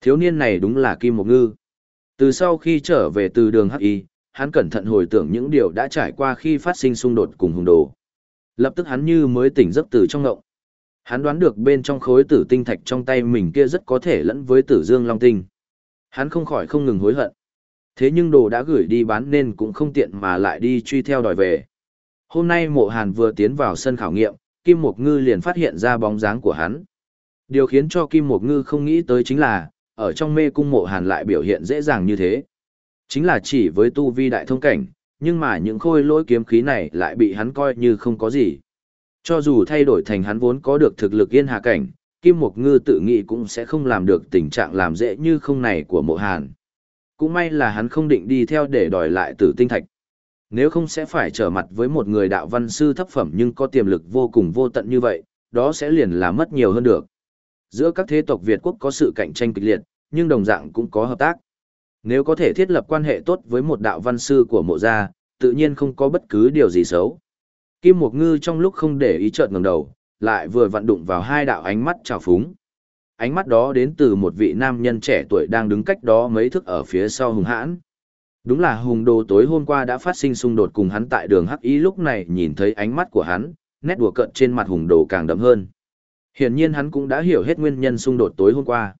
Thiếu niên này đúng là Kim Mộc Ngư. Từ sau khi trở về từ đường Hắc Y, hắn cẩn thận hồi tưởng những điều đã trải qua khi phát sinh xung đột cùng hùng đồ. Lập tức hắn như mới tỉnh giấc từ trong ngộng. Hắn đoán được bên trong khối tử tinh thạch trong tay mình kia rất có thể lẫn với tử dương long tinh. Hắn không khỏi không ngừng hối hận. Thế nhưng đồ đã gửi đi bán nên cũng không tiện mà lại đi truy theo đòi về. Hôm nay mộ hàn vừa tiến vào sân khảo nghiệm, Kim Mộc Ngư liền phát hiện ra bóng dáng của hắn. Điều khiến cho Kim Mộc Ngư không nghĩ tới chính là, ở trong mê cung mộ hàn lại biểu hiện dễ dàng như thế. Chính là chỉ với tu vi đại thông cảnh, nhưng mà những khôi lỗi kiếm khí này lại bị hắn coi như không có gì. Cho dù thay đổi thành hắn vốn có được thực lực yên hạ cảnh, Kim Mộc Ngư tự nghĩ cũng sẽ không làm được tình trạng làm dễ như không này của mộ hàn. Cũng may là hắn không định đi theo để đòi lại tử tinh thạch. Nếu không sẽ phải trở mặt với một người đạo văn sư thấp phẩm nhưng có tiềm lực vô cùng vô tận như vậy, đó sẽ liền là mất nhiều hơn được. Giữa các thế tộc Việt quốc có sự cạnh tranh kịch liệt, nhưng đồng dạng cũng có hợp tác. Nếu có thể thiết lập quan hệ tốt với một đạo văn sư của mộ gia, tự nhiên không có bất cứ điều gì xấu. Kim Mộc Ngư trong lúc không để ý chợt ngẩng đầu, lại vừa vặn đụng vào hai đạo ánh mắt trào phúng. Ánh mắt đó đến từ một vị nam nhân trẻ tuổi đang đứng cách đó mấy thước ở phía sau hùng hãn. Đúng là hùng đồ tối hôm qua đã phát sinh xung đột cùng hắn tại đường Hắc Y, lúc này nhìn thấy ánh mắt của hắn, nét đùa cợt trên mặt hùng đồ càng đậm hơn. Hiển nhiên hắn cũng đã hiểu hết nguyên nhân xung đột tối hôm qua.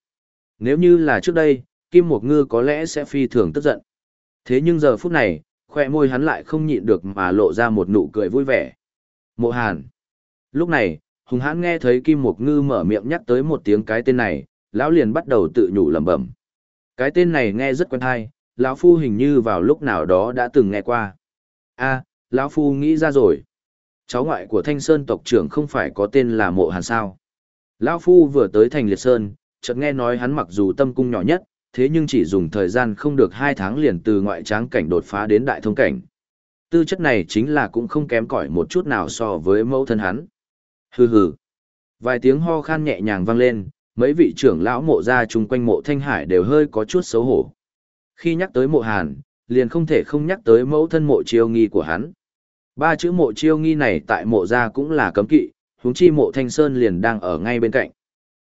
Nếu như là trước đây, Kim Mộc Ngư có lẽ sẽ phi thường tức giận. Thế nhưng giờ phút này, khoe môi hắn lại không nhịn được mà lộ ra một nụ cười vui vẻ. Mộ Hàn. Lúc này, Hùng Hãn nghe thấy Kim Mộc Ngư mở miệng nhắc tới một tiếng cái tên này, lão liền bắt đầu tự nhủ lẩm bẩm. Cái tên này nghe rất quen tai, lão phu hình như vào lúc nào đó đã từng nghe qua. A, lão phu nghĩ ra rồi. Cháu ngoại của Thanh Sơn tộc trưởng không phải có tên là Mộ Hàn sao? Lão phu vừa tới thành Liệt Sơn, chợt nghe nói hắn mặc dù tâm cung nhỏ nhất, thế nhưng chỉ dùng thời gian không được hai tháng liền từ ngoại tráng cảnh đột phá đến đại thông cảnh. Tư chất này chính là cũng không kém cỏi một chút nào so với mẫu thân hắn. Hừ hừ. Vài tiếng ho khan nhẹ nhàng vang lên, mấy vị trưởng lão mộ gia chung quanh mộ thanh hải đều hơi có chút xấu hổ. Khi nhắc tới mộ hàn, liền không thể không nhắc tới mẫu thân mộ chiêu nghi của hắn. Ba chữ mộ chiêu nghi này tại mộ gia cũng là cấm kỵ, huống chi mộ thanh sơn liền đang ở ngay bên cạnh.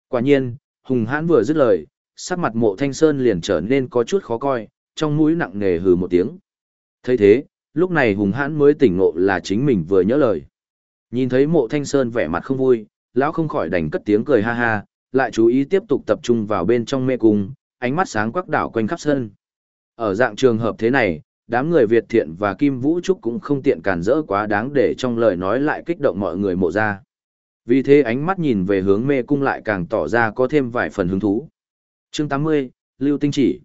Quả nhiên, hùng hãn vừa dứt lời, sắc mặt mộ thanh sơn liền trở nên có chút khó coi, trong mũi nặng nề hừ một tiếng. thấy thế, lúc này hùng hãn mới tỉnh ngộ là chính mình vừa nhớ lời. Nhìn thấy mộ thanh sơn vẻ mặt không vui, lão không khỏi đành cất tiếng cười ha ha, lại chú ý tiếp tục tập trung vào bên trong mê cung, ánh mắt sáng quắc đảo quanh khắp sân. Ở dạng trường hợp thế này, đám người Việt thiện và Kim Vũ Trúc cũng không tiện cản rỡ quá đáng để trong lời nói lại kích động mọi người mộ ra. Vì thế ánh mắt nhìn về hướng mê cung lại càng tỏ ra có thêm vài phần hứng thú. chương 80, Lưu Tinh Chỉ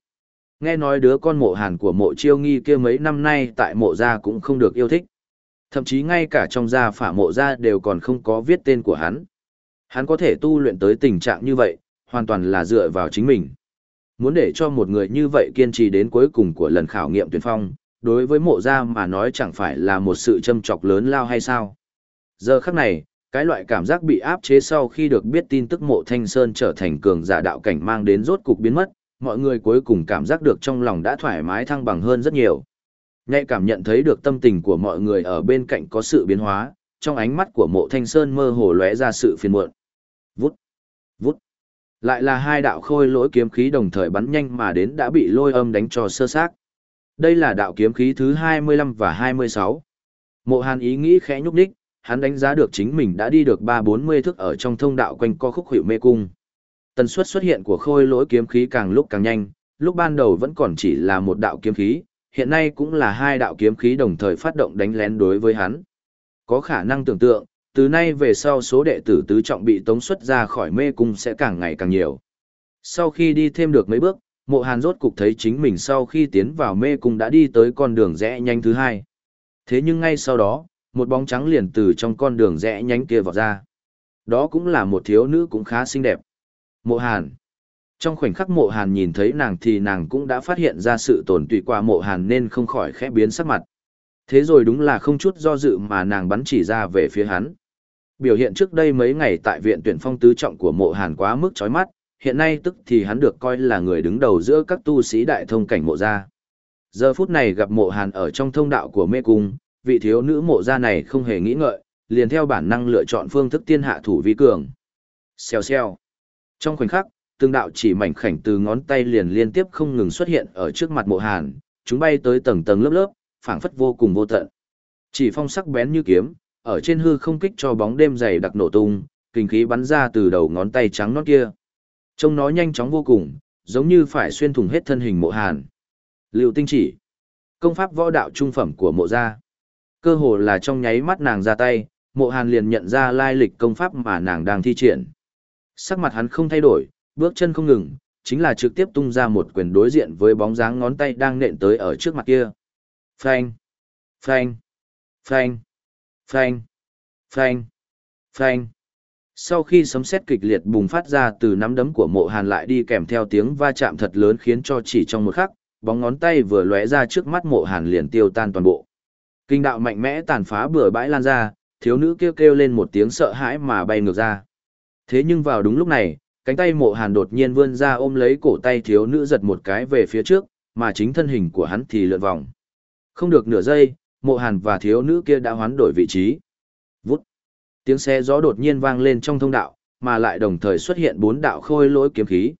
Nghe nói đứa con mộ hàn của mộ chiêu nghi kia mấy năm nay tại mộ gia cũng không được yêu thích. Thậm chí ngay cả trong gia phả mộ gia đều còn không có viết tên của hắn. Hắn có thể tu luyện tới tình trạng như vậy, hoàn toàn là dựa vào chính mình. Muốn để cho một người như vậy kiên trì đến cuối cùng của lần khảo nghiệm tuyển phong, đối với mộ gia mà nói chẳng phải là một sự châm trọc lớn lao hay sao. Giờ khắc này, cái loại cảm giác bị áp chế sau khi được biết tin tức mộ thanh sơn trở thành cường giả đạo cảnh mang đến rốt cục biến mất, mọi người cuối cùng cảm giác được trong lòng đã thoải mái thăng bằng hơn rất nhiều. Nhạy cảm nhận thấy được tâm tình của mọi người ở bên cạnh có sự biến hóa, trong ánh mắt của mộ thanh sơn mơ hồ lóe ra sự phiền muộn. Vút, vút. Lại là hai đạo khôi lỗi kiếm khí đồng thời bắn nhanh mà đến đã bị lôi âm đánh cho sơ xác. Đây là đạo kiếm khí thứ 25 và 26. Mộ hàn ý nghĩ khẽ nhúc đích, hắn đánh giá được chính mình đã đi được 3-40 thước ở trong thông đạo quanh co khúc hiệu mê cung. Tần suất xuất hiện của khôi lỗi kiếm khí càng lúc càng nhanh, lúc ban đầu vẫn còn chỉ là một đạo kiếm khí, hiện nay cũng là hai đạo kiếm khí đồng thời phát động đánh lén đối với hắn. Có khả năng tưởng tượng, từ nay về sau số đệ tử tứ trọng bị tống xuất ra khỏi mê cung sẽ càng ngày càng nhiều. Sau khi đi thêm được mấy bước, mộ hàn rốt cục thấy chính mình sau khi tiến vào mê cung đã đi tới con đường rẽ nhanh thứ hai. Thế nhưng ngay sau đó, một bóng trắng liền từ trong con đường rẽ nhánh kia vọt ra. Đó cũng là một thiếu nữ cũng khá xinh đẹp. Mộ Hàn. Trong khoảnh khắc mộ Hàn nhìn thấy nàng thì nàng cũng đã phát hiện ra sự tổn tùy qua mộ Hàn nên không khỏi khẽ biến sắc mặt. Thế rồi đúng là không chút do dự mà nàng bắn chỉ ra về phía hắn. Biểu hiện trước đây mấy ngày tại viện tuyển phong tứ trọng của mộ Hàn quá mức chói mắt, hiện nay tức thì hắn được coi là người đứng đầu giữa các tu sĩ đại thông cảnh mộ gia. Giờ phút này gặp mộ Hàn ở trong thông đạo của mê cung, vị thiếu nữ mộ gia này không hề nghĩ ngợi, liền theo bản năng lựa chọn phương thức tiên hạ thủ vi cường. Xèo xèo. Trong khoảnh khắc, từng đạo chỉ mảnh khảnh từ ngón tay liền liên tiếp không ngừng xuất hiện ở trước mặt mộ hàn, chúng bay tới tầng tầng lớp lớp, phảng phất vô cùng vô tận. Chỉ phong sắc bén như kiếm, ở trên hư không kích cho bóng đêm dày đặc nổ tung, kinh khí bắn ra từ đầu ngón tay trắng nõn kia. Trông nó nhanh chóng vô cùng, giống như phải xuyên thủng hết thân hình mộ hàn. Liệu tinh chỉ. Công pháp võ đạo trung phẩm của mộ gia. Cơ hồ là trong nháy mắt nàng ra tay, mộ hàn liền nhận ra lai lịch công pháp mà nàng đang thi triển. Sắc mặt hắn không thay đổi, bước chân không ngừng, chính là trực tiếp tung ra một quyền đối diện với bóng dáng ngón tay đang nện tới ở trước mặt kia. Phanh, phanh, phanh, phanh, phanh, phanh. Sau khi sấm sét kịch liệt bùng phát ra từ nắm đấm của mộ hàn lại đi kèm theo tiếng va chạm thật lớn khiến cho chỉ trong một khắc, bóng ngón tay vừa lóe ra trước mắt mộ hàn liền tiêu tan toàn bộ. Kinh đạo mạnh mẽ tàn phá bừa bãi lan ra, thiếu nữ kêu kêu lên một tiếng sợ hãi mà bay ngược ra. Thế nhưng vào đúng lúc này, cánh tay mộ hàn đột nhiên vươn ra ôm lấy cổ tay thiếu nữ giật một cái về phía trước, mà chính thân hình của hắn thì lượn vòng. Không được nửa giây, mộ hàn và thiếu nữ kia đã hoán đổi vị trí. Vút. Tiếng xe gió đột nhiên vang lên trong thông đạo, mà lại đồng thời xuất hiện bốn đạo khôi lỗi kiếm khí.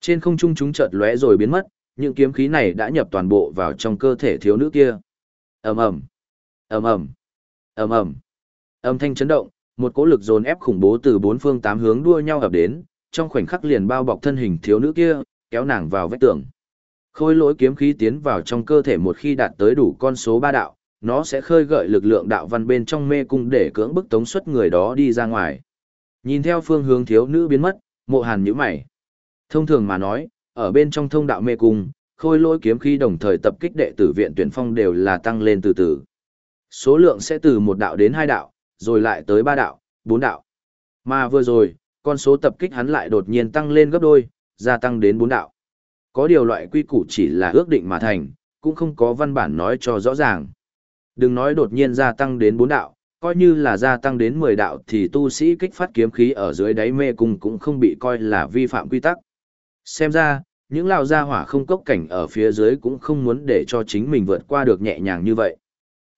Trên không trung chúng chợt lóe rồi biến mất, những kiếm khí này đã nhập toàn bộ vào trong cơ thể thiếu nữ kia. Ầm ầm, ầm ầm, ầm ầm. Âm thanh chấn động, một cỗ lực dồn ép khủng bố từ bốn phương tám hướng đua nhau ập đến, trong khoảnh khắc liền bao bọc thân hình thiếu nữ kia, kéo nàng vào vách tường. Khôi lỗi kiếm khí tiến vào trong cơ thể một khi đạt tới đủ con số ba đạo, nó sẽ khơi gợi lực lượng đạo văn bên trong mê cung để cưỡng bức tống xuất người đó đi ra ngoài. Nhìn theo phương hướng thiếu nữ biến mất, mộ hàn nhữ mày. Thông thường mà nói, ở bên trong thông đạo mê cung, khôi lỗi kiếm khí đồng thời tập kích đệ tử viện tuyển phong đều là tăng lên từ từ. Số lượng sẽ từ một đạo đến hai đạo, rồi lại tới ba đạo, bốn đạo. Mà vừa rồi, con số tập kích hắn lại đột nhiên tăng lên gấp đôi, gia tăng đến bốn đạo. Có điều loại quy củ chỉ là ước định mà thành, cũng không có văn bản nói cho rõ ràng. Đừng nói đột nhiên gia tăng đến bốn đạo, coi như là gia tăng đến mười đạo thì tu sĩ kích phát kiếm khí ở dưới đáy mê cung cũng không bị coi là vi phạm quy tắc. Xem ra, những lão gia hỏa không cốc cảnh ở phía dưới cũng không muốn để cho chính mình vượt qua được nhẹ nhàng như vậy.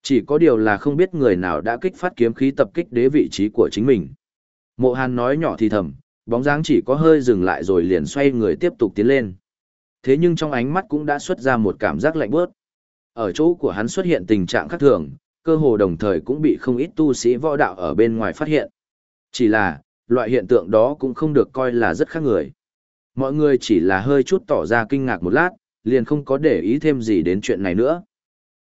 Chỉ có điều là không biết người nào đã kích phát kiếm khí tập kích đế vị trí của chính mình. Mộ Hàn nói nhỏ thì thầm, bóng dáng chỉ có hơi dừng lại rồi liền xoay người tiếp tục tiến lên. Thế nhưng trong ánh mắt cũng đã xuất ra một cảm giác lạnh bớt. Ở chỗ của hắn xuất hiện tình trạng khác thường, cơ hồ đồng thời cũng bị không ít tu sĩ võ đạo ở bên ngoài phát hiện. Chỉ là, loại hiện tượng đó cũng không được coi là rất khác người. Mọi người chỉ là hơi chút tỏ ra kinh ngạc một lát, liền không có để ý thêm gì đến chuyện này nữa.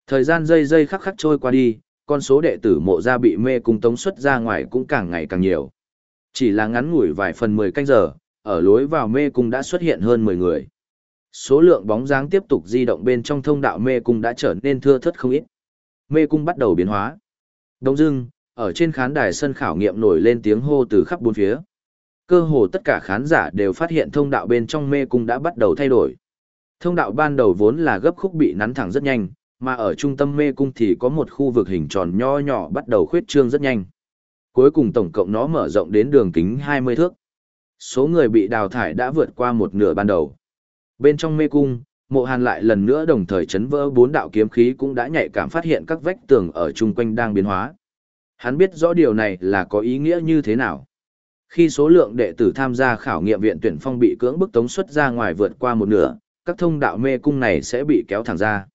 Thời gian dây dây khắc khắc trôi qua đi, con số đệ tử mộ ra bị mê cung tống xuất ra ngoài cũng càng ngày càng nhiều. Chỉ là ngắn ngủi vài phần 10 canh giờ, ở lối vào mê cung đã xuất hiện hơn 10 người. Số lượng bóng dáng tiếp tục di động bên trong thông đạo mê cung đã trở nên thưa thất không ít. Mê cung bắt đầu biến hóa. Đông dưng, ở trên khán đài sân khảo nghiệm nổi lên tiếng hô từ khắp bốn phía. Cơ hồ tất cả khán giả đều phát hiện thông đạo bên trong mê cung đã bắt đầu thay đổi. Thông đạo ban đầu vốn là gấp khúc bị nắn thẳng rất nhanh, mà ở trung tâm mê cung thì có một khu vực hình tròn nho nhỏ bắt đầu khuyết trương rất nhanh. Cuối cùng tổng cộng nó mở rộng đến đường kính 20 thước. Số người bị đào thải đã vượt qua một nửa ban đầu. Bên trong mê cung, mộ hàn lại lần nữa đồng thời chấn vỡ bốn đạo kiếm khí cũng đã nhạy cảm phát hiện các vách tường ở chung quanh đang biến hóa. Hắn biết rõ điều này là có ý nghĩa như thế nào. Khi số lượng đệ tử tham gia khảo nghiệm viện tuyển phong bị cưỡng bức tống xuất ra ngoài vượt qua một nửa, các thông đạo mê cung này sẽ bị kéo thẳng ra.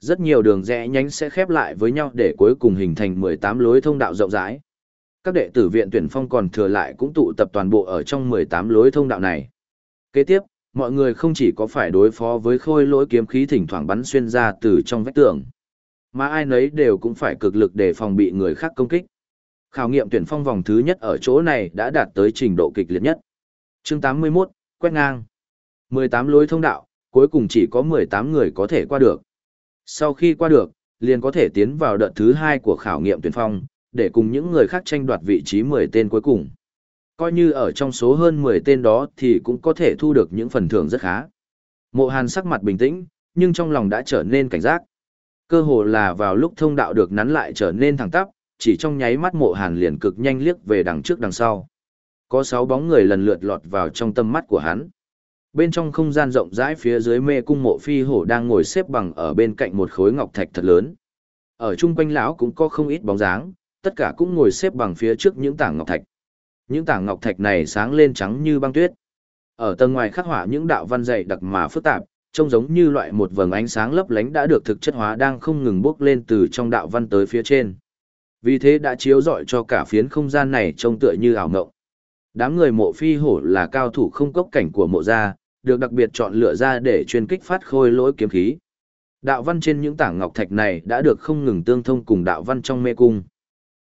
Rất nhiều đường rẽ nhánh sẽ khép lại với nhau để cuối cùng hình thành 18 lối thông đạo rộng rãi. Các đệ tử viện tuyển phong còn thừa lại cũng tụ tập toàn bộ ở trong 18 lối thông đạo này. Kế tiếp, mọi người không chỉ có phải đối phó với khôi lỗi kiếm khí thỉnh thoảng bắn xuyên ra từ trong vách tường, mà ai nấy đều cũng phải cực lực để phòng bị người khác công kích. Khảo nghiệm tuyển phong vòng thứ nhất ở chỗ này đã đạt tới trình độ kịch liệt nhất. Chương 81, quét ngang. 18 lối thông đạo, cuối cùng chỉ có 18 người có thể qua được. Sau khi qua được, liền có thể tiến vào đợt thứ hai của khảo nghiệm tuyển phong, để cùng những người khác tranh đoạt vị trí 10 tên cuối cùng. Coi như ở trong số hơn 10 tên đó thì cũng có thể thu được những phần thưởng rất khá. Mộ Hàn sắc mặt bình tĩnh, nhưng trong lòng đã trở nên cảnh giác. Cơ hồ là vào lúc thông đạo được nắn lại trở nên thẳng tắp, chỉ trong nháy mắt Mộ Hàn liền cực nhanh liếc về đằng trước đằng sau. Có 6 bóng người lần lượt lọt vào trong tâm mắt của hắn. Bên trong không gian rộng rãi phía dưới mê cung mộ phi hổ đang ngồi xếp bằng ở bên cạnh một khối ngọc thạch thật lớn. Ở chung quanh lão cũng có không ít bóng dáng, tất cả cũng ngồi xếp bằng phía trước những tảng ngọc thạch. Những tảng ngọc thạch này sáng lên trắng như băng tuyết. Ở tầng ngoài khắc họa những đạo văn dày đặc mà phức tạp, trông giống như loại một vầng ánh sáng lấp lánh đã được thực chất hóa đang không ngừng bốc lên từ trong đạo văn tới phía trên. Vì thế đã chiếu rọi cho cả phiến không gian này trông tựa như ảo ngộng. Đám người mộ phi hổ là cao thủ không cốc cảnh của mộ gia, được đặc biệt chọn lựa ra để chuyên kích phát khôi lỗi kiếm khí. Đạo văn trên những tảng ngọc thạch này đã được không ngừng tương thông cùng đạo văn trong mê cung.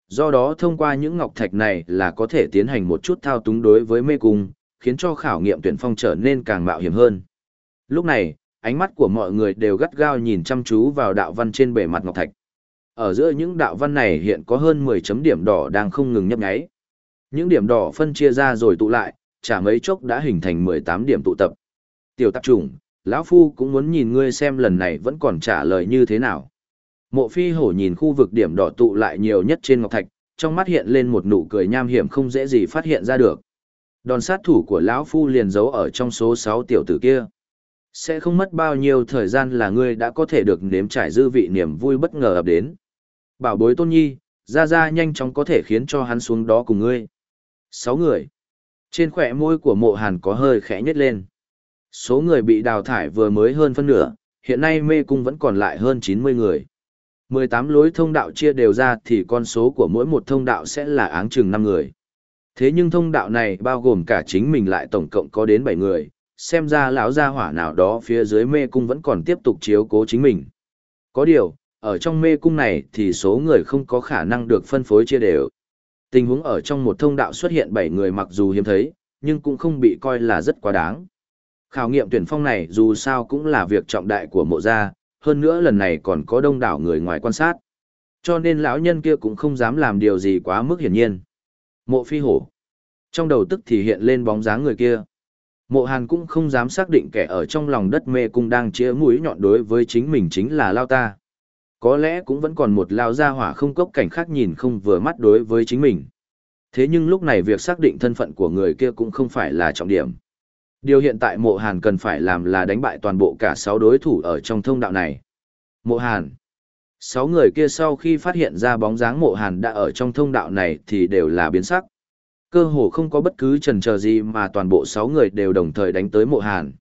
Do đó thông qua những ngọc thạch này là có thể tiến hành một chút thao túng đối với mê cung, khiến cho khảo nghiệm tuyển phong trở nên càng mạo hiểm hơn. Lúc này, ánh mắt của mọi người đều gắt gao nhìn chăm chú vào đạo văn trên bề mặt ngọc thạch. Ở giữa những đạo văn này hiện có hơn 10 chấm điểm đỏ đang không ngừng nhấp nháy. Những điểm đỏ phân chia ra rồi tụ lại, chả mấy chốc đã hình thành 18 điểm tụ tập. Tiểu tạp trùng, lão phu cũng muốn nhìn ngươi xem lần này vẫn còn trả lời như thế nào. Mộ phi hổ nhìn khu vực điểm đỏ tụ lại nhiều nhất trên ngọc thạch, trong mắt hiện lên một nụ cười nham hiểm không dễ gì phát hiện ra được. Đòn sát thủ của lão phu liền giấu ở trong số 6 tiểu tử kia. Sẽ không mất bao nhiêu thời gian là ngươi đã có thể được nếm trải dư vị niềm vui bất ngờ ập đến. Bảo bối tôn nhi, ra ra nhanh chóng có thể khiến cho hắn xuống đó cùng ngươi. Sáu người. Trên khỏe môi của mộ hàn có hơi khẽ nhếch lên. Số người bị đào thải vừa mới hơn phân nửa, hiện nay mê cung vẫn còn lại hơn 90 người. 18 lối thông đạo chia đều ra thì con số của mỗi một thông đạo sẽ là áng chừng 5 người. Thế nhưng thông đạo này bao gồm cả chính mình lại tổng cộng có đến 7 người, xem ra lão gia hỏa nào đó phía dưới mê cung vẫn còn tiếp tục chiếu cố chính mình. Có điều, ở trong mê cung này thì số người không có khả năng được phân phối chia đều. Tình huống ở trong một thông đạo xuất hiện 7 người mặc dù hiếm thấy, nhưng cũng không bị coi là rất quá đáng. Khảo nghiệm tuyển phong này dù sao cũng là việc trọng đại của mộ gia, hơn nữa lần này còn có đông đảo người ngoài quan sát. Cho nên lão nhân kia cũng không dám làm điều gì quá mức hiển nhiên. Mộ phi hổ. Trong đầu tức thì hiện lên bóng dáng người kia. Mộ hàn cũng không dám xác định kẻ ở trong lòng đất mê cung đang chĩa mũi nhọn đối với chính mình chính là lao ta. Có lẽ cũng vẫn còn một lao gia hỏa không cốc cảnh khác nhìn không vừa mắt đối với chính mình. Thế nhưng lúc này việc xác định thân phận của người kia cũng không phải là trọng điểm. Điều hiện tại mộ hàn cần phải làm là đánh bại toàn bộ cả 6 đối thủ ở trong thông đạo này. Mộ hàn. 6 người kia sau khi phát hiện ra bóng dáng mộ hàn đã ở trong thông đạo này thì đều là biến sắc. Cơ hồ không có bất cứ chần chờ gì mà toàn bộ 6 người đều đồng thời đánh tới mộ hàn.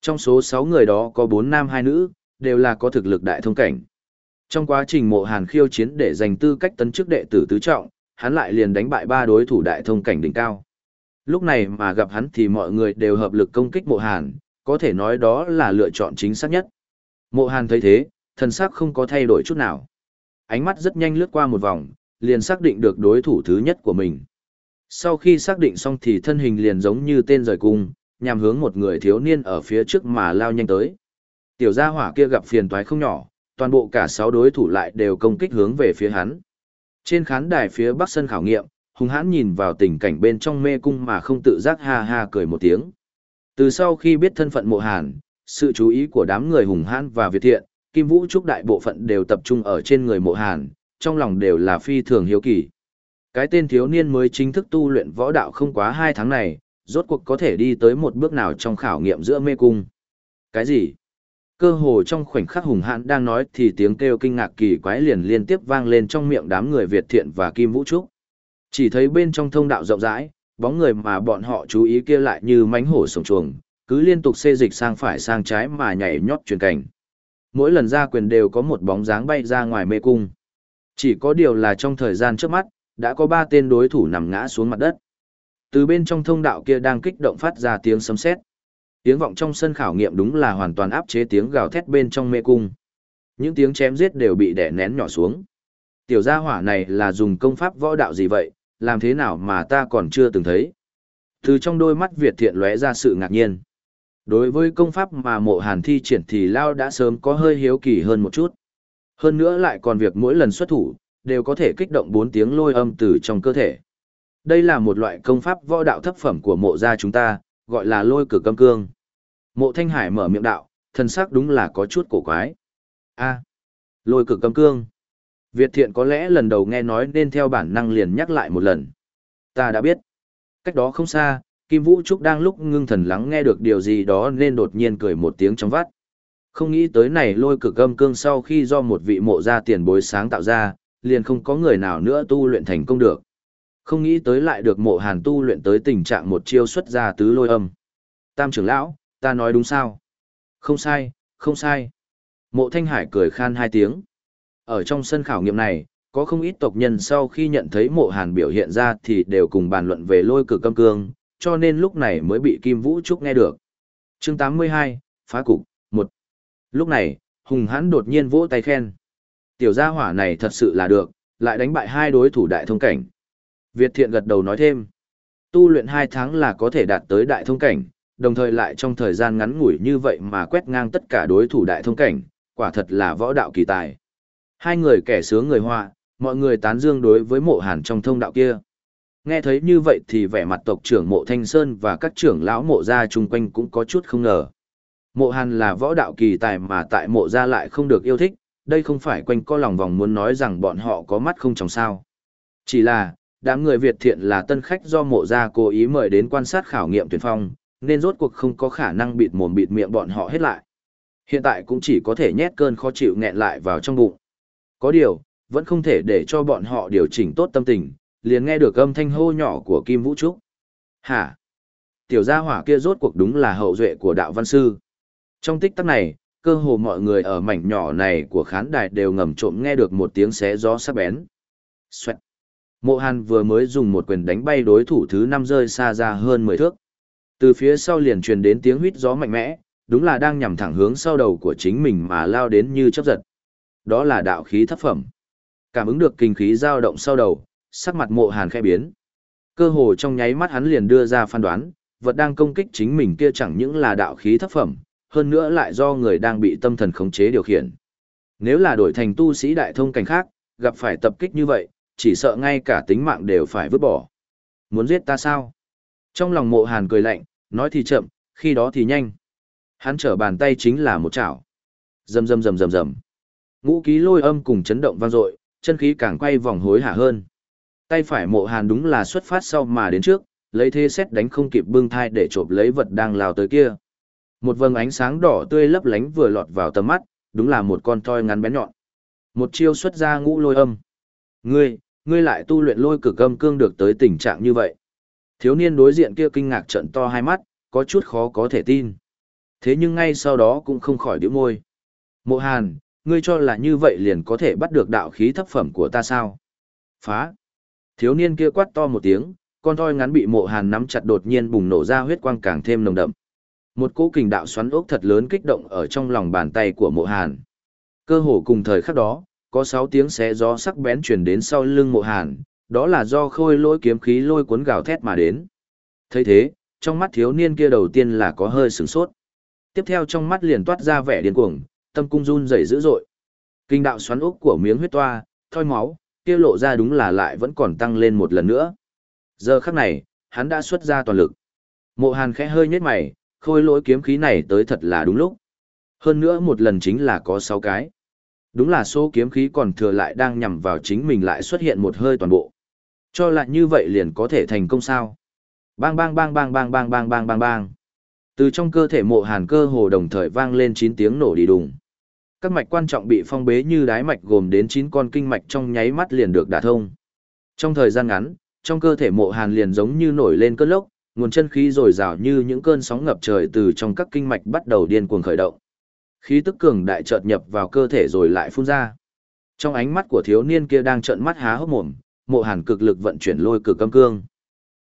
Trong số 6 người đó có 4 nam 2 nữ, đều là có thực lực đại thông cảnh. Trong quá trình mộ hàn khiêu chiến để giành tư cách tấn chức đệ tử tứ trọng, hắn lại liền đánh bại ba đối thủ đại thông cảnh đỉnh cao. Lúc này mà gặp hắn thì mọi người đều hợp lực công kích mộ hàn, có thể nói đó là lựa chọn chính xác nhất. Mộ hàn thấy thế, thần sắc không có thay đổi chút nào. Ánh mắt rất nhanh lướt qua một vòng, liền xác định được đối thủ thứ nhất của mình. Sau khi xác định xong thì thân hình liền giống như tên rời cung, nhằm hướng một người thiếu niên ở phía trước mà lao nhanh tới. Tiểu gia hỏa kia gặp phiền toái không nhỏ, toàn bộ cả sáu đối thủ lại đều công kích hướng về phía hắn. Trên khán đài phía bắc sân khảo nghiệm, hùng hãn nhìn vào tình cảnh bên trong mê cung mà không tự giác ha ha cười một tiếng. Từ sau khi biết thân phận mộ hàn, sự chú ý của đám người hùng hãn và việt thiện, Kim Vũ Trúc đại bộ phận đều tập trung ở trên người mộ hàn, trong lòng đều là phi thường hiếu kỳ. Cái tên thiếu niên mới chính thức tu luyện võ đạo không quá hai tháng này, rốt cuộc có thể đi tới một bước nào trong khảo nghiệm giữa mê cung. Cái gì? Cơ hồ trong khoảnh khắc hùng hãn đang nói thì tiếng kêu kinh ngạc kỳ quái liền liên tiếp vang lên trong miệng đám người Việt thiện và Kim Vũ Trúc. Chỉ thấy bên trong thông đạo rộng rãi, bóng người mà bọn họ chú ý kia lại như mánh hổ sổng chuồng, cứ liên tục xê dịch sang phải sang trái mà nhảy nhót truyền cảnh. Mỗi lần ra quyền đều có một bóng dáng bay ra ngoài mê cung. Chỉ có điều là trong thời gian trước mắt, đã có ba tên đối thủ nằm ngã xuống mặt đất. Từ bên trong thông đạo kia đang kích động phát ra tiếng sấm sét. Tiếng vọng trong sân khảo nghiệm đúng là hoàn toàn áp chế tiếng gào thét bên trong mê cung. Những tiếng chém giết đều bị đè nén nhỏ xuống. Tiểu gia hỏa này là dùng công pháp võ đạo gì vậy, làm thế nào mà ta còn chưa từng thấy. Từ trong đôi mắt Việt thiện lóe ra sự ngạc nhiên. Đối với công pháp mà mộ hàn thi triển thì Lao đã sớm có hơi hiếu kỳ hơn một chút. Hơn nữa lại còn việc mỗi lần xuất thủ, đều có thể kích động bốn tiếng lôi âm từ trong cơ thể. Đây là một loại công pháp võ đạo thấp phẩm của mộ gia chúng ta, gọi là lôi cử câm cương. Mộ Thanh Hải mở miệng đạo, thân sắc đúng là có chút cổ quái. a lôi cử cấm cương. Việt thiện có lẽ lần đầu nghe nói nên theo bản năng liền nhắc lại một lần. Ta đã biết. Cách đó không xa, Kim Vũ Trúc đang lúc ngưng thần lắng nghe được điều gì đó nên đột nhiên cười một tiếng trong vắt. Không nghĩ tới này lôi cực âm cương sau khi do một vị mộ gia tiền bối sáng tạo ra, liền không có người nào nữa tu luyện thành công được. Không nghĩ tới lại được mộ hàn tu luyện tới tình trạng một chiêu xuất ra tứ lôi âm. Tam trưởng lão, ta nói đúng sao? Không sai, không sai. Mộ Thanh Hải cười khan hai tiếng. Ở trong sân khảo nghiệm này, có không ít tộc nhân sau khi nhận thấy mộ hàn biểu hiện ra thì đều cùng bàn luận về lôi cử câm cương, cho nên lúc này mới bị Kim Vũ Trúc nghe được. chương 82, Phá Cục, 1. Lúc này, Hùng Hãn đột nhiên vỗ tay khen. Tiểu gia hỏa này thật sự là được, lại đánh bại hai đối thủ đại thông cảnh. Việt Thiện gật đầu nói thêm. Tu luyện 2 tháng là có thể đạt tới đại thông cảnh, đồng thời lại trong thời gian ngắn ngủi như vậy mà quét ngang tất cả đối thủ đại thông cảnh, quả thật là võ đạo kỳ tài. Hai người kẻ sướng người họa, mọi người tán dương đối với mộ hàn trong thông đạo kia. Nghe thấy như vậy thì vẻ mặt tộc trưởng mộ Thanh Sơn và các trưởng lão mộ gia chung quanh cũng có chút không ngờ. Mộ hàn là võ đạo kỳ tài mà tại mộ gia lại không được yêu thích, đây không phải quanh co lòng vòng muốn nói rằng bọn họ có mắt không trong sao. Chỉ là, đám người Việt thiện là tân khách do mộ gia cố ý mời đến quan sát khảo nghiệm tuyển phong, nên rốt cuộc không có khả năng bịt mồm bịt miệng bọn họ hết lại. Hiện tại cũng chỉ có thể nhét cơn khó chịu nghẹn lại vào trong bụng. Có điều, vẫn không thể để cho bọn họ điều chỉnh tốt tâm tình, liền nghe được âm thanh hô nhỏ của Kim Vũ Trúc. Hả? Tiểu gia hỏa kia rốt cuộc đúng là hậu duệ của đạo văn sư. Trong tích tắc này, cơ hồ mọi người ở mảnh nhỏ này của khán đài đều ngầm trộm nghe được một tiếng xé gió sắc bén. Xoẹt. Mộ Hàn vừa mới dùng một quyền đánh bay đối thủ thứ năm rơi xa ra hơn 10 thước. Từ phía sau liền truyền đến tiếng huýt gió mạnh mẽ, đúng là đang nhằm thẳng hướng sau đầu của chính mình mà lao đến như chớp giật. Đó là đạo khí thất phẩm. Cảm ứng được kinh khí dao động sau đầu, sắc mặt mộ hàn khẽ biến. Cơ hồ trong nháy mắt hắn liền đưa ra phán đoán, vật đang công kích chính mình kia chẳng những là đạo khí thất phẩm, hơn nữa lại do người đang bị tâm thần khống chế điều khiển. Nếu là đổi thành tu sĩ đại thông cảnh khác, gặp phải tập kích như vậy, chỉ sợ ngay cả tính mạng đều phải vứt bỏ. Muốn giết ta sao? Trong lòng mộ hàn cười lạnh, nói thì chậm, khi đó thì nhanh. Hắn trở bàn tay chính là một chảo. Rầm rầm rầm rầm rầm. Ngũ ký lôi âm cùng chấn động vang dội, chân khí càng quay vòng hối hả hơn. Tay phải mộ hàn đúng là xuất phát sau mà đến trước, lấy thế xét đánh không kịp bưng thai để trộm lấy vật đang lao tới kia. Một vầng ánh sáng đỏ tươi lấp lánh vừa lọt vào tầm mắt, đúng là một con toi ngắn bén nhọn. Một chiêu xuất ra ngũ lôi âm. Ngươi, ngươi lại tu luyện lôi cực âm cương được tới tình trạng như vậy. Thiếu niên đối diện kia kinh ngạc trận to hai mắt, có chút khó có thể tin. Thế nhưng ngay sau đó cũng không khỏi điểm môi. Mộ Hàn, ngươi cho là như vậy liền có thể bắt được đạo khí thấp phẩm của ta sao? Phá! Thiếu niên kia quát to một tiếng, con thoi ngắn bị mộ hàn nắm chặt đột nhiên bùng nổ ra huyết quang càng thêm nồng đậm. Một cỗ kình đạo xoắn ốc thật lớn kích động ở trong lòng bàn tay của mộ hàn. Cơ hồ cùng thời khắc đó, có sáu tiếng xé gió sắc bén truyền đến sau lưng mộ hàn, đó là do khôi lỗi kiếm khí lôi cuốn gào thét mà đến. thấy thế, trong mắt thiếu niên kia đầu tiên là có hơi sửng sốt. Tiếp theo trong mắt liền toát ra vẻ điên cuồng, tâm cung run rẩy dữ dội. Kinh đạo xoắn ốc của miếng huyết toa, thoi máu, kia lộ ra đúng là lại vẫn còn tăng lên một lần nữa. Giờ khắc này, hắn đã xuất ra toàn lực. Mộ Hàn khẽ hơi nhếch mày, khôi lỗi kiếm khí này tới thật là đúng lúc. Hơn nữa một lần chính là có 6 cái. Đúng là số kiếm khí còn thừa lại đang nhằm vào chính mình lại xuất hiện một hơi toàn bộ. Cho lại như vậy liền có thể thành công sao? Bang bang bang bang bang bang bang bang bang bang. Từ trong cơ thể mộ hàn cơ hồ đồng thời vang lên 9 tiếng nổ đi đùng. Các mạch quan trọng bị phong bế như đái mạch gồm đến 9 con kinh mạch trong nháy mắt liền được đả thông. Trong thời gian ngắn, trong cơ thể mộ hàn liền giống như nổi lên cơn lốc, nguồn chân khí dồi dào như những cơn sóng ngập trời từ trong các kinh mạch bắt đầu điên cuồng khởi động. Khí tức cường đại chợt nhập vào cơ thể rồi lại phun ra. Trong ánh mắt của thiếu niên kia đang trợn mắt há hốc mồm, mộ hàn cực lực vận chuyển lôi cực âm cương.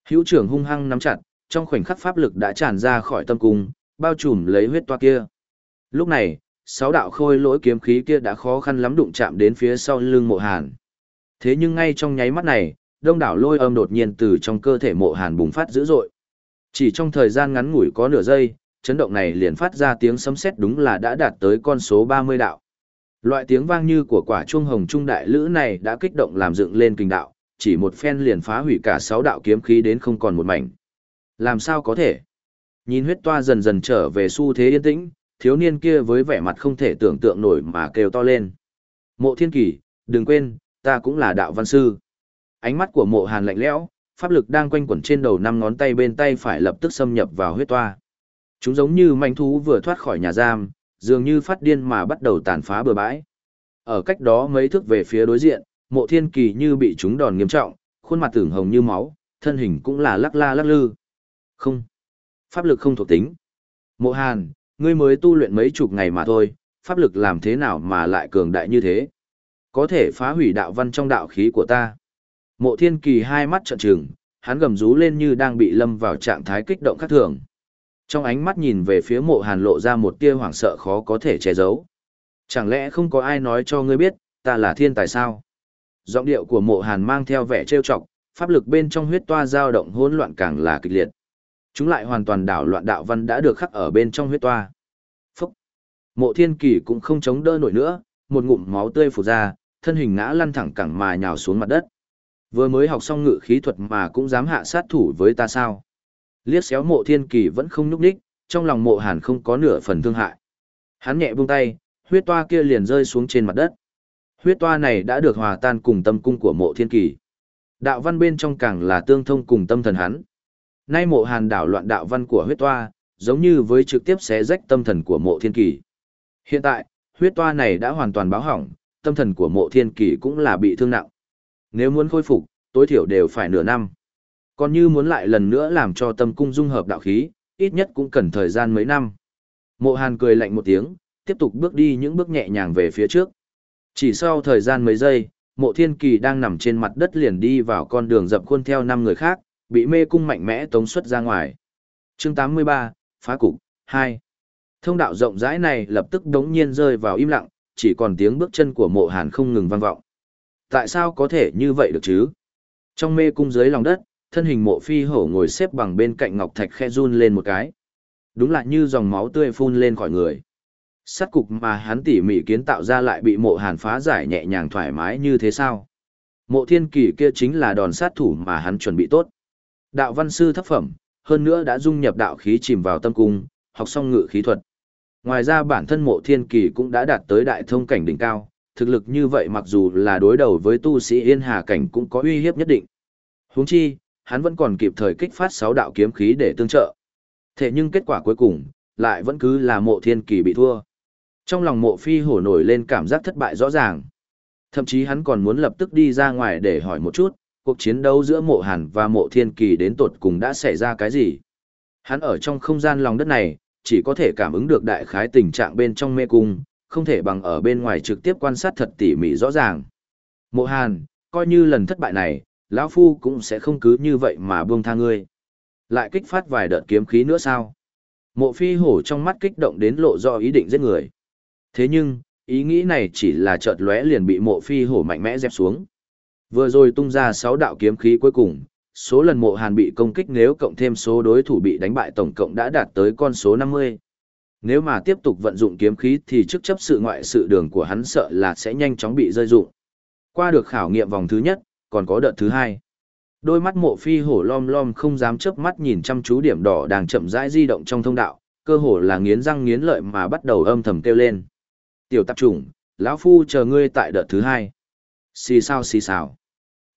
Hữu trưởng hung hăng nắm chặt, trong khoảnh khắc pháp lực đã tràn ra khỏi tâm cung, bao trùm lấy huyết toa kia. Lúc này, sáu đạo khôi lỗi kiếm khí kia đã khó khăn lắm đụng chạm đến phía sau lưng mộ hàn. Thế nhưng ngay trong nháy mắt này, đông đảo lôi âm đột nhiên từ trong cơ thể mộ hàn bùng phát dữ dội. Chỉ trong thời gian ngắn ngủi có nửa giây, chấn động này liền phát ra tiếng sấm sét đúng là đã đạt tới con số 30 đạo. Loại tiếng vang như của quả chuông hồng trung đại lữ này đã kích động làm dựng lên kinh đạo, chỉ một phen liền phá hủy cả sáu đạo kiếm khí đến không còn một mảnh. Làm sao có thể? Nhìn huyết toa dần dần trở về xu thế yên tĩnh, thiếu niên kia với vẻ mặt không thể tưởng tượng nổi mà kêu to lên. Mộ thiên kỳ, đừng quên, ta cũng là đạo văn sư. Ánh mắt của mộ hàn lạnh lẽo, pháp lực đang quanh quẩn trên đầu năm ngón tay bên tay phải lập tức xâm nhập vào huyết toa. Chúng giống như manh thú vừa thoát khỏi nhà giam, dường như phát điên mà bắt đầu tàn phá bừa bãi. Ở cách đó mấy thước về phía đối diện, mộ thiên kỳ như bị chúng đòn nghiêm trọng, khuôn mặt tưởng hồng như máu, thân hình cũng là lắc la lắc lư. Không. Pháp lực không thuộc tính, Mộ Hàn, ngươi mới tu luyện mấy chục ngày mà thôi, pháp lực làm thế nào mà lại cường đại như thế? Có thể phá hủy đạo văn trong đạo khí của ta. Mộ Thiên Kỳ hai mắt trợn trừng, hắn gầm rú lên như đang bị lâm vào trạng thái kích động khác thường. Trong ánh mắt nhìn về phía mộ hàn lộ ra một tia hoảng sợ khó có thể che giấu. Chẳng lẽ không có ai nói cho ngươi biết, ta là thiên tài sao? Giọng điệu của mộ hàn mang theo vẻ trêu chọc, pháp lực bên trong huyết toa dao động hỗn loạn càng là kịch liệt. Chúng lại hoàn toàn đảo loạn đạo văn đã được khắc ở bên trong huyết toa. Phúc! Mộ thiên kỳ cũng không chống đỡ nổi nữa, một ngụm máu tươi phụt ra, thân hình ngã lăn thẳng cẳng mà nhào xuống mặt đất. Vừa mới học xong ngự khí thuật mà cũng dám hạ sát thủ với ta sao? Liếc xéo mộ thiên kỳ vẫn không nhúc đích, trong lòng mộ hàn không có nửa phần thương hại. Hắn nhẹ buông tay, huyết toa kia liền rơi xuống trên mặt đất. Huyết toa này đã được hòa tan cùng tâm cung của mộ thiên kỳ. Đạo văn bên trong càng là tương thông cùng tâm thần hắn. Nay mộ hàn đảo loạn đạo văn của huyết toa, giống như với trực tiếp xé rách tâm thần của mộ thiên kỳ. Hiện tại, huyết toa này đã hoàn toàn báo hỏng, tâm thần của mộ thiên kỳ cũng là bị thương nặng. Nếu muốn khôi phục, tối thiểu đều phải nửa năm. Còn như muốn lại lần nữa làm cho tâm cung dung hợp đạo khí, ít nhất cũng cần thời gian mấy năm. Mộ Hàn cười lạnh một tiếng, tiếp tục bước đi những bước nhẹ nhàng về phía trước. Chỉ sau thời gian mấy giây, mộ thiên kỳ đang nằm trên mặt đất liền đi vào con đường dập khuôn theo năm người khác, bị mê cung mạnh mẽ tống xuất ra ngoài. chương 83, phá cục, 2. Thông đạo rộng rãi này lập tức đống nhiên rơi vào im lặng, chỉ còn tiếng bước chân của mộ hàn không ngừng vang vọng. Tại sao có thể như vậy được chứ? Trong mê cung dưới lòng đất, thân hình mộ phi hổ ngồi xếp bằng bên cạnh ngọc thạch khe run lên một cái. Đúng là như dòng máu tươi phun lên khỏi người. Sát cục mà hắn tỉ mỉ kiến tạo ra lại bị mộ hàn phá giải nhẹ nhàng thoải mái như thế sao? Mộ thiên kỳ kia chính là đòn sát thủ mà hắn chuẩn bị tốt. Đạo văn sư thấp phẩm, hơn nữa đã dung nhập đạo khí chìm vào tâm cung, học xong ngự khí thuật. Ngoài ra bản thân mộ thiên kỳ cũng đã đạt tới đại thông cảnh đỉnh cao, thực lực như vậy mặc dù là đối đầu với tu sĩ yên hà cảnh cũng có uy hiếp nhất định. Huống chi, hắn vẫn còn kịp thời kích phát sáu đạo kiếm khí để tương trợ. Thế nhưng kết quả cuối cùng, lại vẫn cứ là mộ thiên kỳ bị thua. Trong lòng mộ phi hổ nổi lên cảm giác thất bại rõ ràng. Thậm chí hắn còn muốn lập tức đi ra ngoài để hỏi một chút, cuộc chiến đấu giữa mộ hàn và mộ thiên kỳ đến tột cùng đã xảy ra cái gì. Hắn ở trong không gian lòng đất này, chỉ có thể cảm ứng được đại khái tình trạng bên trong mê cung, không thể bằng ở bên ngoài trực tiếp quan sát thật tỉ mỉ rõ ràng. Mộ hàn, coi như lần thất bại này, lão Phu cũng sẽ không cứ như vậy mà buông tha ngươi. Lại kích phát vài đợt kiếm khí nữa sao? Mộ phi hổ trong mắt kích động đến lộ do ý định giết người. Thế nhưng, ý nghĩ này chỉ là chợt lóe liền bị mộ phi hổ mạnh mẽ dẹp xuống. Vừa rồi tung ra 6 đạo kiếm khí cuối cùng, số lần mộ hàn bị công kích nếu cộng thêm số đối thủ bị đánh bại tổng cộng đã đạt tới con số 50. Nếu mà tiếp tục vận dụng kiếm khí thì chức chấp sự ngoại sự đường của hắn sợ là sẽ nhanh chóng bị rơi dụng. Qua được khảo nghiệm vòng thứ nhất, còn có đợt thứ hai. Đôi mắt mộ phi hổ lom lom không dám chớp mắt nhìn chăm chú điểm đỏ đang chậm rãi di động trong thông đạo, cơ hồ là nghiến răng nghiến lợi mà bắt đầu âm thầm kêu lên. Tiểu tạp trùng, lão phu chờ ngươi tại đợt thứ hai. Xì sao xì xào.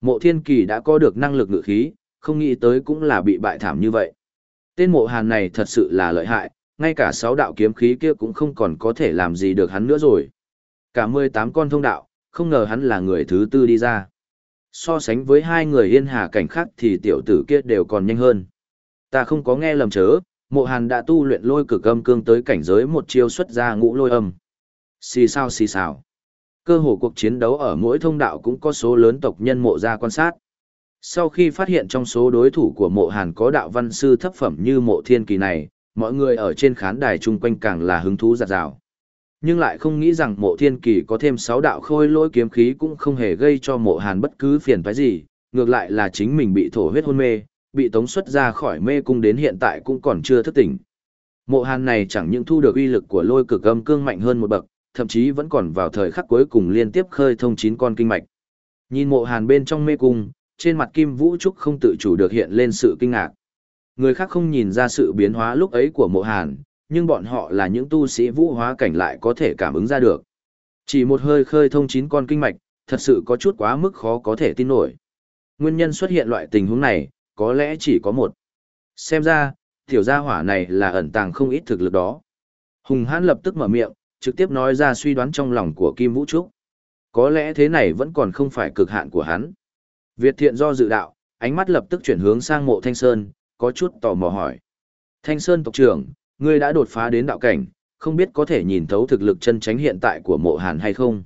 Mộ thiên kỳ đã có được năng lực ngự khí, không nghĩ tới cũng là bị bại thảm như vậy. Tên mộ hàn này thật sự là lợi hại, ngay cả sáu đạo kiếm khí kia cũng không còn có thể làm gì được hắn nữa rồi. Cả 18 con thông đạo, không ngờ hắn là người thứ tư đi ra. So sánh với hai người yên hà cảnh khác thì tiểu tử kia đều còn nhanh hơn. Ta không có nghe lầm chớ, mộ hàn đã tu luyện lôi cực âm cương tới cảnh giới một chiêu xuất ra ngũ lôi âm. Xì sao xì xào. Cơ hồ cuộc chiến đấu ở mỗi thông đạo cũng có số lớn tộc nhân mộ ra quan sát. Sau khi phát hiện trong số đối thủ của mộ hàn có đạo văn sư thấp phẩm như mộ thiên kỳ này, mọi người ở trên khán đài chung quanh càng là hứng thú giặt rào. Nhưng lại không nghĩ rằng mộ thiên kỳ có thêm sáu đạo khôi lỗi kiếm khí cũng không hề gây cho mộ hàn bất cứ phiền toái gì, ngược lại là chính mình bị thổ huyết hôn mê, bị tống xuất ra khỏi mê cung đến hiện tại cũng còn chưa thức tỉnh. Mộ hàn này chẳng những thu được uy lực của lôi cực âm cương mạnh hơn một bậc, thậm chí vẫn còn vào thời khắc cuối cùng liên tiếp khơi thông chín con kinh mạch. Nhìn mộ hàn bên trong mê cung, trên mặt kim vũ trúc không tự chủ được hiện lên sự kinh ngạc. Người khác không nhìn ra sự biến hóa lúc ấy của mộ hàn, nhưng bọn họ là những tu sĩ vũ hóa cảnh lại có thể cảm ứng ra được. Chỉ một hơi khơi thông chín con kinh mạch, thật sự có chút quá mức khó có thể tin nổi. Nguyên nhân xuất hiện loại tình huống này, có lẽ chỉ có một. Xem ra, tiểu gia hỏa này là ẩn tàng không ít thực lực đó. Hùng hãn lập tức mở miệng, trực tiếp nói ra suy đoán trong lòng của Kim Vũ Trúc. Có lẽ thế này vẫn còn không phải cực hạn của hắn. Việt thiện do dự đạo, ánh mắt lập tức chuyển hướng sang mộ Thanh Sơn, có chút tò mò hỏi. Thanh Sơn tộc trưởng, ngươi đã đột phá đến đạo cảnh, không biết có thể nhìn thấu thực lực chân tránh hiện tại của mộ hàn hay không.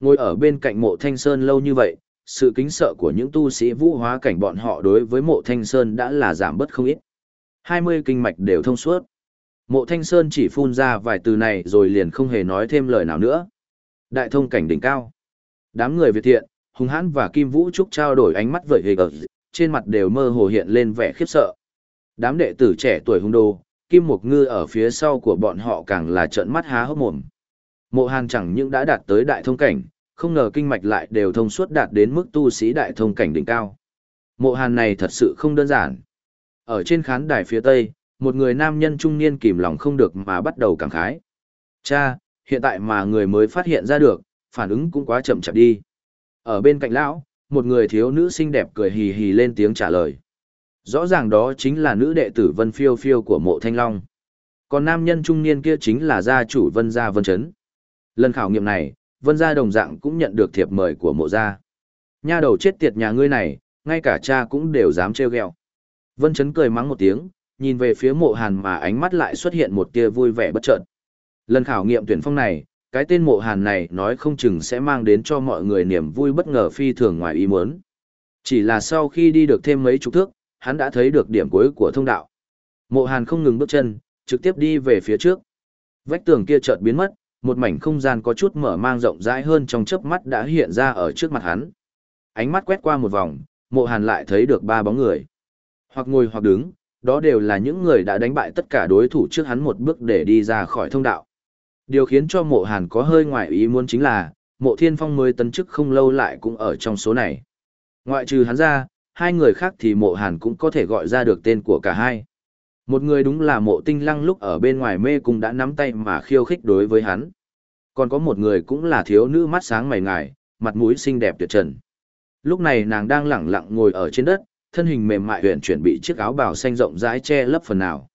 Ngồi ở bên cạnh mộ thanh sơn lâu như vậy, sự kính sợ của những tu sĩ vũ hóa cảnh bọn họ đối với mộ thanh sơn đã là giảm bớt không ít. 20 kinh mạch đều thông suốt. Mộ thanh sơn chỉ phun ra vài từ này rồi liền không hề nói thêm lời nào nữa. Đại thông cảnh đỉnh cao. Đám người Việt thiện, hùng hãn và kim vũ trúc trao đổi ánh mắt vợi hề gờ, trên mặt đều mơ hồ hiện lên vẻ khiếp sợ. Đám đệ tử trẻ tuổi hung đô, kim mục ngư ở phía sau của bọn họ càng là trợn mắt há hốc mồm. Mộ Hàn chẳng những đã đạt tới đại thông cảnh, không ngờ kinh mạch lại đều thông suốt đạt đến mức tu sĩ đại thông cảnh đỉnh cao. Mộ Hàn này thật sự không đơn giản. Ở trên khán đài phía tây, một người nam nhân trung niên kìm lòng không được mà bắt đầu cảm khái. Cha, hiện tại mà người mới phát hiện ra được, phản ứng cũng quá chậm chạp đi. Ở bên cạnh lão, một người thiếu nữ xinh đẹp cười hì hì lên tiếng trả lời. Rõ ràng đó chính là nữ đệ tử Vân Phiêu Phiêu của mộ Thanh Long. Còn nam nhân trung niên kia chính là gia chủ Vân Gia Vân Trấn. Lần khảo nghiệm này, Vân Gia đồng dạng cũng nhận được thiệp mời của mộ gia. Nha đầu chết tiệt nhà ngươi này, ngay cả cha cũng đều dám trêu ghẹo. Vân Trấn cười mắng một tiếng, nhìn về phía mộ hàn mà ánh mắt lại xuất hiện một tia vui vẻ bất chợt. Lần khảo nghiệm tuyển phong này, cái tên mộ hàn này nói không chừng sẽ mang đến cho mọi người niềm vui bất ngờ phi thường ngoài ý muốn. Chỉ là sau khi đi được thêm mấy chục thước, hắn đã thấy được điểm cuối của thông đạo. Mộ hàn không ngừng bước chân, trực tiếp đi về phía trước. Vách tường kia chợt biến mất, một mảnh không gian có chút mở mang rộng rãi hơn trong chớp mắt đã hiện ra ở trước mặt hắn. Ánh mắt quét qua một vòng, mộ hàn lại thấy được ba bóng người. Hoặc ngồi hoặc đứng, đó đều là những người đã đánh bại tất cả đối thủ trước hắn một bước để đi ra khỏi thông đạo. Điều khiến cho mộ hàn có hơi ngoại ý muốn chính là, mộ thiên phong mới tấn chức không lâu lại cũng ở trong số này. Ngoại trừ hắn ra, hai người khác thì mộ hàn cũng có thể gọi ra được tên của cả hai. Một người đúng là mộ tinh lăng lúc ở bên ngoài mê cung đã nắm tay mà khiêu khích đối với hắn. Còn có một người cũng là thiếu nữ mắt sáng mày ngài, mặt mũi xinh đẹp tuyệt trần. Lúc này nàng đang lẳng lặng ngồi ở trên đất, thân hình mềm mại huyền chuyển bị chiếc áo bào xanh rộng rãi che lấp phần nào.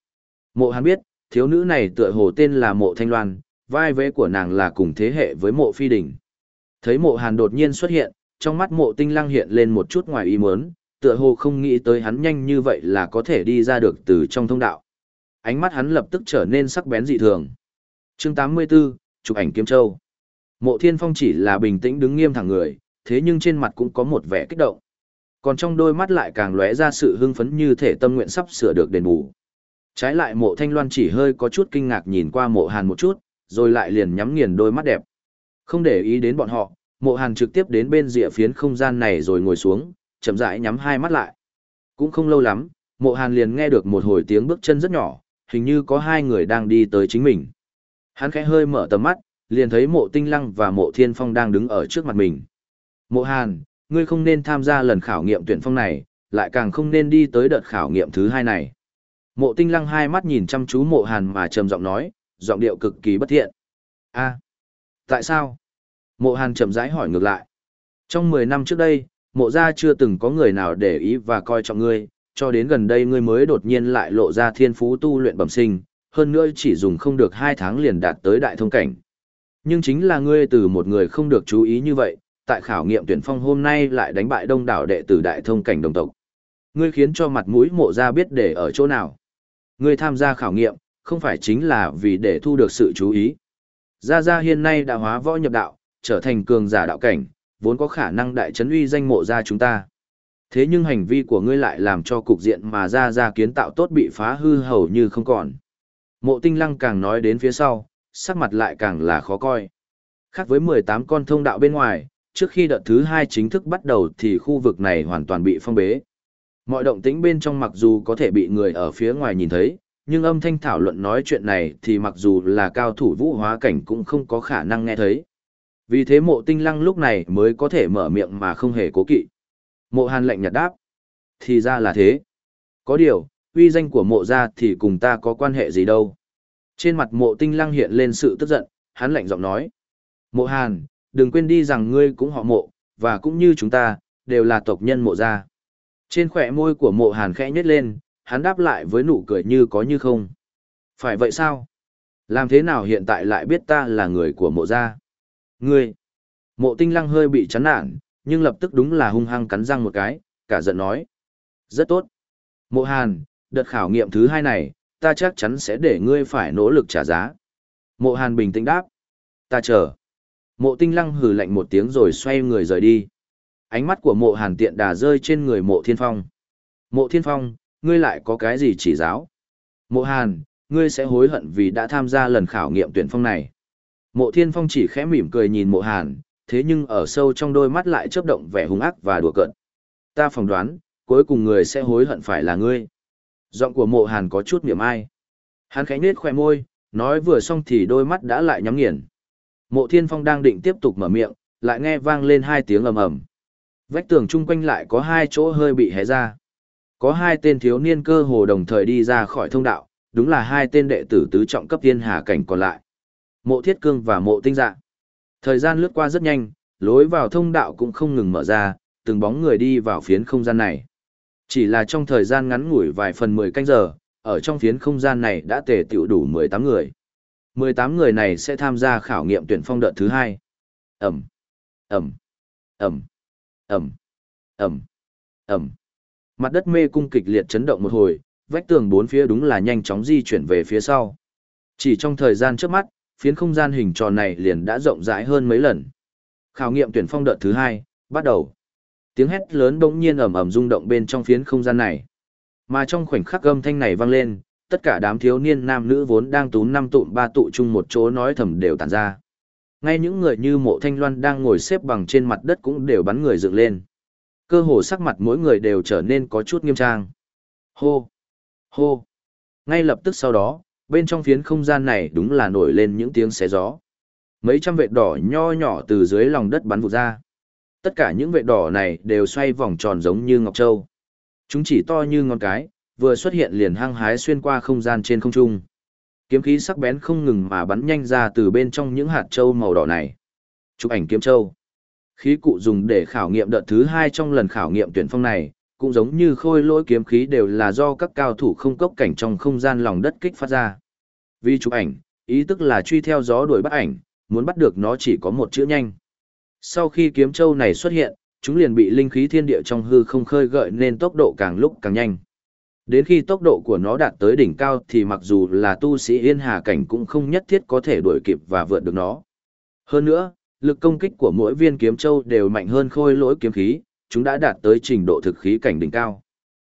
Mộ hàn biết, thiếu nữ này tựa hồ tên là mộ thanh loan, vai vế của nàng là cùng thế hệ với mộ phi đình. Thấy mộ hàn đột nhiên xuất hiện, trong mắt mộ tinh lăng hiện lên một chút ngoài ý muốn, tựa hồ không nghĩ tới hắn nhanh như vậy là có thể đi ra được từ trong thông đạo. Ánh mắt hắn lập tức trở nên sắc bén dị thường. chương 84, chụp ảnh kiếm châu. Mộ thiên phong chỉ là bình tĩnh đứng nghiêm thẳng người, thế nhưng trên mặt cũng có một vẻ kích động. Còn trong đôi mắt lại càng lóe ra sự hưng phấn như thể tâm nguyện sắp sửa được đền bù. Trái lại mộ thanh loan chỉ hơi có chút kinh ngạc nhìn qua mộ hàn một chút, rồi lại liền nhắm nghiền đôi mắt đẹp. Không để ý đến bọn họ, mộ hàn trực tiếp đến bên rìa phiến không gian này rồi ngồi xuống, chậm rãi nhắm hai mắt lại. Cũng không lâu lắm, mộ hàn liền nghe được một hồi tiếng bước chân rất nhỏ, hình như có hai người đang đi tới chính mình. Hắn khẽ hơi mở tầm mắt, liền thấy mộ tinh lăng và mộ thiên phong đang đứng ở trước mặt mình. Mộ hàn, ngươi không nên tham gia lần khảo nghiệm tuyển phong này, lại càng không nên đi tới đợt khảo nghiệm thứ hai này. Mộ tinh lăng hai mắt nhìn chăm chú mộ hàn mà trầm giọng nói, giọng điệu cực kỳ bất thiện. a tại sao? Mộ hàn chậm rãi hỏi ngược lại. Trong 10 năm trước đây, mộ gia chưa từng có người nào để ý và coi trọng ngươi, cho đến gần đây ngươi mới đột nhiên lại lộ ra thiên phú tu luyện bẩm sinh, hơn nữa chỉ dùng không được 2 tháng liền đạt tới đại thông cảnh. Nhưng chính là ngươi từ một người không được chú ý như vậy, tại khảo nghiệm tuyển phong hôm nay lại đánh bại đông đảo đệ tử đại thông cảnh đồng tộc. Ngươi khiến cho mặt mũi mộ gia biết để ở chỗ nào. Ngươi tham gia khảo nghiệm, không phải chính là vì để thu được sự chú ý. Gia Gia hiện nay đã hóa võ nhập đạo, trở thành cường giả đạo cảnh, vốn có khả năng đại chấn uy danh mộ gia chúng ta. Thế nhưng hành vi của ngươi lại làm cho cục diện mà Gia Gia kiến tạo tốt bị phá hư hầu như không còn. Mộ tinh lăng càng nói đến phía sau, sắc mặt lại càng là khó coi. Khác với 18 con thông đạo bên ngoài, trước khi đợt thứ hai chính thức bắt đầu thì khu vực này hoàn toàn bị phong bế. Mọi động tĩnh bên trong mặc dù có thể bị người ở phía ngoài nhìn thấy, nhưng âm thanh thảo luận nói chuyện này thì mặc dù là cao thủ vũ hóa cảnh cũng không có khả năng nghe thấy. Vì thế mộ tinh lăng lúc này mới có thể mở miệng mà không hề cố kỵ. Mộ hàn lệnh nhạt đáp. Thì ra là thế. Có điều, uy danh của mộ ra thì cùng ta có quan hệ gì đâu. Trên mặt mộ tinh lăng hiện lên sự tức giận, hắn lạnh giọng nói. Mộ hàn, đừng quên đi rằng ngươi cũng họ mộ, và cũng như chúng ta, đều là tộc nhân mộ gia. Trên khỏe môi của mộ hàn khẽ nhếch lên, hắn đáp lại với nụ cười như có như không. Phải vậy sao? Làm thế nào hiện tại lại biết ta là người của mộ gia? Ngươi! Mộ tinh lăng hơi bị chán nản, nhưng lập tức đúng là hung hăng cắn răng một cái, cả giận nói. Rất tốt. Mộ hàn, đợt khảo nghiệm thứ hai này, ta chắc chắn sẽ để ngươi phải nỗ lực trả giá. Mộ Hàn bình tĩnh đáp. Ta chờ. Mộ tinh lăng hừ lạnh một tiếng rồi xoay người rời đi. Ánh mắt của mộ Hàn tiện đà rơi trên người mộ thiên phong. Mộ thiên phong, ngươi lại có cái gì chỉ giáo? Mộ Hàn, ngươi sẽ hối hận vì đã tham gia lần khảo nghiệm tuyển phong này. Mộ thiên phong chỉ khẽ mỉm cười nhìn mộ Hàn, thế nhưng ở sâu trong đôi mắt lại chớp động vẻ hung ác và đùa cợt. Ta phỏng đoán, cuối cùng người sẽ hối hận phải là ngươi. Giọng của mộ hàn có chút niệm ai. Hắn khẽ nết khoe môi, nói vừa xong thì đôi mắt đã lại nhắm nghiền. Mộ thiên phong đang định tiếp tục mở miệng, lại nghe vang lên hai tiếng ầm ầm. Vách tường chung quanh lại có hai chỗ hơi bị hé ra. Có hai tên thiếu niên cơ hồ đồng thời đi ra khỏi thông đạo, đúng là hai tên đệ tử tứ trọng cấp tiên hà cảnh còn lại. Mộ thiết cương và mộ tinh dạ. Thời gian lướt qua rất nhanh, lối vào thông đạo cũng không ngừng mở ra, từng bóng người đi vào phiến không gian này. Chỉ là trong thời gian ngắn ngủi vài phần 10 canh giờ, ở trong phiến không gian này đã tề tiểu đủ 18 người. 18 người này sẽ tham gia khảo nghiệm tuyển phong đợt thứ hai. Ẩm, Ẩm, Ẩm, Ẩm, Ẩm, Ẩm. Mặt đất mê cung kịch liệt chấn động một hồi, vách tường bốn phía đúng là nhanh chóng di chuyển về phía sau. Chỉ trong thời gian trước mắt, phiến không gian hình tròn này liền đã rộng rãi hơn mấy lần. Khảo nghiệm tuyển phong đợt thứ hai, bắt đầu. Tiếng hét lớn bỗng nhiên ầm ầm rung động bên trong phiến không gian này. Mà trong khoảnh khắc âm thanh này vang lên, tất cả đám thiếu niên nam nữ vốn đang tú năm tụm ba tụ chung một chỗ nói thầm đều tản ra. Ngay những người như mộ thanh loan đang ngồi xếp bằng trên mặt đất cũng đều bắn người dựng lên. Cơ hồ sắc mặt mỗi người đều trở nên có chút nghiêm trang. Hô! Hô! Ngay lập tức sau đó, bên trong phiến không gian này đúng là nổi lên những tiếng xé gió. Mấy trăm vệt đỏ nho nhỏ từ dưới lòng đất bắn vụt ra. Tất cả những vệt đỏ này đều xoay vòng tròn giống như ngọc châu. Chúng chỉ to như ngón cái, vừa xuất hiện liền hăng hái xuyên qua không gian trên không trung. Kiếm khí sắc bén không ngừng mà bắn nhanh ra từ bên trong những hạt châu màu đỏ này. Chụp ảnh kiếm châu. Khí cụ dùng để khảo nghiệm đợt thứ hai trong lần khảo nghiệm tuyển phong này, cũng giống như khôi lỗi kiếm khí đều là do các cao thủ không cốc cảnh trong không gian lòng đất kích phát ra. Vì chụp ảnh, ý tức là truy theo gió đuổi bắt ảnh, muốn bắt được nó chỉ có một chữ nhanh. Sau khi kiếm châu này xuất hiện, chúng liền bị linh khí thiên địa trong hư không khơi gợi nên tốc độ càng lúc càng nhanh. Đến khi tốc độ của nó đạt tới đỉnh cao thì mặc dù là tu sĩ yên hà cảnh cũng không nhất thiết có thể đuổi kịp và vượt được nó. Hơn nữa, lực công kích của mỗi viên kiếm châu đều mạnh hơn khôi lỗi kiếm khí, chúng đã đạt tới trình độ thực khí cảnh đỉnh cao.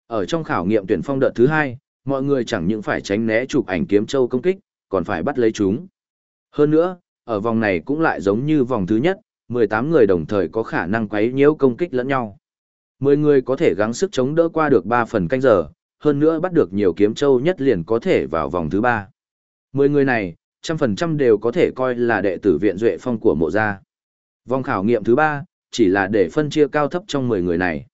Ở trong khảo nghiệm tuyển phong đợt thứ hai, mọi người chẳng những phải tránh né chụp ảnh kiếm châu công kích, còn phải bắt lấy chúng. Hơn nữa, ở vòng này cũng lại giống như vòng thứ nhất, 18 người đồng thời có khả năng quấy nhiễu công kích lẫn nhau. 10 người có thể gắng sức chống đỡ qua được 3 phần canh giờ, hơn nữa bắt được nhiều kiếm châu nhất liền có thể vào vòng thứ 3. 10 người này, trăm phần trăm đều có thể coi là đệ tử viện duệ phong của mộ gia. Vòng khảo nghiệm thứ 3, chỉ là để phân chia cao thấp trong 10 người này.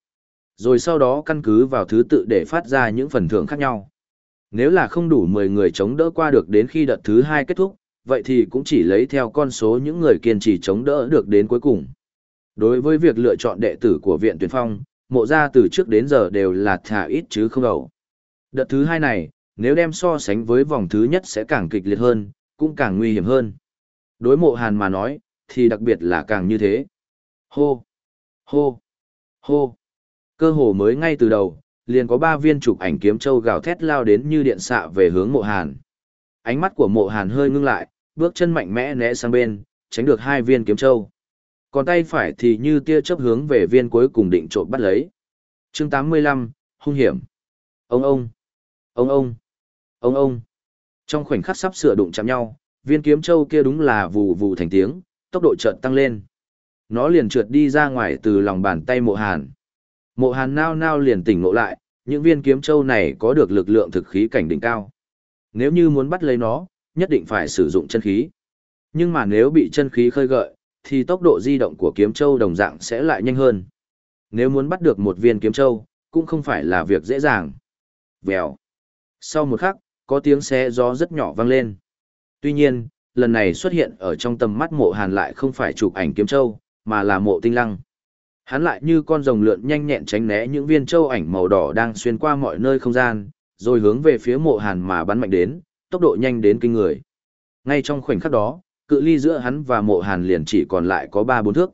Rồi sau đó căn cứ vào thứ tự để phát ra những phần thưởng khác nhau. Nếu là không đủ 10 người chống đỡ qua được đến khi đợt thứ 2 kết thúc, vậy thì cũng chỉ lấy theo con số những người kiên trì chống đỡ được đến cuối cùng. Đối với việc lựa chọn đệ tử của viện tuyển phong, mộ ra từ trước đến giờ đều là thả ít chứ không đầu. Đợt thứ hai này, nếu đem so sánh với vòng thứ nhất sẽ càng kịch liệt hơn, cũng càng nguy hiểm hơn. Đối mộ hàn mà nói, thì đặc biệt là càng như thế. Hô! Hô! Hô! Cơ hồ mới ngay từ đầu, liền có ba viên chụp ảnh kiếm châu gào thét lao đến như điện xạ về hướng mộ hàn. Ánh mắt của mộ hàn hơi ngưng lại, bước chân mạnh mẽ né sang bên, tránh được hai viên kiếm châu. Còn tay phải thì như tia chớp hướng về viên cuối cùng định trộm bắt lấy. chương 85, hung hiểm. Ông ông, ông ông, ông ông. Trong khoảnh khắc sắp sửa đụng chạm nhau, viên kiếm châu kia đúng là vù vù thành tiếng, tốc độ chợt tăng lên. Nó liền trượt đi ra ngoài từ lòng bàn tay mộ hàn. Mộ hàn nao nao liền tỉnh ngộ lại, những viên kiếm châu này có được lực lượng thực khí cảnh đỉnh cao. Nếu như muốn bắt lấy nó, nhất định phải sử dụng chân khí. Nhưng mà nếu bị chân khí khơi gợi, thì tốc độ di động của kiếm châu đồng dạng sẽ lại nhanh hơn. Nếu muốn bắt được một viên kiếm châu, cũng không phải là việc dễ dàng. Vèo. Sau một khắc, có tiếng xé gió rất nhỏ vang lên. Tuy nhiên, lần này xuất hiện ở trong tầm mắt mộ hàn lại không phải chụp ảnh kiếm châu, mà là mộ tinh lăng. Hắn lại như con rồng lượn nhanh nhẹn tránh né những viên châu ảnh màu đỏ đang xuyên qua mọi nơi không gian, rồi hướng về phía mộ hàn mà bắn mạnh đến, tốc độ nhanh đến kinh người. Ngay trong khoảnh khắc đó, cự ly giữa hắn và mộ hàn liền chỉ còn lại có 3-4 thước.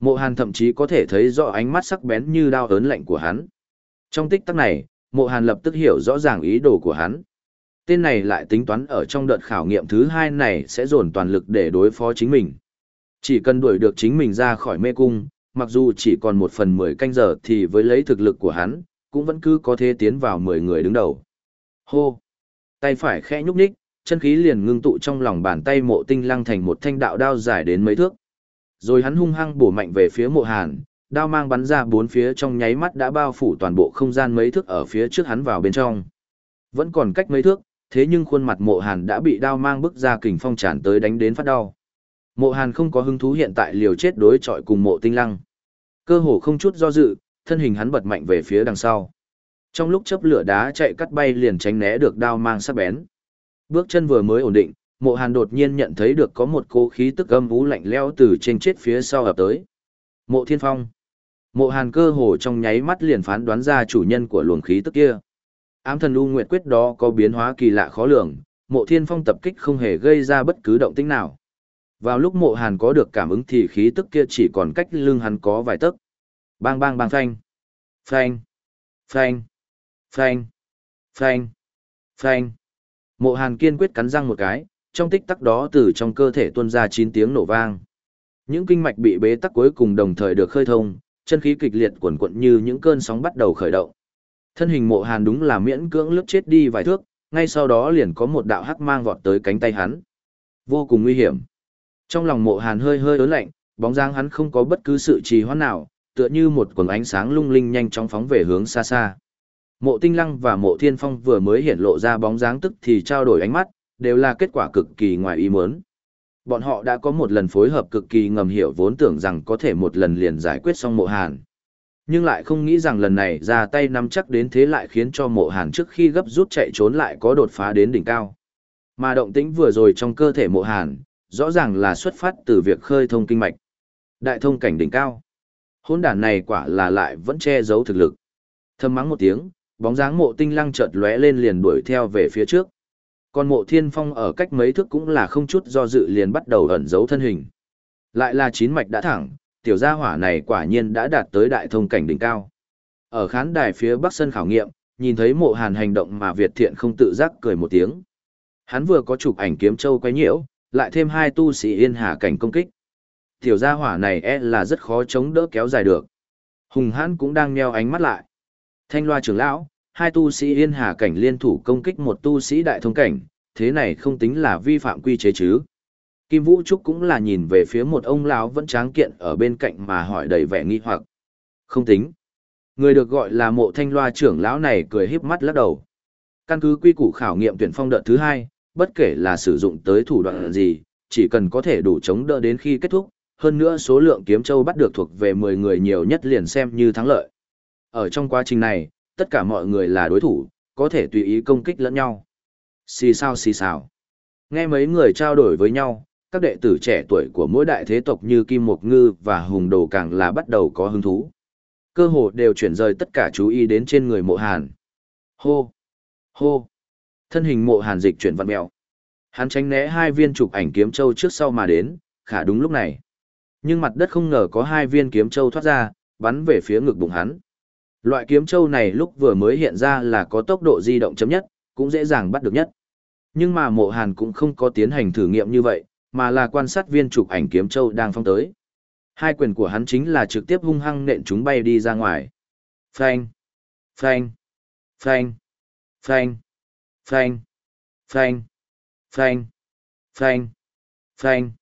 Mộ hàn thậm chí có thể thấy rõ ánh mắt sắc bén như đao ớn lạnh của hắn. Trong tích tắc này, mộ hàn lập tức hiểu rõ ràng ý đồ của hắn. Tên này lại tính toán ở trong đợt khảo nghiệm thứ hai này sẽ dồn toàn lực để đối phó chính mình. Chỉ cần đuổi được chính mình ra khỏi mê cung, mặc dù chỉ còn một phần mười canh giờ thì với lấy thực lực của hắn, cũng vẫn cứ có thể tiến vào mười người đứng đầu. Hô! Tay phải khẽ nhúc nhích, chân khí liền ngưng tụ trong lòng bàn tay mộ tinh lăng thành một thanh đạo đao dài đến mấy thước. Rồi hắn hung hăng bổ mạnh về phía mộ hàn, đao mang bắn ra bốn phía trong nháy mắt đã bao phủ toàn bộ không gian mấy thước ở phía trước hắn vào bên trong. Vẫn còn cách mấy thước, thế nhưng khuôn mặt mộ hàn đã bị đao mang bức ra kình phong tràn tới đánh đến phát đau. Mộ hàn không có hứng thú hiện tại liều chết đối chọi cùng mộ tinh lăng. Cơ hồ không chút do dự, thân hình hắn bật mạnh về phía đằng sau. Trong lúc chấp lửa đá chạy cắt bay liền tránh né được đao mang sắc bén. Bước chân vừa mới ổn định, mộ hàn đột nhiên nhận thấy được có một cô khí tức âm vũ lạnh leo từ trên chết phía sau ập tới. Mộ thiên phong. Mộ hàn cơ hồ trong nháy mắt liền phán đoán ra chủ nhân của luồng khí tức kia. Ám thần u nguyệt quyết đó có biến hóa kỳ lạ khó lường, mộ thiên phong tập kích không hề gây ra bất cứ động tĩnh nào. Vào lúc mộ hàn có được cảm ứng thì khí tức kia chỉ còn cách lưng hắn có vài tấc. Bang bang bang phanh. Phanh. Phanh. Phanh. Phanh. Phanh. Mộ hàn kiên quyết cắn răng một cái, trong tích tắc đó từ trong cơ thể tuôn ra 9 tiếng nổ vang. Những kinh mạch bị bế tắc cuối cùng đồng thời được khơi thông, chân khí kịch liệt cuộn cuộn như những cơn sóng bắt đầu khởi động. Thân hình mộ hàn đúng là miễn cưỡng lướt chết đi vài thước, ngay sau đó liền có một đạo hắc mang vọt tới cánh tay hắn. Vô cùng nguy hiểm. Trong lòng mộ hàn hơi hơi ớn lạnh, bóng dáng hắn không có bất cứ sự trì hoãn nào, tựa như một quần ánh sáng lung linh nhanh chóng phóng về hướng xa xa. Mộ tinh lăng và mộ thiên phong vừa mới hiện lộ ra bóng dáng tức thì trao đổi ánh mắt, đều là kết quả cực kỳ ngoài ý muốn. Bọn họ đã có một lần phối hợp cực kỳ ngầm hiểu vốn tưởng rằng có thể một lần liền giải quyết xong mộ hàn. Nhưng lại không nghĩ rằng lần này ra tay nắm chắc đến thế lại khiến cho mộ hàn trước khi gấp rút chạy trốn lại có đột phá đến đỉnh cao. Mà động tĩnh vừa rồi trong cơ thể mộ hàn, rõ ràng là xuất phát từ việc khơi thông kinh mạch. Đại thông cảnh đỉnh cao. Hôn đàn này quả là lại vẫn che giấu thực lực. Thầm mắng một tiếng, bóng dáng mộ tinh lăng chợt lóe lên liền đuổi theo về phía trước. Còn mộ thiên phong ở cách mấy thước cũng là không chút do dự liền bắt đầu ẩn giấu thân hình. Lại là chín mạch đã thẳng, tiểu gia hỏa này quả nhiên đã đạt tới đại thông cảnh đỉnh cao. Ở khán đài phía bắc sân khảo nghiệm, nhìn thấy mộ hàn hành động mà Việt thiện không tự giác cười một tiếng. Hắn vừa có chụp ảnh kiếm châu quay nhiễu, lại thêm hai tu sĩ yên hà cảnh công kích. Tiểu gia hỏa này e là rất khó chống đỡ kéo dài được. Hùng hãn cũng đang nheo ánh mắt lại. Thanh loa trưởng lão, hai tu sĩ yên hà cảnh liên thủ công kích một tu sĩ đại thông cảnh, thế này không tính là vi phạm quy chế chứ. Kim Vũ Trúc cũng là nhìn về phía một ông lão vẫn tráng kiện ở bên cạnh mà hỏi đầy vẻ nghi hoặc. Không tính. Người được gọi là mộ thanh loa trưởng lão này cười híp mắt lắc đầu. Căn cứ quy củ khảo nghiệm tuyển phong đợt thứ hai, bất kể là sử dụng tới thủ đoạn gì, chỉ cần có thể đủ chống đỡ đến khi kết thúc, hơn nữa số lượng kiếm châu bắt được thuộc về 10 người nhiều nhất liền xem như thắng lợi. Ở trong quá trình này, tất cả mọi người là đối thủ, có thể tùy ý công kích lẫn nhau. Xì sao xì xào. Nghe mấy người trao đổi với nhau, các đệ tử trẻ tuổi của mỗi đại thế tộc như Kim Mộc Ngư và Hùng Đồ càng là bắt đầu có hứng thú. Cơ hồ đều chuyển rời tất cả chú ý đến trên người mộ hàn. Hô! Hô! Thân hình mộ hàn dịch chuyển vặn mẹo. Hắn tránh né hai viên chụp ảnh kiếm châu trước sau mà đến, khả đúng lúc này. Nhưng mặt đất không ngờ có hai viên kiếm châu thoát ra, bắn về phía ngực bụng hắn. Loại kiếm châu này lúc vừa mới hiện ra là có tốc độ di động chấm nhất, cũng dễ dàng bắt được nhất. Nhưng mà mộ hàn cũng không có tiến hành thử nghiệm như vậy, mà là quan sát viên chụp ảnh kiếm châu đang phong tới. Hai quyền của hắn chính là trực tiếp hung hăng nện chúng bay đi ra ngoài. Phanh, phanh, phanh, phanh, phanh, phanh, phanh, phanh, phanh,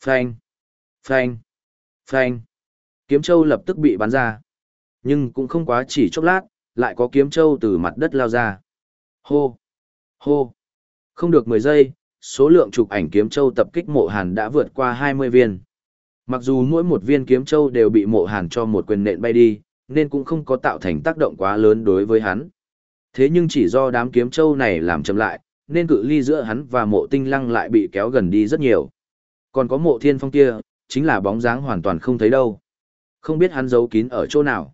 phanh, phanh, phanh. Kiếm châu lập tức bị bắn ra. Nhưng cũng không quá chỉ chốc lát, lại có kiếm châu từ mặt đất lao ra. Hô! Hô! Không được 10 giây, số lượng chụp ảnh kiếm châu tập kích mộ hàn đã vượt qua 20 viên. Mặc dù mỗi một viên kiếm châu đều bị mộ hàn cho một quyền nện bay đi, nên cũng không có tạo thành tác động quá lớn đối với hắn. Thế nhưng chỉ do đám kiếm châu này làm chậm lại, nên cự ly giữa hắn và mộ tinh lăng lại bị kéo gần đi rất nhiều. Còn có mộ thiên phong kia, chính là bóng dáng hoàn toàn không thấy đâu. Không biết hắn giấu kín ở chỗ nào.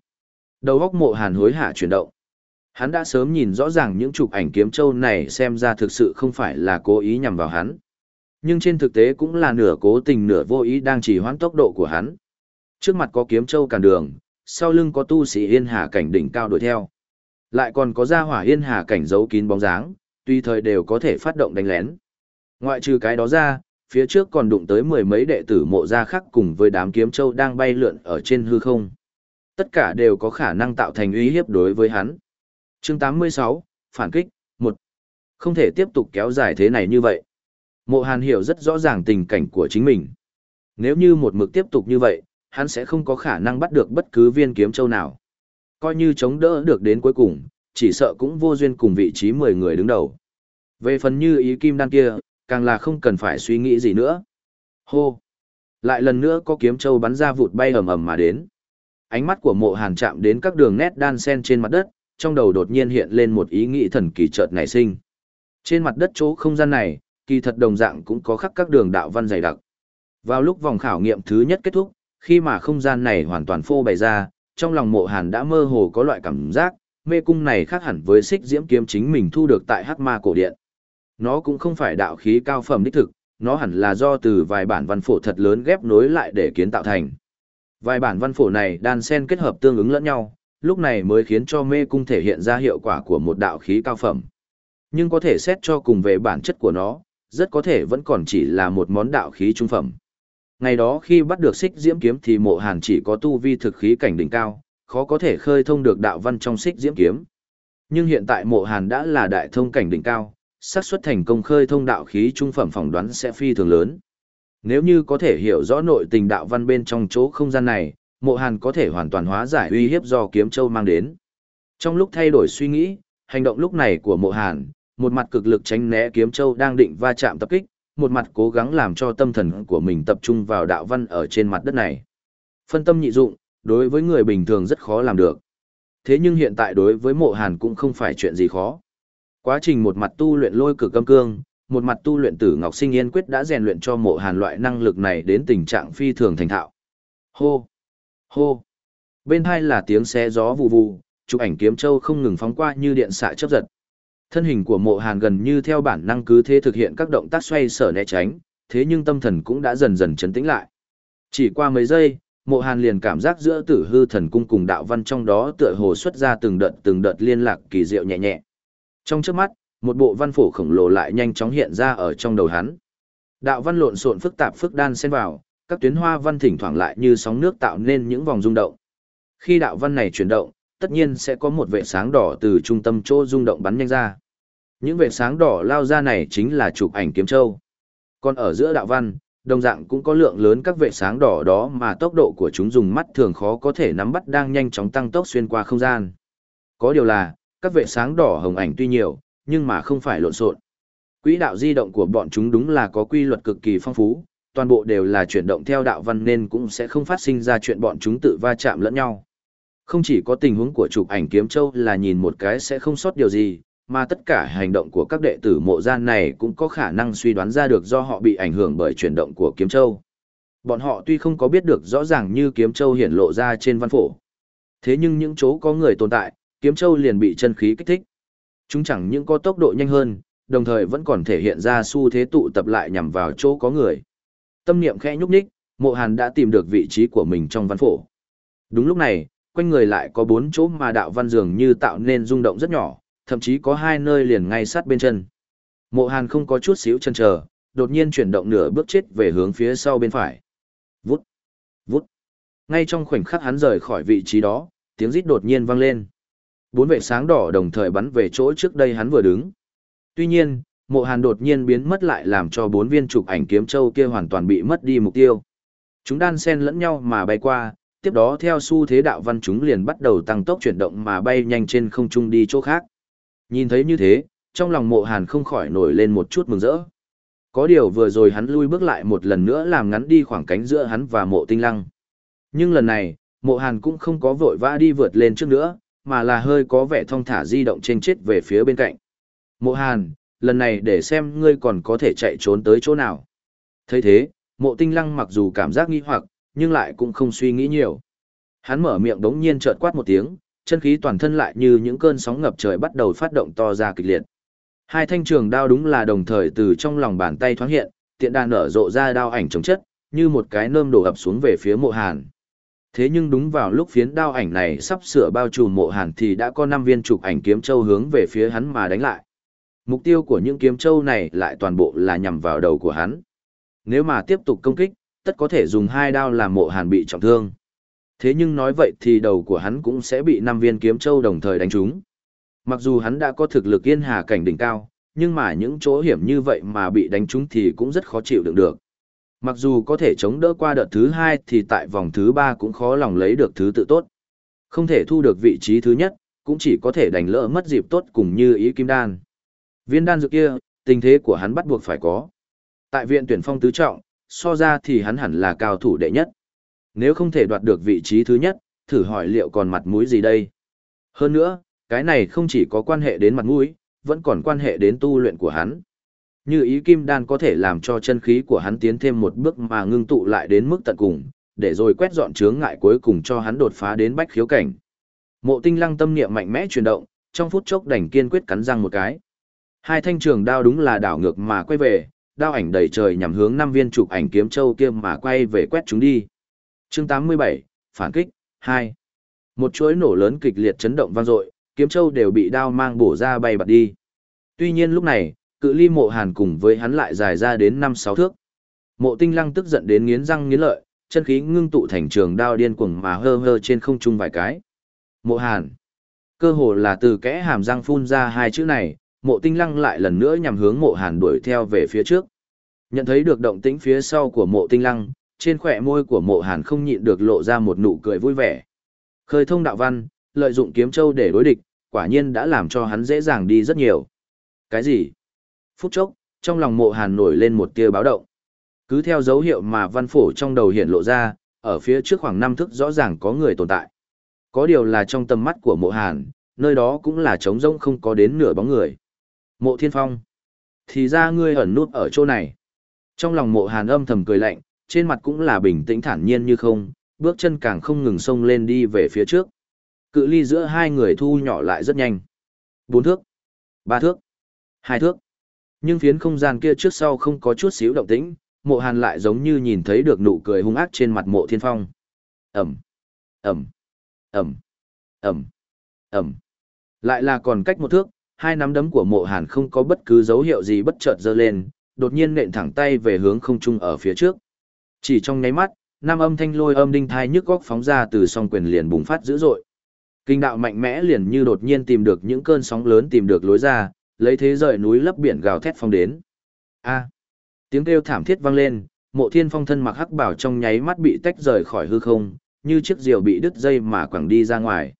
Đầu góc mộ hàn hối hả chuyển động. Hắn đã sớm nhìn rõ ràng những chụp ảnh kiếm châu này xem ra thực sự không phải là cố ý nhằm vào hắn. Nhưng trên thực tế cũng là nửa cố tình nửa vô ý đang chỉ hoãn tốc độ của hắn. Trước mặt có kiếm châu cản đường, sau lưng có tu sĩ yên hà cảnh đỉnh cao đuổi theo. Lại còn có gia hỏa yên hà cảnh giấu kín bóng dáng, tùy thời đều có thể phát động đánh lén. Ngoại trừ cái đó ra, phía trước còn đụng tới mười mấy đệ tử mộ gia khác cùng với đám kiếm châu đang bay lượn ở trên hư không. Tất cả đều có khả năng tạo thành uy hiếp đối với hắn. Chương 86, Phản kích, 1. Không thể tiếp tục kéo dài thế này như vậy. Mộ Hàn hiểu rất rõ ràng tình cảnh của chính mình. Nếu như một mực tiếp tục như vậy, hắn sẽ không có khả năng bắt được bất cứ viên kiếm châu nào. Coi như chống đỡ được đến cuối cùng, chỉ sợ cũng vô duyên cùng vị trí 10 người đứng đầu. Về phần như ý kim đan kia, càng là không cần phải suy nghĩ gì nữa. Hô! Lại lần nữa có kiếm châu bắn ra vụt bay ầm ầm mà đến. Ánh mắt của mộ hàn chạm đến các đường nét đan sen trên mặt đất, trong đầu đột nhiên hiện lên một ý nghĩ thần kỳ chợt nảy sinh. Trên mặt đất chỗ không gian này, kỳ thật đồng dạng cũng có khắc các đường đạo văn dày đặc. Vào lúc vòng khảo nghiệm thứ nhất kết thúc, khi mà không gian này hoàn toàn phô bày ra, trong lòng mộ hàn đã mơ hồ có loại cảm giác, mê cung này khác hẳn với xích diễm kiếm chính mình thu được tại hắc ma cổ điện. Nó cũng không phải đạo khí cao phẩm đích thực, nó hẳn là do từ vài bản văn phổ thật lớn ghép nối lại để kiến tạo thành. Vài bản văn phổ này đan xen kết hợp tương ứng lẫn nhau, lúc này mới khiến cho mê cung thể hiện ra hiệu quả của một đạo khí cao phẩm. Nhưng có thể xét cho cùng về bản chất của nó, rất có thể vẫn còn chỉ là một món đạo khí trung phẩm. Ngày đó khi bắt được xích diễm kiếm thì mộ hàn chỉ có tu vi thực khí cảnh đỉnh cao, khó có thể khơi thông được đạo văn trong xích diễm kiếm. Nhưng hiện tại mộ hàn đã là đại thông cảnh đỉnh cao, xác suất thành công khơi thông đạo khí trung phẩm phỏng đoán sẽ phi thường lớn. Nếu như có thể hiểu rõ nội tình đạo văn bên trong chỗ không gian này, mộ hàn có thể hoàn toàn hóa giải uy hiếp do kiếm châu mang đến. Trong lúc thay đổi suy nghĩ, hành động lúc này của mộ hàn, một mặt cực lực tránh né kiếm châu đang định va chạm tập kích, một mặt cố gắng làm cho tâm thần của mình tập trung vào đạo văn ở trên mặt đất này. Phân tâm nhị dụng, đối với người bình thường rất khó làm được. Thế nhưng hiện tại đối với mộ hàn cũng không phải chuyện gì khó. Quá trình một mặt tu luyện lôi cực âm cương, một mặt tu luyện tử ngọc sinh yên quyết đã rèn luyện cho mộ hàn loại năng lực này đến tình trạng phi thường thành thạo. Hô! Hô! Bên hai là tiếng xe gió vù vù, chụp ảnh kiếm châu không ngừng phóng qua như điện xạ chấp giật. Thân hình của mộ hàn gần như theo bản năng cứ thế thực hiện các động tác xoay sở né tránh, thế nhưng tâm thần cũng đã dần dần chấn tĩnh lại. Chỉ qua mấy giây, mộ hàn liền cảm giác giữa tử hư thần cung cùng đạo văn trong đó tựa hồ xuất ra từng đợt từng đợt liên lạc kỳ diệu nhẹ nhẹ. Trong trước mắt, một bộ văn phổ khổng lồ lại nhanh chóng hiện ra ở trong đầu hắn. Đạo văn lộn xộn phức tạp phức đan xen vào, các tuyến hoa văn thỉnh thoảng lại như sóng nước tạo nên những vòng rung động. Khi đạo văn này chuyển động, tất nhiên sẽ có một vệ sáng đỏ từ trung tâm chỗ rung động bắn nhanh ra. Những vệt sáng đỏ lao ra này chính là chụp ảnh kiếm châu. Còn ở giữa đạo văn, đồng dạng cũng có lượng lớn các vệt sáng đỏ đó mà tốc độ của chúng dùng mắt thường khó có thể nắm bắt đang nhanh chóng tăng tốc xuyên qua không gian. Có điều là, các vệt sáng đỏ hồng ảnh tuy nhiều, nhưng mà không phải lộn xộn. Quỹ đạo di động của bọn chúng đúng là có quy luật cực kỳ phong phú, toàn bộ đều là chuyển động theo đạo văn nên cũng sẽ không phát sinh ra chuyện bọn chúng tự va chạm lẫn nhau. Không chỉ có tình huống của chụp ảnh kiếm châu là nhìn một cái sẽ không sót điều gì, mà tất cả hành động của các đệ tử mộ gian này cũng có khả năng suy đoán ra được do họ bị ảnh hưởng bởi chuyển động của kiếm châu. Bọn họ tuy không có biết được rõ ràng như kiếm châu hiển lộ ra trên văn phổ. Thế nhưng những chỗ có người tồn tại, kiếm châu liền bị chân khí kích thích. Chúng chẳng những có tốc độ nhanh hơn, đồng thời vẫn còn thể hiện ra xu thế tụ tập lại nhằm vào chỗ có người. Tâm niệm khẽ nhúc nhích, mộ hàn đã tìm được vị trí của mình trong văn phổ. Đúng lúc này, quanh người lại có bốn chỗ mà đạo văn dường như tạo nên rung động rất nhỏ, thậm chí có hai nơi liền ngay sát bên chân. Mộ Hàn không có chút xíu chân chờ, đột nhiên chuyển động nửa bước chết về hướng phía sau bên phải. Vút, vút. Ngay trong khoảnh khắc hắn rời khỏi vị trí đó, tiếng rít đột nhiên vang lên. Bốn vệ sáng đỏ đồng thời bắn về chỗ trước đây hắn vừa đứng. Tuy nhiên, mộ hàn đột nhiên biến mất lại làm cho bốn viên chụp ảnh kiếm châu kia hoàn toàn bị mất đi mục tiêu. Chúng đan xen lẫn nhau mà bay qua, tiếp đó theo xu thế đạo văn chúng liền bắt đầu tăng tốc chuyển động mà bay nhanh trên không trung đi chỗ khác. Nhìn thấy như thế, trong lòng mộ hàn không khỏi nổi lên một chút mừng rỡ. Có điều vừa rồi hắn lui bước lại một lần nữa làm ngắn đi khoảng cánh giữa hắn và mộ tinh lăng. Nhưng lần này, mộ hàn cũng không có vội vã đi vượt lên trước nữa, mà là hơi có vẻ thong thả di động trên chết về phía bên cạnh. Mộ hàn, lần này để xem ngươi còn có thể chạy trốn tới chỗ nào. thấy thế, mộ tinh lăng mặc dù cảm giác nghi hoặc, nhưng lại cũng không suy nghĩ nhiều. Hắn mở miệng đống nhiên trợt quát một tiếng, chân khí toàn thân lại như những cơn sóng ngập trời bắt đầu phát động to ra kịch liệt. Hai thanh trường đao đúng là đồng thời từ trong lòng bàn tay thoáng hiện, tiện đàn nở rộ ra đao ảnh chống chất, như một cái nơm đổ ập xuống về phía mộ hàn. Thế nhưng đúng vào lúc phiến đao ảnh này sắp sửa bao trùm mộ hàn thì đã có năm viên trục ảnh kiếm châu hướng về phía hắn mà đánh lại. Mục tiêu của những kiếm châu này lại toàn bộ là nhằm vào đầu của hắn. Nếu mà tiếp tục công kích, tất có thể dùng hai đao làm mộ hàn bị trọng thương. Thế nhưng nói vậy thì đầu của hắn cũng sẽ bị năm viên kiếm châu đồng thời đánh trúng. Mặc dù hắn đã có thực lực yên hà cảnh đỉnh cao, nhưng mà những chỗ hiểm như vậy mà bị đánh trúng thì cũng rất khó chịu đựng được. Mặc dù có thể chống đỡ qua đợt thứ hai thì tại vòng thứ ba cũng khó lòng lấy được thứ tự tốt. Không thể thu được vị trí thứ nhất, cũng chỉ có thể đánh lỡ mất dịp tốt cùng như ý kim đan. Viên đan dược kia, tình thế của hắn bắt buộc phải có. Tại viện tuyển phong tứ trọng, so ra thì hắn hẳn là cao thủ đệ nhất. Nếu không thể đoạt được vị trí thứ nhất, thử hỏi liệu còn mặt mũi gì đây? Hơn nữa, cái này không chỉ có quan hệ đến mặt mũi, vẫn còn quan hệ đến tu luyện của hắn. Như ý kim đan có thể làm cho chân khí của hắn tiến thêm một bước mà ngưng tụ lại đến mức tận cùng, để rồi quét dọn chướng ngại cuối cùng cho hắn đột phá đến bách khiếu cảnh. Mộ tinh lăng tâm niệm mạnh mẽ chuyển động, trong phút chốc đành kiên quyết cắn răng một cái. Hai thanh trường đao đúng là đảo ngược mà quay về, đao ảnh đầy trời nhằm hướng năm viên chụp ảnh kiếm châu kia mà quay về quét chúng đi. Chương 87, phản kích 2. Một chuỗi nổ lớn kịch liệt chấn động vang dội, kiếm châu đều bị đao mang bổ ra bay bật đi. Tuy nhiên lúc này, cự ly mộ hàn cùng với hắn lại dài ra đến 5-6 thước. Mộ tinh lăng tức giận đến nghiến răng nghiến lợi, chân khí ngưng tụ thành trường đao điên cuồng mà hơ hơ trên không trung vài cái. Mộ hàn. Cơ hồ là từ kẽ hàm răng phun ra hai chữ này, mộ tinh lăng lại lần nữa nhằm hướng mộ hàn đuổi theo về phía trước. Nhận thấy được động tĩnh phía sau của mộ tinh lăng, trên khỏe môi của mộ hàn không nhịn được lộ ra một nụ cười vui vẻ. Khơi thông đạo văn, lợi dụng kiếm châu để đối địch, quả nhiên đã làm cho hắn dễ dàng đi rất nhiều. Cái gì? Phút chốc, trong lòng mộ hàn nổi lên một tia báo động. Cứ theo dấu hiệu mà văn phổ trong đầu hiện lộ ra, ở phía trước khoảng năm thức rõ ràng có người tồn tại. Có điều là trong tầm mắt của mộ hàn, nơi đó cũng là trống rỗng không có đến nửa bóng người. Mộ thiên phong. Thì ra ngươi ẩn nút ở chỗ này. Trong lòng mộ hàn âm thầm cười lạnh, trên mặt cũng là bình tĩnh thản nhiên như không, bước chân càng không ngừng xông lên đi về phía trước. Cự ly giữa hai người thu nhỏ lại rất nhanh. Bốn thước, ba thước, hai thước. Nhưng phiến không gian kia trước sau không có chút xíu động tĩnh, mộ hàn lại giống như nhìn thấy được nụ cười hung ác trên mặt mộ thiên phong. Ẩm, Ẩm, Ẩm, Ẩm, Ẩm. Lại là còn cách một thước, hai nắm đấm của mộ hàn không có bất cứ dấu hiệu gì bất chợt dơ lên, đột nhiên nện thẳng tay về hướng không trung ở phía trước. Chỉ trong nháy mắt, nam âm thanh lôi âm đinh thai nhức góc phóng ra từ song quyền liền bùng phát dữ dội. Kinh đạo mạnh mẽ liền như đột nhiên tìm được những cơn sóng lớn tìm được lối ra, lấy thế rời núi lấp biển gào thét phong đến. A. tiếng kêu thảm thiết vang lên, Mộ Thiên Phong thân mặc hắc bảo trong nháy mắt bị tách rời khỏi hư không, như chiếc diều bị đứt dây mà quẳng đi ra ngoài.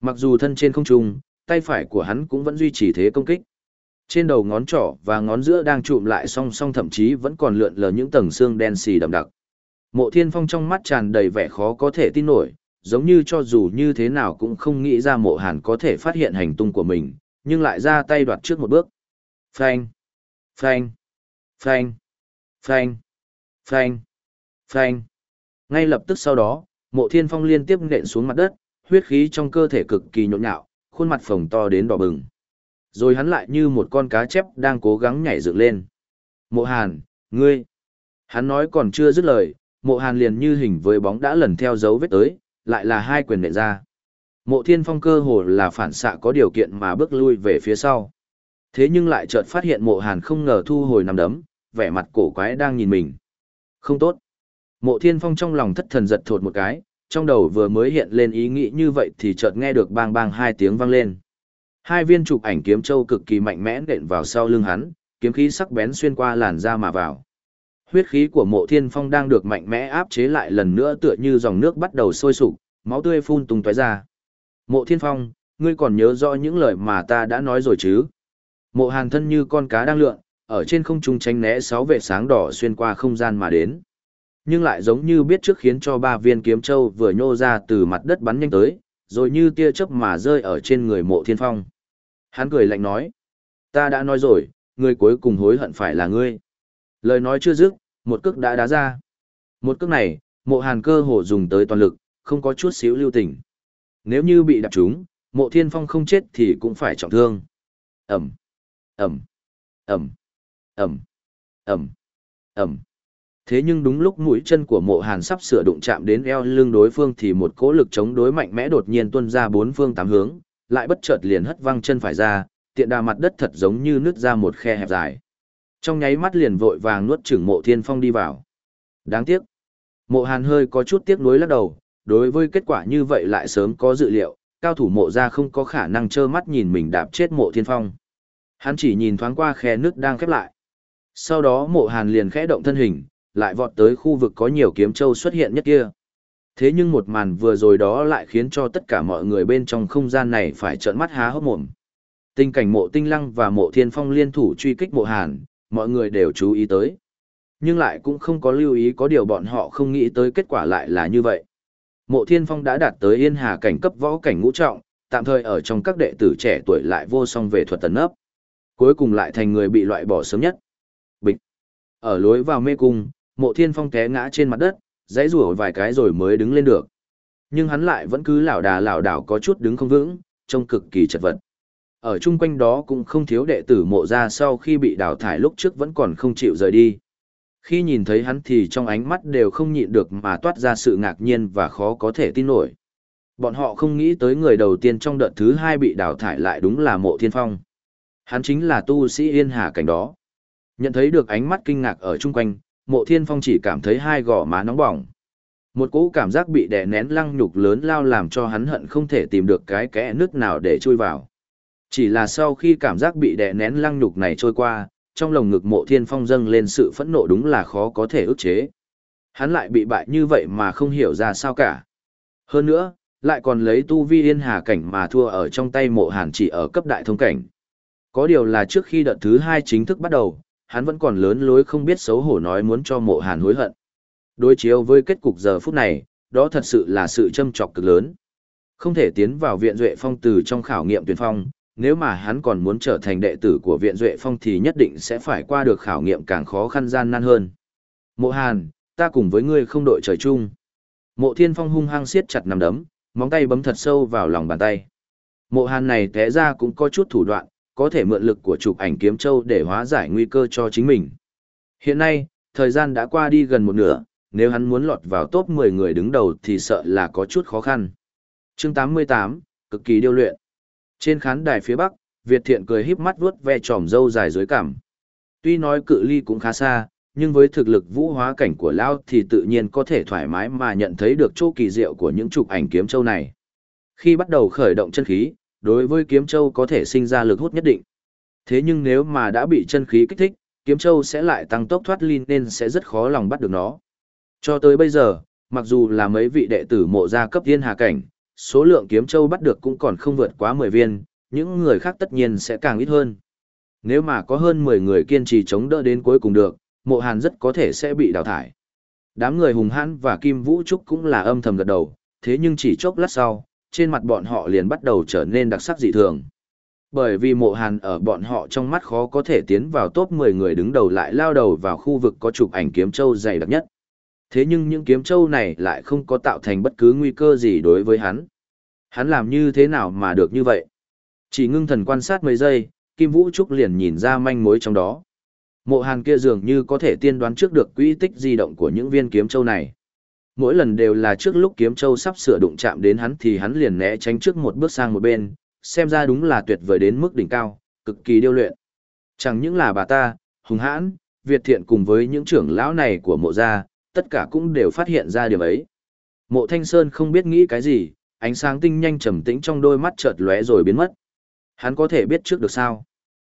Mặc dù thân trên không trung, tay phải của hắn cũng vẫn duy trì thế công kích. Trên đầu ngón trỏ và ngón giữa đang trụm lại song song thậm chí vẫn còn lượn lờ những tầng xương đen xì đậm đặc. Mộ Thiên Phong trong mắt tràn đầy vẻ khó có thể tin nổi, giống như cho dù như thế nào cũng không nghĩ ra mộ hàn có thể phát hiện hành tung của mình, nhưng lại ra tay đoạt trước một bước. Phanh, phanh, phanh, phanh, phanh, phanh. Ngay lập tức sau đó, mộ thiên phong liên tiếp nện xuống mặt đất, huyết khí trong cơ thể cực kỳ nhộn nhạo, khuôn mặt phồng to đến đỏ bừng. Rồi hắn lại như một con cá chép đang cố gắng nhảy dựng lên. Mộ hàn, ngươi. Hắn nói còn chưa dứt lời, mộ hàn liền như hình với bóng đã lần theo dấu vết tới, lại là hai quyền nệ ra. Mộ thiên phong cơ hồ là phản xạ có điều kiện mà bước lui về phía sau. Thế nhưng lại chợt phát hiện mộ hàn không ngờ thu hồi nằm đấm, vẻ mặt cổ quái đang nhìn mình. Không tốt. Mộ thiên phong trong lòng thất thần giật thột một cái, trong đầu vừa mới hiện lên ý nghĩ như vậy thì chợt nghe được bang bang hai tiếng vang lên. Hai viên chụp ảnh kiếm châu cực kỳ mạnh mẽ nện vào sau lưng hắn, kiếm khí sắc bén xuyên qua làn da mà vào. Huyết khí của mộ thiên phong đang được mạnh mẽ áp chế lại lần nữa tựa như dòng nước bắt đầu sôi sục, máu tươi phun tung tóe ra. Mộ thiên phong, ngươi còn nhớ rõ những lời mà ta đã nói rồi chứ? Mộ hàn thân như con cá đang lượn, ở trên không trung tránh né sáu vệ sáng đỏ xuyên qua không gian mà đến. Nhưng lại giống như biết trước khiến cho ba viên kiếm châu vừa nhô ra từ mặt đất bắn nhanh tới, rồi như tia chớp mà rơi ở trên người mộ thiên phong. Hắn cười lạnh nói, ta đã nói rồi, người cuối cùng hối hận phải là ngươi. Lời nói chưa dứt, một cước đã đá ra. Một cước này, mộ hàn cơ hồ dùng tới toàn lực, không có chút xíu lưu tình. Nếu như bị đạp trúng, mộ thiên phong không chết thì cũng phải trọng thương. Ẩm, Ẩm, Ẩm, Ẩm, Ẩm, Ẩm. Thế nhưng đúng lúc mũi chân của mộ hàn sắp sửa đụng chạm đến eo lưng đối phương thì một cỗ lực chống đối mạnh mẽ đột nhiên tuôn ra bốn phương tám hướng, lại bất chợt liền hất văng chân phải ra, tiện đà mặt đất thật giống như nứt ra một khe hẹp dài. Trong nháy mắt liền vội vàng nuốt chửng mộ thiên phong đi vào. Đáng tiếc. Mộ hàn hơi có chút tiếc nuối lắc đầu, đối với kết quả như vậy lại sớm có dự liệu, cao thủ mộ ra không có khả năng trơ mắt nhìn mình đạp chết mộ thiên phong. Hắn chỉ nhìn thoáng qua khe nước đang khép lại. Sau đó mộ hàn liền khẽ động thân hình, lại vọt tới khu vực có nhiều kiếm châu xuất hiện nhất kia. Thế nhưng một màn vừa rồi đó lại khiến cho tất cả mọi người bên trong không gian này phải trợn mắt há hốc mồm. Tình cảnh mộ tinh lăng và mộ thiên phong liên thủ truy kích mộ hàn, mọi người đều chú ý tới. Nhưng lại cũng không có lưu ý có điều bọn họ không nghĩ tới kết quả lại là như vậy. Mộ thiên phong đã đạt tới yên hà cảnh cấp võ cảnh ngũ trọng, tạm thời ở trong các đệ tử trẻ tuổi lại vô song về thuật tấn ấp. Cuối cùng lại thành người bị loại bỏ sớm nhất. Bịch. Ở lối vào mê cung, mộ thiên phong té ngã trên mặt đất, dãy rủa vài cái rồi mới đứng lên được. Nhưng hắn lại vẫn cứ lảo đà lảo đảo có chút đứng không vững, trông cực kỳ chật vật. Ở chung quanh đó cũng không thiếu đệ tử mộ ra sau khi bị đào thải lúc trước vẫn còn không chịu rời đi. Khi nhìn thấy hắn thì trong ánh mắt đều không nhịn được mà toát ra sự ngạc nhiên và khó có thể tin nổi. Bọn họ không nghĩ tới người đầu tiên trong đợt thứ hai bị đào thải lại đúng là mộ thiên phong. Hắn chính là tu sĩ yên hà cảnh đó. Nhận thấy được ánh mắt kinh ngạc ở chung quanh, mộ thiên phong chỉ cảm thấy hai gò má nóng bỏng. Một cỗ cảm giác bị đè nén lăng nhục lớn lao làm cho hắn hận không thể tìm được cái kẽ nước nào để chui vào. Chỉ là sau khi cảm giác bị đè nén lăng nhục này trôi qua, trong lồng ngực mộ thiên phong dâng lên sự phẫn nộ đúng là khó có thể ức chế. Hắn lại bị bại như vậy mà không hiểu ra sao cả. Hơn nữa, lại còn lấy tu vi yên hà cảnh mà thua ở trong tay mộ hàn chỉ ở cấp đại thông cảnh. Có điều là trước khi đợt thứ hai chính thức bắt đầu, hắn vẫn còn lớn lối không biết xấu hổ nói muốn cho mộ hàn hối hận. Đối chiếu với kết cục giờ phút này, đó thật sự là sự châm trọc cực lớn. Không thể tiến vào viện duệ phong từ trong khảo nghiệm tuyển phong, nếu mà hắn còn muốn trở thành đệ tử của viện duệ phong thì nhất định sẽ phải qua được khảo nghiệm càng khó khăn gian nan hơn. Mộ hàn, ta cùng với ngươi không đội trời chung. Mộ thiên phong hung hăng siết chặt nằm đấm, móng tay bấm thật sâu vào lòng bàn tay. Mộ hàn này té ra cũng có chút thủ đoạn, có thể mượn lực của chụp ảnh kiếm châu để hóa giải nguy cơ cho chính mình. Hiện nay, thời gian đã qua đi gần một nửa, nếu hắn muốn lọt vào top 10 người đứng đầu thì sợ là có chút khó khăn. chương 88, cực kỳ điêu luyện. Trên khán đài phía bắc, Việt Thiện cười híp mắt vuốt ve tròm râu dài dưới cằm. Tuy nói cự ly cũng khá xa, nhưng với thực lực vũ hóa cảnh của Lao thì tự nhiên có thể thoải mái mà nhận thấy được chỗ kỳ diệu của những chụp ảnh kiếm châu này. Khi bắt đầu khởi động chân khí, đối với kiếm châu có thể sinh ra lực hút nhất định. Thế nhưng nếu mà đã bị chân khí kích thích, kiếm châu sẽ lại tăng tốc thoát ly nên sẽ rất khó lòng bắt được nó. Cho tới bây giờ, mặc dù là mấy vị đệ tử mộ gia cấp thiên hà cảnh, số lượng kiếm châu bắt được cũng còn không vượt quá 10 viên, những người khác tất nhiên sẽ càng ít hơn. Nếu mà có hơn 10 người kiên trì chống đỡ đến cuối cùng được, mộ hàn rất có thể sẽ bị đào thải. Đám người hùng hãn và Kim Vũ Trúc cũng là âm thầm gật đầu, thế nhưng chỉ chốc lát sau, trên mặt bọn họ liền bắt đầu trở nên đặc sắc dị thường. Bởi vì mộ hàn ở bọn họ trong mắt khó có thể tiến vào top 10 người đứng đầu lại lao đầu vào khu vực có chụp ảnh kiếm châu dày đặc nhất. Thế nhưng những kiếm châu này lại không có tạo thành bất cứ nguy cơ gì đối với hắn. Hắn làm như thế nào mà được như vậy? Chỉ ngưng thần quan sát mấy giây, Kim Vũ Trúc liền nhìn ra manh mối trong đó. Mộ hàn kia dường như có thể tiên đoán trước được quỹ tích di động của những viên kiếm châu này. Mỗi lần đều là trước lúc kiếm châu sắp sửa đụng chạm đến hắn thì hắn liền né tránh trước một bước sang một bên, xem ra đúng là tuyệt vời đến mức đỉnh cao, cực kỳ điêu luyện. Chẳng những là bà ta, hùng hãn, Việt thiện cùng với những trưởng lão này của mộ gia, tất cả cũng đều phát hiện ra điều ấy. Mộ Thanh Sơn không biết nghĩ cái gì, ánh sáng tinh nhanh trầm tĩnh trong đôi mắt chợt lóe rồi biến mất. Hắn có thể biết trước được sao?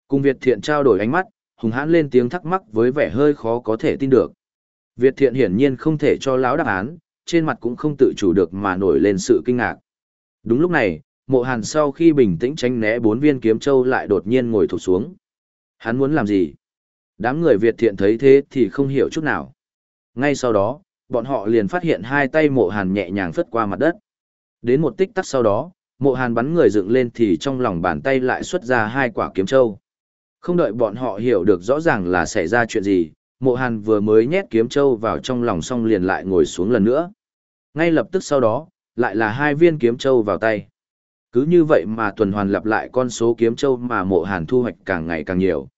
Cùng Việt Thiện trao đổi ánh mắt, hùng hãn lên tiếng thắc mắc với vẻ hơi khó có thể tin được. Việt Thiện hiển nhiên không thể cho lão đáp án, trên mặt cũng không tự chủ được mà nổi lên sự kinh ngạc. Đúng lúc này, Mộ Hàn sau khi bình tĩnh tránh né bốn viên kiếm châu lại đột nhiên ngồi thụt xuống. Hắn muốn làm gì? Đám người Việt Thiện thấy thế thì không hiểu chút nào. Ngay sau đó, bọn họ liền phát hiện hai tay mộ hàn nhẹ nhàng phất qua mặt đất. Đến một tích tắc sau đó, mộ hàn bắn người dựng lên thì trong lòng bàn tay lại xuất ra hai quả kiếm châu. Không đợi bọn họ hiểu được rõ ràng là xảy ra chuyện gì, mộ hàn vừa mới nhét kiếm châu vào trong lòng xong liền lại ngồi xuống lần nữa. Ngay lập tức sau đó, lại là hai viên kiếm châu vào tay. Cứ như vậy mà tuần hoàn lặp lại con số kiếm châu mà mộ hàn thu hoạch càng ngày càng nhiều.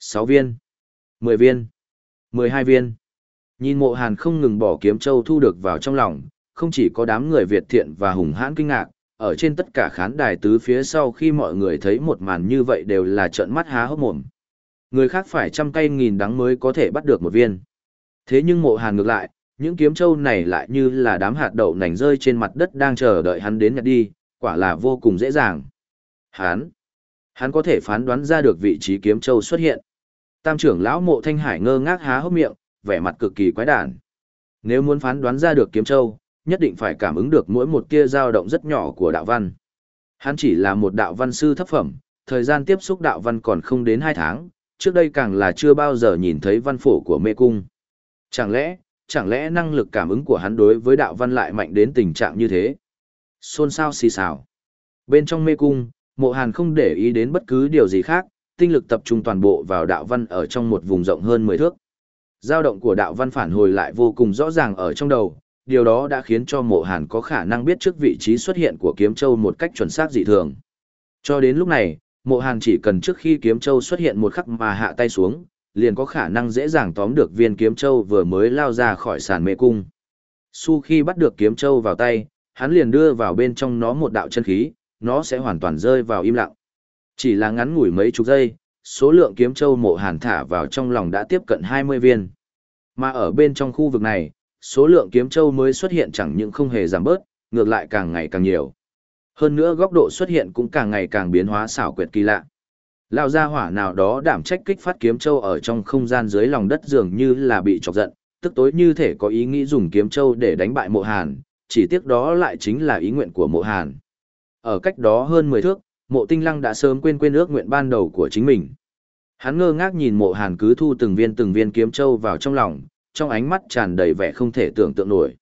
6 viên, 10 viên, 12 viên. Nhìn mộ hàn không ngừng bỏ kiếm châu thu được vào trong lòng, không chỉ có đám người Việt thiện và hùng hãn kinh ngạc, ở trên tất cả khán đài tứ phía sau khi mọi người thấy một màn như vậy đều là trợn mắt há hốc mồm. Người khác phải trăm cây nghìn đắng mới có thể bắt được một viên. Thế nhưng mộ hàn ngược lại, những kiếm châu này lại như là đám hạt đậu nành rơi trên mặt đất đang chờ đợi hắn đến nhặt đi, quả là vô cùng dễ dàng. Hắn, hắn có thể phán đoán ra được vị trí kiếm châu xuất hiện. Tam trưởng lão mộ thanh hải ngơ ngác há hốc miệng, vẻ mặt cực kỳ quái đản. Nếu muốn phán đoán ra được kiếm châu, nhất định phải cảm ứng được mỗi một tia dao động rất nhỏ của đạo văn. Hắn chỉ là một đạo văn sư thấp phẩm, thời gian tiếp xúc đạo văn còn không đến 2 tháng, trước đây càng là chưa bao giờ nhìn thấy văn phổ của mê cung. Chẳng lẽ, chẳng lẽ năng lực cảm ứng của hắn đối với đạo văn lại mạnh đến tình trạng như thế? Xôn xao xì xào. Bên trong mê cung, mộ hàn không để ý đến bất cứ điều gì khác, tinh lực tập trung toàn bộ vào đạo văn ở trong một vùng rộng hơn 10 thước. Giao động của đạo văn phản hồi lại vô cùng rõ ràng ở trong đầu, điều đó đã khiến cho mộ hàn có khả năng biết trước vị trí xuất hiện của kiếm châu một cách chuẩn xác dị thường. Cho đến lúc này, mộ hàn chỉ cần trước khi kiếm châu xuất hiện một khắc mà hạ tay xuống, liền có khả năng dễ dàng tóm được viên kiếm châu vừa mới lao ra khỏi sàn mê cung. Su khi bắt được kiếm châu vào tay, hắn liền đưa vào bên trong nó một đạo chân khí, nó sẽ hoàn toàn rơi vào im lặng. Chỉ là ngắn ngủi mấy chục giây, số lượng kiếm châu mộ hàn thả vào trong lòng đã tiếp cận 20 viên. Mà ở bên trong khu vực này, số lượng kiếm châu mới xuất hiện chẳng những không hề giảm bớt, ngược lại càng ngày càng nhiều. Hơn nữa góc độ xuất hiện cũng càng ngày càng biến hóa xảo quyệt kỳ lạ. Lao ra hỏa nào đó đảm trách kích phát kiếm châu ở trong không gian dưới lòng đất dường như là bị chọc giận, tức tối như thể có ý nghĩ dùng kiếm châu để đánh bại mộ hàn, chỉ tiếc đó lại chính là ý nguyện của mộ hàn. Ở cách đó hơn 10 thước, mộ tinh lăng đã sớm quên quên ước nguyện ban đầu của chính mình. Hắn ngơ ngác nhìn mộ hàn cứ thu từng viên từng viên kiếm châu vào trong lòng, trong ánh mắt tràn đầy vẻ không thể tưởng tượng nổi.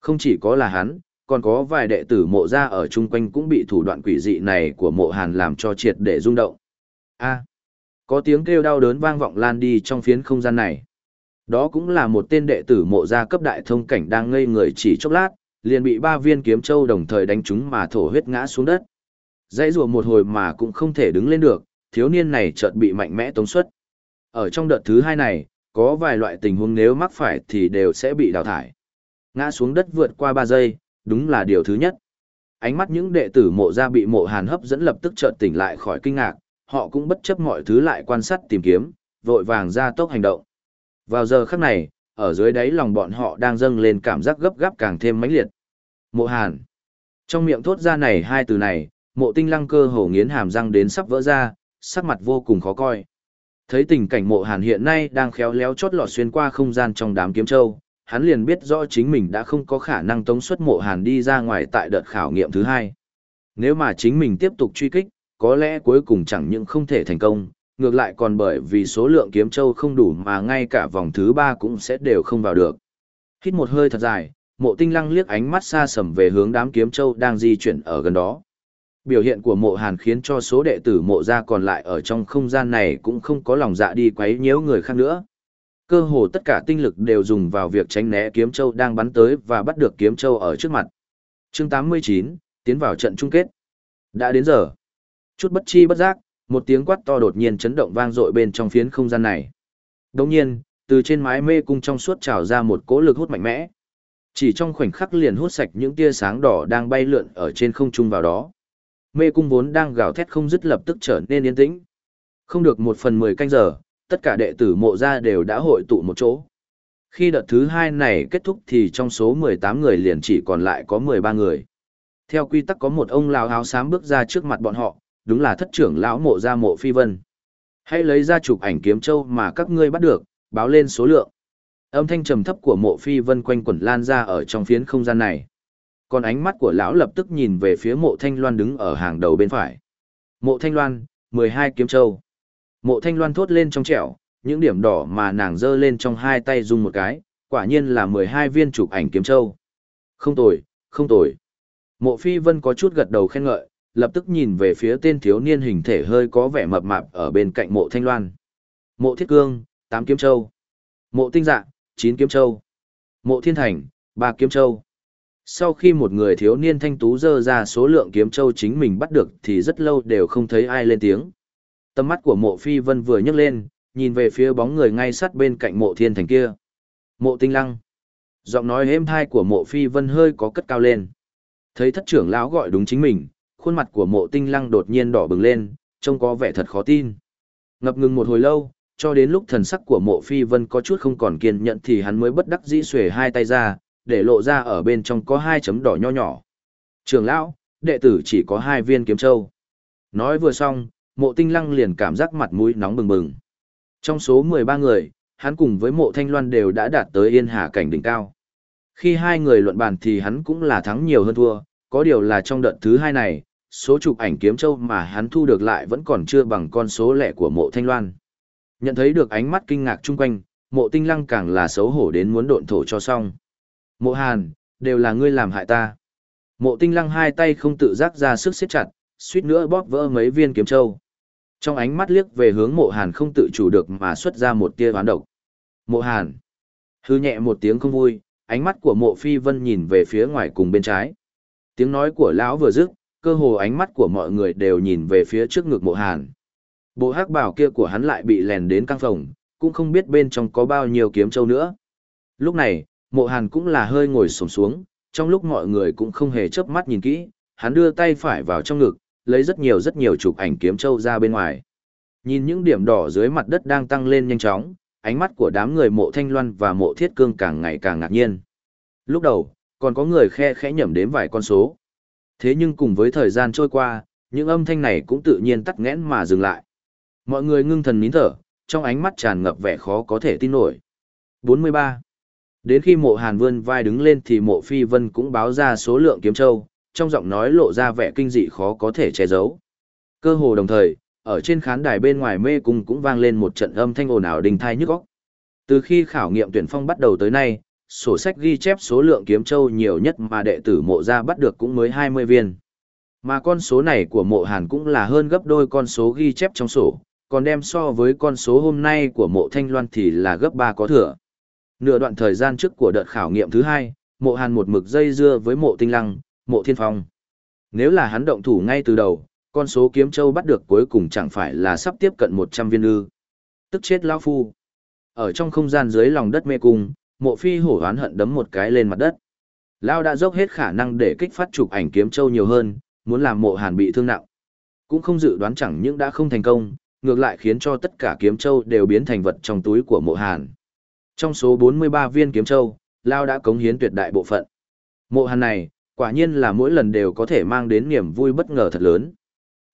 Không chỉ có là hắn, còn có vài đệ tử mộ ra ở chung quanh cũng bị thủ đoạn quỷ dị này của mộ hàn làm cho triệt để rung động. A. có tiếng kêu đau đớn vang vọng lan đi trong phiến không gian này. Đó cũng là một tên đệ tử mộ gia cấp đại thông cảnh đang ngây người chỉ chốc lát, liền bị ba viên kiếm châu đồng thời đánh trúng mà thổ huyết ngã xuống đất. Dãy rùa một hồi mà cũng không thể đứng lên được, thiếu niên này chợt bị mạnh mẽ tống xuất. Ở trong đợt thứ hai này, có vài loại tình huống nếu mắc phải thì đều sẽ bị đào thải. Ngã xuống đất vượt qua 3 giây, đúng là điều thứ nhất. Ánh mắt những đệ tử mộ gia bị mộ hàn hấp dẫn lập tức chợt tỉnh lại khỏi kinh ngạc, họ cũng bất chấp mọi thứ lại quan sát tìm kiếm, vội vàng ra tốc hành động. Vào giờ khắc này, ở dưới đáy lòng bọn họ đang dâng lên cảm giác gấp gáp càng thêm mãnh liệt. Mộ Hàn. Trong miệng thốt ra này hai từ này, mộ tinh lăng cơ hồ nghiến hàm răng đến sắp vỡ ra, sắc mặt vô cùng khó coi. Thấy tình cảnh mộ Hàn hiện nay đang khéo léo chót lọt xuyên qua không gian trong đám kiếm châu, hắn liền biết rõ chính mình đã không có khả năng tống xuất mộ Hàn đi ra ngoài tại đợt khảo nghiệm thứ hai. Nếu mà chính mình tiếp tục truy kích, có lẽ cuối cùng chẳng những không thể thành công, ngược lại còn bởi vì số lượng kiếm châu không đủ mà ngay cả vòng thứ ba cũng sẽ đều không vào được. Hít một hơi thật dài, mộ tinh lăng liếc ánh mắt xa sầm về hướng đám kiếm châu đang di chuyển ở gần đó. Biểu hiện của mộ hàn khiến cho số đệ tử mộ gia còn lại ở trong không gian này cũng không có lòng dạ đi quấy nhiễu người khác nữa. Cơ hồ tất cả tinh lực đều dùng vào việc tránh né kiếm châu đang bắn tới và bắt được kiếm châu ở trước mặt. chương 89, tiến vào trận chung kết. Đã đến giờ. Chút bất chi bất giác, một tiếng quát to đột nhiên chấn động vang dội bên trong phiến không gian này. Đồng nhiên, từ trên mái mê cung trong suốt trào ra một cỗ lực hút mạnh mẽ. Chỉ trong khoảnh khắc liền hút sạch những tia sáng đỏ đang bay lượn ở trên không trung vào đó. Mê cung vốn đang gào thét không dứt lập tức trở nên yên tĩnh. Không được một phần mười canh giờ, tất cả đệ tử mộ gia đều đã hội tụ một chỗ. Khi đợt thứ hai này kết thúc thì trong số 18 người liền chỉ còn lại có 13 người. Theo quy tắc có một ông lão áo xám bước ra trước mặt bọn họ, đúng là thất trưởng lão mộ gia mộ phi vân. Hãy lấy ra chụp ảnh kiếm châu mà các ngươi bắt được, báo lên số lượng. Âm thanh trầm thấp của mộ phi vân quanh quẩn lan ra ở trong phiến không gian này. Còn ánh mắt của lão lập tức nhìn về phía mộ thanh loan đứng ở hàng đầu bên phải. Mộ thanh loan, 12 kiếm châu. Mộ thanh loan thốt lên trong trẻo, những điểm đỏ mà nàng giơ lên trong hai tay dùng một cái, quả nhiên là 12 viên chụp ảnh kiếm châu. Không tồi, không tồi. Mộ phi vân có chút gật đầu khen ngợi, lập tức nhìn về phía tên thiếu niên hình thể hơi có vẻ mập mạp ở bên cạnh mộ thanh loan. Mộ thiết cương, tám kiếm châu. Mộ tinh dạ, chín kiếm châu. Mộ thiên thành, ba kiếm châu. Sau khi một người thiếu niên thanh tú dơ ra số lượng kiếm châu chính mình bắt được thì rất lâu đều không thấy ai lên tiếng. Tâm mắt của mộ phi vân vừa nhấc lên, nhìn về phía bóng người ngay sát bên cạnh mộ thiên thành kia. Mộ tinh lăng. Giọng nói êm thai của mộ phi vân hơi có cất cao lên. Thấy thất trưởng lão gọi đúng chính mình, khuôn mặt của mộ tinh lăng đột nhiên đỏ bừng lên, trông có vẻ thật khó tin. Ngập ngừng một hồi lâu, cho đến lúc thần sắc của mộ phi vân có chút không còn kiên nhẫn thì hắn mới bất đắc dĩ xuề hai tay ra, để lộ ra ở bên trong có hai chấm đỏ nho nhỏ. Trường lão, đệ tử chỉ có hai viên kiếm châu. Nói vừa xong, mộ tinh lăng liền cảm giác mặt mũi nóng bừng bừng. Trong số 13 người, hắn cùng với mộ thanh loan đều đã đạt tới yên hà cảnh đỉnh cao. Khi hai người luận bàn thì hắn cũng là thắng nhiều hơn thua, có điều là trong đợt thứ hai này, số chụp ảnh kiếm châu mà hắn thu được lại vẫn còn chưa bằng con số lẻ của mộ thanh loan. Nhận thấy được ánh mắt kinh ngạc chung quanh, mộ tinh lăng càng là xấu hổ đến muốn độn thổ cho xong. Mộ hàn, đều là ngươi làm hại ta. Mộ tinh lăng hai tay không tự giác ra sức siết chặt, suýt nữa bóp vỡ mấy viên kiếm châu. Trong ánh mắt liếc về hướng mộ hàn không tự chủ được mà xuất ra một tia oán độc. Mộ hàn. Hư nhẹ một tiếng không vui, ánh mắt của mộ phi vân nhìn về phía ngoài cùng bên trái. Tiếng nói của lão vừa dứt, cơ hồ ánh mắt của mọi người đều nhìn về phía trước ngực mộ hàn. Bộ hắc bảo kia của hắn lại bị lèn đến căng phòng, cũng không biết bên trong có bao nhiêu kiếm châu nữa. Lúc này, mộ hàn cũng là hơi ngồi sổng xuống, trong lúc mọi người cũng không hề chớp mắt nhìn kỹ, hắn đưa tay phải vào trong ngực, lấy rất nhiều rất nhiều chụp ảnh kiếm châu ra bên ngoài. Nhìn những điểm đỏ dưới mặt đất đang tăng lên nhanh chóng, ánh mắt của đám người mộ thanh loan và mộ thiết cương càng ngày càng ngạc nhiên. Lúc đầu, còn có người khe khẽ nhẩm đếm vài con số. Thế nhưng cùng với thời gian trôi qua, những âm thanh này cũng tự nhiên tắt nghẽn mà dừng lại. Mọi người ngưng thần nín thở, trong ánh mắt tràn ngập vẻ khó có thể tin nổi. 43. Đến khi mộ hàn vươn vai đứng lên thì mộ phi vân cũng báo ra số lượng kiếm châu, trong giọng nói lộ ra vẻ kinh dị khó có thể che giấu. Cơ hồ đồng thời, ở trên khán đài bên ngoài mê cung cũng vang lên một trận âm thanh ồn ào đình thai nhức óc. Từ khi khảo nghiệm tuyển phong bắt đầu tới nay, sổ sách ghi chép số lượng kiếm châu nhiều nhất mà đệ tử mộ ra bắt được cũng mới 20 viên. Mà con số này của mộ hàn cũng là hơn gấp đôi con số ghi chép trong sổ, còn đem so với con số hôm nay của mộ thanh loan thì là gấp 3 có thừa. Nửa đoạn thời gian trước của đợt khảo nghiệm thứ hai, mộ hàn một mực dây dưa với mộ tinh lăng, mộ thiên phong. Nếu là hắn động thủ ngay từ đầu, con số kiếm châu bắt được cuối cùng chẳng phải là sắp tiếp cận 100 viên ư. Tức chết lão phu. Ở trong không gian dưới lòng đất mê cung, mộ phi hổ oán hận đấm một cái lên mặt đất. Lao đã dốc hết khả năng để kích phát chụp ảnh kiếm châu nhiều hơn, muốn làm mộ hàn bị thương nặng. Cũng không dự đoán chẳng những đã không thành công, ngược lại khiến cho tất cả kiếm châu đều biến thành vật trong túi của mộ hàn. Trong số 43 viên kiếm châu, Lao đã cống hiến tuyệt đại bộ phận. Mộ hàn này, quả nhiên là mỗi lần đều có thể mang đến niềm vui bất ngờ thật lớn.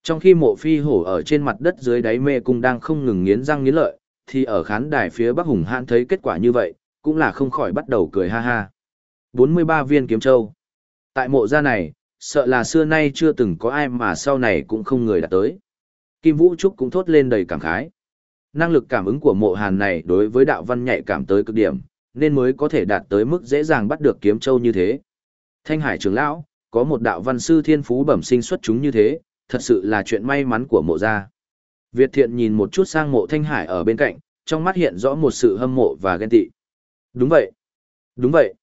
Trong khi mộ phi hổ ở trên mặt đất dưới đáy mê cung đang không ngừng nghiến răng nghiến lợi, thì ở khán đài phía bắc hùng hãn thấy kết quả như vậy, cũng là không khỏi bắt đầu cười ha ha. 43 viên kiếm châu. Tại mộ gia này, sợ là xưa nay chưa từng có ai mà sau này cũng không người đạt tới. Kim Vũ Trúc cũng thốt lên đầy cảm khái. Năng lực cảm ứng của mộ hàn này đối với đạo văn nhạy cảm tới cực điểm, nên mới có thể đạt tới mức dễ dàng bắt được kiếm châu như thế. Thanh Hải trưởng lão, có một đạo văn sư thiên phú bẩm sinh xuất chúng như thế, thật sự là chuyện may mắn của mộ gia. Việt thiện nhìn một chút sang mộ Thanh Hải ở bên cạnh, trong mắt hiện rõ một sự hâm mộ và ghen tị. Đúng vậy. Đúng vậy.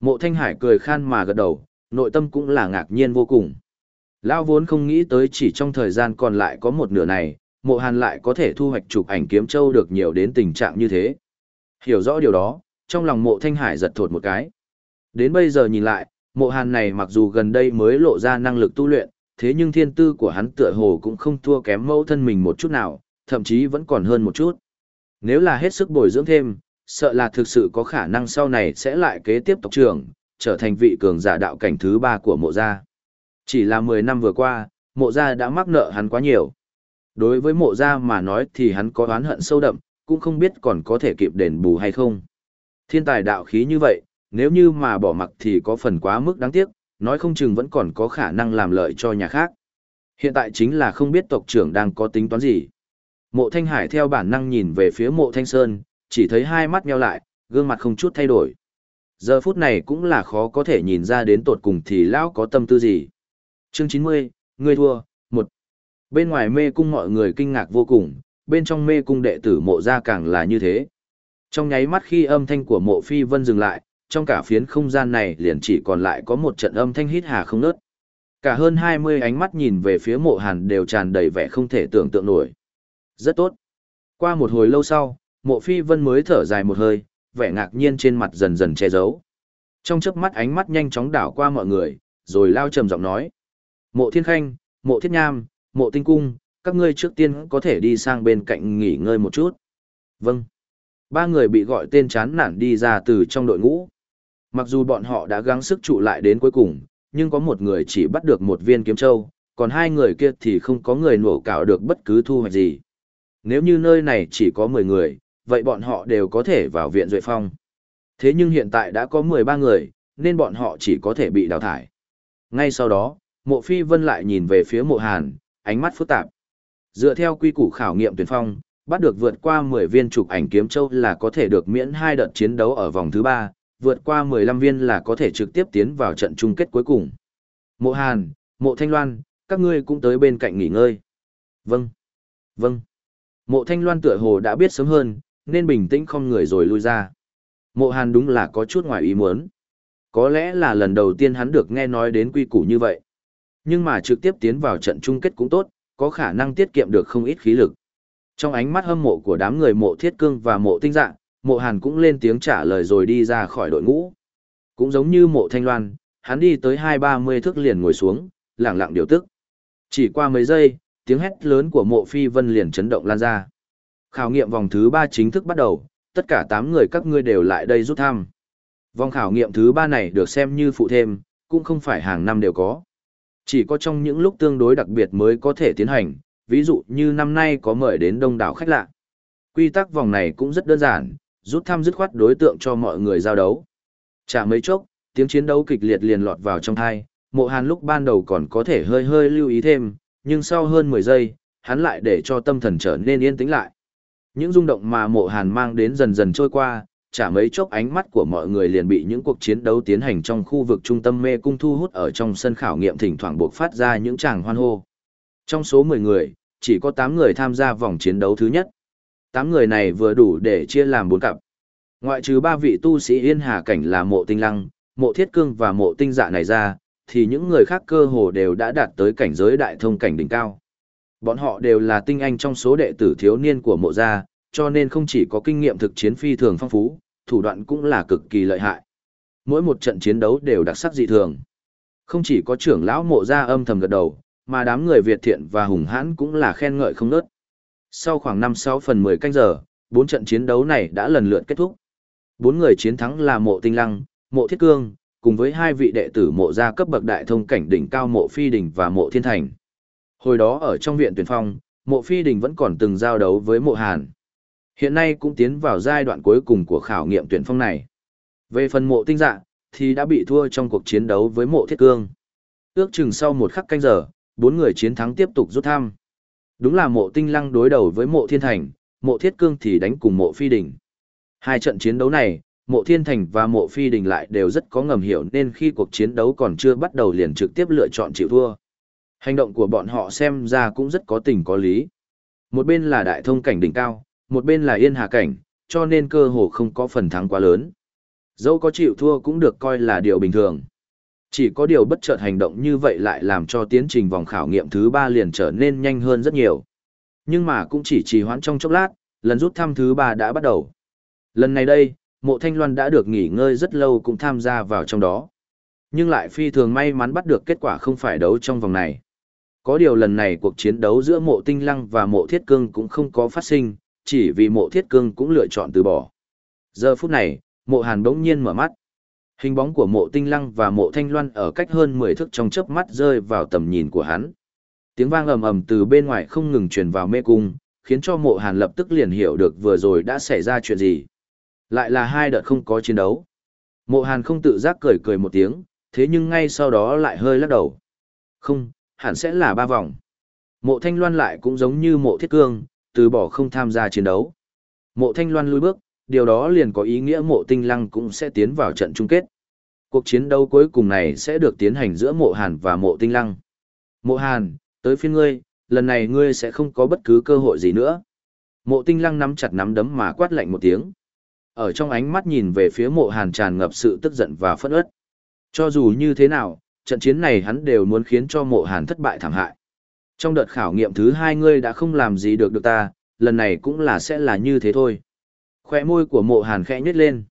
Mộ Thanh Hải cười khan mà gật đầu, nội tâm cũng là ngạc nhiên vô cùng. Lão vốn không nghĩ tới chỉ trong thời gian còn lại có một nửa này, mộ hàn lại có thể thu hoạch chụp ảnh kiếm châu được nhiều đến tình trạng như thế. Hiểu rõ điều đó, trong lòng mộ Thanh Hải giật thột một cái. Đến bây giờ nhìn lại, mộ hàn này mặc dù gần đây mới lộ ra năng lực tu luyện, thế nhưng thiên tư của hắn tựa hồ cũng không thua kém mẫu thân mình một chút nào, thậm chí vẫn còn hơn một chút. Nếu là hết sức bồi dưỡng thêm, sợ là thực sự có khả năng sau này sẽ lại kế tiếp tộc trưởng, trở thành vị cường giả đạo cảnh thứ ba của mộ gia. Chỉ là 10 năm vừa qua, mộ gia đã mắc nợ hắn quá nhiều. Đối với mộ gia mà nói thì hắn có oán hận sâu đậm, cũng không biết còn có thể kịp đền bù hay không. Thiên tài đạo khí như vậy, nếu như mà bỏ mặc thì có phần quá mức đáng tiếc, nói không chừng vẫn còn có khả năng làm lợi cho nhà khác. Hiện tại chính là không biết tộc trưởng đang có tính toán gì. Mộ Thanh Hải theo bản năng nhìn về phía mộ Thanh Sơn, chỉ thấy hai mắt nheo lại, gương mặt không chút thay đổi. Giờ phút này cũng là khó có thể nhìn ra đến tột cùng thì lão có tâm tư gì. Chương 90, người thua. Bên ngoài mê cung mọi người kinh ngạc vô cùng, bên trong mê cung đệ tử mộ ra càng là như thế. Trong nháy mắt khi âm thanh của mộ phi vân dừng lại, trong cả phiến không gian này liền chỉ còn lại có một trận âm thanh hít hà không nớt. Cả hơn 20 ánh mắt nhìn về phía mộ hàn đều tràn đầy vẻ không thể tưởng tượng nổi. Rất tốt. Qua một hồi lâu sau, mộ phi vân mới thở dài một hơi, vẻ ngạc nhiên trên mặt dần dần che giấu. Trong chớp mắt ánh mắt nhanh chóng đảo qua mọi người, rồi lao trầm giọng nói. Mộ thiên khanh, mộ thiết nham, mộ tinh cung, các ngươi trước tiên có thể đi sang bên cạnh nghỉ ngơi một chút. Vâng. Ba người bị gọi tên chán nản đi ra từ trong đội ngũ. Mặc dù bọn họ đã gắng sức trụ lại đến cuối cùng, nhưng có một người chỉ bắt được một viên kiếm châu, còn hai người kia thì không có người nổ cạo được bất cứ thu hoạch gì. Nếu như nơi này chỉ có 10 người, vậy bọn họ đều có thể vào viện Duệ Phong. Thế nhưng hiện tại đã có 13 người, nên bọn họ chỉ có thể bị đào thải. Ngay sau đó, mộ phi vân lại nhìn về phía mộ hàn, ánh mắt phức tạp. Dựa theo quy củ khảo nghiệm tuyển phong, bắt được vượt qua 10 viên trục ảnh kiếm châu là có thể được miễn hai đợt chiến đấu ở vòng thứ 3, vượt qua 15 viên là có thể trực tiếp tiến vào trận chung kết cuối cùng. Mộ Hàn, Mộ Thanh Loan, các ngươi cũng tới bên cạnh nghỉ ngơi. Vâng. Vâng. Mộ Thanh Loan tựa hồ đã biết sớm hơn, nên bình tĩnh không người rồi lui ra. Mộ Hàn đúng là có chút ngoài ý muốn. Có lẽ là lần đầu tiên hắn được nghe nói đến quy củ như vậy. Nhưng mà trực tiếp tiến vào trận chung kết cũng tốt, có khả năng tiết kiệm được không ít khí lực. Trong ánh mắt hâm mộ của đám người mộ thiết cương và mộ tinh dạng, mộ hàn cũng lên tiếng trả lời rồi đi ra khỏi đội ngũ. Cũng giống như mộ thanh loan, hắn đi tới hai ba mươi thước liền ngồi xuống, lặng lặng điều tức. Chỉ qua mấy giây, tiếng hét lớn của mộ phi vân liền chấn động lan ra. Khảo nghiệm vòng thứ ba chính thức bắt đầu, tất cả tám người các ngươi đều lại đây rút thăm. Vòng khảo nghiệm thứ ba này được xem như phụ thêm, cũng không phải hàng năm đều có. Chỉ có trong những lúc tương đối đặc biệt mới có thể tiến hành, ví dụ như năm nay có mời đến đông đảo khách lạ. Quy tắc vòng này cũng rất đơn giản, rút thăm dứt khoát đối tượng cho mọi người giao đấu. Chả mấy chốc, tiếng chiến đấu kịch liệt liền lọt vào trong thai, mộ hàn lúc ban đầu còn có thể hơi hơi lưu ý thêm, nhưng sau hơn 10 giây, hắn lại để cho tâm thần trở nên yên tĩnh lại. Những rung động mà mộ hàn mang đến dần dần trôi qua, chả mấy chốc ánh mắt của mọi người liền bị những cuộc chiến đấu tiến hành trong khu vực trung tâm mê cung thu hút ở trong sân khảo nghiệm thỉnh thoảng buộc phát ra những tràng hoan hô. Trong số 10 người, chỉ có 8 người tham gia vòng chiến đấu thứ nhất. 8 người này vừa đủ để chia làm 4 cặp. Ngoại trừ 3 vị tu sĩ yên hà cảnh là mộ tinh lăng, mộ thiết cương và mộ tinh dạ này ra, thì những người khác cơ hồ đều đã đạt tới cảnh giới đại thông cảnh đỉnh cao. Bọn họ đều là tinh anh trong số đệ tử thiếu niên của mộ gia, cho nên không chỉ có kinh nghiệm thực chiến phi thường phong phú, thủ đoạn cũng là cực kỳ lợi hại. Mỗi một trận chiến đấu đều đặc sắc dị thường. Không chỉ có trưởng lão mộ gia âm thầm gật đầu, mà đám người Việt thiện và hùng hãn cũng là khen ngợi không nớt. Sau khoảng 5-6 phần 10 canh giờ, bốn trận chiến đấu này đã lần lượt kết thúc. Bốn người chiến thắng là mộ tinh lăng, mộ thiết cương, cùng với hai vị đệ tử mộ gia cấp bậc đại thông cảnh đỉnh cao mộ phi đỉnh và mộ thiên thành. Hồi đó ở trong viện tuyển phong, mộ phi đỉnh vẫn còn từng giao đấu với mộ hàn. Hiện nay cũng tiến vào giai đoạn cuối cùng của khảo nghiệm tuyển phong này. Về phần mộ tinh dạ, thì đã bị thua trong cuộc chiến đấu với mộ thiết cương. Ước chừng sau một khắc canh giờ, bốn người chiến thắng tiếp tục rút thăm. Đúng là mộ tinh lăng đối đầu với mộ thiên thành, mộ thiết cương thì đánh cùng mộ phi đình. Hai trận chiến đấu này, mộ thiên thành và mộ phi đình lại đều rất có ngầm hiểu nên khi cuộc chiến đấu còn chưa bắt đầu liền trực tiếp lựa chọn chịu thua. Hành động của bọn họ xem ra cũng rất có tình có lý. Một bên là đại thông cảnh đỉnh cao, một bên là yên hà cảnh, cho nên cơ hồ không có phần thắng quá lớn. Dẫu có chịu thua cũng được coi là điều bình thường. Chỉ có điều bất chợt hành động như vậy lại làm cho tiến trình vòng khảo nghiệm thứ ba liền trở nên nhanh hơn rất nhiều. Nhưng mà cũng chỉ trì hoãn trong chốc lát, lần rút thăm thứ ba đã bắt đầu. Lần này đây, mộ thanh loan đã được nghỉ ngơi rất lâu cũng tham gia vào trong đó. Nhưng lại phi thường may mắn bắt được kết quả không phải đấu trong vòng này. Có điều lần này cuộc chiến đấu giữa mộ tinh lăng và mộ thiết cương cũng không có phát sinh, chỉ vì mộ thiết cương cũng lựa chọn từ bỏ. Giờ phút này, mộ hàn bỗng nhiên mở mắt. Hình bóng của mộ tinh lăng và mộ thanh loan ở cách hơn 10 thước trong chớp mắt rơi vào tầm nhìn của hắn. Tiếng vang ầm ầm từ bên ngoài không ngừng truyền vào mê cung, khiến cho mộ hàn lập tức liền hiểu được vừa rồi đã xảy ra chuyện gì. Lại là hai đợt không có chiến đấu. Mộ hàn không tự giác cười cười một tiếng, thế nhưng ngay sau đó lại hơi lắc đầu. Không, hẳn sẽ là ba vòng. Mộ thanh loan lại cũng giống như mộ thiết cương, từ bỏ không tham gia chiến đấu. Mộ thanh loan lùi bước, điều đó liền có ý nghĩa mộ tinh lăng cũng sẽ tiến vào trận chung kết. Cuộc chiến đấu cuối cùng này sẽ được tiến hành giữa mộ hàn và mộ tinh lăng. Mộ hàn, tới phiên ngươi, lần này ngươi sẽ không có bất cứ cơ hội gì nữa. Mộ tinh lăng nắm chặt nắm đấm mà quát lạnh một tiếng. Ở trong ánh mắt nhìn về phía mộ hàn tràn ngập sự tức giận và phẫn ớt. Cho dù như thế nào, trận chiến này hắn đều muốn khiến cho mộ hàn thất bại thảm hại. Trong đợt khảo nghiệm thứ hai ngươi đã không làm gì được được ta, lần này cũng là sẽ là như thế thôi. Khoe môi của mộ hàn khẽ nhếch lên.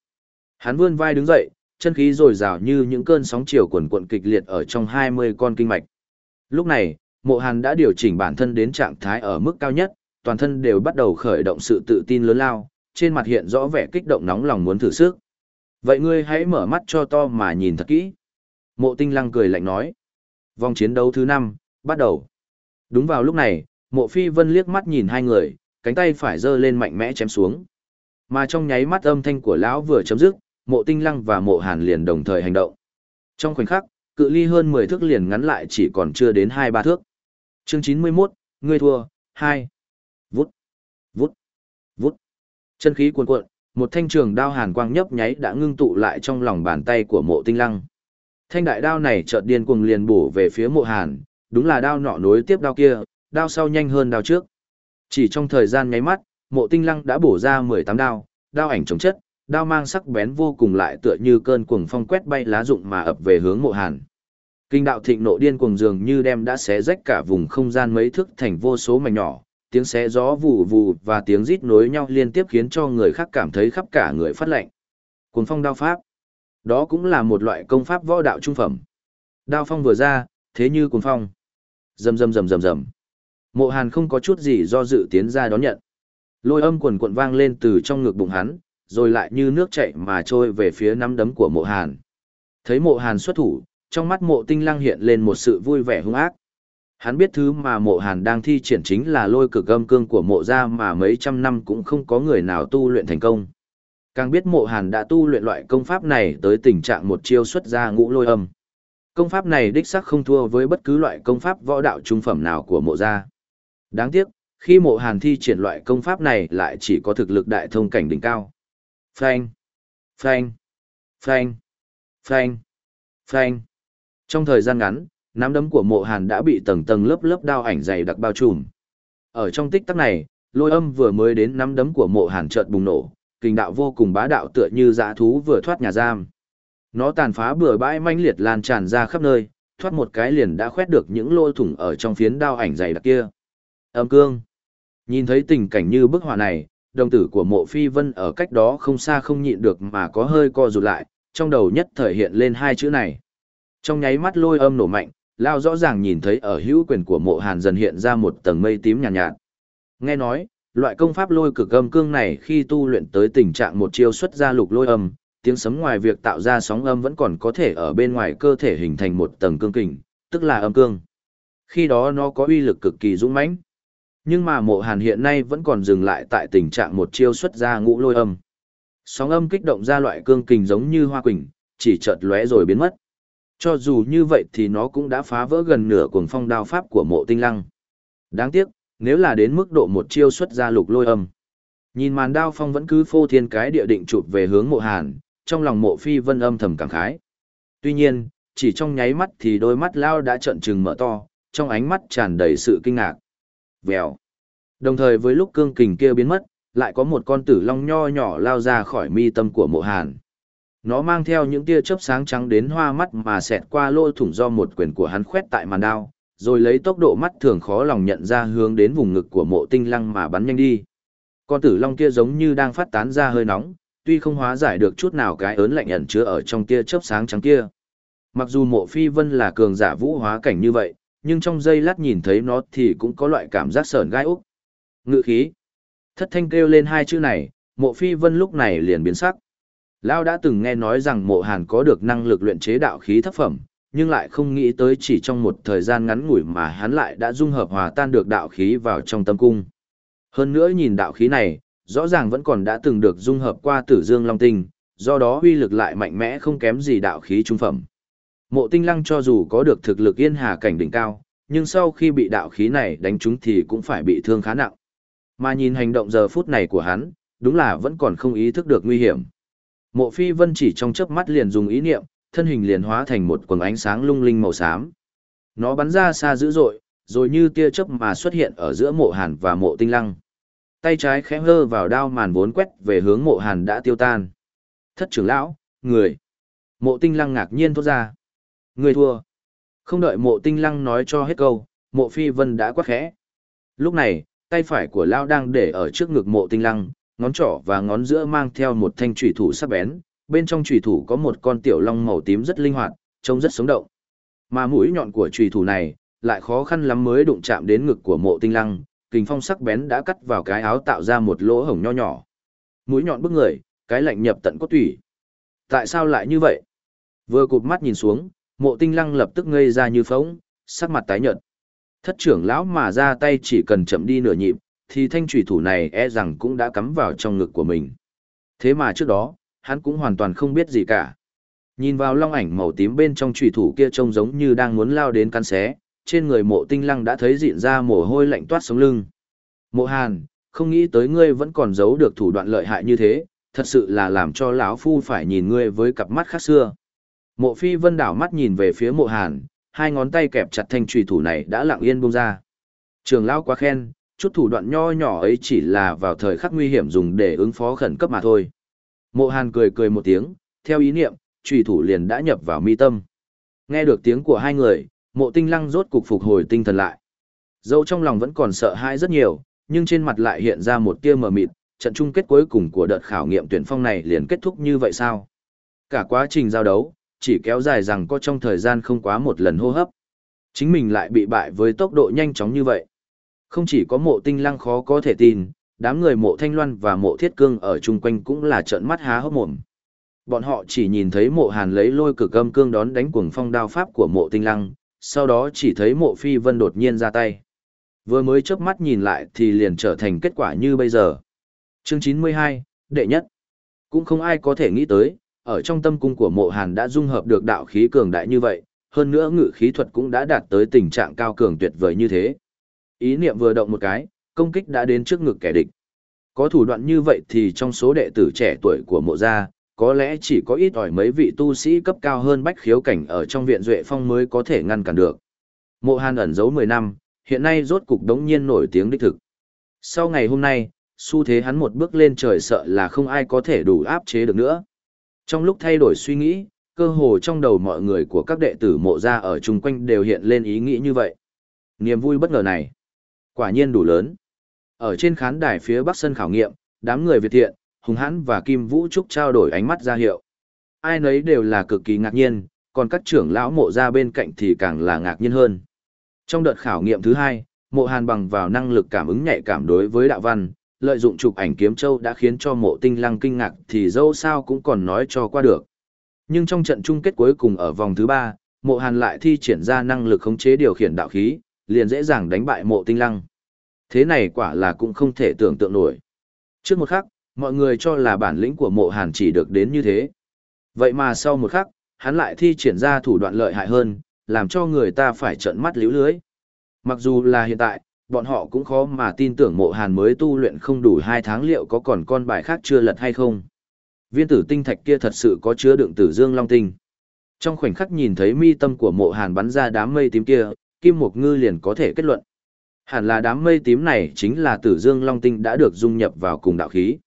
Hắn vươn vai đứng dậy, chân khí dồi dào như những cơn sóng chiều cuồn cuộn kịch liệt ở trong 20 con kinh mạch. Lúc này, mộ hàn đã điều chỉnh bản thân đến trạng thái ở mức cao nhất, toàn thân đều bắt đầu khởi động sự tự tin lớn lao, trên mặt hiện rõ vẻ kích động nóng lòng muốn thử sức. Vậy ngươi hãy mở mắt cho to mà nhìn thật kỹ. Mộ tinh lăng cười lạnh nói. Vòng chiến đấu thứ 5, bắt đầu. Đúng vào lúc này, mộ phi vân liếc mắt nhìn hai người, cánh tay phải giơ lên mạnh mẽ chém xuống. Mà trong nháy mắt âm thanh của lão vừa chấm dứt, mộ tinh lăng và mộ hàn liền đồng thời hành động. Trong khoảnh khắc, cự ly hơn 10 thước liền ngắn lại chỉ còn chưa đến 2-3 thước. Chương 91, ngươi thua, 2. Vút, vút, vút. Chân khí cuồn cuộn, một thanh trường đao hàn quang nhấp nháy đã ngưng tụ lại trong lòng bàn tay của mộ tinh lăng. Thanh đại đao này chợt điên cuồng liền bổ về phía mộ hàn, đúng là đao nọ nối tiếp đao kia, đao sau nhanh hơn đao trước. Chỉ trong thời gian nháy mắt, mộ tinh lăng đã bổ ra 18 đao, đao ảnh chống chất, đao mang sắc bén vô cùng lại tựa như cơn cuồng phong quét bay lá rụng mà ập về hướng mộ hàn. Kinh đạo thịnh nộ điên cuồng dường như đem đã xé rách cả vùng không gian mấy thước thành vô số mảnh nhỏ, tiếng xé gió vù vù và tiếng rít nối nhau liên tiếp khiến cho người khác cảm thấy khắp cả người phát lạnh. Cuồng phong đao pháp. Đó cũng là một loại công pháp võ đạo trung phẩm. Đao phong vừa ra, thế như cuồng phong. Rầm rầm rầm rầm rầm. Mộ Hàn không có chút gì do dự tiến ra đón nhận. Lôi âm quần cuộn vang lên từ trong ngực bụng hắn, rồi lại như nước chảy mà trôi về phía nắm đấm của Mộ Hàn. Thấy Mộ Hàn xuất thủ, trong mắt Mộ Tinh Lăng hiện lên một sự vui vẻ hung ác. Hắn biết thứ mà Mộ Hàn đang thi triển chính là lôi cực âm cương của Mộ gia mà mấy trăm năm cũng không có người nào tu luyện thành công. Càng biết Mộ Hàn đã tu luyện loại công pháp này tới tình trạng một chiêu xuất ra ngũ lôi âm. Công pháp này đích xác không thua với bất cứ loại công pháp võ đạo trung phẩm nào của Mộ gia. Đáng tiếc, khi mộ hàn thi triển loại công pháp này lại chỉ có thực lực đại thông cảnh đỉnh cao. Phanh, phanh, phanh, phanh, phanh. Trong thời gian ngắn, nắm đấm của mộ hàn đã bị tầng tầng lớp lớp đao ảnh dày đặc bao trùm. Ở trong tích tắc này, lôi âm vừa mới đến nắm đấm của mộ hàn chợt bùng nổ, kinh đạo vô cùng bá đạo tựa như dã thú vừa thoát nhà giam. Nó tàn phá bừa bãi manh liệt lan tràn ra khắp nơi, thoát một cái liền đã khoét được những lỗ thủng ở trong phiến đao ảnh dày đặc kia. Âm cương. Nhìn thấy tình cảnh như bức họa này, đồng tử của mộ phi vân ở cách đó không xa không nhịn được mà có hơi co rụt lại, trong đầu nhất thời hiện lên hai chữ này. Trong nháy mắt lôi âm nổ mạnh, Lao rõ ràng nhìn thấy ở hữu quyền của mộ hàn dần hiện ra một tầng mây tím nhàn nhạt, nhạt. Nghe nói, loại công pháp lôi cực âm cương này khi tu luyện tới tình trạng một chiêu xuất ra lục lôi âm, tiếng sấm ngoài việc tạo ra sóng âm vẫn còn có thể ở bên ngoài cơ thể hình thành một tầng cương kình, tức là âm cương. Khi đó nó có uy lực cực kỳ dũng mãnh. Nhưng mà mộ hàn hiện nay vẫn còn dừng lại tại tình trạng một chiêu xuất ra ngũ lôi âm. Sóng âm kích động ra loại cương kình giống như hoa quỳnh, chỉ chợt lóe rồi biến mất. Cho dù như vậy thì nó cũng đã phá vỡ gần nửa cuồng phong đao pháp của mộ tinh lăng. Đáng tiếc, nếu là đến mức độ một chiêu xuất ra lục lôi âm. Nhìn màn đao phong vẫn cứ phô thiên cái địa định chụp về hướng mộ hàn, trong lòng mộ phi vân âm thầm cảm khái. Tuy nhiên, chỉ trong nháy mắt thì đôi mắt lao đã trợn trừng mở to, trong ánh mắt tràn đầy sự kinh ngạc. Vèo. Đồng thời với lúc cương kình kia biến mất, lại có một con tử long nho nhỏ lao ra khỏi mi tâm của mộ hàn. Nó mang theo những tia chớp sáng trắng đến hoa mắt mà xẹt qua lỗ thủng do một quyền của hắn khoét tại màn đao, rồi lấy tốc độ mắt thường khó lòng nhận ra hướng đến vùng ngực của mộ tinh lăng mà bắn nhanh đi. Con tử long kia giống như đang phát tán ra hơi nóng, tuy không hóa giải được chút nào cái ớn lạnh ẩn chứa ở trong tia chớp sáng trắng kia. Mặc dù mộ phi vân là cường giả vũ hóa cảnh như vậy, nhưng trong giây lát nhìn thấy nó thì cũng có loại cảm giác sờn gai úc. Ngự khí. Thất thanh kêu lên hai chữ này, mộ phi vân lúc này liền biến sắc. Lao đã từng nghe nói rằng mộ hàn có được năng lực luyện chế đạo khí thấp phẩm, nhưng lại không nghĩ tới chỉ trong một thời gian ngắn ngủi mà hắn lại đã dung hợp hòa tan được đạo khí vào trong tâm cung. Hơn nữa nhìn đạo khí này, rõ ràng vẫn còn đã từng được dung hợp qua tử dương long tinh, do đó uy lực lại mạnh mẽ không kém gì đạo khí trung phẩm. Mộ tinh lăng cho dù có được thực lực yên hà cảnh đỉnh cao, nhưng sau khi bị đạo khí này đánh trúng thì cũng phải bị thương khá nặng. Mà nhìn hành động giờ phút này của hắn, đúng là vẫn còn không ý thức được nguy hiểm. Mộ phi vân chỉ trong chớp mắt liền dùng ý niệm, thân hình liền hóa thành một quầng ánh sáng lung linh màu xám. Nó bắn ra xa dữ dội, rồi như tia chớp mà xuất hiện ở giữa mộ hàn và mộ tinh lăng. Tay trái khẽ hơ vào đao màn vốn quét về hướng mộ hàn đã tiêu tan. Thất trưởng lão, người. Mộ tinh lăng ngạc nhiên thốt ra. Người thua. Không đợi mộ tinh lăng nói cho hết câu, mộ phi vân đã quát khẽ. Lúc này, tay phải của Lao đang để ở trước ngực mộ tinh lăng, ngón trỏ và ngón giữa mang theo một thanh trùy thủ sắc bén, bên trong trùy thủ có một con tiểu long màu tím rất linh hoạt, trông rất sống động. Mà mũi nhọn của trùy thủ này, lại khó khăn lắm mới đụng chạm đến ngực của mộ tinh lăng, kình phong sắc bén đã cắt vào cái áo tạo ra một lỗ hổng nho nhỏ. Mũi nhọn bức người, cái lạnh nhập tận cốt tủy. Tại sao lại như vậy? Vừa cụp mắt nhìn xuống, mộ tinh lăng lập tức ngây ra như phóng, sắc mặt tái nhợt. Thất trưởng lão mà ra tay chỉ cần chậm đi nửa nhịp, thì thanh trùy thủ này e rằng cũng đã cắm vào trong ngực của mình. Thế mà trước đó, hắn cũng hoàn toàn không biết gì cả. Nhìn vào long ảnh màu tím bên trong trùy thủ kia trông giống như đang muốn lao đến căn xé, trên người mộ tinh lăng đã thấy dịn ra mồ hôi lạnh toát sống lưng. Mộ hàn, không nghĩ tới ngươi vẫn còn giấu được thủ đoạn lợi hại như thế, thật sự là làm cho lão phu phải nhìn ngươi với cặp mắt khác xưa. Mộ phi vân đảo mắt nhìn về phía mộ hàn, hai ngón tay kẹp chặt thanh trùy thủ này đã lặng yên buông ra. Trường lão quá khen, chút thủ đoạn nho nhỏ ấy chỉ là vào thời khắc nguy hiểm dùng để ứng phó khẩn cấp mà thôi. Mộ hàn cười cười một tiếng, theo ý niệm, trùy thủ liền đã nhập vào mi tâm. Nghe được tiếng của hai người, mộ tinh lăng rốt cục phục hồi tinh thần lại. Dẫu trong lòng vẫn còn sợ hãi rất nhiều, nhưng trên mặt lại hiện ra một tia mờ mịt, trận chung kết cuối cùng của đợt khảo nghiệm tuyển phong này liền kết thúc như vậy sao? Cả quá trình giao đấu, chỉ kéo dài rằng có trong thời gian không quá một lần hô hấp. Chính mình lại bị bại với tốc độ nhanh chóng như vậy. Không chỉ có mộ tinh lăng khó có thể tin, đám người mộ thanh loan và mộ thiết cương ở chung quanh cũng là trợn mắt há hốc mồm. Bọn họ chỉ nhìn thấy mộ hàn lấy lôi cực âm cương đón đánh cuồng phong đao pháp của mộ tinh lăng, sau đó chỉ thấy mộ phi vân đột nhiên ra tay. Vừa mới chớp mắt nhìn lại thì liền trở thành kết quả như bây giờ. Chương 92, đệ nhất. Cũng không ai có thể nghĩ tới, ở trong tâm cung của mộ hàn đã dung hợp được đạo khí cường đại như vậy, hơn nữa ngự khí thuật cũng đã đạt tới tình trạng cao cường tuyệt vời như thế. Ý niệm vừa động một cái, công kích đã đến trước ngực kẻ địch. Có thủ đoạn như vậy thì trong số đệ tử trẻ tuổi của mộ gia, có lẽ chỉ có ít ỏi mấy vị tu sĩ cấp cao hơn bách khiếu cảnh ở trong viện duệ phong mới có thể ngăn cản được. Mộ Hàn ẩn giấu 10 năm, hiện nay rốt cục đống nhiên nổi tiếng đích thực. Sau ngày hôm nay, xu thế hắn một bước lên trời sợ là không ai có thể đủ áp chế được nữa. Trong lúc thay đổi suy nghĩ, cơ hồ trong đầu mọi người của các đệ tử mộ gia ở chung quanh đều hiện lên ý nghĩ như vậy. Niềm vui bất ngờ này, quả nhiên đủ lớn. Ở trên khán đài phía bắc sân khảo nghiệm, đám người Việt thiện, Hùng Hãn và Kim Vũ Trúc trao đổi ánh mắt ra hiệu. Ai nấy đều là cực kỳ ngạc nhiên, còn các trưởng lão mộ gia bên cạnh thì càng là ngạc nhiên hơn. Trong đợt khảo nghiệm thứ hai, mộ hàn bằng vào năng lực cảm ứng nhạy cảm đối với đạo văn, lợi dụng chụp ảnh kiếm châu đã khiến cho mộ tinh lăng kinh ngạc thì dâu sao cũng còn nói cho qua được. Nhưng trong trận chung kết cuối cùng ở vòng thứ ba, mộ hàn lại thi triển ra năng lực khống chế điều khiển đạo khí, liền dễ dàng đánh bại mộ tinh lăng. Thế này quả là cũng không thể tưởng tượng nổi. Trước một khắc, mọi người cho là bản lĩnh của mộ hàn chỉ được đến như thế. Vậy mà sau một khắc, hắn lại thi triển ra thủ đoạn lợi hại hơn, làm cho người ta phải trợn mắt liếu lưới. Mặc dù là hiện tại, bọn họ cũng khó mà tin tưởng mộ hàn mới tu luyện không đủ 2 tháng liệu có còn con bài khác chưa lật hay không. Viên tử tinh thạch kia thật sự có chứa đựng tử dương long tinh. Trong khoảnh khắc nhìn thấy mi tâm của mộ hàn bắn ra đám mây tím kia, Kim Mộc Ngư liền có thể kết luận. Hẳn là đám mây tím này chính là tử dương long tinh đã được dung nhập vào cùng đạo khí.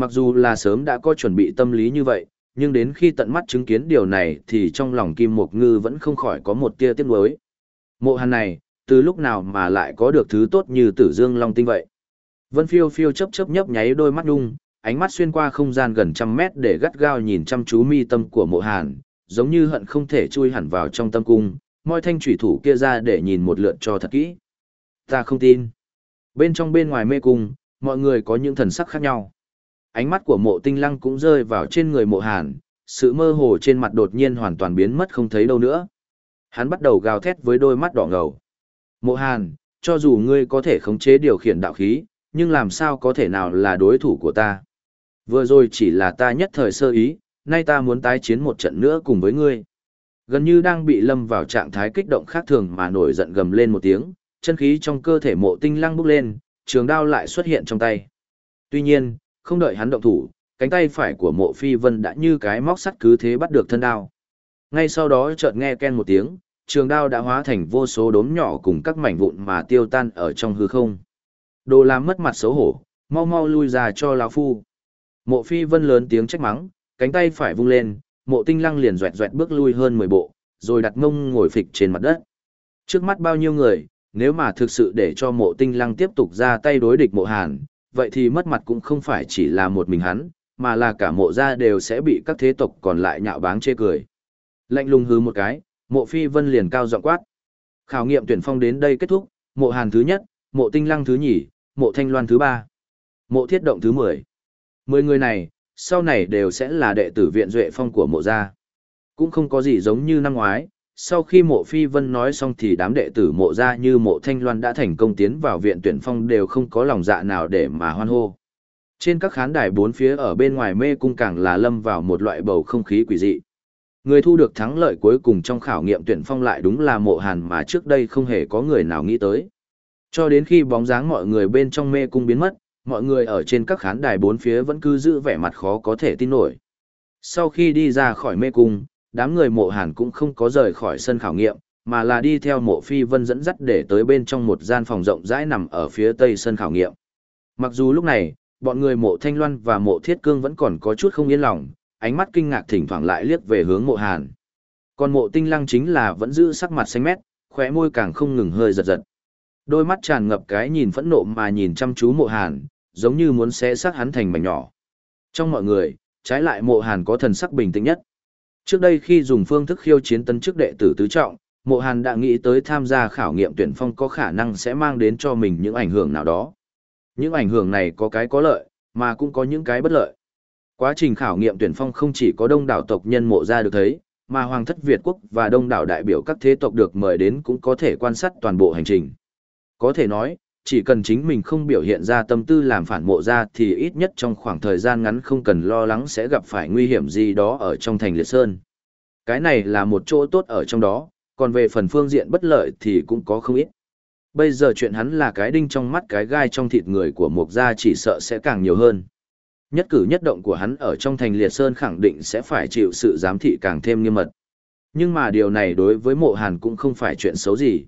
Mặc dù là sớm đã có chuẩn bị tâm lý như vậy, nhưng đến khi tận mắt chứng kiến điều này thì trong lòng Kim Mộc Ngư vẫn không khỏi có một tia tiếc nuối. Mộ hàn này, từ lúc nào mà lại có được thứ tốt như tử dương long tinh vậy. Vân phiêu phiêu chớp chớp nhấp nháy đôi mắt đung, ánh mắt xuyên qua không gian gần trăm mét để gắt gao nhìn chăm chú mi tâm của mộ hàn, giống như hận không thể chui hẳn vào trong tâm cung, moi thanh thủy thủ kia ra để nhìn một lượt cho thật kỹ. Ta không tin. Bên trong bên ngoài mê cung, mọi người có những thần sắc khác nhau. Ánh mắt của mộ tinh lăng cũng rơi vào trên người mộ hàn, sự mơ hồ trên mặt đột nhiên hoàn toàn biến mất không thấy đâu nữa. Hắn bắt đầu gào thét với đôi mắt đỏ ngầu. Mộ Hàn, cho dù ngươi có thể khống chế điều khiển đạo khí, nhưng làm sao có thể nào là đối thủ của ta? Vừa rồi chỉ là ta nhất thời sơ ý, nay ta muốn tái chiến một trận nữa cùng với ngươi. Gần như đang bị lâm vào trạng thái kích động khác thường mà nổi giận gầm lên một tiếng, chân khí trong cơ thể mộ tinh lăng bốc lên, trường đao lại xuất hiện trong tay. Tuy nhiên, không đợi hắn động thủ, cánh tay phải của mộ phi vân đã như cái móc sắt cứ thế bắt được thân đao. Ngay sau đó chợt nghe ken một tiếng, trường đao đã hóa thành vô số đốm nhỏ cùng các mảnh vụn mà tiêu tan ở trong hư không. Đồ làm mất mặt xấu hổ, mau mau lui ra cho lão phu. Mộ phi vân lớn tiếng trách mắng, cánh tay phải vung lên, mộ tinh lăng liền doẹt doẹt bước lui hơn 10 bộ, rồi đặt ngông ngồi phịch trên mặt đất. Trước mắt bao nhiêu người, nếu mà thực sự để cho mộ tinh lăng tiếp tục ra tay đối địch mộ hàn, vậy thì mất mặt cũng không phải chỉ là một mình hắn, mà là cả mộ gia đều sẽ bị các thế tộc còn lại nhạo báng chê cười. Lạnh lùng hứ một cái, mộ phi vân liền cao giọng quát. Khảo nghiệm tuyển phong đến đây kết thúc, mộ hàn thứ nhất, mộ tinh lăng thứ nhì, mộ thanh loan thứ ba, mộ thiết động thứ mười. Mười người này, sau này đều sẽ là đệ tử viện duệ phong của mộ gia. Cũng không có gì giống như năm ngoái, sau khi mộ phi vân nói xong thì đám đệ tử mộ gia như mộ thanh loan đã thành công tiến vào viện tuyển phong đều không có lòng dạ nào để mà hoan hô. Trên các khán đài bốn phía ở bên ngoài mê cung càng là lâm vào một loại bầu không khí quỷ dị. Người thu được thắng lợi cuối cùng trong khảo nghiệm tuyển phong lại đúng là mộ hàn mà trước đây không hề có người nào nghĩ tới. Cho đến khi bóng dáng mọi người bên trong mê cung biến mất, mọi người ở trên các khán đài bốn phía vẫn cứ giữ vẻ mặt khó có thể tin nổi. Sau khi đi ra khỏi mê cung, đám người mộ hàn cũng không có rời khỏi sân khảo nghiệm, mà là đi theo mộ phi vân dẫn dắt để tới bên trong một gian phòng rộng rãi nằm ở phía tây sân khảo nghiệm. Mặc dù lúc này, bọn người mộ thanh loan và mộ thiết cương vẫn còn có chút không yên lòng, ánh mắt kinh ngạc thỉnh thoảng lại liếc về hướng mộ hàn. Còn mộ tinh lăng chính là vẫn giữ sắc mặt xanh mét, khỏe môi càng không ngừng hơi giật giật. Đôi mắt tràn ngập cái nhìn phẫn nộ mà nhìn chăm chú mộ hàn, giống như muốn xé xác hắn thành mảnh nhỏ. Trong mọi người, trái lại mộ hàn có thần sắc bình tĩnh nhất. Trước đây khi dùng phương thức khiêu chiến tân chức đệ tử tứ trọng, mộ hàn đã nghĩ tới tham gia khảo nghiệm tuyển phong có khả năng sẽ mang đến cho mình những ảnh hưởng nào đó. Những ảnh hưởng này có cái có lợi, mà cũng có những cái bất lợi. Quá trình khảo nghiệm tuyển phong không chỉ có đông đảo tộc nhân mộ ra được thấy, mà Hoàng thất Việt quốc và đông đảo đại biểu các thế tộc được mời đến cũng có thể quan sát toàn bộ hành trình. Có thể nói, chỉ cần chính mình không biểu hiện ra tâm tư làm phản mộ ra thì ít nhất trong khoảng thời gian ngắn không cần lo lắng sẽ gặp phải nguy hiểm gì đó ở trong thành liệt sơn. Cái này là một chỗ tốt ở trong đó, còn về phần phương diện bất lợi thì cũng có không ít. Bây giờ chuyện hắn là cái đinh trong mắt cái gai trong thịt người của mục gia chỉ sợ sẽ càng nhiều hơn. Nhất cử nhất động của hắn ở trong thành liệt sơn khẳng định sẽ phải chịu sự giám thị càng thêm nghiêm mật. Nhưng mà điều này đối với mộ hàn cũng không phải chuyện xấu gì.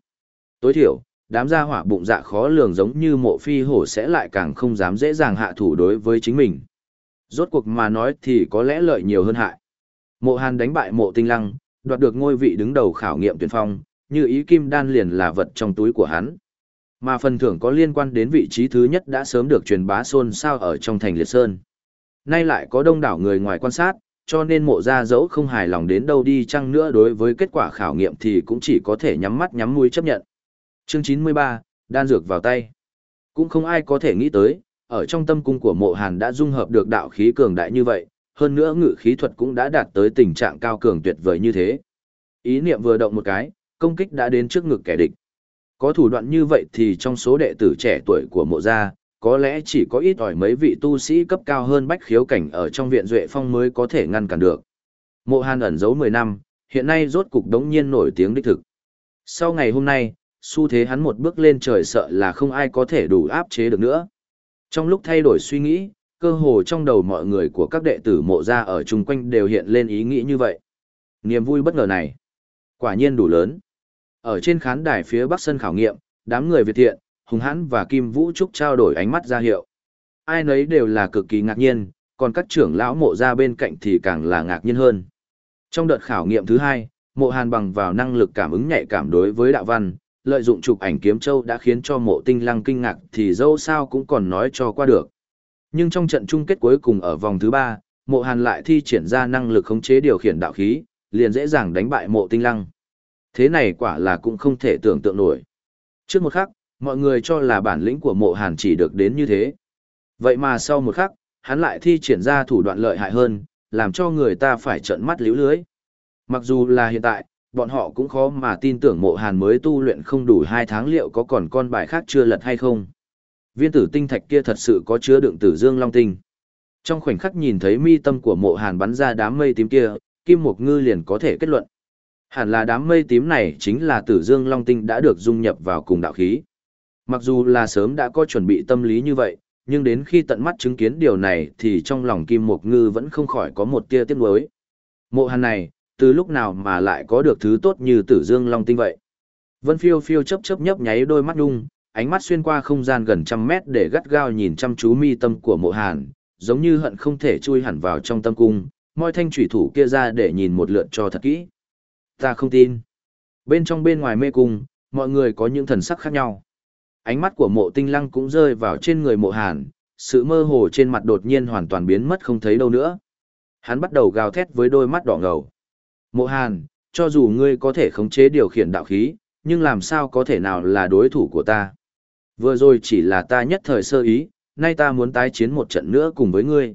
Tối thiểu, đám gia hỏa bụng dạ khó lường giống như mộ phi hổ sẽ lại càng không dám dễ dàng hạ thủ đối với chính mình. Rốt cuộc mà nói thì có lẽ lợi nhiều hơn hại. Mộ hàn đánh bại mộ tinh lăng, đoạt được ngôi vị đứng đầu khảo nghiệm tuyển phong, như ý kim đan liền là vật trong túi của hắn. Mà phần thưởng có liên quan đến vị trí thứ nhất đã sớm được truyền bá xôn xao ở trong thành liệt sơn. Nay lại có đông đảo người ngoài quan sát, cho nên mộ ra dẫu không hài lòng đến đâu đi chăng nữa đối với kết quả khảo nghiệm thì cũng chỉ có thể nhắm mắt nhắm mũi chấp nhận. Chương 93, đan dược vào tay. Cũng không ai có thể nghĩ tới, ở trong tâm cung của mộ hàn đã dung hợp được đạo khí cường đại như vậy, hơn nữa ngự khí thuật cũng đã đạt tới tình trạng cao cường tuyệt vời như thế. Ý niệm vừa động một cái, công kích đã đến trước ngực kẻ địch. Có thủ đoạn như vậy thì trong số đệ tử trẻ tuổi của mộ gia, có lẽ chỉ có ít ỏi mấy vị tu sĩ cấp cao hơn bách khiếu cảnh ở trong viện duệ phong mới có thể ngăn cản được. Mộ Hàn ẩn giấu 10 năm, hiện nay rốt cục đống nhiên nổi tiếng đích thực. Sau ngày hôm nay, xu thế hắn một bước lên trời sợ là không ai có thể đủ áp chế được nữa. Trong lúc thay đổi suy nghĩ, cơ hồ trong đầu mọi người của các đệ tử mộ gia ở chung quanh đều hiện lên ý nghĩ như vậy. Niềm vui bất ngờ này, quả nhiên đủ lớn. Ở trên khán đài phía bắc sân khảo nghiệm, đám người Việt thiện, Hùng Hãn và Kim Vũ Trúc trao đổi ánh mắt ra hiệu. Ai nấy đều là cực kỳ ngạc nhiên, còn các trưởng lão mộ ra bên cạnh thì càng là ngạc nhiên hơn. Trong đợt khảo nghiệm thứ hai, mộ hàn bằng vào năng lực cảm ứng nhạy cảm đối với đạo văn, lợi dụng chụp ảnh kiếm châu đã khiến cho mộ tinh lăng kinh ngạc thì dâu sao cũng còn nói cho qua được. Nhưng trong trận chung kết cuối cùng ở vòng thứ ba, mộ hàn lại thi triển ra năng lực khống chế điều khiển đạo khí, liền dễ dàng đánh bại mộ tinh lăng. Thế này quả là cũng không thể tưởng tượng nổi. Trước một khắc, mọi người cho là bản lĩnh của mộ hàn chỉ được đến như thế. Vậy mà sau một khắc, hắn lại thi triển ra thủ đoạn lợi hại hơn, làm cho người ta phải trợn mắt liếu lưới. Mặc dù là hiện tại, bọn họ cũng khó mà tin tưởng mộ hàn mới tu luyện không đủ 2 tháng liệu có còn con bài khác chưa lật hay không. Viên tử tinh thạch kia thật sự có chứa đựng tử dương long tinh. Trong khoảnh khắc nhìn thấy mi tâm của mộ hàn bắn ra đám mây tím kia, Kim Mục Ngư liền có thể kết luận. Hẳn là đám mây tím này chính là tử dương long tinh đã được dung nhập vào cùng đạo khí. Mặc dù là sớm đã có chuẩn bị tâm lý như vậy, nhưng đến khi tận mắt chứng kiến điều này thì trong lòng Kim mục Ngư vẫn không khỏi có một tia tiếc nuối. Mộ hàn này, từ lúc nào mà lại có được thứ tốt như tử dương long tinh vậy? Vân phiêu phiêu chấp chấp nhấp nháy đôi mắt đung, ánh mắt xuyên qua không gian gần trăm mét để gắt gao nhìn chăm chú mi tâm của mộ hàn, giống như hận không thể chui hẳn vào trong tâm cung, moi thanh thủy thủ kia ra để nhìn một lượt cho thật kỹ. Ta không tin. Bên trong bên ngoài mê cung, mọi người có những thần sắc khác nhau ánh mắt của mộ tinh lăng cũng rơi vào trên người mộ hàn, sự mơ hồ trên mặt đột nhiên hoàn toàn biến mất không thấy đâu nữa. Hắn bắt đầu gào thét với đôi mắt đỏ ngầu. Mộ Hàn, cho dù ngươi có thể khống chế điều khiển đạo khí, nhưng làm sao có thể nào là đối thủ của ta. Vừa rồi chỉ là ta nhất thời sơ ý, nay ta muốn tái chiến một trận nữa cùng với ngươi.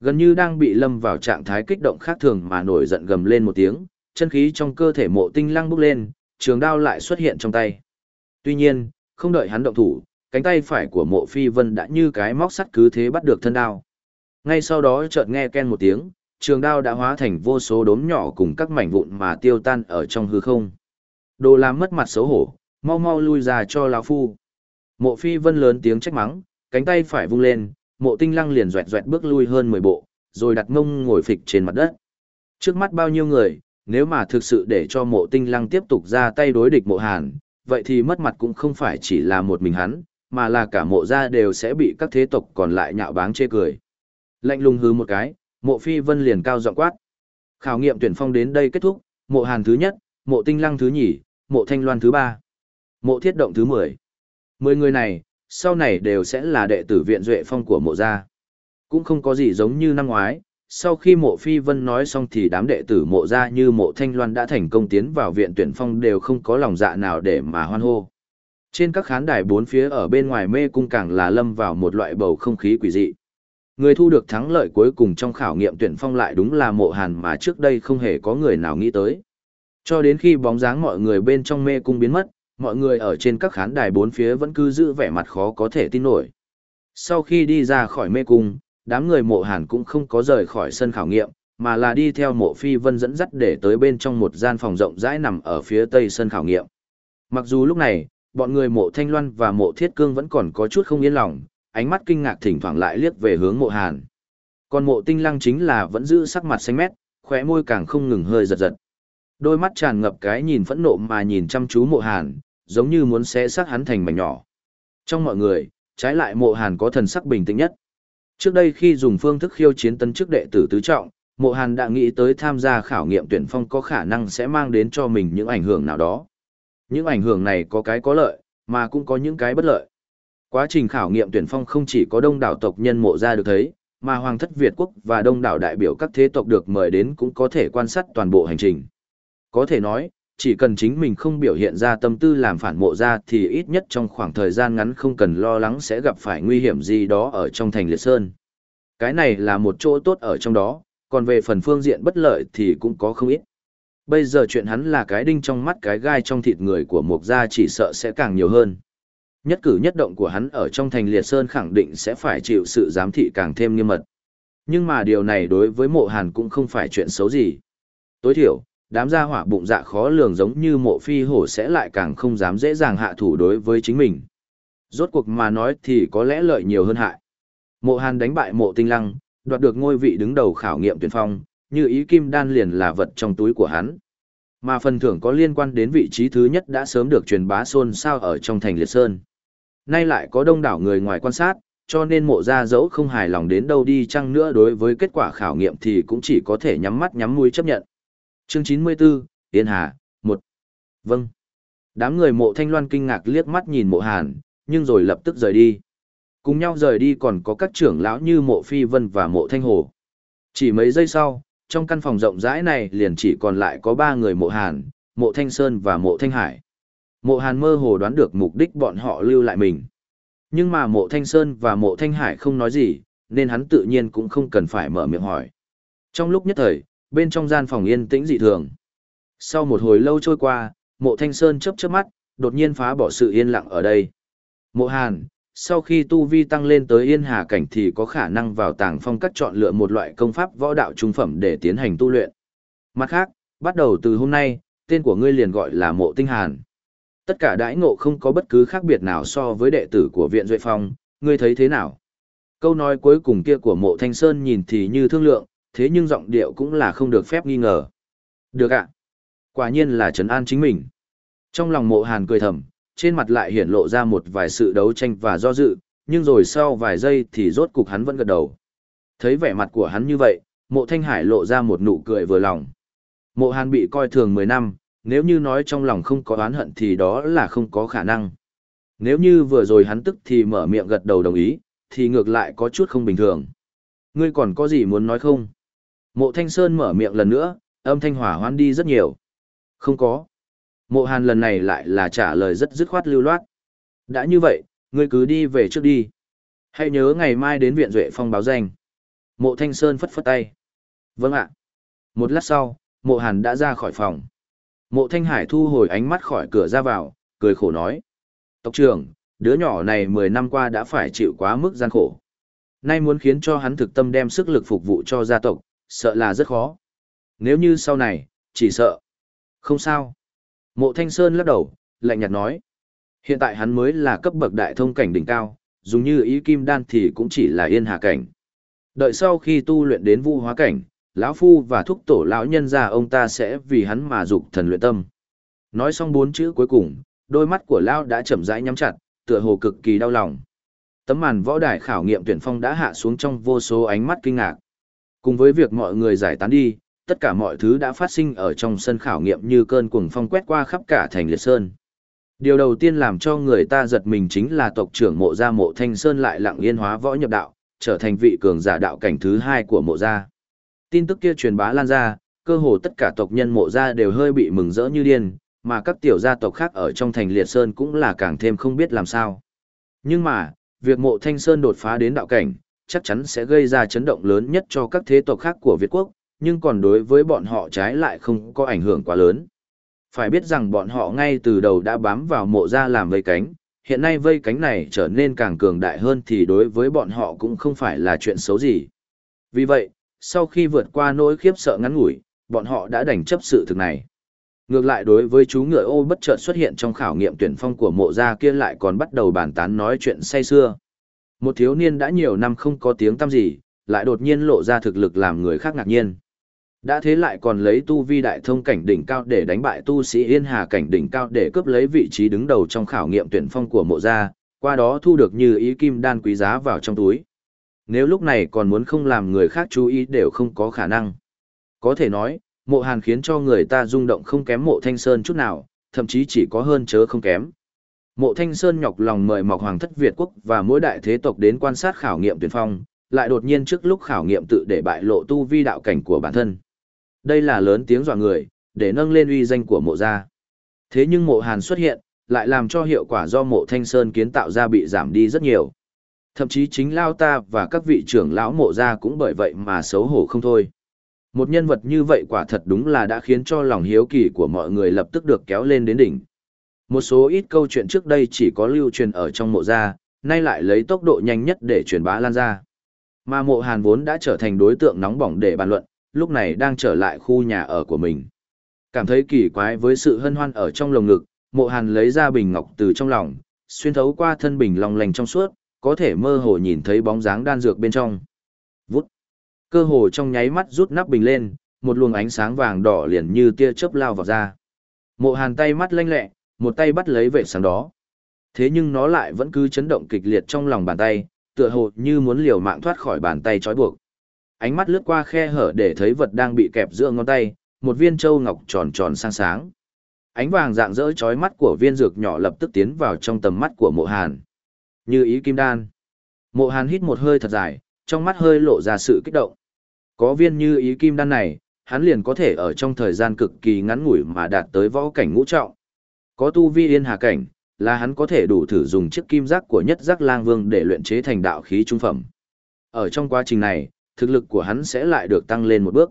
Gần như đang bị lâm vào trạng thái kích động khác thường mà nổi giận gầm lên một tiếng, chân khí trong cơ thể mộ tinh lăng bốc lên, trường đao lại xuất hiện trong tay. Tuy nhiên, không đợi hắn động thủ, cánh tay phải của mộ phi vân đã như cái móc sắt cứ thế bắt được thân đao. Ngay sau đó chợt nghe ken một tiếng, trường đao đã hóa thành vô số đốm nhỏ cùng các mảnh vụn mà tiêu tan ở trong hư không. Đồ làm mất mặt xấu hổ, mau mau lui ra cho lão phu. Mộ phi vân lớn tiếng trách mắng, cánh tay phải vung lên, mộ tinh lăng liền doẹt doẹt bước lui hơn 10 bộ, rồi đặt ngông ngồi phịch trên mặt đất. Trước mắt bao nhiêu người, nếu mà thực sự để cho mộ tinh lăng tiếp tục ra tay đối địch mộ hàn, vậy thì mất mặt cũng không phải chỉ là một mình hắn, mà là cả mộ gia đều sẽ bị các thế tộc còn lại nhạo báng chê cười. Lạnh lùng hứ một cái, mộ phi vân liền cao giọng quát. Khảo nghiệm tuyển phong đến đây kết thúc, mộ hàn thứ nhất, mộ tinh lăng thứ nhì, mộ thanh loan thứ ba, mộ thiết động thứ mười. Mười người này, sau này đều sẽ là đệ tử viện duệ phong của mộ gia. Cũng không có gì giống như năm ngoái, sau khi mộ phi vân nói xong thì đám đệ tử mộ gia như mộ thanh loan đã thành công tiến vào viện tuyển phong đều không có lòng dạ nào để mà hoan hô. Trên các khán đài bốn phía ở bên ngoài mê cung càng là lâm vào một loại bầu không khí quỷ dị. Người thu được thắng lợi cuối cùng trong khảo nghiệm tuyển phong lại đúng là mộ hàn mà trước đây không hề có người nào nghĩ tới. Cho đến khi bóng dáng mọi người bên trong mê cung biến mất, mọi người ở trên các khán đài bốn phía vẫn cứ giữ vẻ mặt khó có thể tin nổi. Sau khi đi ra khỏi mê cung, đám người mộ hàn cũng không có rời khỏi sân khảo nghiệm, mà là đi theo mộ phi vân dẫn dắt để tới bên trong một gian phòng rộng rãi nằm ở phía tây sân khảo nghiệm. Mặc dù lúc này, bọn người mộ thanh loan và mộ thiết cương vẫn còn có chút không yên lòng, ánh mắt kinh ngạc thỉnh thoảng lại liếc về hướng mộ hàn. Còn mộ tinh lăng chính là vẫn giữ sắc mặt xanh mét, khỏe môi càng không ngừng hơi giật giật. Đôi mắt tràn ngập cái nhìn phẫn nộ mà nhìn chăm chú mộ hàn, giống như muốn xé xác hắn thành mảnh nhỏ. Trong mọi người, trái lại mộ hàn có thần sắc bình tĩnh nhất. Trước đây khi dùng phương thức khiêu chiến tân chức đệ tử tứ trọng, mộ hàn đã nghĩ tới tham gia khảo nghiệm tuyển phong có khả năng sẽ mang đến cho mình những ảnh hưởng nào đó. Những ảnh hưởng này có cái có lợi, mà cũng có những cái bất lợi. Quá trình khảo nghiệm tuyển phong không chỉ có đông đảo tộc nhân mộ ra được thấy, mà Hoàng thất Việt quốc và đông đảo đại biểu các thế tộc được mời đến cũng có thể quan sát toàn bộ hành trình. Có thể nói, chỉ cần chính mình không biểu hiện ra tâm tư làm phản mộ ra thì ít nhất trong khoảng thời gian ngắn không cần lo lắng sẽ gặp phải nguy hiểm gì đó ở trong thành liệt sơn. Cái này là một chỗ tốt ở trong đó, còn về phần phương diện bất lợi thì cũng có không ít. Bây giờ chuyện hắn là cái đinh trong mắt cái gai trong thịt người của mục gia chỉ sợ sẽ càng nhiều hơn. Nhất cử nhất động của hắn ở trong thành liệt sơn khẳng định sẽ phải chịu sự giám thị càng thêm nghiêm mật. Nhưng mà điều này đối với mộ hàn cũng không phải chuyện xấu gì. Tối thiểu, đám gia hỏa bụng dạ khó lường giống như mộ phi hổ sẽ lại càng không dám dễ dàng hạ thủ đối với chính mình. Rốt cuộc mà nói thì có lẽ lợi nhiều hơn hại. Mộ hàn đánh bại mộ tinh lăng, đoạt được ngôi vị đứng đầu khảo nghiệm tuyển phong, như ý kim đan liền là vật trong túi của hắn. Mà phần thưởng có liên quan đến vị trí thứ nhất đã sớm được truyền bá xôn xao ở trong thành liệt sơn. Nay lại có đông đảo người ngoài quan sát, cho nên mộ gia dẫu không hài lòng đến đâu đi chăng nữa đối với kết quả khảo nghiệm thì cũng chỉ có thể nhắm mắt nhắm mũi chấp nhận. Chương 94, Yên Hà, 1. Vâng. Đám người mộ thanh loan kinh ngạc liếc mắt nhìn mộ hàn, nhưng rồi lập tức rời đi. Cùng nhau rời đi còn có các trưởng lão như mộ phi vân và mộ thanh hồ. Chỉ mấy giây sau, trong căn phòng rộng rãi này liền chỉ còn lại có ba người mộ hàn, mộ thanh sơn và mộ thanh hải. Mộ hàn mơ hồ đoán được mục đích bọn họ lưu lại mình. Nhưng mà mộ thanh sơn và mộ thanh hải không nói gì, nên hắn tự nhiên cũng không cần phải mở miệng hỏi. Trong lúc nhất thời, bên trong gian phòng yên tĩnh dị thường. Sau một hồi lâu trôi qua, mộ thanh sơn chớp chớp mắt, đột nhiên phá bỏ sự yên lặng ở đây. Mộ hàn, sau khi tu vi tăng lên tới yên hà cảnh thì có khả năng vào tàng phong cách chọn lựa một loại công pháp võ đạo trung phẩm để tiến hành tu luyện. Mặt khác, bắt đầu từ hôm nay, tên của ngươi liền gọi là mộ tinh hàn. Tất cả đãi ngộ không có bất cứ khác biệt nào so với đệ tử của viện Duệ Phong, ngươi thấy thế nào? Câu nói cuối cùng kia của mộ thanh sơn nhìn thì như thương lượng, thế nhưng giọng điệu cũng là không được phép nghi ngờ. Được ạ. Quả nhiên là trấn an chính mình. Trong lòng mộ hàn cười thầm, trên mặt lại hiển lộ ra một vài sự đấu tranh và do dự, nhưng rồi sau vài giây thì rốt cục hắn vẫn gật đầu. Thấy vẻ mặt của hắn như vậy, mộ thanh hải lộ ra một nụ cười vừa lòng. Mộ hàn bị coi thường 10 năm, nếu như nói trong lòng không có oán hận thì đó là không có khả năng. Nếu như vừa rồi hắn tức thì mở miệng gật đầu đồng ý, thì ngược lại có chút không bình thường. Ngươi còn có gì muốn nói không? Mộ Thanh Sơn mở miệng lần nữa, âm thanh hỏa hoan đi rất nhiều. Không có. Mộ Hàn lần này lại là trả lời rất dứt khoát lưu loát. Đã như vậy, ngươi cứ đi về trước đi. Hãy nhớ ngày mai đến viện Duệ Phong báo danh. Mộ Thanh Sơn phất phất tay. Vâng ạ. Một lát sau, mộ Hàn đã ra khỏi phòng. Mộ Thanh Hải thu hồi ánh mắt khỏi cửa ra vào, cười khổ nói. Tộc trưởng, đứa nhỏ này 10 năm qua đã phải chịu quá mức gian khổ. Nay muốn khiến cho hắn thực tâm đem sức lực phục vụ cho gia tộc, sợ là rất khó. Nếu như sau này, chỉ sợ. Không sao. Mộ Thanh Sơn lắc đầu, lạnh nhạt nói. Hiện tại hắn mới là cấp bậc đại thông cảnh đỉnh cao, dùng như ý kim đan thì cũng chỉ là yên hạ cảnh. Đợi sau khi tu luyện đến vu hóa cảnh, lão phu và thúc tổ lão nhân ra ông ta sẽ vì hắn mà dục thần luyện tâm. Nói xong bốn chữ cuối cùng, đôi mắt của lão đã chậm rãi nhắm chặt, tựa hồ cực kỳ đau lòng. Tấm màn võ đài khảo nghiệm tuyển phong đã hạ xuống trong vô số ánh mắt kinh ngạc. Cùng với việc mọi người giải tán đi, tất cả mọi thứ đã phát sinh ở trong sân khảo nghiệm như cơn cuồng phong quét qua khắp cả thành liệt sơn. Điều đầu tiên làm cho người ta giật mình chính là tộc trưởng mộ gia mộ thanh sơn lại lặng yên hóa võ nhập đạo, trở thành vị cường giả đạo cảnh thứ hai của mộ gia. Tin tức kia truyền bá lan ra, cơ hồ tất cả tộc nhân mộ gia đều hơi bị mừng rỡ như điên, mà các tiểu gia tộc khác ở trong thành liệt sơn cũng là càng thêm không biết làm sao. Nhưng mà, việc mộ thanh sơn đột phá đến đạo cảnh, chắc chắn sẽ gây ra chấn động lớn nhất cho các thế tộc khác của Việt Quốc, nhưng còn đối với bọn họ trái lại không có ảnh hưởng quá lớn. Phải biết rằng bọn họ ngay từ đầu đã bám vào mộ gia làm vây cánh, hiện nay vây cánh này trở nên càng cường đại hơn thì đối với bọn họ cũng không phải là chuyện xấu gì. Vì vậy, sau khi vượt qua nỗi khiếp sợ ngắn ngủi, bọn họ đã đành chấp sự thực này. Ngược lại đối với chú ngựa ô bất chợt xuất hiện trong khảo nghiệm tuyển phong của mộ gia kia lại còn bắt đầu bàn tán nói chuyện say xưa. Một thiếu niên đã nhiều năm không có tiếng tăm gì, lại đột nhiên lộ ra thực lực làm người khác ngạc nhiên. Đã thế lại còn lấy tu vi đại thông cảnh đỉnh cao để đánh bại tu sĩ yên hà cảnh đỉnh cao để cướp lấy vị trí đứng đầu trong khảo nghiệm tuyển phong của mộ gia, qua đó thu được như ý kim đan quý giá vào trong túi. Nếu lúc này còn muốn không làm người khác chú ý đều không có khả năng. Có thể nói, mộ hàn khiến cho người ta rung động không kém mộ thanh sơn chút nào, thậm chí chỉ có hơn chớ không kém. Mộ thanh sơn nhọc lòng mời mọc hoàng thất Việt quốc và mỗi đại thế tộc đến quan sát khảo nghiệm tuyển phong, lại đột nhiên trước lúc khảo nghiệm tự để bại lộ tu vi đạo cảnh của bản thân. Đây là lớn tiếng dọa người, để nâng lên uy danh của mộ gia. Thế nhưng mộ hàn xuất hiện, lại làm cho hiệu quả do mộ thanh sơn kiến tạo ra bị giảm đi rất nhiều. Thậm chí chính Lao ta và các vị trưởng lão mộ gia cũng bởi vậy mà xấu hổ không thôi. Một nhân vật như vậy quả thật đúng là đã khiến cho lòng hiếu kỳ của mọi người lập tức được kéo lên đến đỉnh. Một số ít câu chuyện trước đây chỉ có lưu truyền ở trong mộ gia, nay lại lấy tốc độ nhanh nhất để truyền bá lan ra. Mà mộ hàn vốn đã trở thành đối tượng nóng bỏng để bàn luận, lúc này đang trở lại khu nhà ở của mình. Cảm thấy kỳ quái với sự hân hoan ở trong lồng ngực, mộ hàn lấy ra bình ngọc từ trong lòng, xuyên thấu qua thân bình lòng lành trong suốt, có thể mơ hồ nhìn thấy bóng dáng đan dược bên trong. Vút. Cơ hồ trong nháy mắt rút nắp bình lên, một luồng ánh sáng vàng đỏ liền như tia chớp lao vào ra. Mộ hàn tay mắt lanh lẹ, một tay bắt lấy vệ sáng đó. Thế nhưng nó lại vẫn cứ chấn động kịch liệt trong lòng bàn tay, tựa hồ như muốn liều mạng thoát khỏi bàn tay trói buộc ánh mắt lướt qua khe hở để thấy vật đang bị kẹp giữa ngón tay, một viên châu ngọc tròn tròn sang sáng. Ánh vàng dạng dỡ chói mắt của viên dược nhỏ lập tức tiến vào trong tầm mắt của mộ hàn. Như ý kim đan. Mộ hàn hít một hơi thật dài, trong mắt hơi lộ ra sự kích động. Có viên như ý kim đan này, hắn liền có thể ở trong thời gian cực kỳ ngắn ngủi mà đạt tới võ cảnh ngũ trọng. Có tu vi yên hà cảnh, là hắn có thể đủ thử dùng chiếc kim giác của nhất giác lang vương để luyện chế thành đạo khí trung phẩm. Ở trong quá trình này, thực lực của hắn sẽ lại được tăng lên một bước.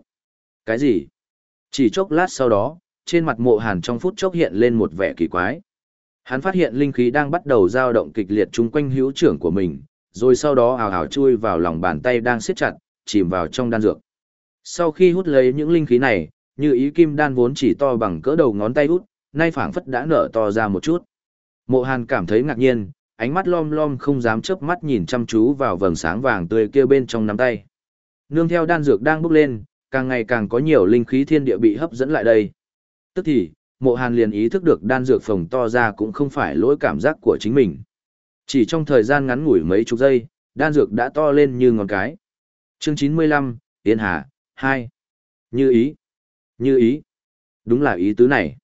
Cái gì? Chỉ chốc lát sau đó, trên mặt mộ hàn trong phút chốc hiện lên một vẻ kỳ quái. Hắn phát hiện linh khí đang bắt đầu dao động kịch liệt chung quanh hữu trưởng của mình, rồi sau đó ào ào chui vào lòng bàn tay đang siết chặt, chìm vào trong đan dược. Sau khi hút lấy những linh khí này, như ý kim đan vốn chỉ to bằng cỡ đầu ngón tay hút, nay phảng phất đã nở to ra một chút. Mộ Hàn cảm thấy ngạc nhiên, ánh mắt lom lom không dám chớp mắt nhìn chăm chú vào vầng sáng vàng tươi kia bên trong nắm tay. Nương theo đan dược đang bốc lên, càng ngày càng có nhiều linh khí thiên địa bị hấp dẫn lại đây. Tức thì, mộ hàn liền ý thức được đan dược phồng to ra cũng không phải lỗi cảm giác của chính mình. Chỉ trong thời gian ngắn ngủi mấy chục giây, đan dược đã to lên như ngón cái. Chương 95, Yên Hà, 2. Như ý. Như ý. Đúng là ý tứ này.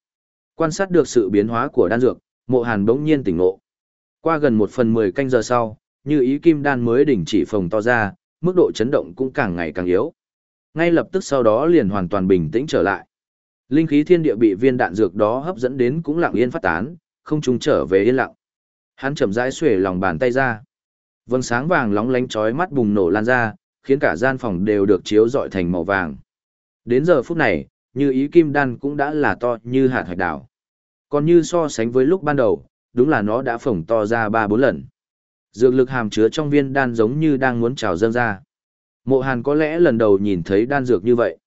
Quan sát được sự biến hóa của đan dược, mộ hàn bỗng nhiên tỉnh ngộ. Qua gần một phần mười canh giờ sau, như ý kim đan mới đỉnh chỉ phồng to ra, mức độ chấn động cũng càng ngày càng yếu. Ngay lập tức sau đó liền hoàn toàn bình tĩnh trở lại. Linh khí thiên địa bị viên đạn dược đó hấp dẫn đến cũng lặng yên phát tán, không trùng trở về yên lặng. Hắn chậm rãi xuể lòng bàn tay ra. Vầng sáng vàng lóng lánh chói mắt bùng nổ lan ra, khiến cả gian phòng đều được chiếu rọi thành màu vàng. Đến giờ phút này, như ý kim đan cũng đã là to như hạt hạch đảo. Còn như so sánh với lúc ban đầu, đúng là nó đã phồng to ra ba bốn lần. Dược lực hàm chứa trong viên đan giống như đang muốn trào dâng ra. Mộ Hàn có lẽ lần đầu nhìn thấy đan dược như vậy.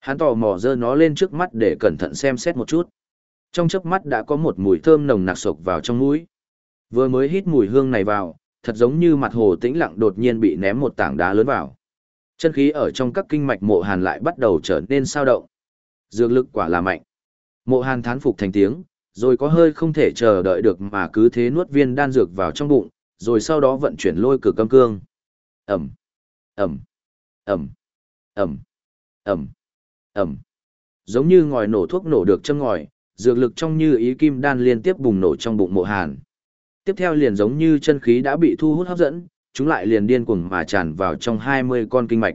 Hắn tò mò dơ nó lên trước mắt để cẩn thận xem xét một chút. Trong chớp mắt đã có một mùi thơm nồng nặc sộc vào trong mũi. Vừa mới hít mùi hương này vào, thật giống như mặt hồ tĩnh lặng đột nhiên bị ném một tảng đá lớn vào. Chân khí ở trong các kinh mạch mộ hàn lại bắt đầu trở nên sao động. Dược lực quả là mạnh. Mộ hàn thán phục thành tiếng, rồi có hơi không thể chờ đợi được mà cứ thế nuốt viên đan dược vào trong bụng, rồi sau đó vận chuyển lôi cực âm cương. Ẩm, Ẩm, Ẩm, Ẩm, Ẩm, Ẩm. Giống như ngòi nổ thuốc nổ được châm ngòi, dược lực trong như ý kim đan liên tiếp bùng nổ trong bụng mộ hàn. Tiếp theo liền giống như chân khí đã bị thu hút hấp dẫn, chúng lại liền điên cuồng mà tràn vào trong 20 con kinh mạch.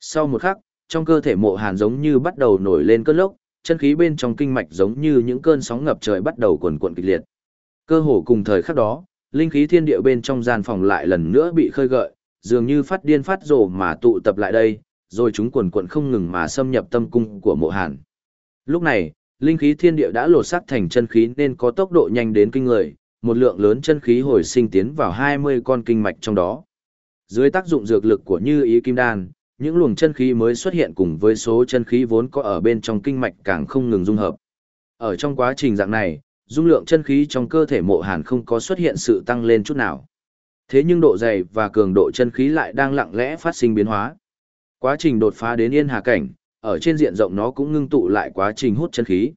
Sau một khắc, trong cơ thể mộ hàn giống như bắt đầu nổi lên cơn lốc, chân khí bên trong kinh mạch giống như những cơn sóng ngập trời bắt đầu cuồn cuộn kịch liệt. Cơ hồ cùng thời khắc đó, linh khí thiên địa bên trong gian phòng lại lần nữa bị khơi gợi, dường như phát điên phát rồ mà tụ tập lại đây, rồi chúng cuồn cuộn không ngừng mà xâm nhập tâm cung của mộ hàn. Lúc này, linh khí thiên địa đã lột xác thành chân khí nên có tốc độ nhanh đến kinh người, một lượng lớn chân khí hồi sinh tiến vào 20 con kinh mạch trong đó. Dưới tác dụng dược lực của Như Ý Kim Đan, những luồng chân khí mới xuất hiện cùng với số chân khí vốn có ở bên trong kinh mạch càng không ngừng dung hợp. Ở trong quá trình dạng này, dung lượng chân khí trong cơ thể mộ hàn không có xuất hiện sự tăng lên chút nào. Thế nhưng độ dày và cường độ chân khí lại đang lặng lẽ phát sinh biến hóa. Quá trình đột phá đến yên hà cảnh, ở trên diện rộng nó cũng ngưng tụ lại quá trình hút chân khí.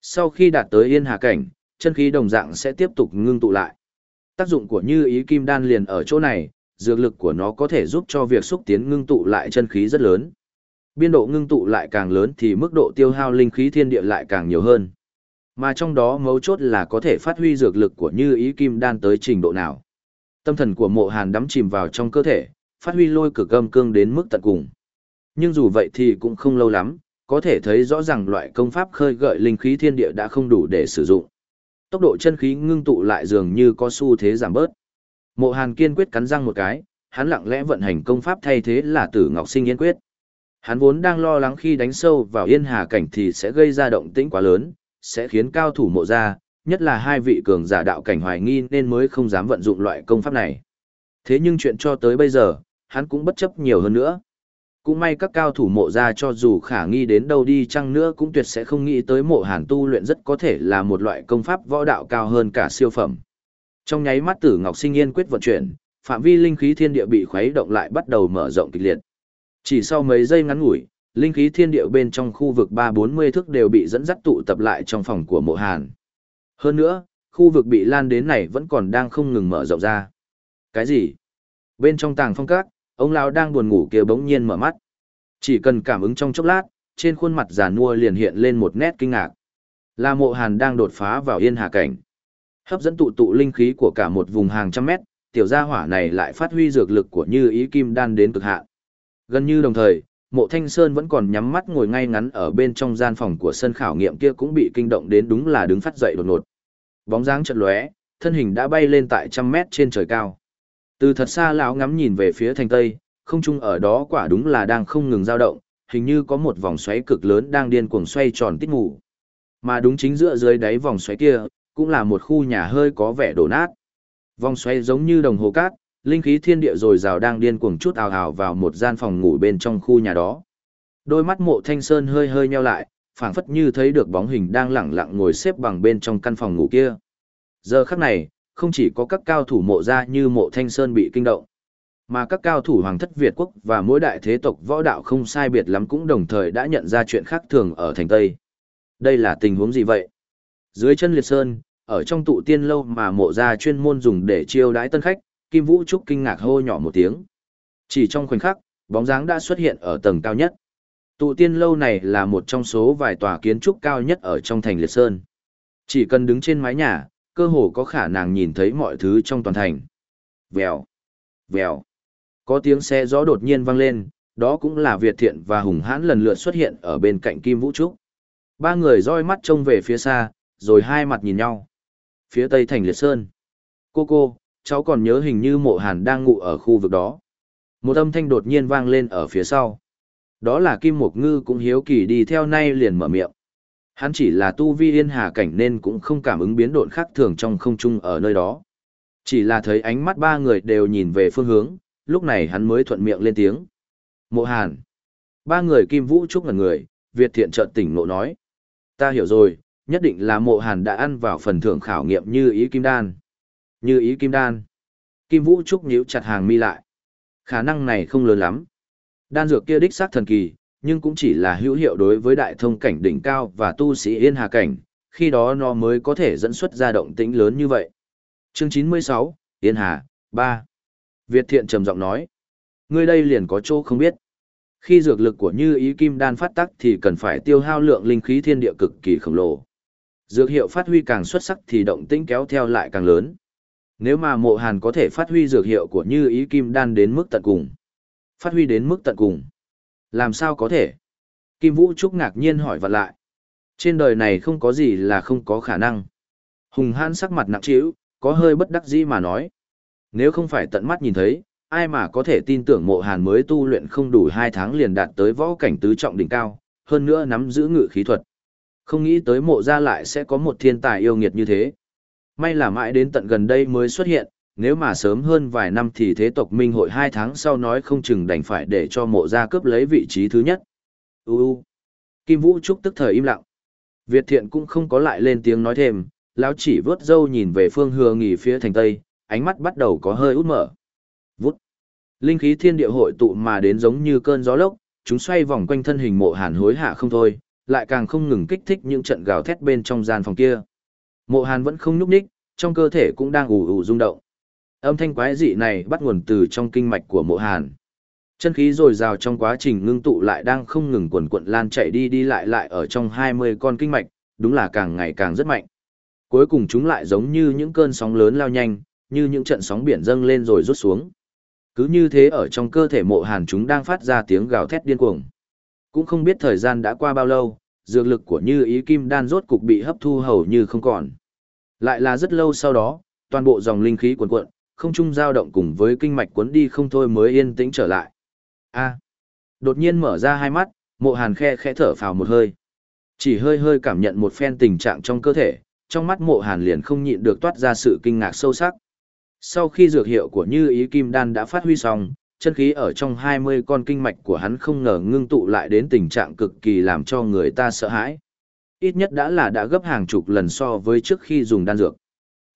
Sau khi đạt tới yên hà cảnh, chân khí đồng dạng sẽ tiếp tục ngưng tụ lại. Tác dụng của như ý kim đan liền ở chỗ này, dược lực của nó có thể giúp cho việc xúc tiến ngưng tụ lại chân khí rất lớn. Biên độ ngưng tụ lại càng lớn thì mức độ tiêu hao linh khí thiên địa lại càng nhiều hơn. Mà trong đó mấu chốt là có thể phát huy dược lực của như ý kim đan tới trình độ nào. Tâm thần của mộ hàn đắm chìm vào trong cơ thể, phát huy lôi cực âm cương đến mức tận cùng. Nhưng dù vậy thì cũng không lâu lắm, có thể thấy rõ ràng loại công pháp khơi gợi linh khí thiên địa đã không đủ để sử dụng. Tốc độ chân khí ngưng tụ lại dường như có xu thế giảm bớt. Mộ Hàn kiên quyết cắn răng một cái, hắn lặng lẽ vận hành công pháp thay thế là Tử Ngọc Sinh Yên Quyết. Hắn vốn đang lo lắng khi đánh sâu vào Yên Hà cảnh thì sẽ gây ra động tĩnh quá lớn, sẽ khiến cao thủ mộ ra, nhất là hai vị cường giả đạo cảnh hoài nghi nên mới không dám vận dụng loại công pháp này. Thế nhưng chuyện cho tới bây giờ, hắn cũng bất chấp nhiều hơn nữa. Cũng may các cao thủ mộ ra cho dù khả nghi đến đâu đi chăng nữa cũng tuyệt sẽ không nghĩ tới mộ hàn tu luyện rất có thể là một loại công pháp võ đạo cao hơn cả siêu phẩm. Trong nháy mắt tử Ngọc Sinh Yên quyết vận chuyển, phạm vi linh khí thiên địa bị khuấy động lại bắt đầu mở rộng kịch liệt. Chỉ sau mấy giây ngắn ngủi, linh khí thiên địa bên trong khu vực 3-40 thước đều bị dẫn dắt tụ tập lại trong phòng của mộ hàn. Hơn nữa, khu vực bị lan đến này vẫn còn đang không ngừng mở rộng ra. Cái gì? Bên trong tàng phong các, ông lão đang buồn ngủ kia bỗng nhiên mở mắt. Chỉ cần cảm ứng trong chốc lát, trên khuôn mặt già nua liền hiện lên một nét kinh ngạc. Là mộ hàn đang đột phá vào yên hà cảnh. Hấp dẫn tụ tụ linh khí của cả một vùng hàng trăm mét, tiểu gia hỏa này lại phát huy dược lực của như ý kim đan đến cực hạn. Gần như đồng thời, mộ thanh sơn vẫn còn nhắm mắt ngồi ngay ngắn ở bên trong gian phòng của sân khảo nghiệm kia cũng bị kinh động đến đúng là đứng phát dậy đột ngột. Bóng dáng chợt lóe, thân hình đã bay lên tại trăm mét trên trời cao. Từ thật xa lão ngắm nhìn về phía thành tây, không trung ở đó quả đúng là đang không ngừng dao động, hình như có một vòng xoáy cực lớn đang điên cuồng xoay tròn tích ngủ. Mà đúng chính giữa dưới đáy vòng xoáy kia, cũng là một khu nhà hơi có vẻ đổ nát. Vòng xoáy giống như đồng hồ cát, linh khí thiên địa rồi rào đang điên cuồng chút ào ào vào một gian phòng ngủ bên trong khu nhà đó. Đôi mắt mộ thanh sơn hơi hơi nheo lại, phảng phất như thấy được bóng hình đang lẳng lặng ngồi xếp bằng bên trong căn phòng ngủ kia. Giờ khắc này, không chỉ có các cao thủ mộ ra như mộ thanh sơn bị kinh động, mà các cao thủ hoàng thất Việt quốc và mỗi đại thế tộc võ đạo không sai biệt lắm cũng đồng thời đã nhận ra chuyện khác thường ở thành Tây. Đây là tình huống gì vậy? Dưới chân liệt sơn, ở trong tụ tiên lâu mà mộ ra chuyên môn dùng để chiêu đãi tân khách, Kim Vũ Trúc kinh ngạc hô nhỏ một tiếng. Chỉ trong khoảnh khắc, bóng dáng đã xuất hiện ở tầng cao nhất. Tụ tiên lâu này là một trong số vài tòa kiến trúc cao nhất ở trong thành liệt sơn. Chỉ cần đứng trên mái nhà, cơ hồ có khả năng nhìn thấy mọi thứ trong toàn thành. Vèo, Vèo. Có tiếng xe gió đột nhiên vang lên, đó cũng là Việt Thiện và Hùng Hãn lần lượt xuất hiện ở bên cạnh Kim Vũ Trúc. Ba người roi mắt trông về phía xa, rồi hai mặt nhìn nhau. Phía tây thành Liệt Sơn. Cô cô, cháu còn nhớ hình như mộ hàn đang ngủ ở khu vực đó. Một âm thanh đột nhiên vang lên ở phía sau. Đó là Kim Mộc Ngư cũng hiếu kỳ đi theo nay liền mở miệng. Hắn chỉ là tu vi yên hà cảnh nên cũng không cảm ứng biến độn khác thường trong không trung ở nơi đó. Chỉ là thấy ánh mắt ba người đều nhìn về phương hướng, lúc này hắn mới thuận miệng lên tiếng. Mộ Hàn. Ba người Kim Vũ chúc ngần người, Việt Thiện trợn tỉnh ngộ nói. Ta hiểu rồi, nhất định là mộ Hàn đã ăn vào phần thưởng khảo nghiệm như ý kim đan. Như ý kim đan. Kim Vũ Trúc nhíu chặt hàng mi lại. Khả năng này không lớn lắm. Đan dược kia đích xác thần kỳ, nhưng cũng chỉ là hữu hiệu đối với đại thông cảnh đỉnh cao và tu sĩ yên hà cảnh, khi đó nó mới có thể dẫn xuất ra động tĩnh lớn như vậy. Chương 96, Yên Hà, 3. Việt Thiện trầm giọng nói, ngươi đây liền có chỗ không biết. Khi dược lực của như ý kim đan phát tắc thì cần phải tiêu hao lượng linh khí thiên địa cực kỳ khổng lồ. Dược hiệu phát huy càng xuất sắc thì động tĩnh kéo theo lại càng lớn. Nếu mà mộ hàn có thể phát huy dược hiệu của như ý kim đan đến mức tận cùng. Phát huy đến mức tận cùng. Làm sao có thể? Kim Vũ Trúc ngạc nhiên hỏi vặt lại. Trên đời này không có gì là không có khả năng. Hùng hãn sắc mặt nặng trĩu, có hơi bất đắc dĩ mà nói. Nếu không phải tận mắt nhìn thấy, ai mà có thể tin tưởng mộ hàn mới tu luyện không đủ 2 tháng liền đạt tới võ cảnh tứ trọng đỉnh cao, hơn nữa nắm giữ ngự khí thuật. Không nghĩ tới mộ ra lại sẽ có một thiên tài yêu nghiệt như thế. May là mãi đến tận gần đây mới xuất hiện, nếu mà sớm hơn vài năm thì thế tộc minh hội hai tháng sau nói không chừng đành phải để cho mộ gia cướp lấy vị trí thứ nhất. Uu. Kim Vũ Trúc tức thời im lặng. Việt thiện cũng không có lại lên tiếng nói thêm, lão chỉ vớt dâu nhìn về phương hừa nghỉ phía thành tây, ánh mắt bắt đầu có hơi út mở. Vút. Linh khí thiên địa hội tụ mà đến giống như cơn gió lốc, chúng xoay vòng quanh thân hình mộ hàn hối hạ không thôi, lại càng không ngừng kích thích những trận gào thét bên trong gian phòng kia. Mộ hàn vẫn không nhúc nhích, trong cơ thể cũng đang ủ ủ rung động. Âm thanh quái dị này bắt nguồn từ trong kinh mạch của mộ hàn. Chân khí dồi dào trong quá trình ngưng tụ lại đang không ngừng quần quận lan chạy đi đi lại lại ở trong 20 con kinh mạch, đúng là càng ngày càng rất mạnh. Cuối cùng chúng lại giống như những cơn sóng lớn lao nhanh, như những trận sóng biển dâng lên rồi rút xuống. Cứ như thế ở trong cơ thể mộ hàn chúng đang phát ra tiếng gào thét điên cuồng. Cũng không biết thời gian đã qua bao lâu, dược lực của như ý kim đan rốt cục bị hấp thu hầu như không còn. Lại là rất lâu sau đó, toàn bộ dòng linh khí cuồn cuộn, không trung dao động cùng với kinh mạch cuốn đi không thôi mới yên tĩnh trở lại. A. đột nhiên mở ra hai mắt, Mộ Hàn khe khẽ thở phào một hơi. Chỉ hơi hơi cảm nhận một phen tình trạng trong cơ thể, trong mắt Mộ Hàn liền không nhịn được toát ra sự kinh ngạc sâu sắc. Sau khi dược hiệu của Như Ý Kim Đan đã phát huy xong, chân khí ở trong 20 con kinh mạch của hắn không ngờ ngưng tụ lại đến tình trạng cực kỳ làm cho người ta sợ hãi. Ít nhất đã là đã gấp hàng chục lần so với trước khi dùng đan dược.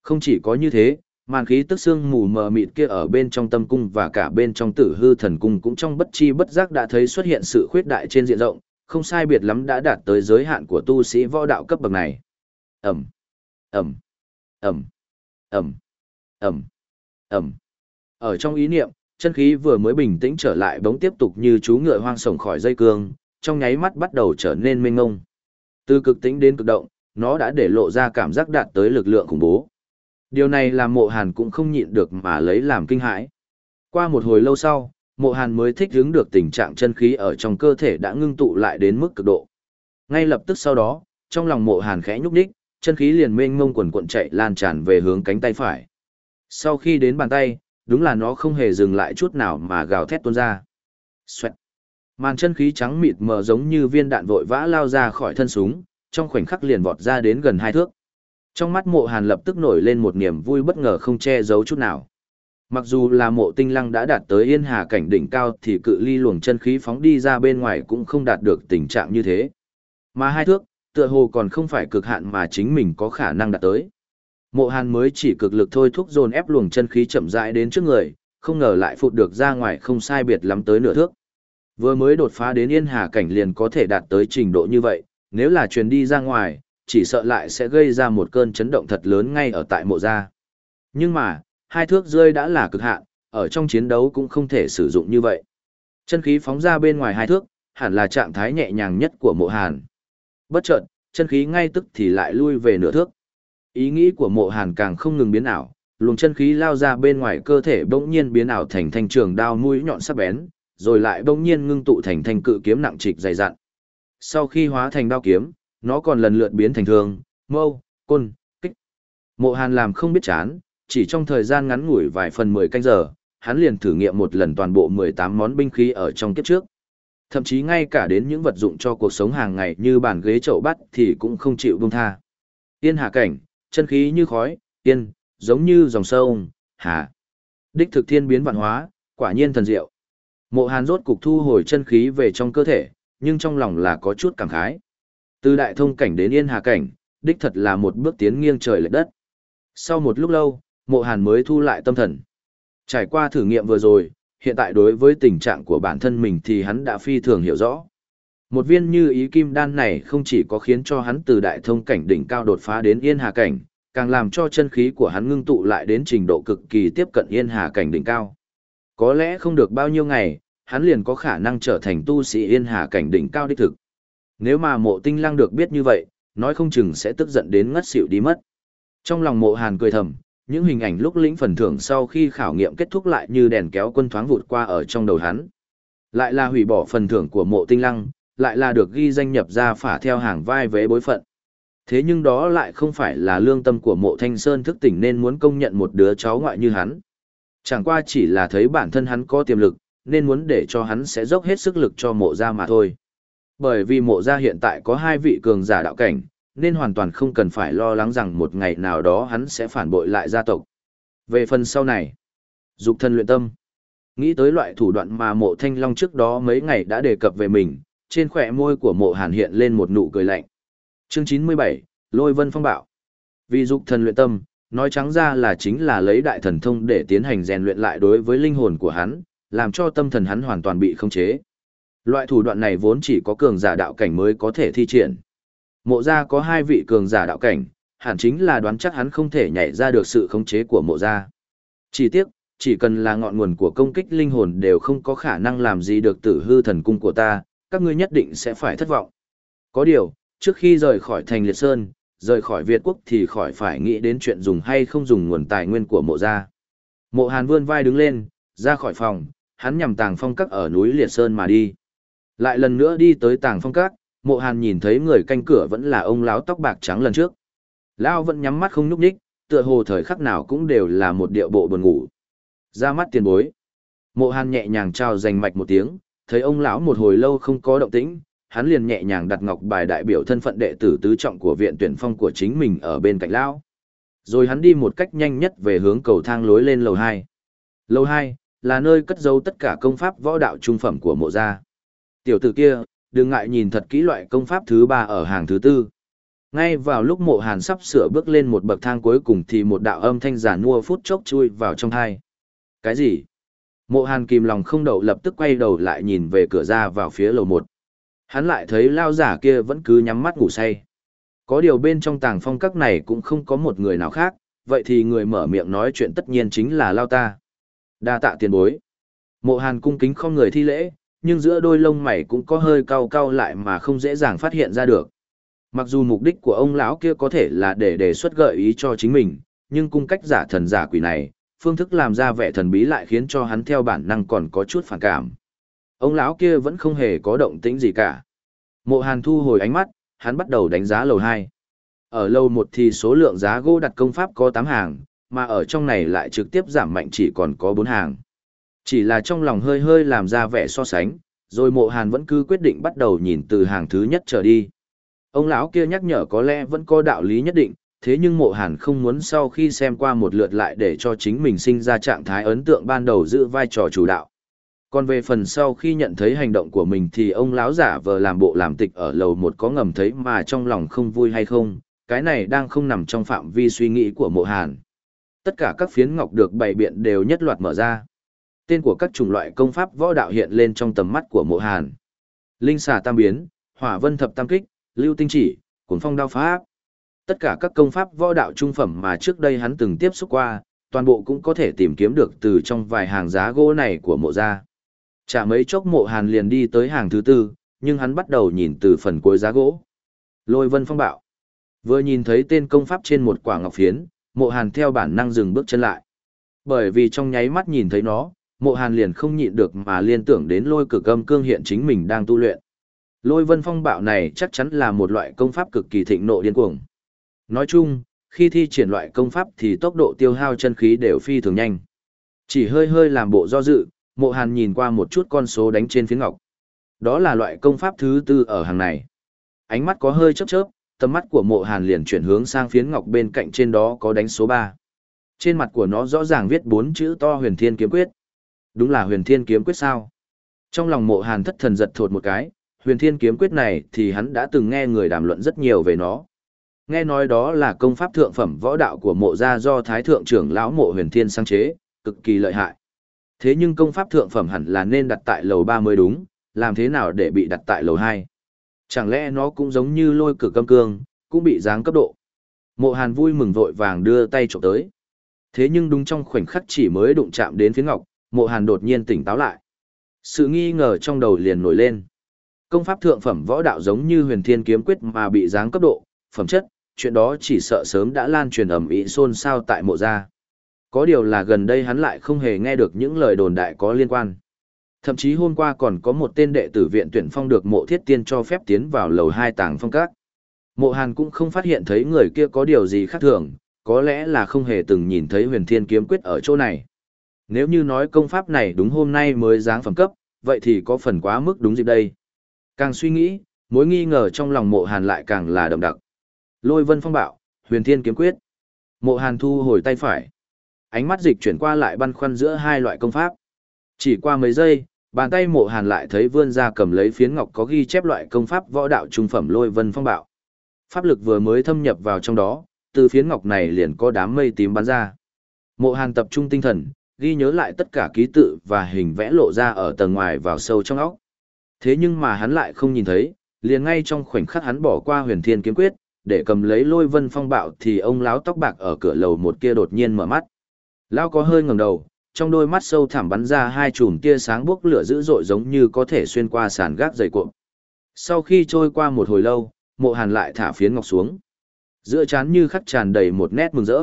Không chỉ có như thế, màn khí tức xương mù mờ mịt kia ở bên trong tâm cung và cả bên trong tử hư thần cung cũng trong bất chi bất giác đã thấy xuất hiện sự khuyết đại trên diện rộng, không sai biệt lắm đã đạt tới giới hạn của tu sĩ võ đạo cấp bậc này. Ẩm, Ẩm, Ẩm, Ẩm, Ẩm, Ẩm. Ở trong ý niệm, chân khí vừa mới bình tĩnh trở lại bỗng tiếp tục như chú ngựa hoang sổng khỏi dây cương, trong nháy mắt bắt đầu trở nên mênh ngông. Từ cực tĩnh đến cực động, nó đã để lộ ra cảm giác đạt tới lực lượng khủng bố. Điều này làm mộ hàn cũng không nhịn được mà lấy làm kinh hãi. Qua một hồi lâu sau, mộ hàn mới thích hứng được tình trạng chân khí ở trong cơ thể đã ngưng tụ lại đến mức cực độ. Ngay lập tức sau đó, trong lòng mộ hàn khẽ nhúc đích, chân khí liền mênh ngông quần cuộn chạy lan tràn về hướng cánh tay phải. Sau khi đến bàn tay, đúng là nó không hề dừng lại chút nào mà gào thét tuôn ra. Xoẹt. Màn chân khí trắng mịt mờ giống như viên đạn vội vã lao ra khỏi thân súng, trong khoảnh khắc liền vọt ra đến gần hai thước. Trong mắt mộ hàn lập tức nổi lên một niềm vui bất ngờ không che giấu chút nào. Mặc dù là mộ tinh lăng đã đạt tới yên hà cảnh đỉnh cao thì cự ly luồng chân khí phóng đi ra bên ngoài cũng không đạt được tình trạng như thế. Mà hai thước, tựa hồ còn không phải cực hạn mà chính mình có khả năng đạt tới. Mộ hàn mới chỉ cực lực thôi thúc dồn ép luồng chân khí chậm rãi đến trước người, không ngờ lại phụt được ra ngoài không sai biệt lắm tới nửa thước. Vừa mới đột phá đến yên hà cảnh liền có thể đạt tới trình độ như vậy, nếu là truyền đi ra ngoài, chỉ sợ lại sẽ gây ra một cơn chấn động thật lớn ngay ở tại mộ gia. Nhưng mà, hai thước rơi đã là cực hạn, ở trong chiến đấu cũng không thể sử dụng như vậy. Chân khí phóng ra bên ngoài hai thước, hẳn là trạng thái nhẹ nhàng nhất của mộ hàn. Bất chợt, chân khí ngay tức thì lại lui về nửa thước. Ý nghĩ của mộ hàn càng không ngừng biến ảo, luồng chân khí lao ra bên ngoài cơ thể bỗng nhiên biến ảo thành thanh trường đao mũi nhọn sắc bén, rồi lại bỗng nhiên ngưng tụ thành thanh cự kiếm nặng trịch dày dặn. Sau khi hóa thành đao kiếm, nó còn lần lượt biến thành thương, mâu, côn, kích. Mộ Hàn làm không biết chán, chỉ trong thời gian ngắn ngủi vài phần 10 canh giờ, hắn liền thử nghiệm một lần toàn bộ 18 món binh khí ở trong kiếp trước. Thậm chí ngay cả đến những vật dụng cho cuộc sống hàng ngày như bàn ghế chậu bắt thì cũng không chịu buông tha. Tiên hạ cảnh, chân khí như khói, tiên, giống như dòng sông, hà. Đích thực thiên biến vạn hóa, quả nhiên thần diệu. Mộ Hàn rốt cục thu hồi chân khí về trong cơ thể, nhưng trong lòng là có chút cảm khái. Từ đại thông cảnh đến yên hà cảnh, đích thật là một bước tiến nghiêng trời lệch đất. Sau một lúc lâu, Mộ Hàn mới thu lại tâm thần. Trải qua thử nghiệm vừa rồi, hiện tại đối với tình trạng của bản thân mình thì hắn đã phi thường hiểu rõ. Một viên như ý kim đan này không chỉ có khiến cho hắn từ đại thông cảnh đỉnh cao đột phá đến yên hà cảnh, càng làm cho chân khí của hắn ngưng tụ lại đến trình độ cực kỳ tiếp cận yên hà cảnh đỉnh cao. Có lẽ không được bao nhiêu ngày, hắn liền có khả năng trở thành tu sĩ yên hà cảnh đỉnh cao đích thực. Nếu mà mộ tinh lăng được biết như vậy, nói không chừng sẽ tức giận đến ngất xỉu đi mất. Trong lòng mộ hàn cười thầm, những hình ảnh lúc lĩnh phần thưởng sau khi khảo nghiệm kết thúc lại như đèn kéo quân thoáng vụt qua ở trong đầu hắn. Lại là hủy bỏ phần thưởng của mộ tinh lăng, lại là được ghi danh nhập ra phả theo hàng vai vế bối phận. Thế nhưng đó lại không phải là lương tâm của mộ thanh sơn thức tỉnh nên muốn công nhận một đứa cháu ngoại như hắn. Chẳng qua chỉ là thấy bản thân hắn có tiềm lực, nên muốn để cho hắn sẽ dốc hết sức lực cho mộ ra mà thôi. Bởi vì mộ gia hiện tại có hai vị cường giả đạo cảnh, nên hoàn toàn không cần phải lo lắng rằng một ngày nào đó hắn sẽ phản bội lại gia tộc. Về phần sau này, dục thân luyện tâm. Nghĩ tới loại thủ đoạn mà mộ thanh long trước đó mấy ngày đã đề cập về mình, trên khỏe môi của mộ hàn hiện lên một nụ cười lạnh. Chương 97, Lôi Vân Phong Bạo. Vì dục thần luyện tâm, nói trắng ra là chính là lấy đại thần thông để tiến hành rèn luyện lại đối với linh hồn của hắn, làm cho tâm thần hắn hoàn toàn bị khống chế. Loại thủ đoạn này vốn chỉ có cường giả đạo cảnh mới có thể thi triển. Mộ gia có hai vị cường giả đạo cảnh, hẳn chính là đoán chắc hắn không thể nhảy ra được sự khống chế của mộ gia. Chỉ tiếc, chỉ cần là ngọn nguồn của công kích linh hồn đều không có khả năng làm gì được tử hư thần cung của ta, các ngươi nhất định sẽ phải thất vọng. Có điều, trước khi rời khỏi thành liệt sơn, rời khỏi Việt quốc thì khỏi phải nghĩ đến chuyện dùng hay không dùng nguồn tài nguyên của mộ gia. Mộ hàn vươn vai đứng lên, ra khỏi phòng, hắn nhằm tàng phong các ở núi liệt sơn mà đi. Lại lần nữa đi tới tàng phong các, mộ hàn nhìn thấy người canh cửa vẫn là ông lão tóc bạc trắng lần trước. Lão vẫn nhắm mắt không nhúc nhích, tựa hồ thời khắc nào cũng đều là một điệu bộ buồn ngủ. Ra mắt tiền bối. Mộ hàn nhẹ nhàng trao dành mạch một tiếng, thấy ông lão một hồi lâu không có động tĩnh, hắn liền nhẹ nhàng đặt ngọc bài đại biểu thân phận đệ tử tứ trọng của viện tuyển phong của chính mình ở bên cạnh lão. Rồi hắn đi một cách nhanh nhất về hướng cầu thang lối lên lầu 2. Lầu 2 là nơi cất giấu tất cả công pháp võ đạo trung phẩm của mộ gia. Tiểu tử kia, đừng ngại nhìn thật kỹ loại công pháp thứ ba ở hàng thứ tư. Ngay vào lúc mộ hàn sắp sửa bước lên một bậc thang cuối cùng thì một đạo âm thanh giả nua phút chốc chui vào trong thai. Cái gì? Mộ hàn kìm lòng không đậu lập tức quay đầu lại nhìn về cửa ra vào phía lầu một. Hắn lại thấy lao giả kia vẫn cứ nhắm mắt ngủ say. Có điều bên trong tàng phong các này cũng không có một người nào khác, vậy thì người mở miệng nói chuyện tất nhiên chính là lao ta. đa tạ tiền bối. Mộ hàn cung kính không người thi lễ, nhưng giữa đôi lông mày cũng có hơi cau cau lại mà không dễ dàng phát hiện ra được. Mặc dù mục đích của ông lão kia có thể là để đề xuất gợi ý cho chính mình, nhưng cung cách giả thần giả quỷ này, phương thức làm ra vẻ thần bí lại khiến cho hắn theo bản năng còn có chút phản cảm. Ông lão kia vẫn không hề có động tĩnh gì cả. Mộ Hàn thu hồi ánh mắt, hắn bắt đầu đánh giá lầu 2. Ở lầu 1 thì số lượng giá gỗ đặt công pháp có 8 hàng, mà ở trong này lại trực tiếp giảm mạnh chỉ còn có 4 hàng. Chỉ là trong lòng hơi hơi làm ra vẻ so sánh, rồi mộ hàn vẫn cứ quyết định bắt đầu nhìn từ hàng thứ nhất trở đi. Ông lão kia nhắc nhở có lẽ vẫn có đạo lý nhất định, thế nhưng mộ hàn không muốn sau khi xem qua một lượt lại để cho chính mình sinh ra trạng thái ấn tượng ban đầu giữ vai trò chủ đạo. Còn về phần sau khi nhận thấy hành động của mình thì ông lão giả vờ làm bộ làm tịch ở lầu một có ngầm thấy mà trong lòng không vui hay không, cái này đang không nằm trong phạm vi suy nghĩ của mộ hàn. Tất cả các phiến ngọc được bày biện đều nhất loạt mở ra. Tên của các chủng loại công pháp võ đạo hiện lên trong tầm mắt của mộ hàn. Linh xà tam biến, hỏa vân thập tam kích, lưu tinh chỉ, cuốn phong đao pháp. Tất cả các công pháp võ đạo trung phẩm mà trước đây hắn từng tiếp xúc qua, toàn bộ cũng có thể tìm kiếm được từ trong vài hàng giá gỗ này của mộ gia. Chả mấy chốc mộ hàn liền đi tới hàng thứ tư, nhưng hắn bắt đầu nhìn từ phần cuối giá gỗ. Lôi vân phong bạo. Vừa nhìn thấy tên công pháp trên một quả ngọc phiến, mộ hàn theo bản năng dừng bước chân lại. Bởi vì trong nháy mắt nhìn thấy nó, mộ hàn liền không nhịn được mà liên tưởng đến lôi cực âm cương hiện chính mình đang tu luyện. Lôi vân phong bạo này chắc chắn là một loại công pháp cực kỳ thịnh nộ điên cuồng. Nói chung, khi thi triển loại công pháp thì tốc độ tiêu hao chân khí đều phi thường nhanh. Chỉ hơi hơi làm bộ do dự, mộ hàn nhìn qua một chút con số đánh trên phiến ngọc. Đó là loại công pháp thứ tư ở hàng này. Ánh mắt có hơi chớp chớp, tầm mắt của mộ hàn liền chuyển hướng sang phiến ngọc bên cạnh trên đó có đánh số 3. Trên mặt của nó rõ ràng viết bốn chữ to huyền thiên kiếm quyết. Đúng là huyền thiên kiếm quyết sao? Trong lòng mộ hàn thất thần giật thột một cái, huyền thiên kiếm quyết này thì hắn đã từng nghe người đàm luận rất nhiều về nó. Nghe nói đó là công pháp thượng phẩm võ đạo của mộ gia do Thái Thượng trưởng lão mộ huyền thiên sáng chế, cực kỳ lợi hại. Thế nhưng công pháp thượng phẩm hẳn là nên đặt tại lầu ba mới đúng, làm thế nào để bị đặt tại lầu hai? Chẳng lẽ nó cũng giống như lôi cửa câm cương, cũng bị giáng cấp độ. Mộ hàn vui mừng vội vàng đưa tay trộm tới. Thế nhưng đúng trong khoảnh khắc chỉ mới đụng chạm đến phía ngọc, mộ hàn đột nhiên tỉnh táo lại. Sự nghi ngờ trong đầu liền nổi lên. Công pháp thượng phẩm võ đạo giống như huyền thiên kiếm quyết mà bị giáng cấp độ, phẩm chất, chuyện đó chỉ sợ sớm đã lan truyền ầm ý xôn xao tại mộ gia. Có điều là gần đây hắn lại không hề nghe được những lời đồn đại có liên quan. Thậm chí hôm qua còn có một tên đệ tử viện tuyển phong được mộ thiết tiên cho phép tiến vào lầu hai tàng phong các. Mộ hàn cũng không phát hiện thấy người kia có điều gì khác thường, có lẽ là không hề từng nhìn thấy huyền thiên kiếm quyết ở chỗ này. Nếu như nói công pháp này đúng hôm nay mới dáng phẩm cấp, vậy thì có phần quá mức đúng dịp đây. Càng suy nghĩ, mối nghi ngờ trong lòng mộ hàn lại càng là đậm đặc. Lôi vân phong bạo, huyền thiên kiếm quyết. Mộ hàn thu hồi tay phải. Ánh mắt dịch chuyển qua lại băn khoăn giữa hai loại công pháp. Chỉ qua mấy giây, bàn tay mộ hàn lại thấy vươn ra cầm lấy phiến ngọc có ghi chép loại công pháp võ đạo trung phẩm lôi vân phong bạo. Pháp lực vừa mới thâm nhập vào trong đó, từ phiến ngọc này liền có đám mây tím bắn ra. Mộ hàn tập trung tinh thần, ghi nhớ lại tất cả ký tự và hình vẽ lộ ra ở tầng ngoài vào sâu trong óc. Thế nhưng mà hắn lại không nhìn thấy, liền ngay trong khoảnh khắc hắn bỏ qua huyền thiên kiếm quyết, để cầm lấy lôi vân phong bạo thì ông lão tóc bạc ở cửa lầu một kia đột nhiên mở mắt. Lão có hơi ngẩng đầu, trong đôi mắt sâu thẳm bắn ra hai chùm tia sáng bốc lửa dữ dội giống như có thể xuyên qua sàn gác dày cuộn. Sau khi trôi qua một hồi lâu, mộ hàn lại thả phiến ngọc xuống. Giữa chán như khắc tràn đầy một nét mừng rỡ.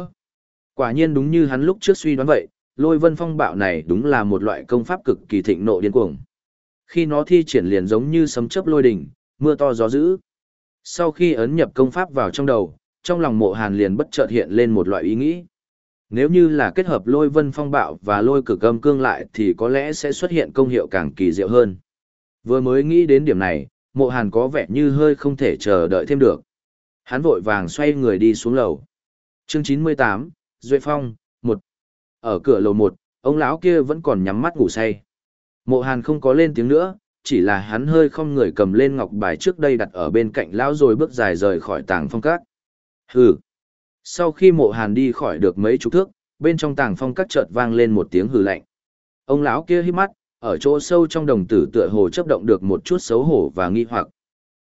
Quả nhiên đúng như hắn lúc trước suy đoán vậy, lôi vân phong bạo này đúng là một loại công pháp cực kỳ thịnh nộ điên cuồng. Khi nó thi triển liền giống như sấm chớp lôi đỉnh, mưa to gió dữ. Sau khi ấn nhập công pháp vào trong đầu, trong lòng mộ hàn liền bất chợt hiện lên một loại ý nghĩ. Nếu như là kết hợp lôi vân phong bạo và lôi cực âm cương lại thì có lẽ sẽ xuất hiện công hiệu càng kỳ diệu hơn. Vừa mới nghĩ đến điểm này, mộ hàn có vẻ như hơi không thể chờ đợi thêm được. Hắn vội vàng xoay người đi xuống lầu. Chương 98, Duệ Phong, ở cửa lầu một, ông lão kia vẫn còn nhắm mắt ngủ say. Mộ Hàn không có lên tiếng nữa, chỉ là hắn hơi không người cầm lên ngọc bài trước đây đặt ở bên cạnh lão rồi bước dài rời khỏi tàng phong các. Hừ. Sau khi Mộ Hàn đi khỏi được mấy chục thước, bên trong tàng phong các chợt vang lên một tiếng hừ lạnh. Ông lão kia hít mắt, ở chỗ sâu trong đồng tử tựa hồ chấp động được một chút xấu hổ và nghi hoặc.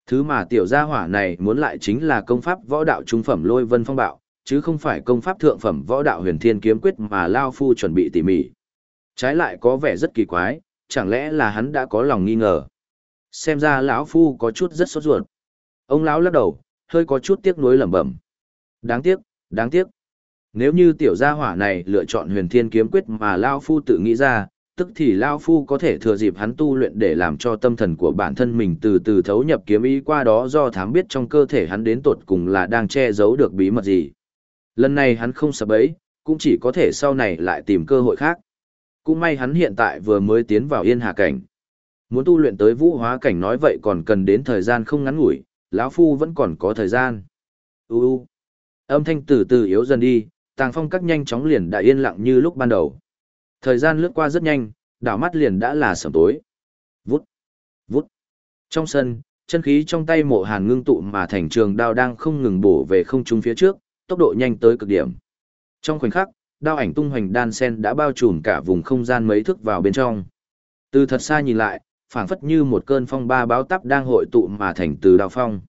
Thứ mà tiểu gia hỏa này muốn lại chính là công pháp võ đạo trung phẩm lôi vân phong bạo, chứ không phải công pháp thượng phẩm võ đạo huyền thiên kiếm quyết mà Lao Phu chuẩn bị tỉ mỉ. Trái lại có vẻ rất kỳ quái, chẳng lẽ là hắn đã có lòng nghi ngờ. Xem ra lão Phu có chút rất sốt ruột. Ông lão lắc đầu, hơi có chút tiếc nuối lẩm bẩm. Đáng tiếc, đáng tiếc. Nếu như tiểu gia hỏa này lựa chọn huyền thiên kiếm quyết mà Lao Phu tự nghĩ ra, tức thì Lao Phu có thể thừa dịp hắn tu luyện để làm cho tâm thần của bản thân mình từ từ thấu nhập kiếm ý qua đó do thám biết trong cơ thể hắn đến tột cùng là đang che giấu được bí mật gì. Lần này hắn không sập bẫy, cũng chỉ có thể sau này lại tìm cơ hội khác. Cũng may hắn hiện tại vừa mới tiến vào yên hà cảnh. Muốn tu luyện tới vũ hóa cảnh nói vậy còn cần đến thời gian không ngắn ngủi, lão phu vẫn còn có thời gian. U u. Âm thanh từ từ yếu dần đi, tàng phong các nhanh chóng liền đã yên lặng như lúc ban đầu. Thời gian lướt qua rất nhanh, đảo mắt liền đã là sầm tối. Vút, vút. Trong sân, chân khí trong tay mộ hàn ngưng tụ mà thành trường đao đang không ngừng bổ về không trung phía trước, tốc độ nhanh tới cực điểm. Trong khoảnh khắc, đao ảnh tung hoành đan sen đã bao trùm cả vùng không gian mấy thước vào bên trong. Từ thật xa nhìn lại, phảng phất như một cơn phong ba báo táp đang hội tụ mà thành từ đao phong.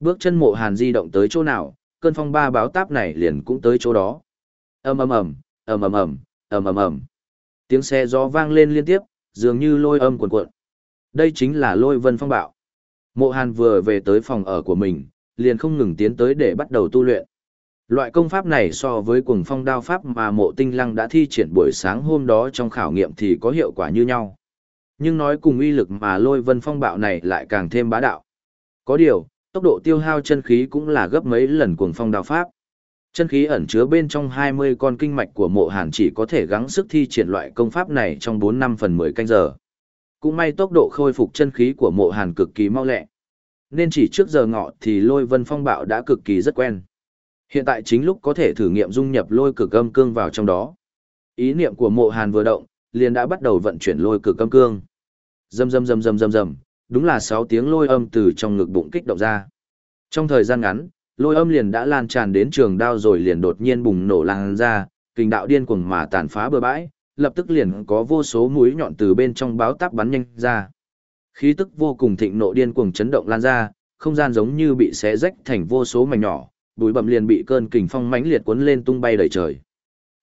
Bước chân mộ hàn di động tới chỗ nào, cơn phong ba báo táp này liền cũng tới chỗ đó. ầm ầm ầm, ầm ầm ầm, ầm ầm ầm. Tiếng xe gió vang lên liên tiếp, dường như lôi âm cuồn cuộn. Đây chính là lôi vân phong bạo. Mộ Hàn vừa về tới phòng ở của mình, liền không ngừng tiến tới để bắt đầu tu luyện. Loại công pháp này so với cuồng phong đao pháp mà mộ tinh lăng đã thi triển buổi sáng hôm đó trong khảo nghiệm thì có hiệu quả như nhau. Nhưng nói cùng uy lực mà lôi vân phong bạo này lại càng thêm bá đạo. Có điều, tốc độ tiêu hao chân khí cũng là gấp mấy lần cuồng phong đao pháp. Chân khí ẩn chứa bên trong 20 con kinh mạch của mộ hàn chỉ có thể gắng sức thi triển loại công pháp này trong 4 năm phần 10 canh giờ. Cũng may tốc độ khôi phục chân khí của mộ hàn cực kỳ mau lẹ. Nên chỉ trước giờ ngọ thì lôi vân phong bạo đã cực kỳ rất quen. Hiện tại chính lúc có thể thử nghiệm dung nhập lôi cực âm cương vào trong đó. Ý niệm của mộ hàn vừa động, liền đã bắt đầu vận chuyển lôi cực âm cương. Dầm dầm dầm dầm dầm dầm, đúng là 6 tiếng lôi âm từ trong ngực bụng kích động ra. Trong thời gian ngắn, lôi âm liền đã lan tràn đến trường đao rồi liền đột nhiên bùng nổ lan ra, kình đạo điên cuồng mà tàn phá bừa bãi, lập tức liền có vô số mũi nhọn từ bên trong báo táp bắn nhanh ra. Khí tức vô cùng thịnh nộ điên cuồng chấn động lan ra, không gian giống như bị xé rách thành vô số mảnh nhỏ, bụi bậm liền bị cơn kình phong mãnh liệt cuốn lên tung bay đầy trời.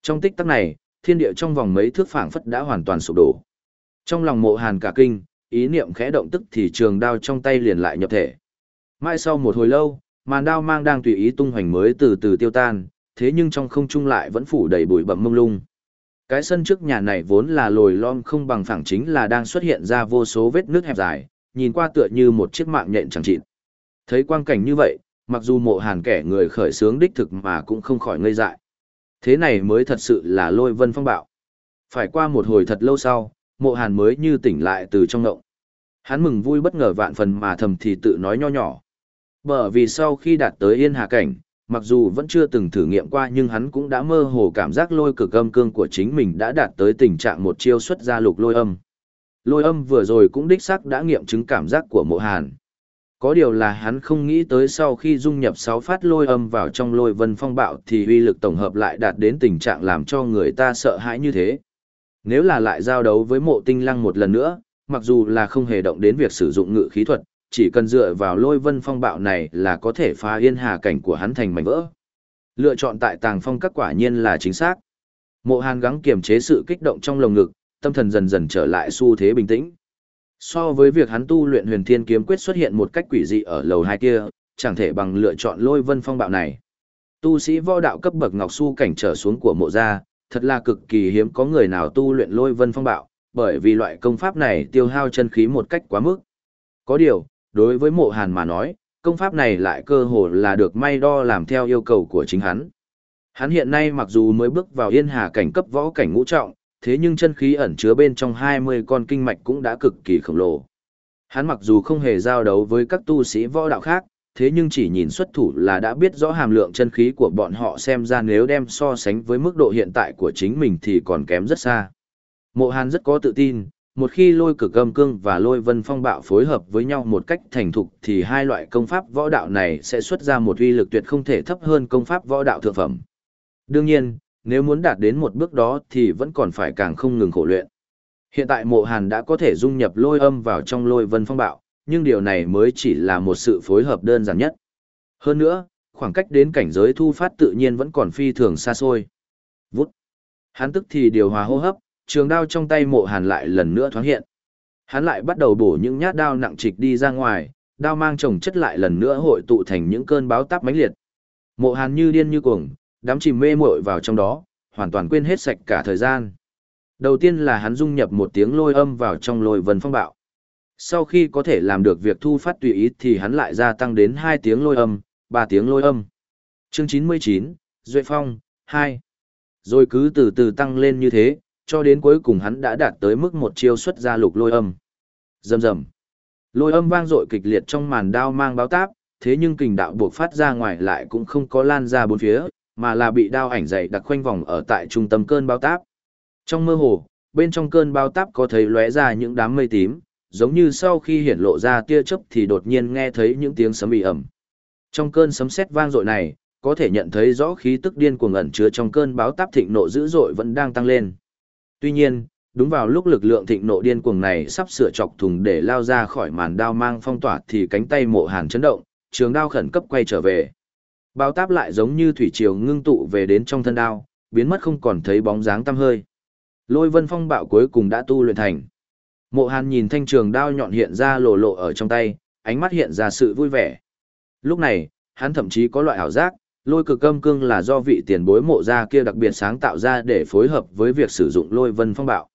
Trong tích tắc này, thiên địa trong vòng mấy thước phảng phất đã hoàn toàn sụp đổ. Trong lòng Mộ Hàn cả kinh, ý niệm khẽ động tức thì trường đao trong tay liền lại nhập thể. Mãi sau một hồi lâu, màn đao mang đang tùy ý tung hoành mới từ từ tiêu tan, thế nhưng trong không trung lại vẫn phủ đầy bụi bậm mông lung. Cái sân trước nhà này vốn là lồi lõm không bằng phẳng chính là đang xuất hiện ra vô số vết nước hẹp dài, nhìn qua tựa như một chiếc mạng nhện chẳng chịt. Thấy quang cảnh như vậy, mặc dù mộ hàn kẻ người khởi sướng đích thực mà cũng không khỏi ngây dại. Thế này mới thật sự là lôi vân phong bạo. Phải qua một hồi thật lâu sau, mộ hàn mới như tỉnh lại từ trong ngộng. Hắn mừng vui bất ngờ vạn phần mà thầm thì tự nói nho nhỏ. Bởi vì sau khi đạt tới yên hà cảnh, mặc dù vẫn chưa từng thử nghiệm qua nhưng hắn cũng đã mơ hồ cảm giác lôi cực âm cương của chính mình đã đạt tới tình trạng một chiêu xuất ra lục lôi âm. Lôi âm vừa rồi cũng đích xác đã nghiệm chứng cảm giác của mộ hàn. Có điều là hắn không nghĩ tới sau khi dung nhập sáu phát lôi âm vào trong lôi vân phong bạo thì uy lực tổng hợp lại đạt đến tình trạng làm cho người ta sợ hãi như thế. Nếu là lại giao đấu với mộ tinh lăng một lần nữa, mặc dù là không hề động đến việc sử dụng ngự khí thuật, chỉ cần dựa vào lôi vân phong bạo này là có thể phá yên hà cảnh của hắn thành mảnh vỡ. Lựa chọn tại tàng phong các quả nhiên là chính xác. Mộ hàn gắng kiềm chế sự kích động trong lồng ngực, tâm thần dần dần trở lại xu thế bình tĩnh. So với việc hắn tu luyện huyền thiên kiếm quyết xuất hiện một cách quỷ dị ở lầu hai kia, chẳng thể bằng lựa chọn lôi vân phong bạo này. Tu sĩ võ đạo cấp bậc ngọc su cảnh trở xuống của mộ gia, thật là cực kỳ hiếm có người nào tu luyện lôi vân phong bạo, bởi vì loại công pháp này tiêu hao chân khí một cách quá mức. Có điều, đối với mộ hàn mà nói, công pháp này lại cơ hồ là được may đo làm theo yêu cầu của chính hắn. Hắn hiện nay mặc dù mới bước vào yên hà cảnh cấp võ cảnh ngũ trọng, thế nhưng chân khí ẩn chứa bên trong 20 con kinh mạch cũng đã cực kỳ khổng lồ. Hắn mặc dù không hề giao đấu với các tu sĩ võ đạo khác, thế nhưng chỉ nhìn xuất thủ là đã biết rõ hàm lượng chân khí của bọn họ xem ra nếu đem so sánh với mức độ hiện tại của chính mình thì còn kém rất xa. Mộ Hàn rất có tự tin, một khi lôi cực âm cương và lôi vân phong bạo phối hợp với nhau một cách thành thục thì hai loại công pháp võ đạo này sẽ xuất ra một uy lực tuyệt không thể thấp hơn công pháp võ đạo thượng phẩm. Đương nhiên, nếu muốn đạt đến một bước đó thì vẫn còn phải càng không ngừng khổ luyện. Hiện tại mộ hàn đã có thể dung nhập lôi âm vào trong lôi vân phong bạo, nhưng điều này mới chỉ là một sự phối hợp đơn giản nhất. Hơn nữa, khoảng cách đến cảnh giới thu phát tự nhiên vẫn còn phi thường xa xôi. Vút. Hắn tức thì điều hòa hô hấp, trường đao trong tay mộ hàn lại lần nữa thoáng hiện. Hắn lại bắt đầu bổ những nhát đao nặng trịch đi ra ngoài, đao mang chồng chất lại lần nữa hội tụ thành những cơn báo táp mãnh liệt. Mộ hàn như điên như cuồng, đám chìm mê muội vào trong đó, hoàn toàn quên hết sạch cả thời gian. Đầu tiên là hắn dung nhập một tiếng lôi âm vào trong lôi vân phong bạo. Sau khi có thể làm được việc thu phát tùy ý thì hắn lại gia tăng đến 2 tiếng lôi âm, 3 tiếng lôi âm. Chương 99, Duệ Phong, 2. Rồi cứ từ từ tăng lên như thế, cho đến cuối cùng hắn đã đạt tới mức một chiêu xuất ra lục lôi âm. Rầm rầm. Lôi âm vang dội kịch liệt trong màn đao mang báo táp, thế nhưng kình đạo buộc phát ra ngoài lại cũng không có lan ra bốn phía, mà là bị đao ảnh dày đặc khoanh vòng ở tại trung tâm cơn bao táp. Trong mơ hồ, bên trong cơn bao táp có thấy lóe ra những đám mây tím, giống như sau khi hiển lộ ra tia chớp thì đột nhiên nghe thấy những tiếng sấm ì ẩm. Trong cơn sấm sét vang dội này, có thể nhận thấy rõ khí tức điên cuồng ẩn chứa trong cơn báo táp thịnh nộ dữ dội vẫn đang tăng lên. Tuy nhiên, đúng vào lúc lực lượng thịnh nộ điên cuồng này sắp sửa chọc thùng để lao ra khỏi màn đao mang phong tỏa thì cánh tay mộ hàn chấn động, trường đao khẩn cấp quay trở về. Bao táp lại giống như thủy triều ngưng tụ về đến trong thân đao, biến mất không còn thấy bóng dáng tăm hơi. Lôi vân phong bạo cuối cùng đã tu luyện thành. Mộ hàn nhìn thanh trường đao nhọn hiện ra lộ lộ ở trong tay, ánh mắt hiện ra sự vui vẻ. Lúc này, hắn thậm chí có loại ảo giác, Lôi cực âm cương là do vị tiền bối mộ ra kia đặc biệt sáng tạo ra để phối hợp với việc sử dụng lôi vân phong bạo.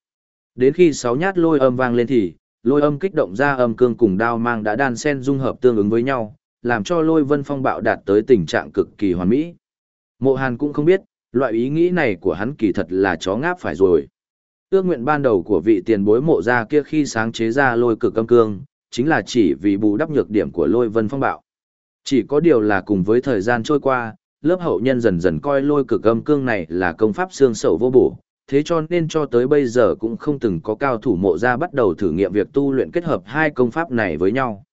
Đến khi sáu nhát lôi âm vang lên thì, lôi âm kích động ra âm cương cùng đao mang đã đan sen dung hợp tương ứng với nhau, làm cho lôi vân phong bạo đạt tới tình trạng cực kỳ hoàn mỹ. Mộ Hàn cũng không biết, loại ý nghĩ này của hắn kỳ thật là chó ngáp phải rồi. Ước nguyện ban đầu của vị tiền bối mộ ra kia khi sáng chế ra lôi cực âm cương, chính là chỉ vì bù đắp nhược điểm của lôi vân phong bạo. Chỉ có điều là cùng với thời gian trôi qua, lớp hậu nhân dần dần coi lôi cực âm cương này là công pháp xương sầu vô bổ, thế cho nên cho tới bây giờ cũng không từng có cao thủ mộ ra bắt đầu thử nghiệm việc tu luyện kết hợp hai công pháp này với nhau.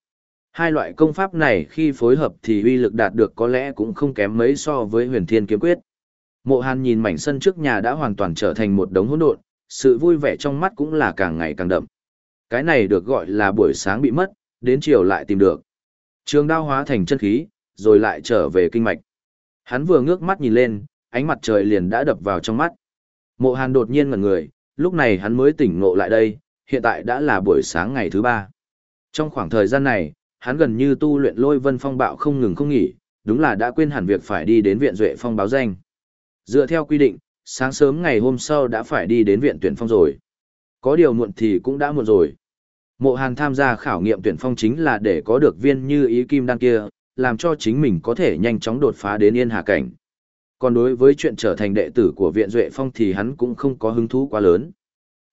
Hai loại công pháp này khi phối hợp thì uy lực đạt được có lẽ cũng không kém mấy so với huyền thiên kiếm quyết. Mộ Hàn nhìn mảnh sân trước nhà đã hoàn toàn trở thành một đống hỗn độn, sự vui vẻ trong mắt cũng là càng ngày càng đậm. Cái này được gọi là buổi sáng bị mất, đến chiều lại tìm được. Trường đao hóa thành chân khí, rồi lại trở về kinh mạch. Hắn vừa ngước mắt nhìn lên, ánh mặt trời liền đã đập vào trong mắt. Mộ Hàn đột nhiên ngẩn người, lúc này hắn mới tỉnh ngộ lại đây, hiện tại đã là buổi sáng ngày thứ ba. Trong khoảng thời gian này, hắn gần như tu luyện lôi vân phong bạo không ngừng không nghỉ, đúng là đã quên hẳn việc phải đi đến viện duệ phong báo danh. Dựa theo quy định, sáng sớm ngày hôm sau đã phải đi đến viện tuyển phong rồi. Có điều muộn thì cũng đã muộn rồi. Mộ Hàn tham gia khảo nghiệm tuyển phong chính là để có được viên như ý kim đan kia, làm cho chính mình có thể nhanh chóng đột phá đến yên hà cảnh. Còn đối với chuyện trở thành đệ tử của viện Duệ Phong thì hắn cũng không có hứng thú quá lớn.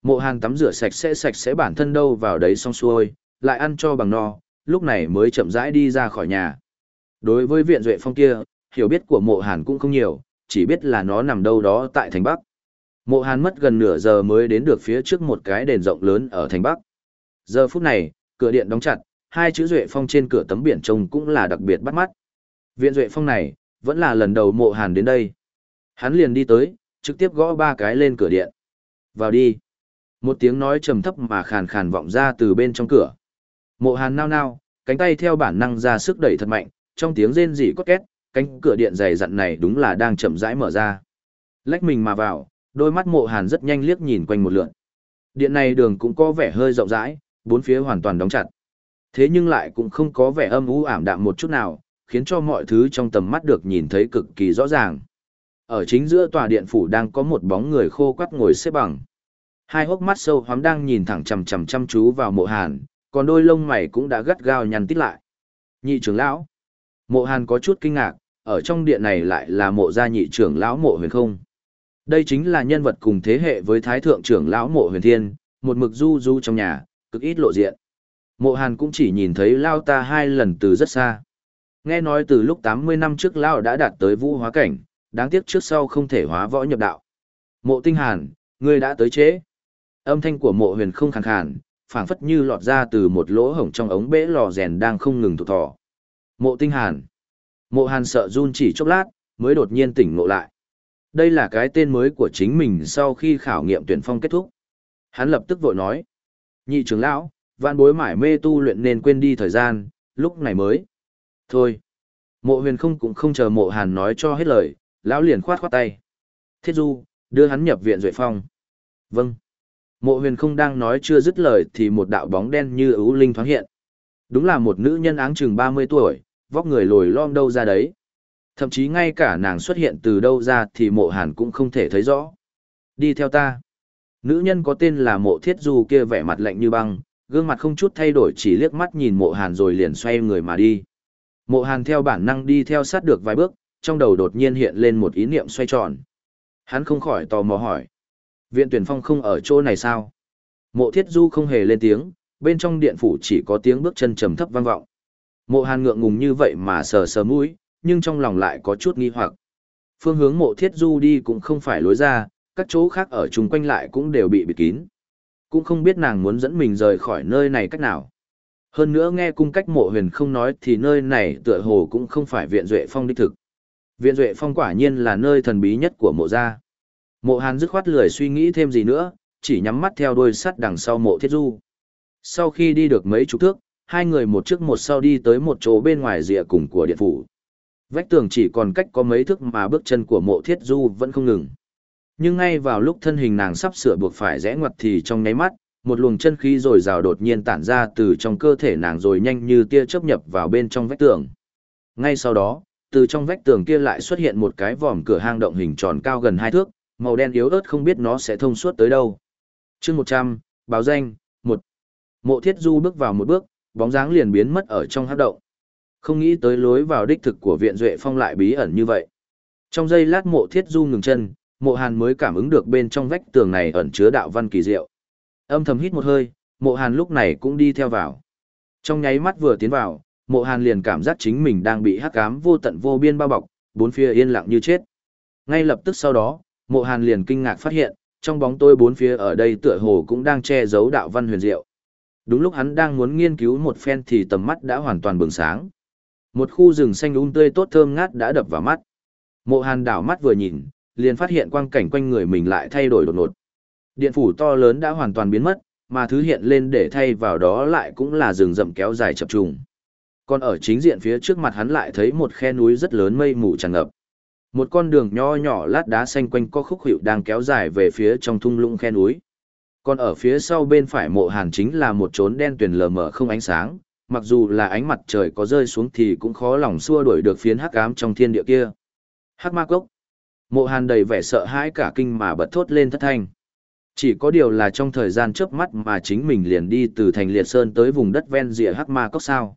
Mộ Hàn tắm rửa sạch sẽ sạch sẽ bản thân đâu vào đấy xong xuôi, lại ăn cho bằng no, lúc này mới chậm rãi đi ra khỏi nhà. Đối với viện Duệ Phong kia, hiểu biết của Mộ Hàn cũng không nhiều, chỉ biết là nó nằm đâu đó tại thành Bắc. Mộ Hàn mất gần nửa giờ mới đến được phía trước một cái đền rộng lớn ở thành Bắc. Giờ phút này, cửa điện đóng chặt, hai chữ Duệ Phong trên cửa tấm biển trông cũng là đặc biệt bắt mắt. Viện Duệ Phong này, vẫn là lần đầu mộ hàn đến đây. Hắn liền đi tới, trực tiếp gõ ba cái lên cửa điện. Vào đi. Một tiếng nói trầm thấp mà khàn khàn vọng ra từ bên trong cửa. Mộ hàn nao nao, cánh tay theo bản năng ra sức đẩy thật mạnh, trong tiếng rên rỉ cốt két, cánh cửa điện dày dặn này đúng là đang chậm rãi mở ra. Lách mình mà vào, đôi mắt mộ hàn rất nhanh liếc nhìn quanh một lượn. Điện này đường cũng có vẻ hơi rộng rãi, bốn phía hoàn toàn đóng chặt. Thế nhưng lại cũng không có vẻ âm u ảm đạm một chút nào, khiến cho mọi thứ trong tầm mắt được nhìn thấy cực kỳ rõ ràng. Ở chính giữa tòa điện phủ đang có một bóng người khô quắt ngồi xếp bằng. Hai hốc mắt sâu hoắm đang nhìn thẳng chằm chằm chăm chú vào mộ hàn, còn đôi lông mày cũng đã gắt gao nhăn tít lại. Nhị trưởng lão. Mộ hàn có chút kinh ngạc, ở trong điện này lại là mộ gia nhị trưởng lão mộ huyền không. Đây chính là nhân vật cùng thế hệ với thái thượng trưởng lão mộ huyền thiên, một mực du du trong nhà, cực ít lộ diện. Mộ hàn cũng chỉ nhìn thấy lao ta hai lần từ rất xa. Nghe nói từ lúc 80 năm trước Lao đã đạt tới vũ hóa cảnh, đáng tiếc trước sau không thể hóa võ nhập đạo. Mộ tinh hàn, ngươi đã tới chế. Âm thanh của mộ huyền không khàn khàn, phảng phất như lọt ra từ một lỗ hổng trong ống bể lò rèn đang không ngừng thụt thỏ. Mộ tinh hàn. Mộ hàn sợ run chỉ chốc lát, mới đột nhiên tỉnh ngộ lại. Đây là cái tên mới của chính mình sau khi khảo nghiệm tuyển phong kết thúc. Hắn lập tức vội nói. Nhị trưởng lão, vạn bối mải mê tu luyện nên quên đi thời gian, lúc này mới. Thôi. Mộ huyền không cũng không chờ mộ hàn nói cho hết lời, lão liền khoát khoát tay. Thiết du, đưa hắn nhập viện duệ phong. Vâng. Mộ huyền không đang nói chưa dứt lời thì một đạo bóng đen như ưu linh thoáng hiện. Đúng là một nữ nhân áng chừng 30 tuổi, vóc người lồi lom đâu ra đấy. Thậm chí ngay cả nàng xuất hiện từ đâu ra thì mộ hàn cũng không thể thấy rõ. Đi theo ta. Nữ nhân có tên là mộ thiết du kia vẻ mặt lạnh như băng, gương mặt không chút thay đổi chỉ liếc mắt nhìn mộ hàn rồi liền xoay người mà đi. Mộ Hàn theo bản năng đi theo sát được vài bước, trong đầu đột nhiên hiện lên một ý niệm xoay tròn. Hắn không khỏi tò mò hỏi. Viện tuyển phong không ở chỗ này sao? Mộ Thiết Du không hề lên tiếng, bên trong điện phủ chỉ có tiếng bước chân trầm thấp vang vọng. Mộ Hàn ngượng ngùng như vậy mà sờ sờ mũi, nhưng trong lòng lại có chút nghi hoặc. Phương hướng mộ Thiết Du đi cũng không phải lối ra, các chỗ khác ở chung quanh lại cũng đều bị bịt kín. Cũng không biết nàng muốn dẫn mình rời khỏi nơi này cách nào. Hơn nữa nghe cung cách mộ huyền không nói thì nơi này tựa hồ cũng không phải viện duệ phong đích thực. Viện duệ phong quả nhiên là nơi thần bí nhất của mộ gia. Mộ hàn dứt khoát lười suy nghĩ thêm gì nữa, chỉ nhắm mắt theo đuôi sắt đằng sau mộ thiết du. Sau khi đi được mấy chục thước, hai người một trước một sau đi tới một chỗ bên ngoài rìa cùng của điện phủ. Vách tường chỉ còn cách có mấy thước mà bước chân của mộ thiết du vẫn không ngừng. Nhưng ngay vào lúc thân hình nàng sắp sửa buộc phải rẽ ngoặt thì trong nháy mắt, một luồng chân khí rồi rào đột nhiên tản ra từ trong cơ thể nàng rồi nhanh như tia chớp nhập vào bên trong vách tường. Ngay sau đó, từ trong vách tường kia lại xuất hiện một cái vòm cửa hang động hình tròn cao gần hai thước, màu đen yếu ớt không biết nó sẽ thông suốt tới đâu. chương 100, báo danh, một Mộ thiết du bước vào một bước, bóng dáng liền biến mất ở trong hát động. Không nghĩ tới lối vào đích thực của viện duệ phong lại bí ẩn như vậy. Trong giây lát mộ thiết du ngừng chân, mộ hàn mới cảm ứng được bên trong vách tường này ẩn chứa đạo văn kỳ diệu. Âm thầm hít một hơi, mộ hàn lúc này cũng đi theo vào. Trong nháy mắt vừa tiến vào, mộ hàn liền cảm giác chính mình đang bị hắc ám vô tận vô biên bao bọc, bốn phía yên lặng như chết. Ngay lập tức sau đó, mộ hàn liền kinh ngạc phát hiện, trong bóng tôi bốn phía ở đây tựa hồ cũng đang che giấu đạo văn huyền diệu. Đúng lúc hắn đang muốn nghiên cứu một phen thì tầm mắt đã hoàn toàn bừng sáng. Một khu rừng xanh um tươi tốt thơm ngát đã đập vào mắt. Mộ hàn đảo mắt vừa nhìn, liền phát hiện quang cảnh quanh người mình lại thay đổi đột ngột. Điện phủ to lớn đã hoàn toàn biến mất, mà thứ hiện lên để thay vào đó lại cũng là rừng rậm kéo dài chập trùng. Còn ở chính diện phía trước mặt hắn lại thấy một khe núi rất lớn mây mù tràn ngập. Một con đường nho nhỏ lát đá xanh quanh co khúc hiệu đang kéo dài về phía trong thung lũng khe núi. Còn ở phía sau bên phải mộ hàn chính là một chốn đen tuyền lờ mờ không ánh sáng, mặc dù là ánh mặt trời có rơi xuống thì cũng khó lòng xua đuổi được phiến hắc ám trong thiên địa kia. Hắc ma cốc. Mộ hàn đầy vẻ sợ hãi cả kinh mà bật thốt lên thất thanh. Chỉ có điều là trong thời gian chớp mắt mà chính mình liền đi từ thành liệt sơn tới vùng đất ven rìa hắc ma cốc sao.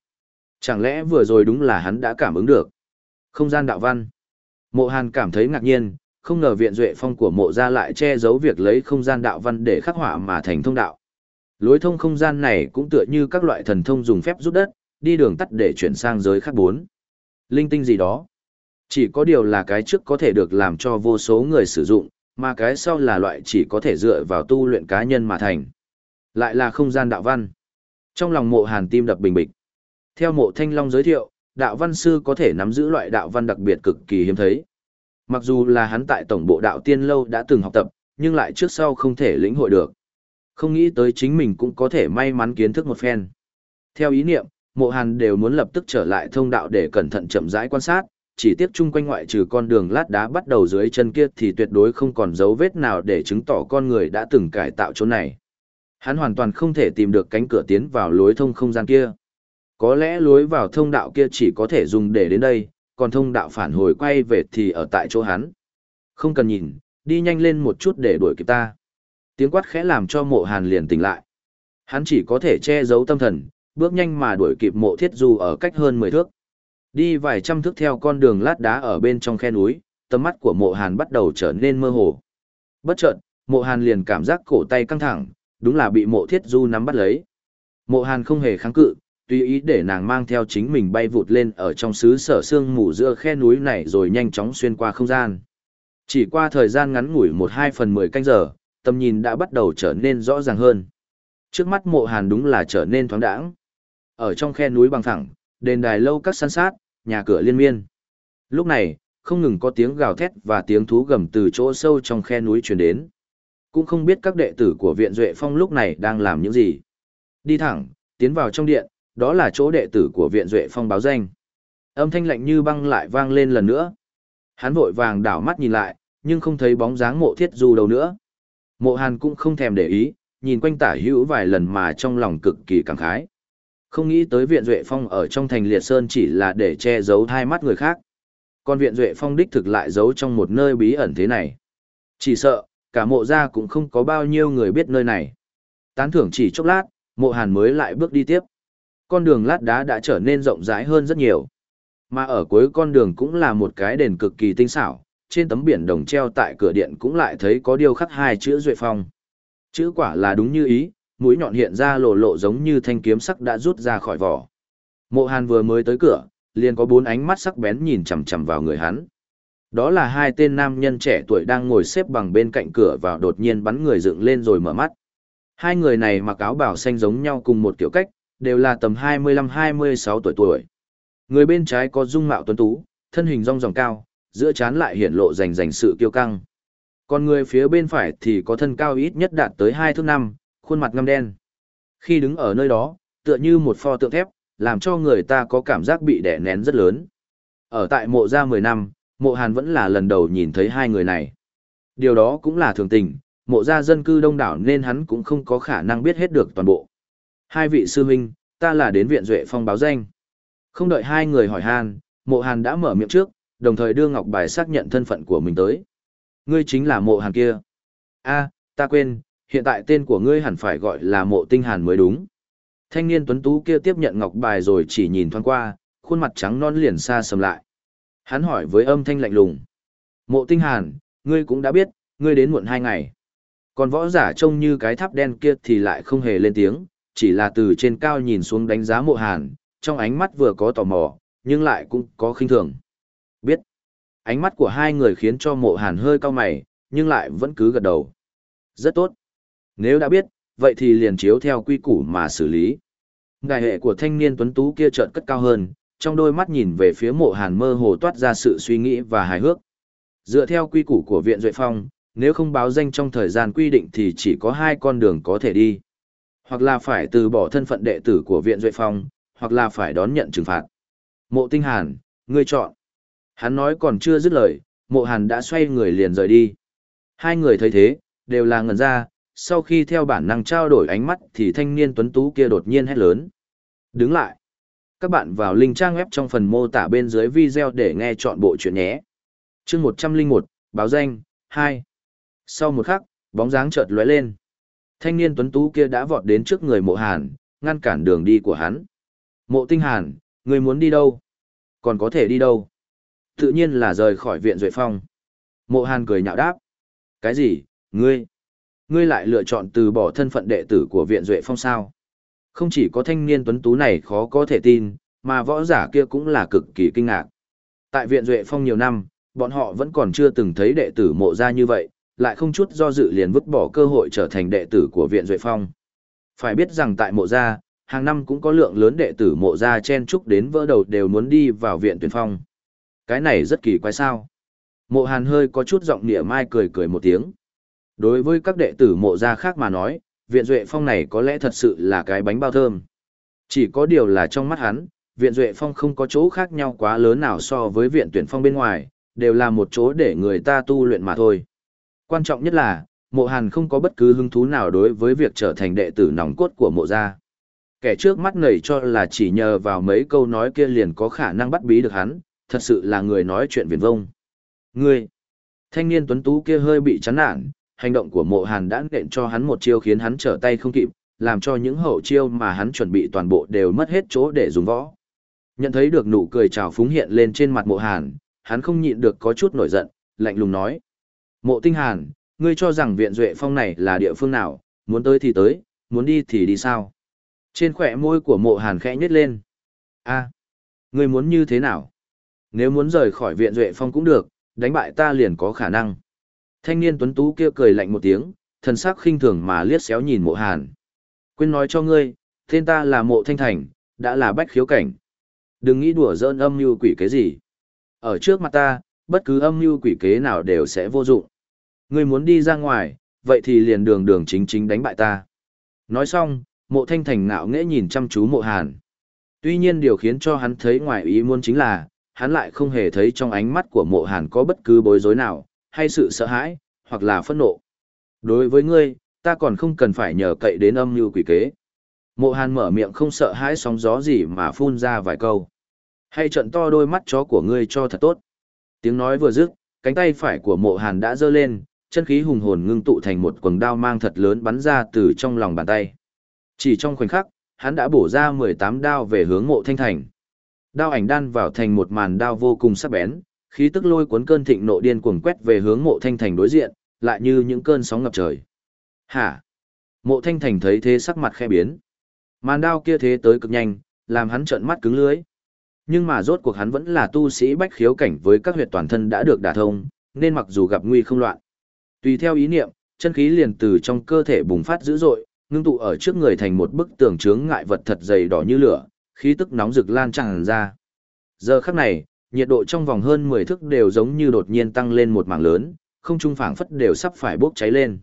Chẳng lẽ vừa rồi đúng là hắn đã cảm ứng được. Không gian đạo văn. Mộ hàn cảm thấy ngạc nhiên, không ngờ viện duệ phong của mộ gia lại che giấu việc lấy không gian đạo văn để khắc họa mà thành thông đạo. Lối thông không gian này cũng tựa như các loại thần thông dùng phép rút đất, đi đường tắt để chuyển sang giới khác bốn. Linh tinh gì đó. Chỉ có điều là cái trước có thể được làm cho vô số người sử dụng, mà cái sau là loại chỉ có thể dựa vào tu luyện cá nhân mà thành. Lại là không gian đạo văn. Trong lòng mộ hàn tim đập bình bịch. Theo mộ thanh long giới thiệu, đạo văn sư có thể nắm giữ loại đạo văn đặc biệt cực kỳ hiếm thấy. Mặc dù là hắn tại tổng bộ đạo tiên lâu đã từng học tập, nhưng lại trước sau không thể lĩnh hội được. Không nghĩ tới chính mình cũng có thể may mắn kiến thức một phen. Theo ý niệm, mộ hàn đều muốn lập tức trở lại thông đạo để cẩn thận chậm rãi quan sát, chỉ tiếc chung quanh ngoại trừ con đường lát đá bắt đầu dưới chân kia thì tuyệt đối không còn dấu vết nào để chứng tỏ con người đã từng cải tạo chỗ này. Hắn hoàn toàn không thể tìm được cánh cửa tiến vào lối thông không gian kia. Có lẽ lối vào thông đạo kia chỉ có thể dùng để đến đây, còn thông đạo phản hồi quay về thì ở tại chỗ hắn. Không cần nhìn, đi nhanh lên một chút để đuổi kịp ta. Tiếng quát khẽ làm cho mộ hàn liền tỉnh lại. Hắn chỉ có thể che giấu tâm thần, bước nhanh mà đuổi kịp mộ thiết du ở cách hơn 10 thước. Đi vài trăm thước theo con đường lát đá ở bên trong khe núi, tầm mắt của mộ hàn bắt đầu trở nên mơ hồ. Bất chợt, mộ hàn liền cảm giác cổ tay căng thẳng, đúng là bị mộ thiết du nắm bắt lấy. Mộ hàn không hề kháng cự, tùy ý để nàng mang theo chính mình bay vụt lên ở trong xứ sở sương mù giữa khe núi này rồi nhanh chóng xuyên qua không gian. Chỉ qua thời gian ngắn ngủi một hai phần mười canh giờ, tầm nhìn đã bắt đầu trở nên rõ ràng hơn. Trước mắt mộ hàn đúng là trở nên thoáng đãng. Ở trong khe núi bằng thẳng, đền đài lâu các săn sát, nhà cửa liên miên. Lúc này, không ngừng có tiếng gào thét và tiếng thú gầm từ chỗ sâu trong khe núi truyền đến. Cũng không biết các đệ tử của viện Duệ Phong lúc này đang làm những gì. Đi thẳng, tiến vào trong điện, đó là chỗ đệ tử của viện Duệ Phong báo danh. Âm thanh lạnh như băng lại vang lên lần nữa. Hắn vội vàng đảo mắt nhìn lại, nhưng không thấy bóng dáng mộ thiết du đâu nữa. Mộ hàn cũng không thèm để ý, nhìn quanh tả hữu vài lần mà trong lòng cực kỳ cảm khái. Không nghĩ tới viện Duệ Phong ở trong thành Liệt Sơn chỉ là để che giấu hai mắt người khác. Còn viện Duệ Phong đích thực lại giấu trong một nơi bí ẩn thế này. Chỉ sợ, cả mộ gia cũng không có bao nhiêu người biết nơi này. Tán thưởng chỉ chốc lát, mộ hàn mới lại bước đi tiếp. Con đường lát đá đã trở nên rộng rãi hơn rất nhiều. Mà ở cuối con đường cũng là một cái đền cực kỳ tinh xảo, trên tấm biển đồng treo tại cửa điện cũng lại thấy có điêu khắc hai chữ Duệ Phong. Chữ quả là đúng như ý, mũi nhọn hiện ra lộ lộ giống như thanh kiếm sắc đã rút ra khỏi vỏ. Mộ Hàn vừa mới tới cửa, liền có bốn ánh mắt sắc bén nhìn chằm chằm vào người hắn. Đó là hai tên nam nhân trẻ tuổi đang ngồi xếp bằng bên cạnh cửa và đột nhiên bắn người dựng lên rồi mở mắt. Hai người này mặc áo bảo xanh giống nhau cùng một kiểu cách, đều là tầm 25-26 tuổi tuổi. Người bên trái có dung mạo tuấn tú, thân hình rong ròng cao, giữa chán lại hiển lộ rành rành sự kiêu căng. Còn người phía bên phải thì có thân cao ít nhất đạt tới 2 thước 5, khuôn mặt ngăm đen. Khi đứng ở nơi đó, tựa như một pho tượng thép, làm cho người ta có cảm giác bị đè nén rất lớn. Ở tại mộ gia 10 năm, mộ hàn vẫn là lần đầu nhìn thấy hai người này. Điều đó cũng là thường tình, mộ gia dân cư đông đảo nên hắn cũng không có khả năng biết hết được toàn bộ. Hai vị sư huynh, ta là đến viện Duệ Phong báo danh. Không đợi hai người hỏi han, Mộ Hàn đã mở miệng trước, đồng thời đưa ngọc bài xác nhận thân phận của mình tới. Ngươi chính là mộ Hàn kia. a ta quên, hiện tại tên của ngươi hẳn phải gọi là mộ tinh Hàn mới đúng. Thanh niên tuấn tú kia tiếp nhận ngọc bài rồi chỉ nhìn thoáng qua, khuôn mặt trắng non liền xa sầm lại. Hắn hỏi với âm thanh lạnh lùng. Mộ tinh Hàn, ngươi cũng đã biết, ngươi đến muộn hai ngày. Còn võ giả trông như cái tháp đen kia thì lại không hề lên tiếng, chỉ là từ trên cao nhìn xuống đánh giá mộ hàn, trong ánh mắt vừa có tò mò, nhưng lại cũng có khinh thường. Biết, ánh mắt của hai người khiến cho mộ hàn hơi cao mày, nhưng lại vẫn cứ gật đầu. Rất tốt. Nếu đã biết, vậy thì liền chiếu theo quy củ mà xử lý. Ngài hệ của thanh niên tuấn tú kia trợn cất cao hơn, trong đôi mắt nhìn về phía mộ hàn mơ hồ toát ra sự suy nghĩ và hài hước. Dựa theo quy củ của viện Duệ Phong, nếu không báo danh trong thời gian quy định thì chỉ có hai con đường có thể đi. Hoặc là phải từ bỏ thân phận đệ tử của viện Duệ Phong, hoặc là phải đón nhận trừng phạt. Mộ Tinh Hàn, ngươi chọn. Hắn nói còn chưa dứt lời, mộ Hàn đã xoay người liền rời đi. Hai người thấy thế, đều là ngẩn ra, sau khi theo bản năng trao đổi ánh mắt thì thanh niên tuấn tú kia đột nhiên hét lớn. Đứng lại. Các bạn vào link trang web trong phần mô tả bên dưới video để nghe chọn bộ chuyện nhé. chương 101, báo danh, 2. Sau một khắc, bóng dáng chợt lóe lên. Thanh niên tuấn tú kia đã vọt đến trước người mộ hàn, ngăn cản đường đi của hắn. Mộ tinh hàn, người muốn đi đâu? Còn có thể đi đâu? Tự nhiên là rời khỏi viện Duệ Phong. Mộ hàn cười nhạo đáp. Cái gì, ngươi? Ngươi lại lựa chọn từ bỏ thân phận đệ tử của viện Duệ Phong sao? Không chỉ có thanh niên tuấn tú này khó có thể tin, mà võ giả kia cũng là cực kỳ kinh ngạc. Tại viện Duệ Phong nhiều năm, bọn họ vẫn còn chưa từng thấy đệ tử mộ ra như vậy, lại không chút do dự liền vứt bỏ cơ hội trở thành đệ tử của viện Duệ Phong. Phải biết rằng tại mộ gia, hàng năm cũng có lượng lớn đệ tử mộ gia chen chúc đến vỡ đầu đều muốn đi vào viện tuyển phong. Cái này rất kỳ quái sao. Mộ hàn hơi có chút giọng nịa mai cười cười một tiếng. Đối với các đệ tử mộ gia khác mà nói, viện Duệ Phong này có lẽ thật sự là cái bánh bao thơm. Chỉ có điều là trong mắt hắn, viện Duệ Phong không có chỗ khác nhau quá lớn nào so với viện tuyển phong bên ngoài, đều là một chỗ để người ta tu luyện mà thôi. Quan trọng nhất là, mộ hàn không có bất cứ hứng thú nào đối với việc trở thành đệ tử nòng cốt của mộ gia. Kẻ trước mắt nảy cho là chỉ nhờ vào mấy câu nói kia liền có khả năng bắt bí được hắn, thật sự là người nói chuyện viền vông. Ngươi, thanh niên tuấn tú kia hơi bị chán nản, hành động của mộ hàn đã nện cho hắn một chiêu khiến hắn trở tay không kịp, làm cho những hậu chiêu mà hắn chuẩn bị toàn bộ đều mất hết chỗ để dùng võ. Nhận thấy được nụ cười trào phúng hiện lên trên mặt mộ hàn, hắn không nhịn được có chút nổi giận, lạnh lùng nói. Mộ tinh hàn, ngươi cho rằng viện duệ phong này là địa phương nào, muốn tới thì tới, muốn đi thì đi sao? Trên khỏe môi của mộ hàn khẽ nhếch lên. a ngươi muốn như thế nào? Nếu muốn rời khỏi viện duệ phong cũng được, đánh bại ta liền có khả năng. Thanh niên tuấn tú kia cười lạnh một tiếng, thần sắc khinh thường mà liếc xéo nhìn mộ hàn. Quên nói cho ngươi, tên ta là mộ thanh thành, đã là bách khiếu cảnh. Đừng nghĩ đùa dơn âm như quỷ cái gì. Ở trước mặt ta, bất cứ âm mưu quỷ kế nào đều sẽ vô dụng. Ngươi muốn đi ra ngoài, vậy thì liền đường đường chính chính đánh bại ta. Nói xong, mộ thanh thành ngạo nghễ nhìn chăm chú mộ hàn. Tuy nhiên điều khiến cho hắn thấy ngoài ý muốn chính là, hắn lại không hề thấy trong ánh mắt của mộ hàn có bất cứ bối rối nào, hay sự sợ hãi, hoặc là phẫn nộ. Đối với ngươi, ta còn không cần phải nhờ cậy đến âm như quỷ kế. Mộ hàn mở miệng không sợ hãi sóng gió gì mà phun ra vài câu. Hay trận to đôi mắt chó của ngươi cho thật tốt. Tiếng nói vừa dứt, cánh tay phải của mộ hàn đã giơ lên, chân khí hùng hồn ngưng tụ thành một quầng đao mang thật lớn bắn ra từ trong lòng bàn tay. Chỉ trong khoảnh khắc, hắn đã bổ ra 18 đao về hướng mộ thanh thành. Đao ảnh đan vào thành một màn đao vô cùng sắc bén, khí tức lôi cuốn cơn thịnh nộ điên cuồng quét về hướng mộ thanh thành đối diện, lại như những cơn sóng ngập trời. Hả? Mộ thanh thành thấy thế sắc mặt khe biến. Màn đao kia thế tới cực nhanh, làm hắn trợn mắt cứng lưới. Nhưng mà rốt cuộc hắn vẫn là tu sĩ bách khiếu cảnh với các huyệt toàn thân đã được đả thông, nên mặc dù gặp nguy không loạn. Tùy theo ý niệm, chân khí liền từ trong cơ thể bùng phát dữ dội, ngưng tụ ở trước người thành một bức tường chướng ngại vật thật dày đỏ như lửa, khí tức nóng rực lan tràn ra. Giờ khắc này, nhiệt độ trong vòng hơn 10 thước đều giống như đột nhiên tăng lên một mảng lớn, không trung phảng phất đều sắp phải bốc cháy lên.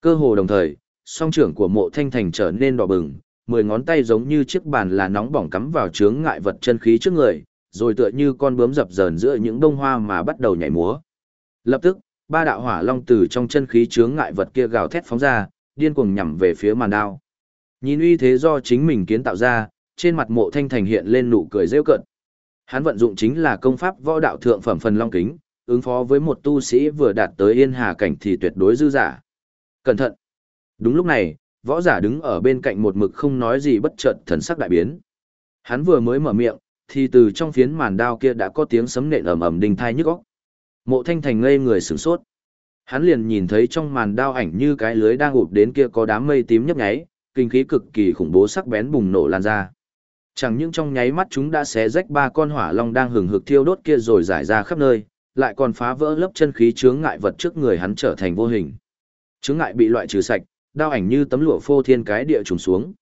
Cơ hồ đồng thời, song trưởng của mộ thanh thành trở nên đỏ bừng, mười ngón tay giống như chiếc bàn là nóng bỏng cắm vào chướng ngại vật chân khí trước người, rồi tựa như con bướm dập dờn giữa những bông hoa mà bắt đầu nhảy múa. Lập tức, ba đạo hỏa long từ trong chân khí chướng ngại vật kia gào thét phóng ra, điên cuồng nhằm về phía màn đao. Nhìn uy thế do chính mình kiến tạo ra, trên mặt mộ thanh thành hiện lên nụ cười rêu cận. Hắn vận dụng chính là công pháp võ đạo thượng phẩm phần long kính, ứng phó với một tu sĩ vừa đạt tới yên hà cảnh thì tuyệt đối dư giả. Cẩn thận! Đúng lúc này, võ giả đứng ở bên cạnh một mực không nói gì bất chợt thần sắc đại biến. Hắn vừa mới mở miệng, thì từ trong phiến màn đao kia đã có tiếng sấm nện ầm ầm đinh thai nhức óc. Mộ Thanh Thành ngây người sửng sốt. Hắn liền nhìn thấy trong màn đao ảnh như cái lưới đang ụp đến kia có đám mây tím nhấp nháy, kinh khí cực kỳ khủng bố sắc bén bùng nổ lan ra. Chẳng những trong nháy mắt chúng đã xé rách ba con hỏa long đang hừng hực thiêu đốt kia rồi giải ra khắp nơi, lại còn phá vỡ lớp chân khí chướng ngại vật trước người hắn trở thành vô hình. Chướng ngại bị loại trừ sạch, đao ảnh như tấm lụa phô thiên cái địa trùng xuống.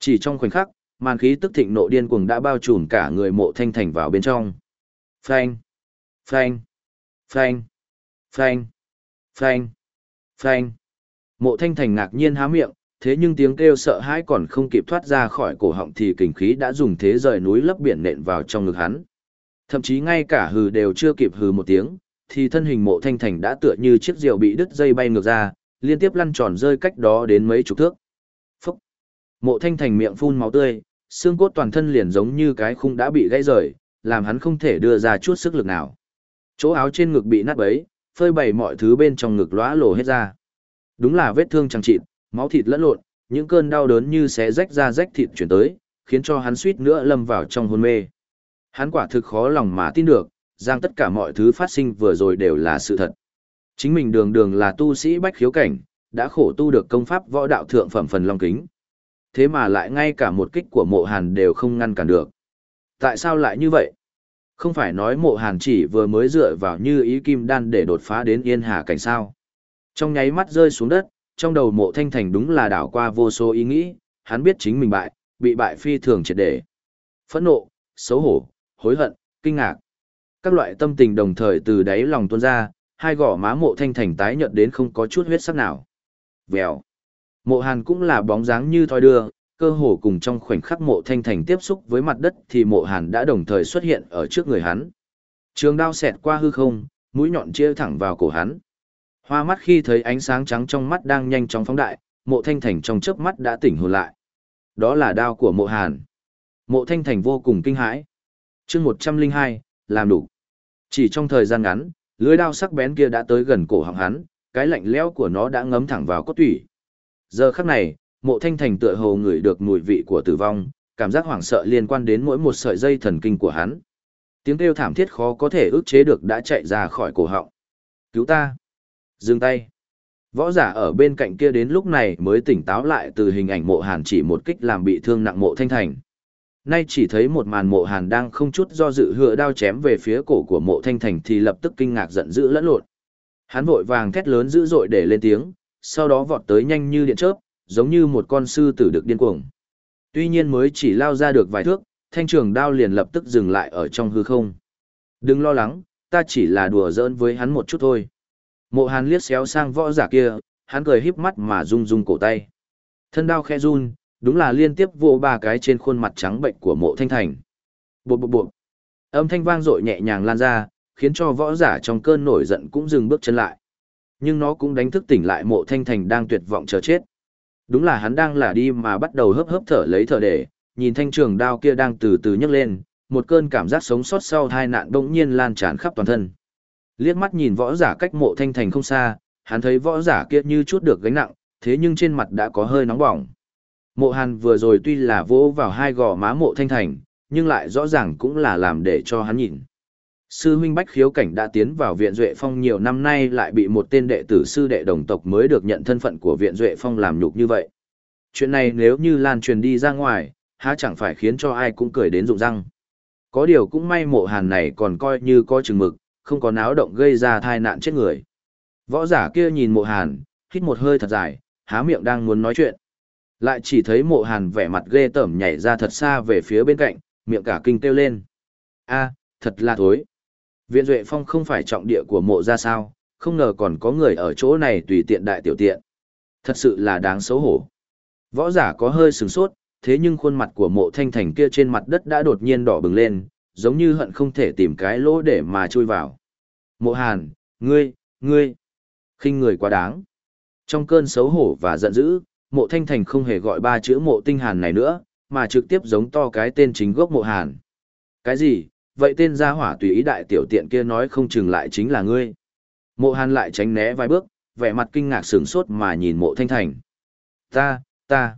Chỉ trong khoảnh khắc, màn khí tức thịnh nộ điên cuồng đã bao trùm cả người mộ thanh thành vào bên trong. Phanh! Phanh! Phanh! Phanh! Phanh! Phanh! Mộ thanh thành ngạc nhiên há miệng, thế nhưng tiếng kêu sợ hãi còn không kịp thoát ra khỏi cổ họng thì kình khí đã dùng thế rời núi lấp biển nện vào trong ngực hắn. Thậm chí ngay cả hừ đều chưa kịp hừ một tiếng, thì thân hình mộ thanh thành đã tựa như chiếc rượu bị đứt dây bay ngược ra, liên tiếp lăn tròn rơi cách đó đến mấy chục thước. Phúc! Mộ thanh thành miệng phun máu tươi, xương cốt toàn thân liền giống như cái khung đã bị gãy rời, làm hắn không thể đưa ra chút sức lực nào. Chỗ áo trên ngực bị nát bấy, phơi bày mọi thứ bên trong ngực lóa lổ hết ra. Đúng là vết thương chẳng chịt, máu thịt lẫn lộn, những cơn đau đớn như xé rách ra rách thịt chuyển tới, khiến cho hắn suýt nữa lâm vào trong hôn mê. Hắn quả thực khó lòng mà tin được, rằng tất cả mọi thứ phát sinh vừa rồi đều là sự thật. Chính mình đường đường là tu sĩ bách khiếu cảnh, đã khổ tu được công pháp võ đạo thượng phẩm phần long kính. Thế mà lại ngay cả một kích của mộ hàn đều không ngăn cản được. Tại sao lại như vậy? Không phải nói mộ hàn chỉ vừa mới dựa vào như ý kim đan để đột phá đến yên hà cảnh sao. Trong nháy mắt rơi xuống đất, trong đầu mộ thanh thành đúng là đảo qua vô số ý nghĩ, hắn biết chính mình bại, bị bại phi thường triệt để. Phẫn nộ, xấu hổ, hối hận, kinh ngạc. Các loại tâm tình đồng thời từ đáy lòng tuôn ra, hai gò má mộ thanh thành tái nhợt đến không có chút huyết sắc nào. Vèo. Mộ hàn cũng là bóng dáng như thoi đưa, cơ hồ cùng trong khoảnh khắc mộ thanh thành tiếp xúc với mặt đất thì mộ hàn đã đồng thời xuất hiện ở trước người hắn. Trường đao xẹt qua hư không, mũi nhọn chia thẳng vào cổ hắn. Hoa mắt khi thấy ánh sáng trắng trong mắt đang nhanh chóng phóng đại, mộ thanh thành trong chớp mắt đã tỉnh hồn lại. Đó là đao của mộ hàn. Mộ thanh thành vô cùng kinh hãi. chương 102, làm đủ. Chỉ trong thời gian ngắn, lưới đao sắc bén kia đã tới gần cổ họng hắn, cái lạnh lẽo của nó đã ngấm thẳng vào cốt tủy. Giờ khắc này, mộ thanh thành tựa hồ ngửi được mùi vị của tử vong, cảm giác hoảng sợ liên quan đến mỗi một sợi dây thần kinh của hắn. Tiếng kêu thảm thiết khó có thể ức chế được đã chạy ra khỏi cổ họng. Cứu ta! Dừng tay! Võ giả ở bên cạnh kia đến lúc này mới tỉnh táo lại từ hình ảnh mộ hàn chỉ một kích làm bị thương nặng mộ thanh thành. Nay chỉ thấy một màn mộ hàn đang không chút do dự hựa đao chém về phía cổ của mộ thanh thành thì lập tức kinh ngạc giận dữ lẫn lộn. Hắn vội vàng thét lớn dữ dội để lên tiếng, sau đó vọt tới nhanh như điện chớp, giống như một con sư tử được điên cuồng. Tuy nhiên mới chỉ lao ra được vài thước, thanh trường đao liền lập tức dừng lại ở trong hư không. Đừng lo lắng, ta chỉ là đùa giỡn với hắn một chút thôi. Mộ hàn liếc xéo sang võ giả kia, hắn cười híp mắt mà rung rung cổ tay. Thân đao khe run, đúng là liên tiếp vô ba cái trên khuôn mặt trắng bệnh của mộ thanh thành. Bộ bộ bộ. Âm thanh vang dội nhẹ nhàng lan ra, khiến cho võ giả trong cơn nổi giận cũng dừng bước chân lại. Nhưng nó cũng đánh thức tỉnh lại mộ thanh thành đang tuyệt vọng chờ chết. Đúng là hắn đang là đi mà bắt đầu hớp hớp thở lấy thở để, nhìn thanh trường đao kia đang từ từ nhấc lên, một cơn cảm giác sống sót sau tai nạn bỗng nhiên lan tràn khắp toàn thân. Liếc mắt nhìn võ giả cách mộ thanh thành không xa, hắn thấy võ giả kia như chút được gánh nặng, thế nhưng trên mặt đã có hơi nóng bỏng. Mộ hàn vừa rồi tuy là vỗ vào hai gò má mộ thanh thành, nhưng lại rõ ràng cũng là làm để cho hắn nhìn. Sư huynh Bách Khiếu Cảnh đã tiến vào Viện Duệ Phong nhiều năm nay lại bị một tên đệ tử sư đệ đồng tộc mới được nhận thân phận của Viện Duệ Phong làm nhục như vậy. Chuyện này nếu như lan truyền đi ra ngoài, há chẳng phải khiến cho ai cũng cười đến rụng răng. Có điều cũng may mộ hàn này còn coi như có chừng mực, không có náo động gây ra thai nạn chết người. Võ giả kia nhìn mộ hàn, hít một hơi thật dài, há miệng đang muốn nói chuyện. Lại chỉ thấy mộ hàn vẻ mặt ghê tởm nhảy ra thật xa về phía bên cạnh, miệng cả kinh kêu lên. a thật là thối. Viện Duệ Phong không phải trọng địa của mộ ra sao, không ngờ còn có người ở chỗ này tùy tiện đại tiểu tiện. Thật sự là đáng xấu hổ. Võ giả có hơi sừng sốt, thế nhưng khuôn mặt của mộ thanh thành kia trên mặt đất đã đột nhiên đỏ bừng lên, giống như hận không thể tìm cái lỗ để mà chui vào. Mộ hàn, ngươi, ngươi, khinh người quá đáng. Trong cơn xấu hổ và giận dữ, mộ thanh thành không hề gọi ba chữ mộ tinh hàn này nữa, mà trực tiếp giống to cái tên chính gốc mộ hàn. Cái gì, vậy tên gia hỏa tùy ý đại tiểu tiện kia nói không chừng lại chính là ngươi. Mộ hàn lại tránh né vài bước, vẻ mặt kinh ngạc sửng sốt mà nhìn mộ thanh thành. Ta, ta.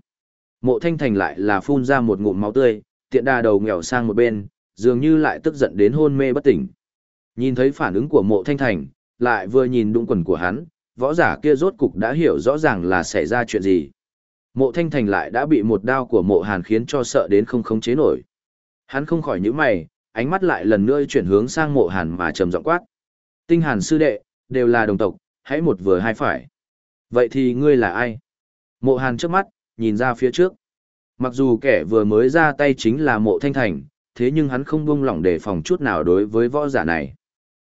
Mộ thanh thành lại là phun ra một ngụm máu tươi, tiện đà đầu nghèo sang một bên, dường như lại tức giận đến hôn mê bất tỉnh. Nhìn thấy phản ứng của mộ thanh thành, lại vừa nhìn đụng quần của hắn, võ giả kia rốt cục đã hiểu rõ ràng là xảy ra chuyện gì. Mộ thanh thành lại đã bị một đao của mộ hàn khiến cho sợ đến không khống chế nổi. Hắn không khỏi những mày, ánh mắt lại lần nữa chuyển hướng sang mộ hàn mà trầm giọng quát. Tinh hàn sư đệ, đều là đồng tộc, hãy một vừa hai phải. Vậy thì ngươi là ai? Mộ hàn trước mắt, nhìn ra phía trước. Mặc dù kẻ vừa mới ra tay chính là mộ thanh thành, thế nhưng hắn không buông lỏng đề phòng chút nào đối với võ giả này.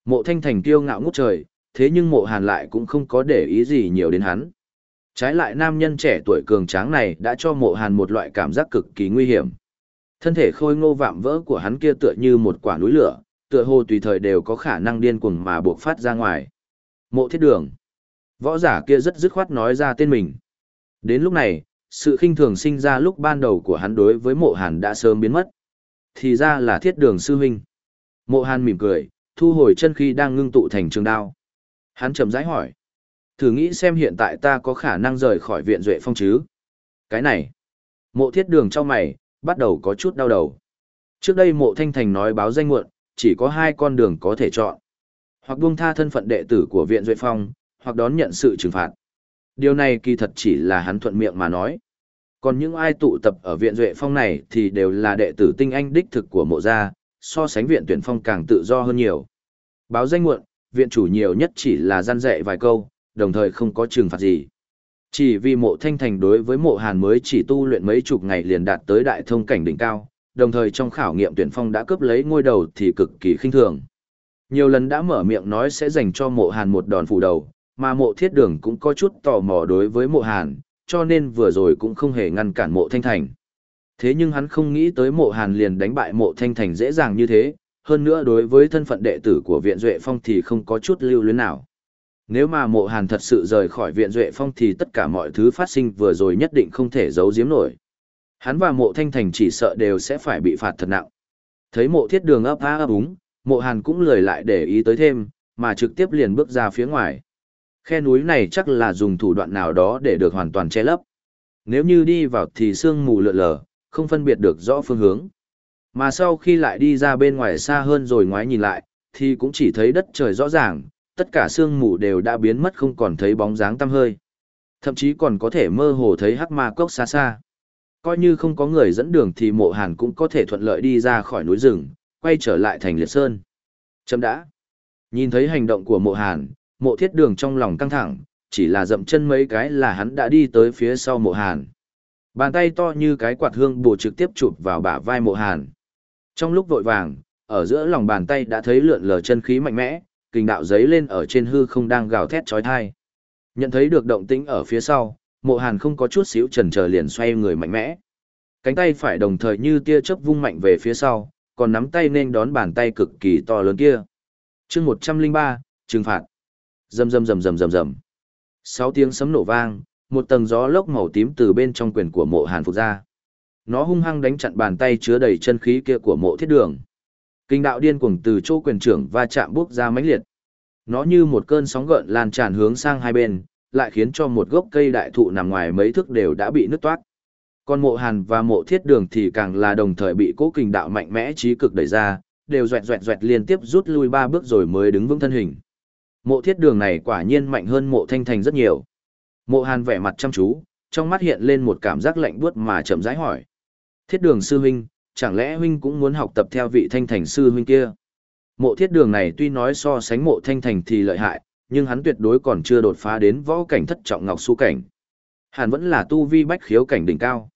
Mộ thanh thành kiêu ngạo ngút trời, thế nhưng mộ hàn lại cũng không có để ý gì nhiều đến hắn. Trái lại nam nhân trẻ tuổi cường tráng này đã cho mộ hàn một loại cảm giác cực kỳ nguy hiểm. Thân thể khôi ngô vạm vỡ của hắn kia tựa như một quả núi lửa, tựa hồ tùy thời đều có khả năng điên cuồng mà buộc phát ra ngoài. Mộ thiết đường. Võ giả kia rất dứt khoát nói ra tên mình. Đến lúc này, sự khinh thường sinh ra lúc ban đầu của hắn đối với mộ hàn đã sớm biến mất. Thì ra là thiết đường sư huynh. Mộ hàn mỉm cười, thu hồi chân khi đang ngưng tụ thành trường đao. Hắn chậm rãi hỏi. Thử nghĩ xem hiện tại ta có khả năng rời khỏi viện duệ phong chứ? Cái này. Mộ thiết đường cho mày, bắt đầu có chút đau đầu. Trước đây mộ thanh thành nói báo danh muộn, chỉ có hai con đường có thể chọn. Hoặc buông tha thân phận đệ tử của viện duệ phong, hoặc đón nhận sự trừng phạt. Điều này kỳ thật chỉ là hắn thuận miệng mà nói. Còn những ai tụ tập ở viện duệ phong này thì đều là đệ tử tinh anh đích thực của mộ gia, so sánh viện tuyển phong càng tự do hơn nhiều. Báo danh muộn, viện chủ nhiều nhất chỉ là gian dạy vài câu, đồng thời không có trừng phạt gì. Chỉ vì mộ thanh thành đối với mộ hàn mới chỉ tu luyện mấy chục ngày liền đạt tới đại thông cảnh đỉnh cao, đồng thời trong khảo nghiệm tuyển phong đã cướp lấy ngôi đầu thì cực kỳ khinh thường. Nhiều lần đã mở miệng nói sẽ dành cho mộ hàn một đòn phủ đầu, mà mộ thiết đường cũng có chút tò mò đối với mộ hàn, cho nên vừa rồi cũng không hề ngăn cản mộ thanh thành. Thế nhưng hắn không nghĩ tới mộ hàn liền đánh bại mộ thanh thành dễ dàng như thế, hơn nữa đối với thân phận đệ tử của viện Duệ Phong thì không có chút lưu luyến nào. Nếu mà mộ hàn thật sự rời khỏi viện Duệ Phong thì tất cả mọi thứ phát sinh vừa rồi nhất định không thể giấu giếm nổi. Hắn và mộ thanh thành chỉ sợ đều sẽ phải bị phạt thật nặng. Thấy mộ thiết đường ấp á ấp úng, mộ hàn cũng lười lại để ý tới thêm, mà trực tiếp liền bước ra phía ngoài. Khe núi này chắc là dùng thủ đoạn nào đó để được hoàn toàn che lấp. Nếu như đi vào thì sương mù lượn lờ, không phân biệt được rõ phương hướng. Mà sau khi lại đi ra bên ngoài xa hơn rồi ngoái nhìn lại, thì cũng chỉ thấy đất trời rõ ràng, tất cả sương mù đều đã biến mất không còn thấy bóng dáng tăm hơi. Thậm chí còn có thể mơ hồ thấy hắc ma cốc xa xa. Coi như không có người dẫn đường thì mộ hàn cũng có thể thuận lợi đi ra khỏi núi rừng, quay trở lại thành liệt sơn. Chấm đã. Nhìn thấy hành động của mộ hàn, mộ thiết đường trong lòng căng thẳng, chỉ là dậm chân mấy cái là hắn đã đi tới phía sau mộ hàn. Bàn tay to như cái quạt hương bổ trực tiếp chụp vào bả vai mộ hàn. Trong lúc vội vàng, ở giữa lòng bàn tay đã thấy lượn lờ chân khí mạnh mẽ, kình đạo giấy lên ở trên hư không đang gào thét chói tai. Nhận thấy được động tĩnh ở phía sau, mộ hàn không có chút xíu chần chờ liền xoay người mạnh mẽ. Cánh tay phải đồng thời như tia chớp vung mạnh về phía sau, còn nắm tay nên đón bàn tay cực kỳ to lớn kia. chương 103, trừng phạt. Rầm rầm rầm rầm rầm rầm. Sáu tiếng sấm nổ vang, một tầng gió lốc màu tím từ bên trong quyền của mộ hàn phục ra. Nó hung hăng đánh chặn bàn tay chứa đầy chân khí kia của mộ thiết đường. Kinh đạo điên cuồng từ chỗ quyền trưởng va chạm bước ra mãnh liệt. Nó như một cơn sóng gợn lan tràn hướng sang hai bên, lại khiến cho một gốc cây đại thụ nằm ngoài mấy thước đều đã bị nứt toát. Còn mộ hàn và mộ thiết đường thì càng là đồng thời bị cố kình đạo mạnh mẽ trí cực đẩy ra, đều doẹt doẹt doẹt liên tiếp rút lui ba bước rồi mới đứng vững thân hình. Mộ thiết đường này quả nhiên mạnh hơn mộ thanh thành rất nhiều. Mộ hàn vẻ mặt chăm chú, trong mắt hiện lên một cảm giác lạnh buốt mà chậm rãi hỏi. Thiết đường sư huynh, chẳng lẽ huynh cũng muốn học tập theo vị thanh thành sư huynh kia? Mộ thiết đường này tuy nói so sánh mộ thanh thành thì lợi hại, nhưng hắn tuyệt đối còn chưa đột phá đến võ cảnh thất trọng ngọc su cảnh. Hàn vẫn là tu vi bách khiếu cảnh đỉnh cao.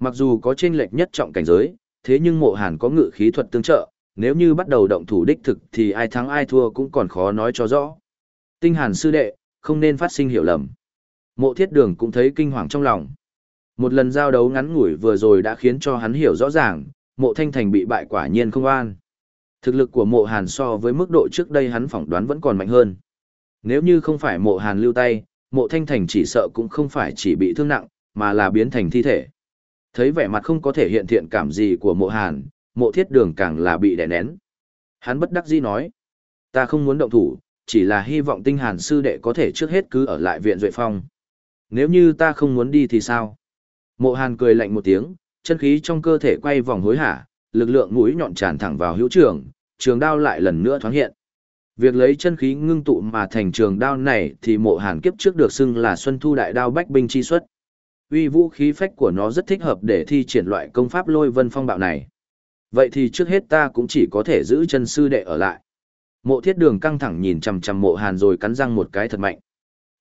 Mặc dù có chênh lệch nhất trọng cảnh giới, thế nhưng mộ hàn có ngự khí thuật tương trợ, nếu như bắt đầu động thủ đích thực thì ai thắng ai thua cũng còn khó nói cho rõ. Tinh hàn sư đệ, không nên phát sinh hiểu lầm. Mộ thiết đường cũng thấy kinh hoàng trong lòng. Một lần giao đấu ngắn ngủi vừa rồi đã khiến cho hắn hiểu rõ ràng, mộ thanh thành bị bại quả nhiên không an. Thực lực của mộ hàn so với mức độ trước đây hắn phỏng đoán vẫn còn mạnh hơn. Nếu như không phải mộ hàn lưu tay, mộ thanh thành chỉ sợ cũng không phải chỉ bị thương nặng, mà là biến thành thi thể. Thấy vẻ mặt không có thể hiện thiện cảm gì của mộ hàn, mộ thiết đường càng là bị đè nén. Hắn bất đắc dĩ nói, ta không muốn động thủ, chỉ là hy vọng tinh hàn sư đệ có thể trước hết cứ ở lại viện Duệ Phong. Nếu như ta không muốn đi thì sao? Mộ hàn cười lạnh một tiếng, chân khí trong cơ thể quay vòng hối hả, lực lượng mũi nhọn tràn thẳng vào hữu trường, trường đao lại lần nữa thoáng hiện. Việc lấy chân khí ngưng tụ mà thành trường đao này thì mộ hàn kiếp trước được xưng là Xuân Thu Đại Đao Bách Binh Chi xuất. Uy vũ khí phách của nó rất thích hợp để thi triển loại công pháp lôi vân phong bạo này. Vậy thì trước hết ta cũng chỉ có thể giữ chân sư đệ ở lại. Mộ thiết đường căng thẳng nhìn chằm chằm mộ hàn rồi cắn răng một cái thật mạnh.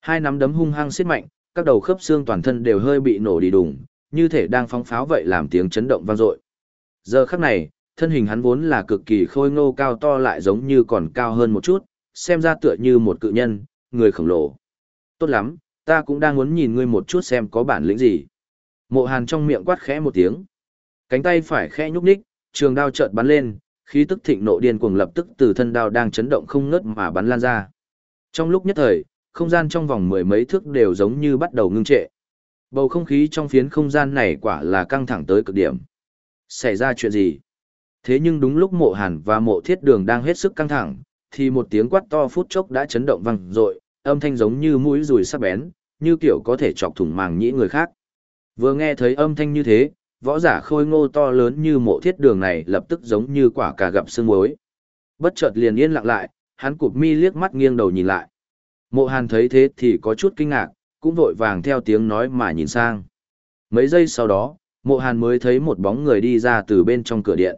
Hai nắm đấm hung hăng xiết mạnh, các đầu khớp xương toàn thân đều hơi bị nổ đi đùng, như thể đang phóng pháo vậy làm tiếng chấn động vang dội. Giờ khắc này, thân hình hắn vốn là cực kỳ khôi ngô cao to lại giống như còn cao hơn một chút, xem ra tựa như một cự nhân, người khổng lồ. Tốt lắm, ta cũng đang muốn nhìn ngươi một chút xem có bản lĩnh gì. Mộ hàn trong miệng quát khẽ một tiếng. Cánh tay phải khẽ nhúc nhích, trường đao chợt bắn lên, khí tức thịnh nộ điên cuồng lập tức từ thân đao đang chấn động không ngớt mà bắn lan ra. Trong lúc nhất thời, không gian trong vòng mười mấy thước đều giống như bắt đầu ngưng trệ. Bầu không khí trong phiến không gian này quả là căng thẳng tới cực điểm. Xảy ra chuyện gì? Thế nhưng đúng lúc mộ hàn và mộ thiết đường đang hết sức căng thẳng, thì một tiếng quát to phút chốc đã chấn động vang dội âm thanh giống như mũi rùi sắc bén, như kiểu có thể chọc thủng màng nhĩ người khác. Vừa nghe thấy âm thanh như thế, võ giả khôi ngô to lớn như mộ thiết đường này lập tức giống như quả cà gặp sương muối. Bất chợt liền yên lặng lại, hắn cụp mi liếc mắt nghiêng đầu nhìn lại. Mộ hàn thấy thế thì có chút kinh ngạc, cũng vội vàng theo tiếng nói mà nhìn sang. Mấy giây sau đó, mộ hàn mới thấy một bóng người đi ra từ bên trong cửa điện.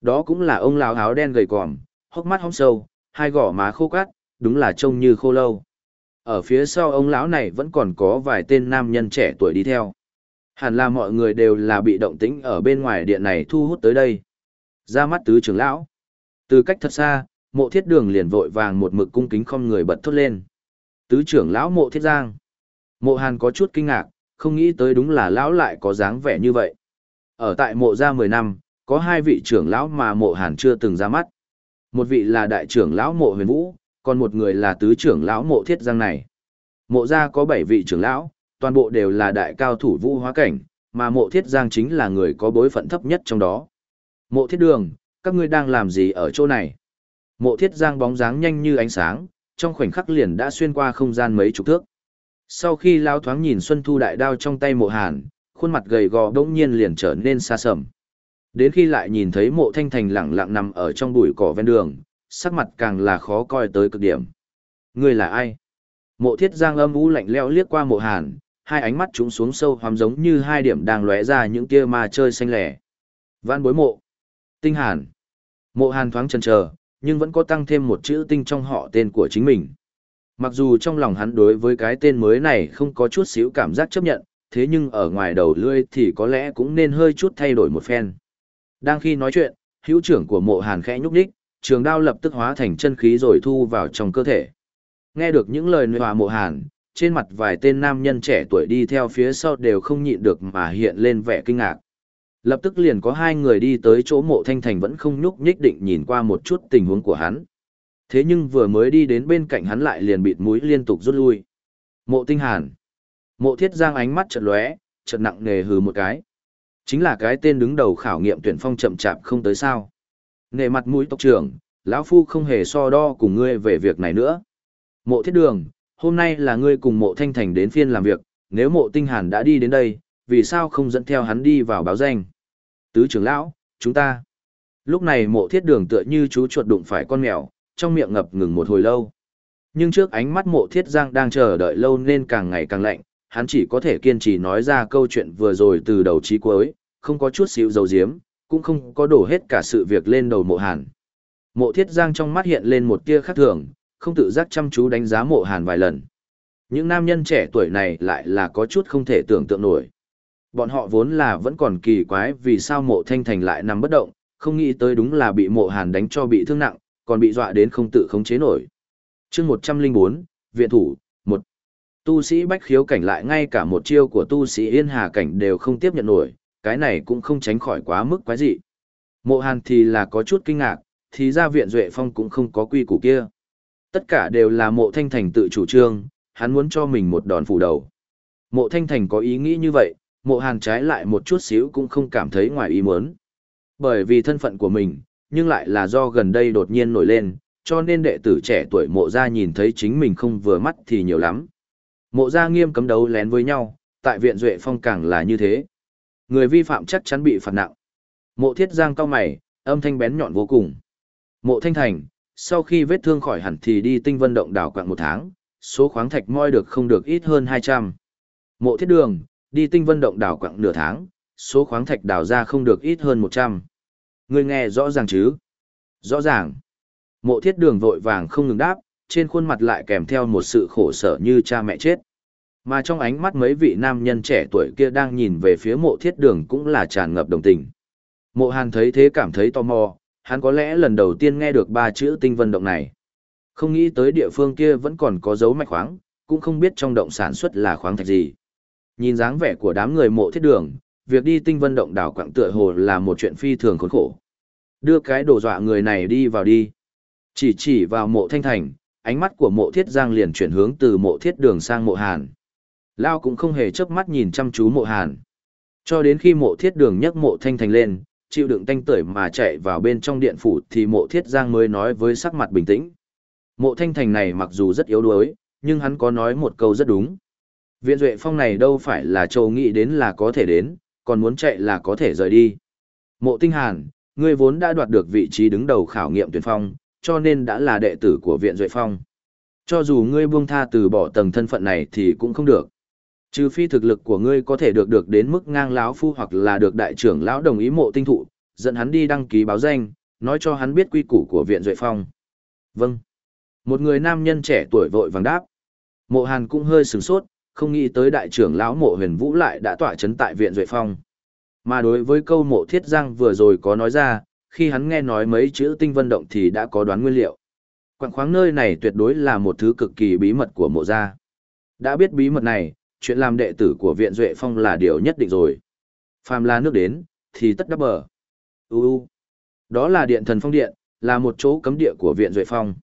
Đó cũng là ông lão áo đen gầy còm, hốc mắt hóng sâu, hai gò má khô cát, đúng là trông như khô lâu. Ở phía sau ông lão này vẫn còn có vài tên nam nhân trẻ tuổi đi theo. Hẳn là mọi người đều là bị động tĩnh ở bên ngoài điện này thu hút tới đây. Ra mắt tứ trưởng lão. Từ cách thật xa, mộ thiết đường liền vội vàng một mực cung kính không người bật thốt lên. Tứ trưởng lão mộ thiết giang. Mộ hàn có chút kinh ngạc, không nghĩ tới đúng là lão lại có dáng vẻ như vậy. Ở tại mộ gia 10 năm, có hai vị trưởng lão mà mộ hàn chưa từng ra mắt. Một vị là đại trưởng lão mộ huyền vũ, còn một người là tứ trưởng lão mộ thiết giang này. Mộ gia có bảy vị trưởng lão, toàn bộ đều là đại cao thủ vũ hóa cảnh, mà mộ thiết giang chính là người có bối phận thấp nhất trong đó. Mộ thiết đường, các ngươi đang làm gì ở chỗ này? Mộ thiết giang bóng dáng nhanh như ánh sáng, trong khoảnh khắc liền đã xuyên qua không gian mấy chục thước. Sau khi lao thoáng nhìn Xuân Thu đại đao trong tay mộ hàn, khuôn mặt gầy gò đống nhiên liền trở nên xa sầm. Đến khi lại nhìn thấy mộ thanh thành lặng lặng nằm ở trong bụi cỏ ven đường, sắc mặt càng là khó coi tới cực điểm. Người là ai? Mộ thiết giang âm u lạnh leo liếc qua mộ hàn, hai ánh mắt chúng xuống sâu hoắm giống như hai điểm đang lóe ra những kia ma chơi xanh lẻ. Vãn bối mộ. Tinh hàn. Mộ hàn thoáng chần chờ, nhưng vẫn có tăng thêm một chữ tinh trong họ tên của chính mình. Mặc dù trong lòng hắn đối với cái tên mới này không có chút xíu cảm giác chấp nhận, thế nhưng ở ngoài đầu lươi thì có lẽ cũng nên hơi chút thay đổi một phen. Đang khi nói chuyện, hữu trưởng của mộ hàn khẽ nhúc đích, trường đao lập tức hóa thành chân khí rồi thu vào trong cơ thể. Nghe được những lời hòa mộ hàn, trên mặt vài tên nam nhân trẻ tuổi đi theo phía sau đều không nhịn được mà hiện lên vẻ kinh ngạc. Lập tức liền có hai người đi tới chỗ mộ thanh thành vẫn không nhúc nhích định nhìn qua một chút tình huống của hắn. Thế nhưng vừa mới đi đến bên cạnh hắn lại liền bịt mũi liên tục rút lui. Mộ tinh hàn. Mộ thiết giang ánh mắt chợt lóe, chợt nặng nề hừ một cái. Chính là cái tên đứng đầu khảo nghiệm tuyển phong chậm chạp không tới sao. Nề mặt mũi tộc trưởng, lão phu không hề so đo cùng ngươi về việc này nữa. Mộ thiết đường, hôm nay là ngươi cùng mộ thanh thành đến phiên làm việc, nếu mộ tinh hàn đã đi đến đây, vì sao không dẫn theo hắn đi vào báo danh? Tứ trưởng lão, chúng ta. Lúc này mộ thiết đường tựa như chú chuột đụng phải con mèo, trong miệng ngập ngừng một hồi lâu. Nhưng trước ánh mắt mộ thiết giang đang chờ đợi lâu nên càng ngày càng lạnh, hắn chỉ có thể kiên trì nói ra câu chuyện vừa rồi từ đầu chí cuối, không có chút xíu dầu diếm, cũng không có đổ hết cả sự việc lên đầu mộ hàn. Mộ thiết giang trong mắt hiện lên một tia khác thường, không tự giác chăm chú đánh giá mộ hàn vài lần. Những nam nhân trẻ tuổi này lại là có chút không thể tưởng tượng nổi. Bọn họ vốn là vẫn còn kỳ quái vì sao mộ thanh thành lại nằm bất động, không nghĩ tới đúng là bị mộ hàn đánh cho bị thương nặng, còn bị dọa đến không tự khống chế nổi. chương 104, Viện Thủ, một Tu sĩ bách khiếu cảnh lại ngay cả một chiêu của tu sĩ yên hà cảnh đều không tiếp nhận nổi, cái này cũng không tránh khỏi quá mức quái dị. Mộ hàn thì là có chút kinh ngạc, thì ra viện Duệ Phong cũng không có quy củ kia. Tất cả đều là mộ thanh thành tự chủ trương, hắn muốn cho mình một đòn phủ đầu. Mộ thanh thành có ý nghĩ như vậy, mộ hàn trái lại một chút xíu cũng không cảm thấy ngoài ý muốn. Bởi vì thân phận của mình, nhưng lại là do gần đây đột nhiên nổi lên, cho nên đệ tử trẻ tuổi mộ gia nhìn thấy chính mình không vừa mắt thì nhiều lắm. Mộ gia nghiêm cấm đấu lén với nhau, tại viện Duệ Phong càng là như thế. Người vi phạm chắc chắn bị phạt nặng. Mộ thiết giang cao mày, âm thanh bén nhọn vô cùng. Mộ thanh thành, sau khi vết thương khỏi hẳn thì đi tinh vân động đảo quạng một tháng, số khoáng thạch moi được không được ít hơn 200. Mộ thiết đường, đi tinh vân động đảo quạng nửa tháng, số khoáng thạch đào ra không được ít hơn 100. Ngươi nghe rõ ràng chứ? Rõ ràng. Mộ thiết đường vội vàng không ngừng đáp, trên khuôn mặt lại kèm theo một sự khổ sở như cha mẹ chết. Mà trong ánh mắt mấy vị nam nhân trẻ tuổi kia đang nhìn về phía mộ thiết đường cũng là tràn ngập đồng tình. Mộ hàn thấy thế cảm thấy tò mò, hắn có lẽ lần đầu tiên nghe được ba chữ tinh vân động này. Không nghĩ tới địa phương kia vẫn còn có dấu mạch khoáng, cũng không biết trong động sản xuất là khoáng thạch gì. Nhìn dáng vẻ của đám người mộ thiết đường, việc đi tinh vân động đảo quặng tựa hồ là một chuyện phi thường khốn khổ. Đưa cái đồ dọa người này đi vào đi. Chỉ chỉ vào mộ thanh thành, ánh mắt của mộ thiết giang liền chuyển hướng từ mộ thiết đường sang mộ hàn. Lao cũng không hề chớp mắt nhìn chăm chú mộ hàn. Cho đến khi mộ thiết đường nhấc mộ thanh thành lên, chịu đựng tanh tưởi mà chạy vào bên trong điện phủ thì mộ thiết giang mới nói với sắc mặt bình tĩnh. Mộ thanh thành này mặc dù rất yếu đuối, nhưng hắn có nói một câu rất đúng. Viện Duệ Phong này đâu phải là châu nghĩ đến là có thể đến, còn muốn chạy là có thể rời đi. Mộ Tinh Hàn, ngươi vốn đã đoạt được vị trí đứng đầu khảo nghiệm tuyển phong, cho nên đã là đệ tử của Viện Duệ Phong. Cho dù ngươi buông tha từ bỏ tầng thân phận này thì cũng không được. Trừ phi thực lực của ngươi có thể được được đến mức ngang lão phu hoặc là được đại trưởng lão đồng ý mộ tinh thụ, dẫn hắn đi đăng ký báo danh, nói cho hắn biết quy củ của Viện Duệ Phong. Vâng. Một người nam nhân trẻ tuổi vội vàng đáp. Mộ Hàn cũng hơi sửng sốt, không nghĩ tới đại trưởng lão mộ huyền vũ lại đã tỏa chấn tại viện duệ phong. Mà đối với câu mộ thiết giang vừa rồi có nói ra, khi hắn nghe nói mấy chữ tinh vân động thì đã có đoán nguyên liệu. Quảng khoáng nơi này tuyệt đối là một thứ cực kỳ bí mật của mộ gia. Đã biết bí mật này, chuyện làm đệ tử của viện duệ phong là điều nhất định rồi. Phàm là nước đến, thì tất đắp bờ. Uu đó là điện thần phong điện, là một chỗ cấm địa của viện duệ phong.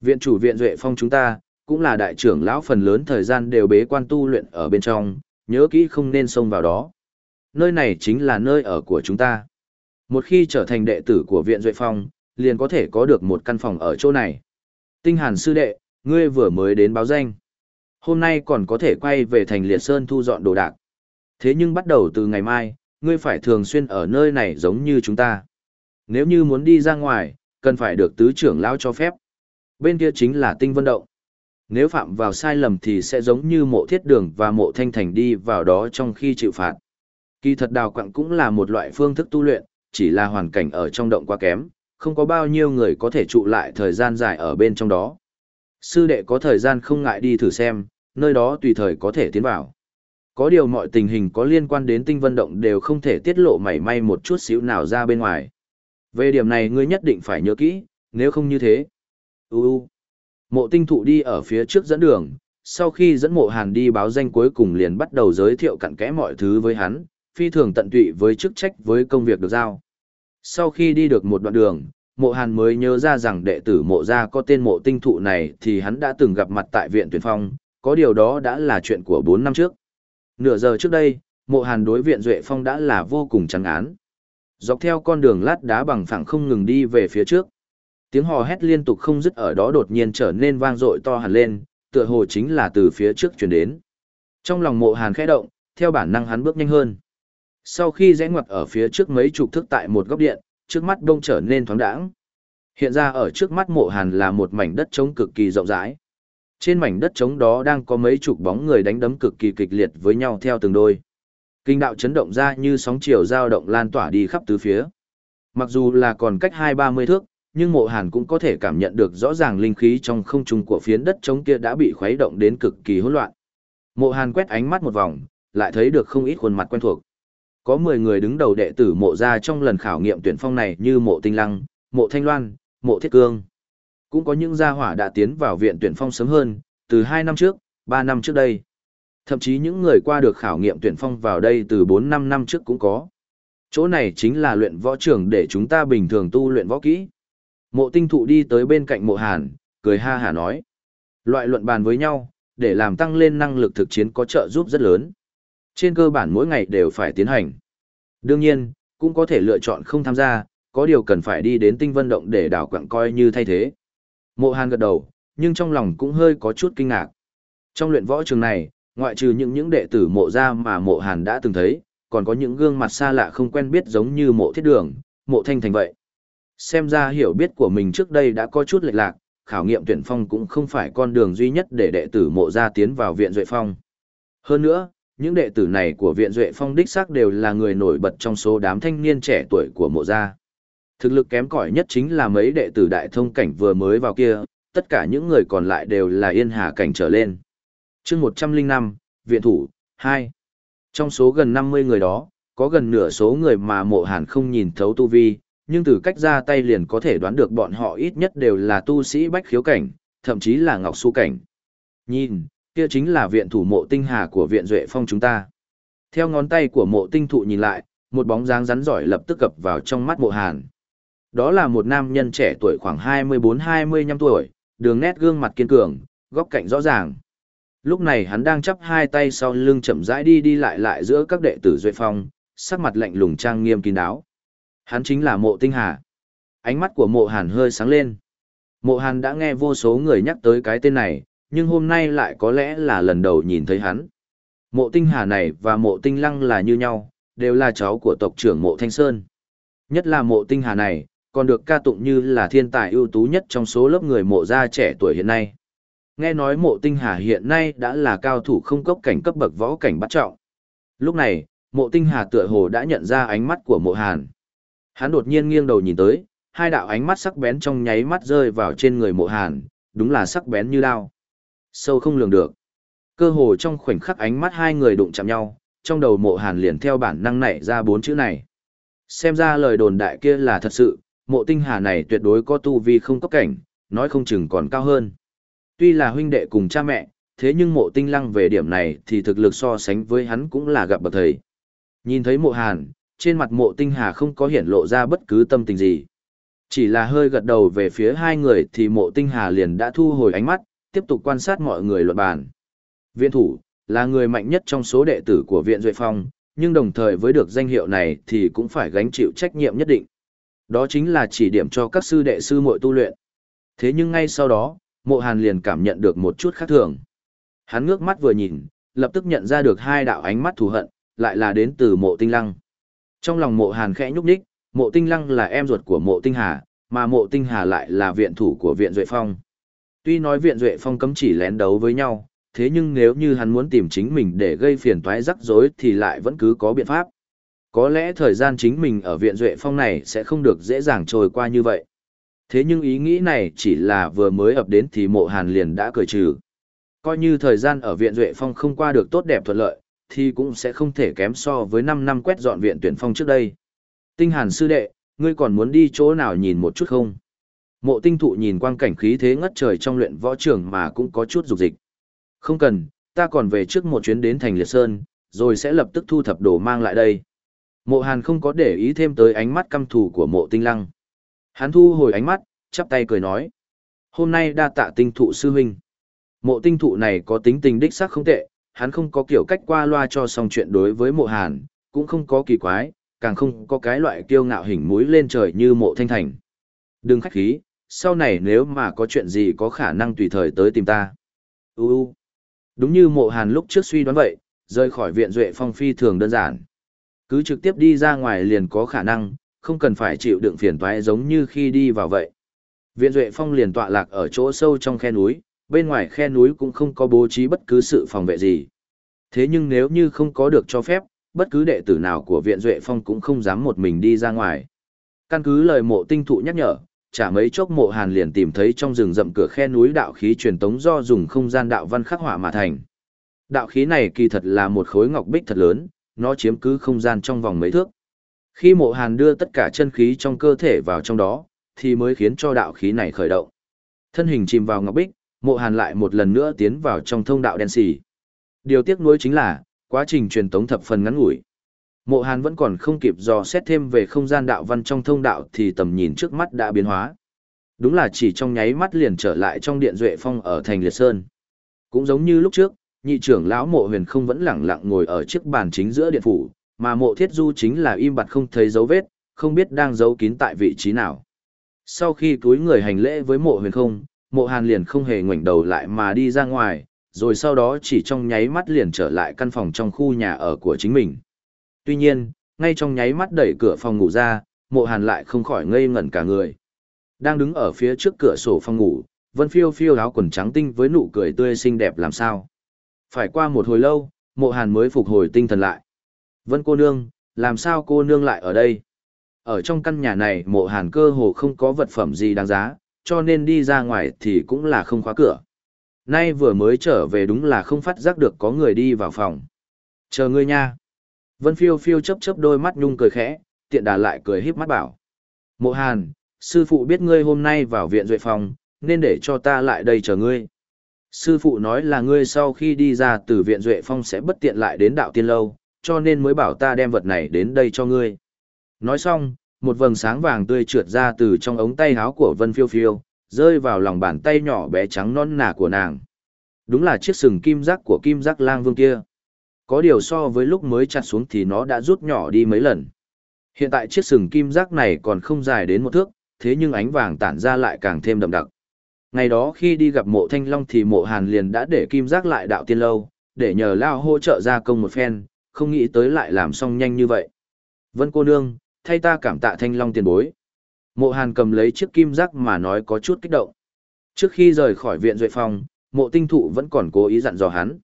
Viện chủ viện duệ phong chúng ta cũng là đại trưởng lão phần lớn thời gian đều bế quan tu luyện ở bên trong, nhớ kỹ không nên xông vào đó. Nơi này chính là nơi ở của chúng ta. Một khi trở thành đệ tử của viện Duệ Phong, liền có thể có được một căn phòng ở chỗ này. Tinh Hàn sư đệ, ngươi vừa mới đến báo danh. Hôm nay còn có thể quay về thành Liệt Sơn thu dọn đồ đạc. Thế nhưng bắt đầu từ ngày mai, ngươi phải thường xuyên ở nơi này giống như chúng ta. Nếu như muốn đi ra ngoài, cần phải được tứ trưởng lão cho phép. Bên kia chính là tinh vân động nếu phạm vào sai lầm thì sẽ giống như mộ thiết đường và mộ thanh thành đi vào đó trong khi chịu phạt. Kỳ thật đào quặng cũng là một loại phương thức tu luyện, chỉ là hoàn cảnh ở trong động quá kém, không có bao nhiêu người có thể trụ lại thời gian dài ở bên trong đó. Sư đệ có thời gian không ngại đi thử xem, nơi đó tùy thời có thể tiến vào. Có điều mọi tình hình có liên quan đến tinh vân động đều không thể tiết lộ mảy may một chút xíu nào ra bên ngoài. Về điểm này ngươi nhất định phải nhớ kỹ, nếu không như thế. Uu, Mộ tinh thụ đi ở phía trước dẫn đường, sau khi dẫn mộ hàn đi báo danh cuối cùng liền bắt đầu giới thiệu cặn kẽ mọi thứ với hắn, phi thường tận tụy với chức trách với công việc được giao. Sau khi đi được một đoạn đường, mộ hàn mới nhớ ra rằng đệ tử mộ gia có tên mộ tinh thụ này thì hắn đã từng gặp mặt tại viện tuyển phong, có điều đó đã là chuyện của 4 năm trước. Nửa giờ trước đây, mộ hàn đối viện duệ phong đã là vô cùng trắng án. Dọc theo con đường lát đá bằng phẳng không ngừng đi về phía trước. Tiếng hò hét liên tục không dứt ở đó đột nhiên trở nên vang dội to hẳn lên, tựa hồ chính là từ phía trước chuyển đến. Trong lòng mộ hàn khẽ động, theo bản năng hắn bước nhanh hơn. Sau khi rẽ ngoặt ở phía trước mấy chục thức tại một góc điện, trước mắt đông trở nên thoáng đãng. Hiện ra ở trước mắt mộ hàn là một mảnh đất trống cực kỳ rộng rãi. Trên mảnh đất trống đó đang có mấy chục bóng người đánh đấm cực kỳ kịch liệt với nhau theo từng đôi. Kinh đạo chấn động ra như sóng chiều dao động lan tỏa đi khắp tứ phía. Mặc dù là còn cách hai ba mươi thước, nhưng mộ hàn cũng có thể cảm nhận được rõ ràng linh khí trong không trung của phiến đất trống kia đã bị khuấy động đến cực kỳ hỗn loạn. Mộ hàn quét ánh mắt một vòng, lại thấy được không ít khuôn mặt quen thuộc. Có 10 người đứng đầu đệ tử mộ ra trong lần khảo nghiệm tuyển phong này như mộ tinh lăng, mộ thanh loan, mộ thiết cương. Cũng có những gia hỏa đã tiến vào viện tuyển phong sớm hơn, từ 2 năm trước, 3 năm trước đây. Thậm chí những người qua được khảo nghiệm tuyển phong vào đây từ 4-5 năm trước cũng có. Chỗ này chính là luyện võ trường để chúng ta bình thường tu luyện võ kỹ. Mộ tinh thụ đi tới bên cạnh mộ hàn, cười ha hả nói. Loại luận bàn với nhau, để làm tăng lên năng lực thực chiến có trợ giúp rất lớn. Trên cơ bản mỗi ngày đều phải tiến hành. Đương nhiên, cũng có thể lựa chọn không tham gia, có điều cần phải đi đến tinh vân động để đảo quặng coi như thay thế. Mộ Hàn gật đầu, nhưng trong lòng cũng hơi có chút kinh ngạc. Trong luyện võ trường này, ngoại trừ những những đệ tử mộ ra mà mộ Hàn đã từng thấy, còn có những gương mặt xa lạ không quen biết giống như mộ thiết đường, mộ thanh thành vậy. Xem ra hiểu biết của mình trước đây đã có chút lệch lạc, khảo nghiệm tuyển phong cũng không phải con đường duy nhất để đệ tử mộ gia tiến vào viện duệ phong. Hơn nữa, những đệ tử này của viện duệ phong đích xác đều là người nổi bật trong số đám thanh niên trẻ tuổi của mộ gia. Thực lực kém cỏi nhất chính là mấy đệ tử đại thông cảnh vừa mới vào kia, tất cả những người còn lại đều là yên hà cảnh trở lên. chương 105, viện thủ, 2. Trong số gần 50 người đó, có gần nửa số người mà mộ hàn không nhìn thấu tu vi, nhưng từ cách ra tay liền có thể đoán được bọn họ ít nhất đều là tu sĩ bách khiếu cảnh, thậm chí là ngọc su cảnh. Nhìn, kia chính là viện thủ mộ tinh hà của viện duệ phong chúng ta. Theo ngón tay của mộ tinh thụ nhìn lại, một bóng dáng rắn giỏi lập tức cập vào trong mắt mộ hàn. Đó là một nam nhân trẻ tuổi khoảng 24-25 tuổi, đường nét gương mặt kiên cường, góc cạnh rõ ràng. Lúc này hắn đang chắp hai tay sau lưng chậm rãi đi đi lại lại giữa các đệ tử Duệ Phong, sắc mặt lạnh lùng trang nghiêm kín đáo. Hắn chính là Mộ Tinh Hà. Ánh mắt của Mộ Hàn hơi sáng lên. Mộ Hàn đã nghe vô số người nhắc tới cái tên này, nhưng hôm nay lại có lẽ là lần đầu nhìn thấy hắn. Mộ Tinh Hà này và Mộ Tinh Lăng là như nhau, đều là cháu của tộc trưởng Mộ Thanh Sơn. Nhất là Mộ Tinh Hà này, còn được ca tụng như là thiên tài ưu tú nhất trong số lớp người mộ gia trẻ tuổi hiện nay. Nghe nói mộ tinh hà hiện nay đã là cao thủ không cốc cảnh cấp bậc võ cảnh bắt trọng. Lúc này, mộ tinh hà tựa hồ đã nhận ra ánh mắt của mộ hàn. Hắn đột nhiên nghiêng đầu nhìn tới, hai đạo ánh mắt sắc bén trong nháy mắt rơi vào trên người mộ hàn, đúng là sắc bén như đao. Sâu không lường được. Cơ hồ trong khoảnh khắc ánh mắt hai người đụng chạm nhau, trong đầu mộ hàn liền theo bản năng nảy ra bốn chữ này. Xem ra lời đồn đại kia là thật sự, mộ tinh hà này tuyệt đối có tu vi không cấp cảnh, nói không chừng còn cao hơn. Tuy là huynh đệ cùng cha mẹ, thế nhưng mộ tinh lăng về điểm này thì thực lực so sánh với hắn cũng là gặp bậc thầy. Nhìn thấy mộ hàn, trên mặt mộ tinh hà không có hiển lộ ra bất cứ tâm tình gì. Chỉ là hơi gật đầu về phía hai người thì mộ tinh hà liền đã thu hồi ánh mắt, tiếp tục quan sát mọi người luận bàn. Viện thủ, là người mạnh nhất trong số đệ tử của viện Duệ Phong, nhưng đồng thời với được danh hiệu này thì cũng phải gánh chịu trách nhiệm nhất định. Đó chính là chỉ điểm cho các sư đệ sư muội tu luyện. Thế nhưng ngay sau đó, mộ hàn liền cảm nhận được một chút khác thường. Hắn ngước mắt vừa nhìn, lập tức nhận ra được hai đạo ánh mắt thù hận, lại là đến từ mộ tinh lăng. Trong lòng mộ hàn khẽ nhúc nhích, mộ tinh lăng là em ruột của mộ tinh hà, mà mộ tinh hà lại là viện thủ của viện Duệ Phong. Tuy nói viện Duệ Phong cấm chỉ lén đấu với nhau, thế nhưng nếu như hắn muốn tìm chính mình để gây phiền toái rắc rối thì lại vẫn cứ có biện pháp. Có lẽ thời gian chính mình ở viện Duệ Phong này sẽ không được dễ dàng trôi qua như vậy. Thế nhưng ý nghĩ này chỉ là vừa mới ập đến thì mộ hàn liền đã cười trừ. Coi như thời gian ở viện Duệ Phong không qua được tốt đẹp thuận lợi, thì cũng sẽ không thể kém so với 5 năm quét dọn viện tuyển phong trước đây. Tinh hàn sư đệ, ngươi còn muốn đi chỗ nào nhìn một chút không? Mộ tinh thụ nhìn quang cảnh khí thế ngất trời trong luyện võ trường mà cũng có chút dục dịch. Không cần, ta còn về trước một chuyến đến thành liệt sơn, rồi sẽ lập tức thu thập đồ mang lại đây. Mộ Hàn không có để ý thêm tới ánh mắt căm thù của mộ tinh lăng. Hắn thu hồi ánh mắt, chắp tay cười nói. Hôm nay đa tạ tinh thụ sư huynh. Mộ tinh thụ này có tính tình đích xác không tệ, hắn không có kiểu cách qua loa cho xong chuyện đối với mộ Hàn, cũng không có kỳ quái, càng không có cái loại kiêu ngạo hình mũi lên trời như mộ thanh thành. Đừng khách khí, sau này nếu mà có chuyện gì có khả năng tùy thời tới tìm ta. Ú Đúng như mộ Hàn lúc trước suy đoán vậy, rời khỏi viện duệ phong phi thường đơn giản. Cứ trực tiếp đi ra ngoài liền có khả năng, không cần phải chịu đựng phiền toái giống như khi đi vào vậy. Viện Duệ Phong liền tọa lạc ở chỗ sâu trong khe núi, bên ngoài khe núi cũng không có bố trí bất cứ sự phòng vệ gì. Thế nhưng nếu như không có được cho phép, bất cứ đệ tử nào của Viện Duệ Phong cũng không dám một mình đi ra ngoài. Căn cứ lời mộ tinh thụ nhắc nhở, chả mấy chốc mộ hàn liền tìm thấy trong rừng rậm cửa khe núi đạo khí truyền tống do dùng không gian đạo văn khắc họa mà thành. Đạo khí này kỳ thật là một khối ngọc bích thật lớn, nó chiếm cứ không gian trong vòng mấy thước. Khi mộ hàn đưa tất cả chân khí trong cơ thể vào trong đó, thì mới khiến cho đạo khí này khởi động. Thân hình chìm vào ngọc bích, mộ hàn lại một lần nữa tiến vào trong thông đạo đen xì. Điều tiếc nuối chính là, quá trình truyền tống thập phần ngắn ngủi. Mộ hàn vẫn còn không kịp dò xét thêm về không gian đạo văn trong thông đạo thì tầm nhìn trước mắt đã biến hóa. Đúng là chỉ trong nháy mắt liền trở lại trong điện duệ phong ở thành Liệt Sơn. Cũng giống như lúc trước, nhị trưởng lão mộ huyền không vẫn lẳng lặng ngồi ở chiếc bàn chính giữa điện phủ, mà mộ thiết du chính là im bặt không thấy dấu vết, không biết đang giấu kín tại vị trí nào. Sau khi túi người hành lễ với mộ huyền không, mộ hàn liền không hề ngoảnh đầu lại mà đi ra ngoài, rồi sau đó chỉ trong nháy mắt liền trở lại căn phòng trong khu nhà ở của chính mình. Tuy nhiên, ngay trong nháy mắt đẩy cửa phòng ngủ ra, mộ hàn lại không khỏi ngây ngẩn cả người. Đang đứng ở phía trước cửa sổ phòng ngủ, Vân Phiêu phiêu áo quần trắng tinh với nụ cười tươi xinh đẹp làm sao. Phải qua một hồi lâu, mộ hàn mới phục hồi tinh thần lại. Vân cô nương, làm sao cô nương lại ở đây? Ở trong căn nhà này mộ hàn cơ hồ không có vật phẩm gì đáng giá, cho nên đi ra ngoài thì cũng là không khóa cửa. Nay vừa mới trở về đúng là không phát giác được có người đi vào phòng. Chờ ngươi nha. Vân phiêu phiêu chấp chấp đôi mắt nhung cười khẽ, tiện đà lại cười híp mắt bảo. Mộ hàn, sư phụ biết ngươi hôm nay vào viện duệ phòng, nên để cho ta lại đây chờ ngươi. Sư phụ nói là ngươi sau khi đi ra từ viện duệ phong sẽ bất tiện lại đến đạo tiên lâu, cho nên mới bảo ta đem vật này đến đây cho ngươi. Nói xong, một vầng sáng vàng tươi trượt ra từ trong ống tay áo của Vân Phiêu Phiêu, rơi vào lòng bàn tay nhỏ bé trắng non nà của nàng. Đúng là chiếc sừng kim giác của kim giác lang vương kia. Có điều so với lúc mới chặt xuống thì nó đã rút nhỏ đi mấy lần. Hiện tại chiếc sừng kim giác này còn không dài đến một thước, thế nhưng ánh vàng tản ra lại càng thêm đậm đặc. Ngày đó khi đi gặp mộ thanh long thì mộ hàn liền đã để kim giác lại đạo tiên lâu, để nhờ lao hỗ trợ gia công một phen, không nghĩ tới lại làm xong nhanh như vậy. Vân cô nương, thay ta cảm tạ thanh long tiền bối. Mộ hàn cầm lấy chiếc kim giác mà nói có chút kích động. Trước khi rời khỏi viện duệ phòng, mộ tinh thụ vẫn còn cố ý dặn dò hắn.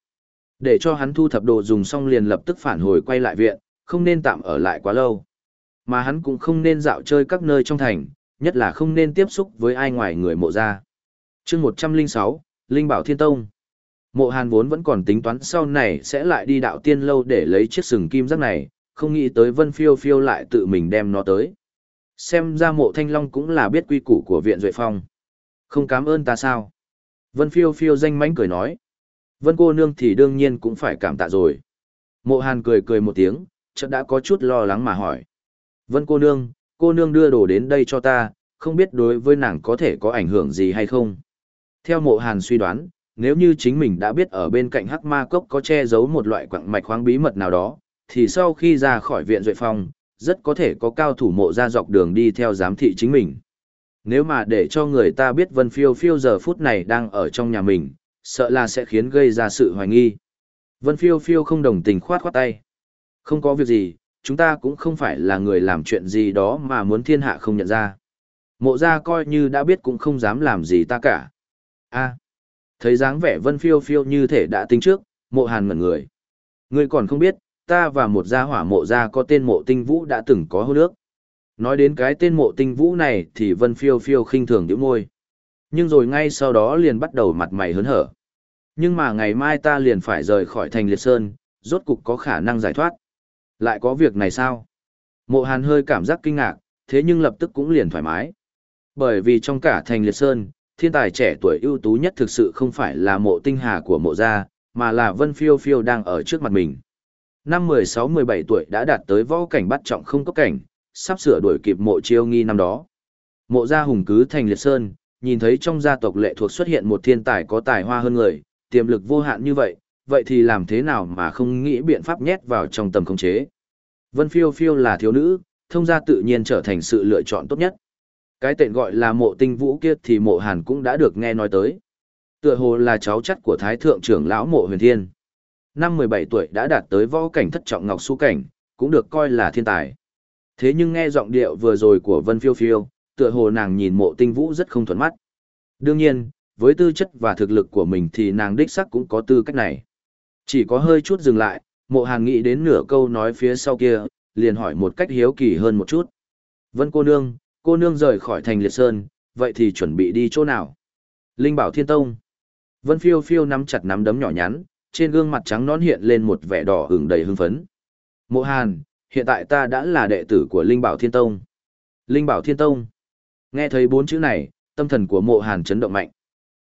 Để cho hắn thu thập đồ dùng xong liền lập tức phản hồi quay lại viện, không nên tạm ở lại quá lâu. Mà hắn cũng không nên dạo chơi các nơi trong thành, nhất là không nên tiếp xúc với ai ngoài người mộ ra. chương 106, Linh Bảo Thiên Tông. Mộ hàn vốn vẫn còn tính toán sau này sẽ lại đi đạo tiên lâu để lấy chiếc sừng kim giác này, không nghĩ tới vân phiêu phiêu lại tự mình đem nó tới. Xem ra mộ thanh long cũng là biết quy củ của viện Duệ Phong. Không cảm ơn ta sao? Vân phiêu phiêu danh mánh cười nói. Vân cô nương thì đương nhiên cũng phải cảm tạ rồi. Mộ hàn cười cười một tiếng, chợt đã có chút lo lắng mà hỏi. Vân cô nương, cô nương đưa đồ đến đây cho ta, không biết đối với nàng có thể có ảnh hưởng gì hay không? Theo mộ hàn suy đoán, nếu như chính mình đã biết ở bên cạnh hắc ma cốc có che giấu một loại quặng mạch khoáng bí mật nào đó, thì sau khi ra khỏi viện duệ phong, rất có thể có cao thủ mộ ra dọc đường đi theo giám thị chính mình. Nếu mà để cho người ta biết Vân Phiêu Phiêu giờ phút này đang ở trong nhà mình, sợ là sẽ khiến gây ra sự hoài nghi. Vân Phiêu Phiêu không đồng tình khoát khoát tay. Không có việc gì, chúng ta cũng không phải là người làm chuyện gì đó mà muốn thiên hạ không nhận ra. Mộ ra coi như đã biết cũng không dám làm gì ta cả. a thấy dáng vẻ Vân Phiêu Phiêu như thể đã tính trước, mộ hàn ngẩn người. Ngươi còn không biết, ta và một gia hỏa mộ gia có tên mộ tinh vũ đã từng có hô nước. Nói đến cái tên mộ tinh vũ này thì Vân Phiêu Phiêu khinh thường điểm môi. Nhưng rồi ngay sau đó liền bắt đầu mặt mày hớn hở. Nhưng mà ngày mai ta liền phải rời khỏi thành liệt sơn, rốt cục có khả năng giải thoát. Lại có việc này sao? Mộ hàn hơi cảm giác kinh ngạc, thế nhưng lập tức cũng liền thoải mái. Bởi vì trong cả thành liệt sơn, thiên tài trẻ tuổi ưu tú nhất thực sự không phải là mộ tinh hà của mộ gia, mà là Vân Phiêu Phiêu đang ở trước mặt mình năm 16-17 tuổi đã đạt tới võ cảnh bắt trọng không cấp cảnh, sắp sửa đuổi kịp mộ chiêu nghi năm đó. Mộ gia hùng cứ thành liệt sơn, nhìn thấy trong gia tộc lệ thuộc xuất hiện một thiên tài có tài hoa hơn người, tiềm lực vô hạn như vậy, vậy thì làm thế nào mà không nghĩ biện pháp nhét vào trong tầm khống chế. Vân Phiêu Phiêu là thiếu nữ, thông gia tự nhiên trở thành sự lựa chọn tốt nhất. Cái tên gọi là mộ tinh vũ kia thì mộ hàn cũng đã được nghe nói tới. Tựa hồ là cháu chắt của Thái Thượng trưởng lão mộ huyền thiên năm 17 tuổi đã đạt tới võ cảnh thất trọng ngọc su cảnh, cũng được coi là thiên tài. Thế nhưng nghe giọng điệu vừa rồi của Vân Phiêu Phiêu, tựa hồ nàng nhìn mộ tinh vũ rất không thuận mắt. Đương nhiên, với tư chất và thực lực của mình thì nàng đích sắc cũng có tư cách này. Chỉ có hơi chút dừng lại, mộ hàng nghĩ đến nửa câu nói phía sau kia, liền hỏi một cách hiếu kỳ hơn một chút. Vân cô nương, cô nương rời khỏi thành liệt sơn, vậy thì chuẩn bị đi chỗ nào? Linh bảo thiên tông. Vân phiêu phiêu nắm chặt nắm đấm nhỏ nhắn, trên gương mặt trắng nón hiện lên một vẻ đỏ hừng đầy hưng phấn. Mộ Hàn, hiện tại ta đã là đệ tử của Linh Bảo Thiên Tông. Linh Bảo Thiên Tông. Nghe thấy bốn chữ này, tâm thần của mộ Hàn chấn động mạnh.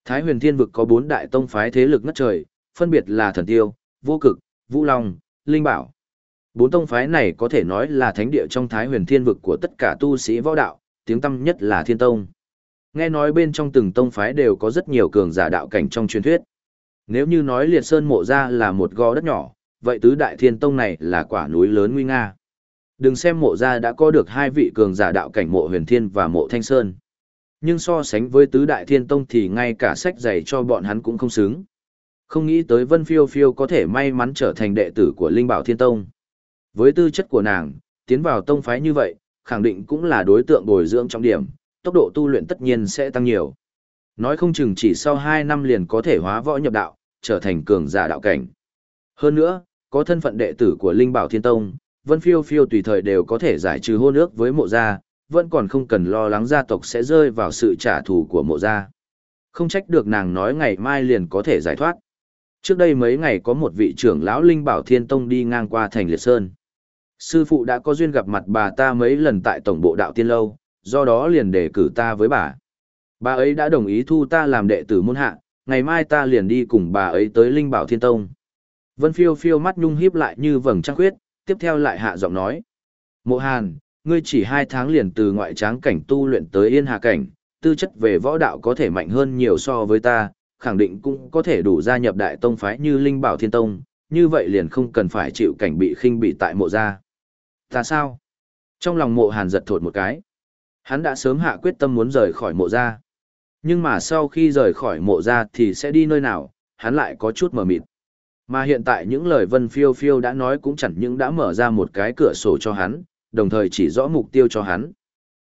Thái huyền thiên vực có bốn đại tông phái thế lực ngất trời, phân biệt là Thần Tiêu, Vô Cực, Vũ Long, Linh Bảo. Bốn tông phái này có thể nói là thánh địa trong Thái huyền thiên vực của tất cả tu sĩ võ đạo, tiếng tâm nhất là Thiên Tông. Nghe nói bên trong từng tông phái đều có rất nhiều cường giả đạo cảnh trong truyền thuyết. Nếu như nói liệt sơn mộ ra là một gò đất nhỏ, vậy tứ đại thiên tông này là quả núi lớn nguy nga. Đừng xem mộ gia đã có được hai vị cường giả đạo cảnh mộ huyền thiên và mộ thanh sơn. Nhưng so sánh với tứ đại thiên tông thì ngay cả sách giày cho bọn hắn cũng không xứng. Không nghĩ tới Vân Phiêu Phiêu có thể may mắn trở thành đệ tử của Linh Bảo Thiên Tông. Với tư chất của nàng, tiến vào tông phái như vậy, khẳng định cũng là đối tượng bồi dưỡng trọng điểm, tốc độ tu luyện tất nhiên sẽ tăng nhiều. Nói không chừng chỉ sau 2 năm liền có thể hóa võ nhập đạo, trở thành cường giả đạo cảnh. Hơn nữa, có thân phận đệ tử của Linh Bảo Thiên Tông, Vân Phiêu Phiêu tùy thời đều có thể giải trừ hôn ước với mộ gia, vẫn còn không cần lo lắng gia tộc sẽ rơi vào sự trả thù của mộ gia. Không trách được nàng nói ngày mai liền có thể giải thoát. Trước đây mấy ngày có một vị trưởng lão Linh Bảo Thiên Tông đi ngang qua thành Liệt Sơn. Sư phụ đã có duyên gặp mặt bà ta mấy lần tại tổng bộ đạo tiên lâu, do đó liền đề cử ta với bà. Bà ấy đã đồng ý thu ta làm đệ tử môn hạ, ngày mai ta liền đi cùng bà ấy tới Linh Bảo Thiên Tông. Vân phiêu phiêu mắt nhung híp lại như vầng trăng khuyết, tiếp theo lại hạ giọng nói. Mộ Hàn, ngươi chỉ hai tháng liền từ ngoại tráng cảnh tu luyện tới yên hà cảnh, tư chất về võ đạo có thể mạnh hơn nhiều so với ta, khẳng định cũng có thể đủ gia nhập đại tông phái như Linh Bảo Thiên Tông, như vậy liền không cần phải chịu cảnh bị khinh bị tại mộ gia. Ta sao? Trong lòng mộ hàn giật thột một cái. Hắn đã sớm hạ quyết tâm muốn rời khỏi mộ gia. Nhưng mà sau khi rời khỏi mộ ra thì sẽ đi nơi nào, hắn lại có chút mờ mịt. Mà hiện tại những lời Vân Phiêu Phiêu đã nói cũng chẳng những đã mở ra một cái cửa sổ cho hắn, đồng thời chỉ rõ mục tiêu cho hắn.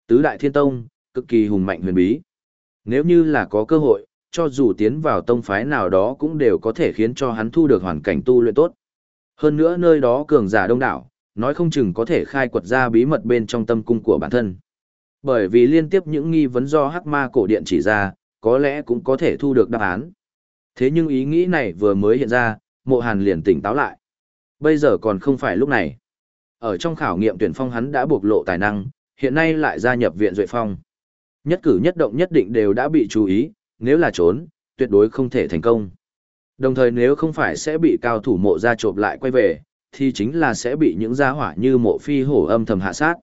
Tứ Đại Thiên Tông, cực kỳ hùng mạnh huyền bí. Nếu như là có cơ hội, cho dù tiến vào tông phái nào đó cũng đều có thể khiến cho hắn thu được hoàn cảnh tu luyện tốt. Hơn nữa nơi đó cường giả đông đảo, nói không chừng có thể khai quật ra bí mật bên trong tâm cung của bản thân. Bởi vì liên tiếp những nghi vấn do hắc ma cổ điện chỉ ra, có lẽ cũng có thể thu được đáp án. Thế nhưng ý nghĩ này vừa mới hiện ra, mộ hàn liền tỉnh táo lại. Bây giờ còn không phải lúc này. Ở trong khảo nghiệm tuyển phong hắn đã bộc lộ tài năng, hiện nay lại gia nhập viện duệ phong. Nhất cử nhất động nhất định đều đã bị chú ý, nếu là trốn, tuyệt đối không thể thành công. Đồng thời nếu không phải sẽ bị cao thủ mộ ra trộm lại quay về, thì chính là sẽ bị những gia hỏa như mộ phi hổ âm thầm hạ sát.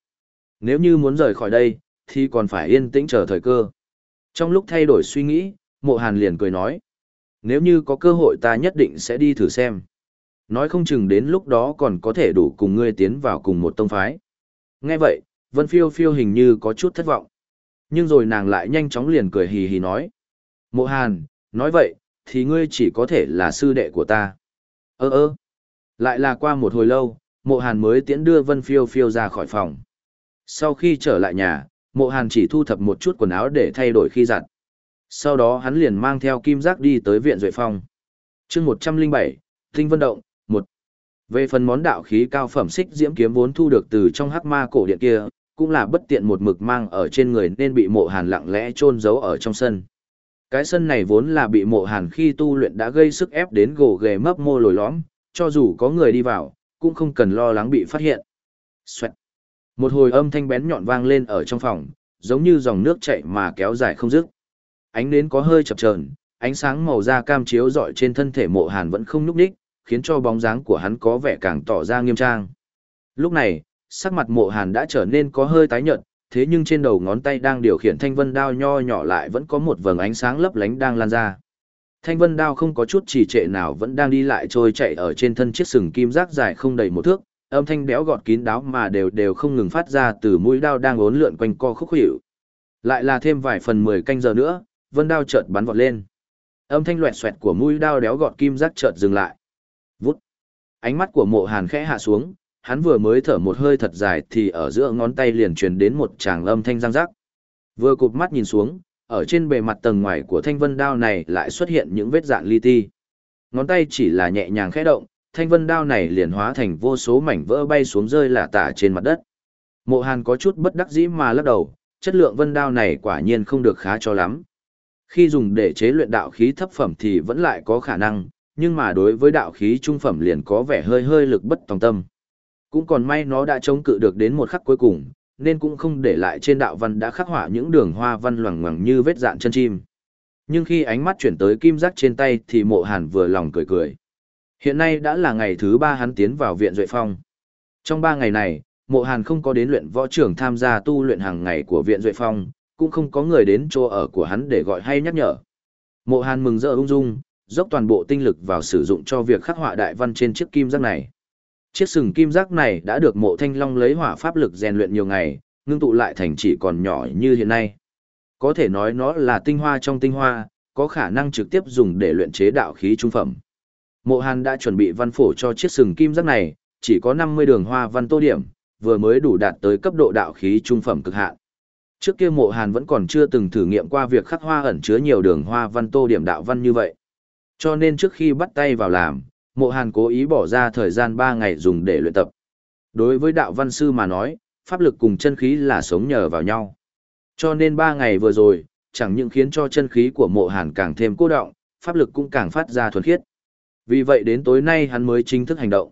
Nếu như muốn rời khỏi đây, thì còn phải yên tĩnh chờ thời cơ. Trong lúc thay đổi suy nghĩ, mộ hàn liền cười nói. Nếu như có cơ hội ta nhất định sẽ đi thử xem. Nói không chừng đến lúc đó còn có thể đủ cùng ngươi tiến vào cùng một tông phái. Nghe vậy, Vân Phiêu Phiêu hình như có chút thất vọng. Nhưng rồi nàng lại nhanh chóng liền cười hì hì nói. Mộ Hàn, nói vậy, thì ngươi chỉ có thể là sư đệ của ta. Ơ ơ. Lại là qua một hồi lâu, mộ Hàn mới tiễn đưa Vân Phiêu Phiêu ra khỏi phòng. Sau khi trở lại nhà, mộ Hàn chỉ thu thập một chút quần áo để thay đổi khi giặt. Sau đó hắn liền mang theo kim giác đi tới viện Duệ Phong. chương 107, Tinh Vân Động, 1. Về phần món đạo khí cao phẩm xích diễm kiếm vốn thu được từ trong hắc ma cổ điện kia, cũng là bất tiện một mực mang ở trên người nên bị mộ hàn lặng lẽ chôn giấu ở trong sân. Cái sân này vốn là bị mộ hàn khi tu luyện đã gây sức ép đến gồ ghề mấp mô lồi lõm, cho dù có người đi vào, cũng không cần lo lắng bị phát hiện. Xoẹt. Một hồi âm thanh bén nhọn vang lên ở trong phòng, giống như dòng nước chảy mà kéo dài không dứt. Ánh nến có hơi chập chờn, ánh sáng màu da cam chiếu rọi trên thân thể mộ hàn vẫn không nhúc đích, khiến cho bóng dáng của hắn có vẻ càng tỏ ra nghiêm trang. Lúc này, sắc mặt mộ hàn đã trở nên có hơi tái nhợt, thế nhưng trên đầu ngón tay đang điều khiển thanh vân đao nho nhỏ lại vẫn có một vầng ánh sáng lấp lánh đang lan ra. Thanh vân đao không có chút trì trệ nào vẫn đang đi lại trôi chạy ở trên thân chiếc sừng kim giác dài không đầy một thước, âm thanh béo gọt kín đáo mà đều đều không ngừng phát ra từ mũi đao đang ốn lượn quanh co khúc hữu. Lại là thêm vài phần 10 canh giờ nữa, vân đao chợt bắn vọt lên. Âm thanh loẹt xoẹt của mũi đao đéo gọt kim giác chợt dừng lại. Vút. Ánh mắt của mộ hàn khẽ hạ xuống, hắn vừa mới thở một hơi thật dài thì ở giữa ngón tay liền truyền đến một tràng âm thanh răng rắc. Vừa cụp mắt nhìn xuống, ở trên bề mặt tầng ngoài của thanh vân đao này lại xuất hiện những vết dạn li ti. Ngón tay chỉ là nhẹ nhàng khẽ động, thanh vân đao này liền hóa thành vô số mảnh vỡ bay xuống rơi lả tả trên mặt đất. Mộ Hàn có chút bất đắc dĩ mà lắc đầu, chất lượng vân đao này quả nhiên không được khá cho lắm. Khi dùng để chế luyện đạo khí thấp phẩm thì vẫn lại có khả năng, nhưng mà đối với đạo khí trung phẩm liền có vẻ hơi hơi lực bất tòng tâm. Cũng còn may nó đã chống cự được đến một khắc cuối cùng, nên cũng không để lại trên đạo văn đã khắc họa những đường hoa văn loằng ngoằng như vết dạn chân chim. Nhưng khi ánh mắt chuyển tới kim giác trên tay thì mộ hàn vừa lòng cười cười. Hiện nay đã là ngày thứ ba hắn tiến vào viện Duệ Phong. Trong ba ngày này, mộ hàn không có đến luyện võ trưởng tham gia tu luyện hàng ngày của viện Duệ Phong, cũng không có người đến chỗ ở của hắn để gọi hay nhắc nhở. Mộ hàn mừng rỡ ung dung, dốc toàn bộ tinh lực vào sử dụng cho việc khắc họa đại văn trên chiếc kim giác này. Chiếc sừng kim giác này đã được mộ thanh long lấy hỏa pháp lực rèn luyện nhiều ngày, ngưng tụ lại thành chỉ còn nhỏ như hiện nay. Có thể nói nó là tinh hoa trong tinh hoa, có khả năng trực tiếp dùng để luyện chế đạo khí trung phẩm. Mộ Hàn đã chuẩn bị văn phổ cho chiếc sừng kim giác này, chỉ có 50 đường hoa văn tô điểm, vừa mới đủ đạt tới cấp độ đạo khí trung phẩm cực hạn. Trước kia Mộ Hàn vẫn còn chưa từng thử nghiệm qua việc khắc hoa ẩn chứa nhiều đường hoa văn tô điểm đạo văn như vậy. Cho nên trước khi bắt tay vào làm, Mộ Hàn cố ý bỏ ra thời gian 3 ngày dùng để luyện tập. Đối với đạo văn sư mà nói, pháp lực cùng chân khí là sống nhờ vào nhau. Cho nên 3 ngày vừa rồi, chẳng những khiến cho chân khí của Mộ Hàn càng thêm cô động, pháp lực cũng càng phát ra thuần khiết. Vì vậy đến tối nay hắn mới chính thức hành động.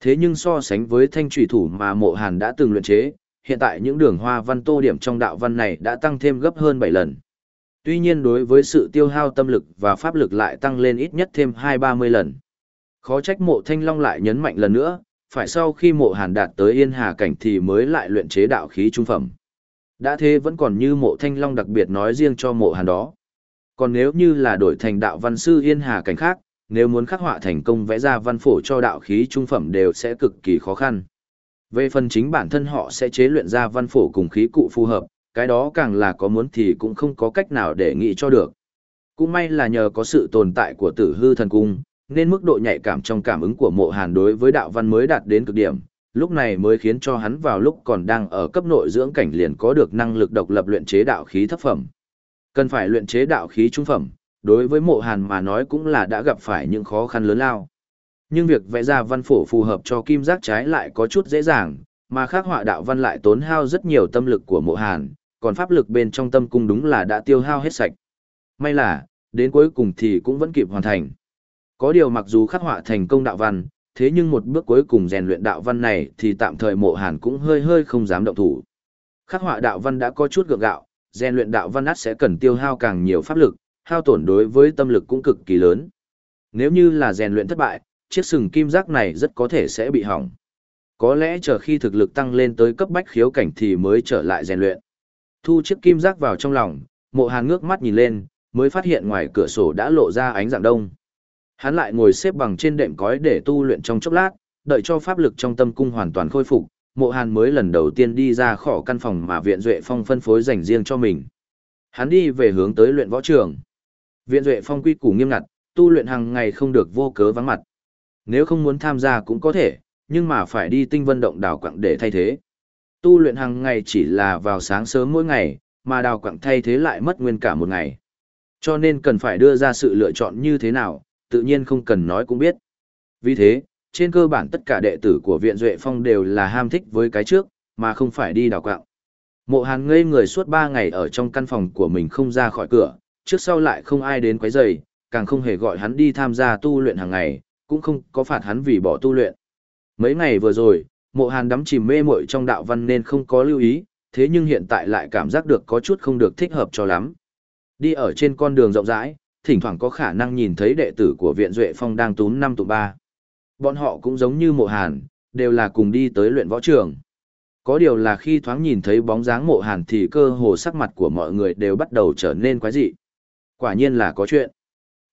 Thế nhưng so sánh với thanh trùy thủ mà Mộ Hàn đã từng luyện chế, hiện tại những đường hoa văn tô điểm trong đạo văn này đã tăng thêm gấp hơn 7 lần. Tuy nhiên đối với sự tiêu hao tâm lực và pháp lực lại tăng lên ít nhất thêm 2-30 lần. Khó trách mộ thanh long lại nhấn mạnh lần nữa, phải sau khi mộ hàn đạt tới yên hà cảnh thì mới lại luyện chế đạo khí trung phẩm. Đã thế vẫn còn như mộ thanh long đặc biệt nói riêng cho mộ hàn đó. Còn nếu như là đổi thành đạo văn sư yên hà cảnh khác, nếu muốn khắc họa thành công vẽ ra văn phổ cho đạo khí trung phẩm đều sẽ cực kỳ khó khăn. Về phần chính bản thân họ sẽ chế luyện ra văn phổ cùng khí cụ phù hợp, cái đó càng là có muốn thì cũng không có cách nào để nghĩ cho được. Cũng may là nhờ có sự tồn tại của tử hư thần cung, nên mức độ nhạy cảm trong cảm ứng của mộ hàn đối với đạo văn mới đạt đến cực điểm, lúc này mới khiến cho hắn vào lúc còn đang ở cấp nội dưỡng cảnh liền có được năng lực độc lập luyện chế đạo khí thấp phẩm. Cần phải luyện chế đạo khí trung phẩm, đối với mộ hàn mà nói cũng là đã gặp phải những khó khăn lớn lao. Nhưng việc vẽ ra văn phổ phù hợp cho kim giác trái lại có chút dễ dàng, mà khác họa đạo văn lại tốn hao rất nhiều tâm lực của mộ hàn, còn pháp lực bên trong tâm cung đúng là đã tiêu hao hết sạch. May là, đến cuối cùng thì cũng vẫn kịp hoàn thành. Có điều mặc dù khắc họa thành công đạo văn, thế nhưng một bước cuối cùng rèn luyện đạo văn này thì tạm thời mộ hàn cũng hơi hơi không dám động thủ. Khắc họa đạo văn đã có chút gượng gạo, rèn luyện đạo văn át sẽ cần tiêu hao càng nhiều pháp lực, hao tổn đối với tâm lực cũng cực kỳ lớn. Nếu như là rèn luyện thất bại, chiếc sừng kim giác này rất có thể sẽ bị hỏng. Có lẽ chờ khi thực lực tăng lên tới cấp bách khiếu cảnh thì mới trở lại rèn luyện. Thu chiếc kim giác vào trong lòng, mộ hàn ngước mắt nhìn lên, mới phát hiện ngoài cửa sổ đã lộ ra ánh dạng đông. Hắn lại ngồi xếp bằng trên đệm cói để tu luyện trong chốc lát, đợi cho pháp lực trong tâm cung hoàn toàn khôi phục, mộ hàn mới lần đầu tiên đi ra khỏi căn phòng mà viện duệ phong phân phối dành riêng cho mình. Hắn đi về hướng tới luyện võ trường. Viện duệ phong quy củ nghiêm ngặt, tu luyện hàng ngày không được vô cớ vắng mặt. Nếu không muốn tham gia cũng có thể, nhưng mà phải đi tinh vân động đào quặng để thay thế. Tu luyện hàng ngày chỉ là vào sáng sớm mỗi ngày, mà đào quặng thay thế lại mất nguyên cả một ngày. Cho nên cần phải đưa ra sự lựa chọn như thế nào, tự nhiên không cần nói cũng biết. Vì thế, trên cơ bản tất cả đệ tử của Viện Duệ Phong đều là ham thích với cái trước, mà không phải đi đào quạng. Mộ Hàn ngây người suốt 3 ngày ở trong căn phòng của mình không ra khỏi cửa, trước sau lại không ai đến quấy rầy, càng không hề gọi hắn đi tham gia tu luyện hàng ngày, cũng không có phạt hắn vì bỏ tu luyện. Mấy ngày vừa rồi, Mộ Hàn đắm chìm mê muội trong đạo văn nên không có lưu ý, thế nhưng hiện tại lại cảm giác được có chút không được thích hợp cho lắm. Đi ở trên con đường rộng rãi, thỉnh thoảng có khả năng nhìn thấy đệ tử của viện Duệ Phong đang tún năm tụ ba. Bọn họ cũng giống như mộ hàn, đều là cùng đi tới luyện võ trường. Có điều là khi thoáng nhìn thấy bóng dáng mộ hàn thì cơ hồ sắc mặt của mọi người đều bắt đầu trở nên quái dị. Quả nhiên là có chuyện.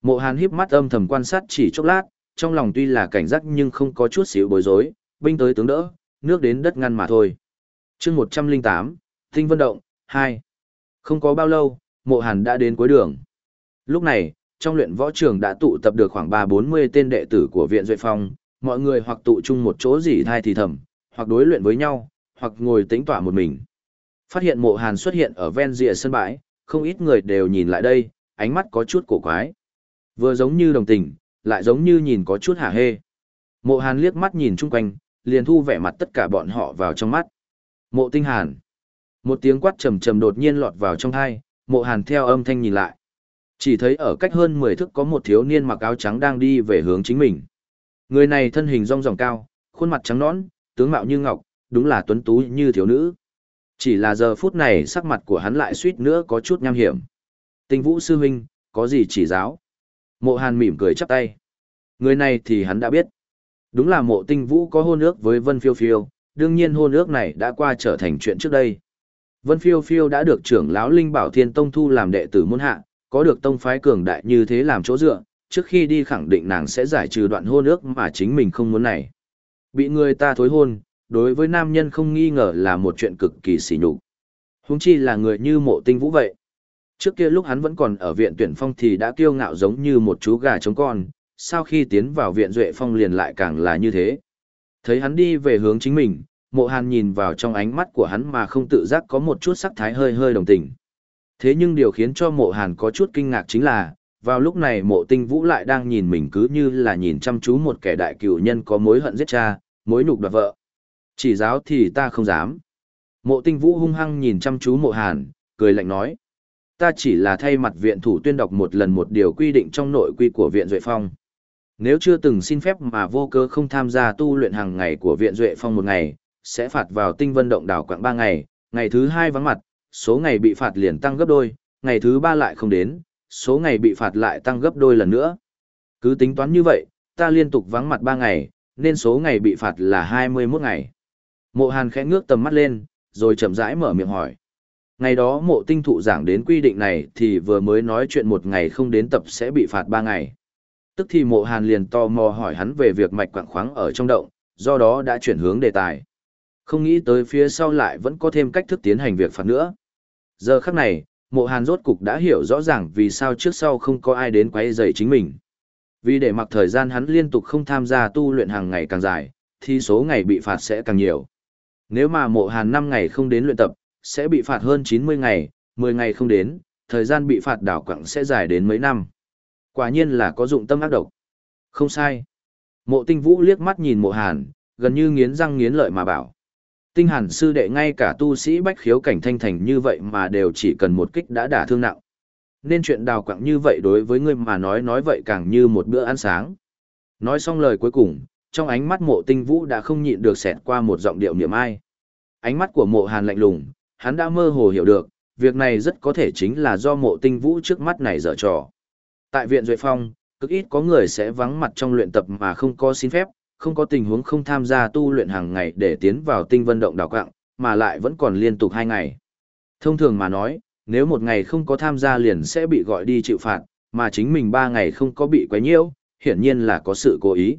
Mộ hàn híp mắt âm thầm quan sát chỉ chốc lát, trong lòng tuy là cảnh giác nhưng không có chút xíu bối rối, binh tới tướng đỡ, nước đến đất ngăn mà thôi. chương 108, Tinh Vân Động, 2. Không có bao lâu, mộ hàn đã đến cuối đường. Lúc này, trong luyện võ trường đã tụ tập được khoảng ba bốn mươi tên đệ tử của Viện Duệ Phong, mọi người hoặc tụ chung một chỗ gì thai thì thầm, hoặc đối luyện với nhau, hoặc ngồi tính tỏa một mình. Phát hiện mộ hàn xuất hiện ở ven rìa sân bãi, không ít người đều nhìn lại đây, ánh mắt có chút cổ quái. Vừa giống như đồng tình, lại giống như nhìn có chút hả hê. Mộ hàn liếc mắt nhìn chung quanh, liền thu vẻ mặt tất cả bọn họ vào trong mắt. Mộ tinh hàn. Một tiếng quát trầm trầm đột nhiên lọt vào trong tai, mộ hàn theo âm thanh nhìn lại. Chỉ thấy ở cách hơn 10 thước có một thiếu niên mặc áo trắng đang đi về hướng chính mình. Người này thân hình rong ròng cao, khuôn mặt trắng nõn, tướng mạo như ngọc, đúng là tuấn tú như thiếu nữ. Chỉ là giờ phút này sắc mặt của hắn lại suýt nữa có chút nham hiểm. Tinh vũ sư huynh, có gì chỉ giáo? Mộ hàn mỉm cười chắp tay. Người này thì hắn đã biết. Đúng là mộ tinh vũ có hôn ước với Vân Phiêu Phiêu, đương nhiên hôn ước này đã qua trở thành chuyện trước đây. Vân Phiêu Phiêu đã được trưởng lão Linh Bảo Thiên Tông thu làm đệ tử môn hạ, có được tông phái cường đại như thế làm chỗ dựa, trước khi đi khẳng định nàng sẽ giải trừ đoạn hôn ước mà chính mình không muốn này. Bị người ta thối hôn, đối với nam nhân không nghi ngờ là một chuyện cực kỳ sỉ nhục. Huống chi là người như mộ tinh vũ vậy. Trước kia lúc hắn vẫn còn ở viện tuyển phong thì đã kiêu ngạo giống như một chú gà trống con, sau khi tiến vào viện duệ phong liền lại càng là như thế. Thấy hắn đi về hướng chính mình, mộ hàn nhìn vào trong ánh mắt của hắn mà không tự giác có một chút sắc thái hơi hơi đồng tình. Thế nhưng điều khiến cho mộ hàn có chút kinh ngạc chính là, vào lúc này mộ tinh vũ lại đang nhìn mình cứ như là nhìn chăm chú một kẻ đại cựu nhân có mối hận giết cha, mối nhục đoạt vợ. Chỉ giáo thì ta không dám. Mộ tinh vũ hung hăng nhìn chăm chú mộ hàn, cười lạnh nói. Ta chỉ là thay mặt viện thủ tuyên đọc một lần một điều quy định trong nội quy của viện Duệ Phong. Nếu chưa từng xin phép mà vô cơ không tham gia tu luyện hàng ngày của viện Duệ Phong một ngày, sẽ phạt vào tinh vân động đảo quảng ba ngày, ngày thứ hai vắng mặt, số ngày bị phạt liền tăng gấp đôi, ngày thứ ba lại không đến, số ngày bị phạt lại tăng gấp đôi lần nữa. Cứ tính toán như vậy, ta liên tục vắng mặt ba ngày, nên số ngày bị phạt là 21 ngày. Mộ Hàn khẽ ngước tầm mắt lên, rồi chậm rãi mở miệng hỏi. Ngày đó mộ tinh thụ giảng đến quy định này thì vừa mới nói chuyện một ngày không đến tập sẽ bị phạt ba ngày. Tức thì mộ Hàn liền tò mò hỏi hắn về việc mạch quảng khoáng ở trong động, do đó đã chuyển hướng đề tài. Không nghĩ tới phía sau lại vẫn có thêm cách thức tiến hành việc phạt nữa. Giờ khắc này, mộ hàn rốt cục đã hiểu rõ ràng vì sao trước sau không có ai đến quay dày chính mình. Vì để mặc thời gian hắn liên tục không tham gia tu luyện hàng ngày càng dài, thì số ngày bị phạt sẽ càng nhiều. Nếu mà mộ hàn 5 ngày không đến luyện tập, sẽ bị phạt hơn 90 ngày, 10 ngày không đến, thời gian bị phạt đảo quặng sẽ dài đến mấy năm. Quả nhiên là có dụng tâm ác độc. Không sai. Mộ tinh vũ liếc mắt nhìn mộ hàn, gần như nghiến răng nghiến lợi mà bảo. Tinh hàn sư đệ ngay cả tu sĩ bách khiếu cảnh thanh thành như vậy mà đều chỉ cần một kích đã đả thương nặng. Nên chuyện đào quặng như vậy đối với người mà nói nói vậy càng như một bữa ăn sáng. Nói xong lời cuối cùng, trong ánh mắt mộ tinh vũ đã không nhịn được xẹt qua một giọng điệu niệm ai. Ánh mắt của mộ hàn lạnh lùng, hắn đã mơ hồ hiểu được, việc này rất có thể chính là do mộ tinh vũ trước mắt này dở trò. Tại viện Duệ Phong, cực ít có người sẽ vắng mặt trong luyện tập mà không có xin phép, không có tình huống không tham gia tu luyện hàng ngày để tiến vào tinh vân động đào quạng, mà lại vẫn còn liên tục hai ngày. Thông thường mà nói, nếu một ngày không có tham gia liền sẽ bị gọi đi chịu phạt, mà chính mình ba ngày không có bị quấy nhiễu, hiển nhiên là có sự cố ý.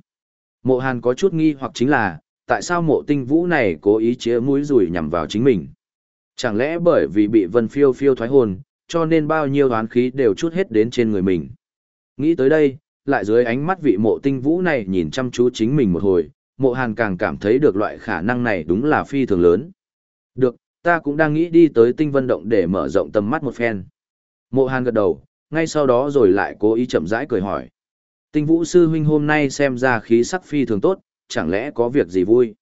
Mộ Hàn có chút nghi hoặc chính là, tại sao mộ tinh vũ này cố ý chế mũi rủi nhằm vào chính mình? Chẳng lẽ bởi vì bị vân phiêu phiêu thoái hồn, cho nên bao nhiêu đoán khí đều chút hết đến trên người mình? Nghĩ tới đây, lại dưới ánh mắt vị mộ tinh vũ này nhìn chăm chú chính mình một hồi, mộ hàn càng cảm thấy được loại khả năng này đúng là phi thường lớn. Được, ta cũng đang nghĩ đi tới tinh vân động để mở rộng tầm mắt một phen. Mộ hàn gật đầu, ngay sau đó rồi lại cố ý chậm rãi cười hỏi. Tinh vũ sư huynh hôm nay xem ra khí sắc phi thường tốt, chẳng lẽ có việc gì vui?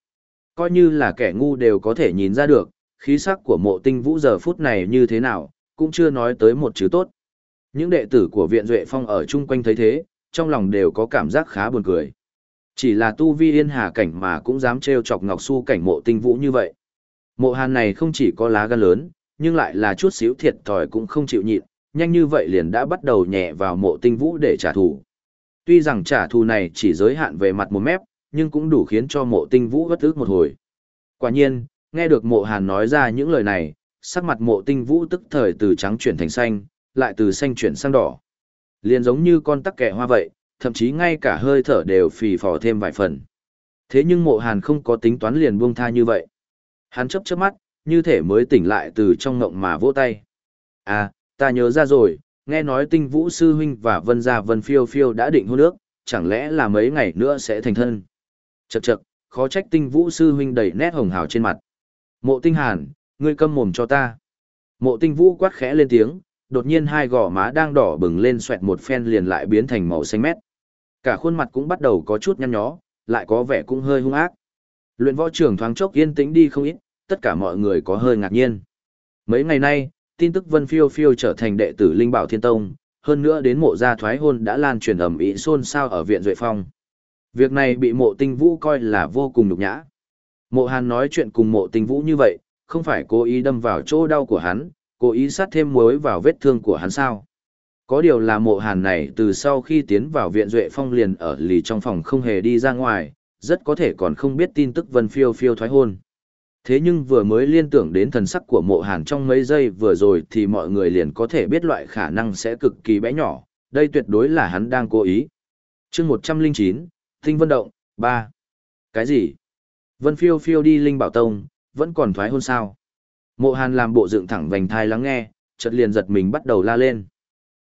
Coi như là kẻ ngu đều có thể nhìn ra được, khí sắc của mộ tinh vũ giờ phút này như thế nào, cũng chưa nói tới một chữ tốt. Những đệ tử của viện Duệ Phong ở chung quanh thấy thế, trong lòng đều có cảm giác khá buồn cười. Chỉ là tu vi yên hà cảnh mà cũng dám trêu chọc Ngọc Su cảnh mộ tinh vũ như vậy. Mộ hàn này không chỉ có lá gan lớn, nhưng lại là chút xíu thiệt thòi cũng không chịu nhịn, nhanh như vậy liền đã bắt đầu nhẹ vào mộ tinh vũ để trả thù. Tuy rằng trả thù này chỉ giới hạn về mặt một mép, nhưng cũng đủ khiến cho mộ tinh vũ bất ức một hồi. Quả nhiên, nghe được mộ hàn nói ra những lời này, sắc mặt mộ tinh vũ tức thời từ trắng chuyển thành xanh, lại từ xanh chuyển sang đỏ. Liền giống như con tắc kẻ hoa vậy, thậm chí ngay cả hơi thở đều phì phò thêm vài phần. Thế nhưng mộ hàn không có tính toán liền buông tha như vậy. Hắn chấp chớp mắt, như thể mới tỉnh lại từ trong ngộng mà vỗ tay. À, ta nhớ ra rồi, nghe nói tinh vũ sư huynh và vân gia vân phiêu phiêu đã định hôn ước, chẳng lẽ là mấy ngày nữa sẽ thành thân. Chật chật, khó trách tinh vũ sư huynh đầy nét hồng hào trên mặt. Mộ tinh hàn, ngươi câm mồm cho ta. Mộ tinh vũ quát khẽ lên tiếng, đột nhiên hai gò má đang đỏ bừng lên xoẹt một phen liền lại biến thành màu xanh mét. Cả khuôn mặt cũng bắt đầu có chút nhăn nhó, lại có vẻ cũng hơi hung ác. Luyện võ trưởng thoáng chốc yên tĩnh đi không ít, tất cả mọi người có hơi ngạc nhiên. Mấy ngày nay, tin tức Vân Phiêu Phiêu trở thành đệ tử Linh Bảo Thiên Tông, hơn nữa đến mộ gia thoái hôn đã lan truyền ầm ĩ xôn xao ở viện Duệ Phong. Việc này bị mộ tinh vũ coi là vô cùng nhục nhã. Mộ Hàn nói chuyện cùng mộ tinh vũ như vậy, không phải cố ý đâm vào chỗ đau của hắn, cố ý sát thêm muối vào vết thương của hắn sao. Có điều là mộ hàn này từ sau khi tiến vào viện Duệ Phong liền ở lì trong phòng không hề đi ra ngoài, rất có thể còn không biết tin tức Vân Phiêu Phiêu thoái hôn. Thế nhưng vừa mới liên tưởng đến thần sắc của mộ hàn trong mấy giây vừa rồi thì mọi người liền có thể biết loại khả năng sẽ cực kỳ bé nhỏ, đây tuyệt đối là hắn đang cố ý. chương 109, Tinh Vân Động, 3. Cái gì? Vân phiêu phiêu đi Linh Bảo Tông, vẫn còn thoái hôn sao. Mộ Hàn làm bộ dựng thẳng vành thai lắng nghe, chợt liền giật mình bắt đầu la lên.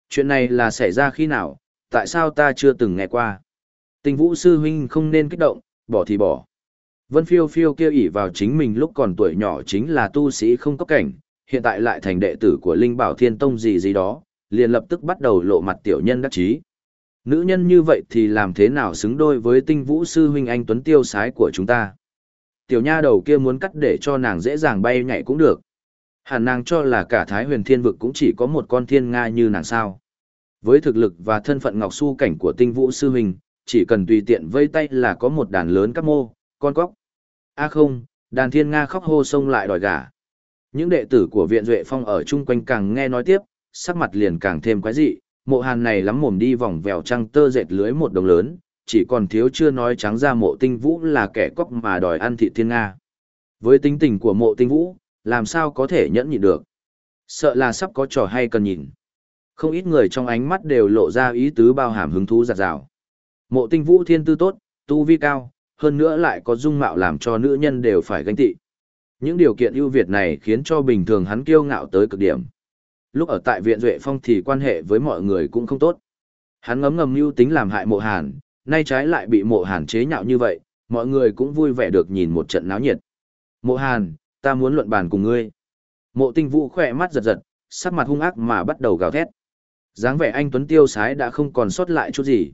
Chuyện này là xảy ra khi nào, tại sao ta chưa từng nghe qua? Tình vũ sư huynh không nên kích động, bỏ thì bỏ. Vân phiêu phiêu kêu ỉ vào chính mình lúc còn tuổi nhỏ chính là tu sĩ không cấp cảnh, hiện tại lại thành đệ tử của Linh Bảo Thiên Tông gì gì đó, liền lập tức bắt đầu lộ mặt tiểu nhân đắc chí. Nữ nhân như vậy thì làm thế nào xứng đôi với tinh vũ sư huynh anh Tuấn Tiêu sái của chúng ta? Tiểu nha đầu kia muốn cắt để cho nàng dễ dàng bay nhảy cũng được. Hẳn nàng cho là cả Thái huyền thiên vực cũng chỉ có một con thiên nga như nàng sao. Với thực lực và thân phận ngọc su cảnh của tinh vũ sư hình, chỉ cần tùy tiện vây tay là có một đàn lớn các mô, con cóc. A không, đàn thiên nga khóc hô sông lại đòi gả. Những đệ tử của viện Duệ Phong ở chung quanh càng nghe nói tiếp, sắc mặt liền càng thêm quái dị, mộ hàn này lắm mồm đi vòng vèo trăng tơ dệt lưới một đồng lớn, chỉ còn thiếu chưa nói trắng ra mộ tinh vũ là kẻ cóc mà đòi ăn thị thiên Nga. Với tính tình của mộ tinh vũ, làm sao có thể nhẫn nhịn được. Sợ là sắp có trò hay cần nhìn. Không ít người trong ánh mắt đều lộ ra ý tứ bao hàm hứng thú giặt rào. Mộ tinh vũ thiên tư tốt, tu vi cao, hơn nữa lại có dung mạo làm cho nữ nhân đều phải ganh tị. Những điều kiện ưu việt này khiến cho bình thường hắn kiêu ngạo tới cực điểm. Lúc ở tại viện Duệ Phong thì quan hệ với mọi người cũng không tốt. Hắn ngấm ngầm mưu tính làm hại mộ hàn, nay trái lại bị mộ hàn chế nhạo như vậy, mọi người cũng vui vẻ được nhìn một trận náo nhiệt. Mộ hàn, ta muốn luận bàn cùng ngươi. Mộ tinh vũ khỏe mắt giật giật, sắc mặt hung ác mà bắt đầu gào thét. dáng vẻ anh Tuấn Tiêu sái đã không còn sót lại chút gì.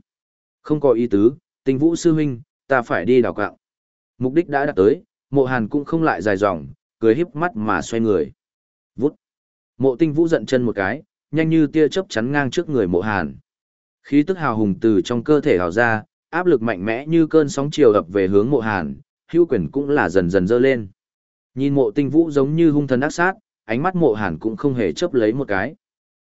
Không có ý tứ, tinh vũ sư huynh, ta phải đi đào cạo. Mục đích đã đạt tới, mộ hàn cũng không lại dài dòng, cười híp mắt mà xoay người. Vút. Mộ tinh vũ giận chân một cái, nhanh như tia chớp chắn ngang trước người mộ hàn. Khí tức hào hùng từ trong cơ thể hào ra, áp lực mạnh mẽ như cơn sóng chiều ập về hướng mộ hàn, hưu quyền cũng là dần dần dơ lên. Nhìn mộ tinh vũ giống như hung thần ác sát, ánh mắt mộ hàn cũng không hề chấp lấy một cái.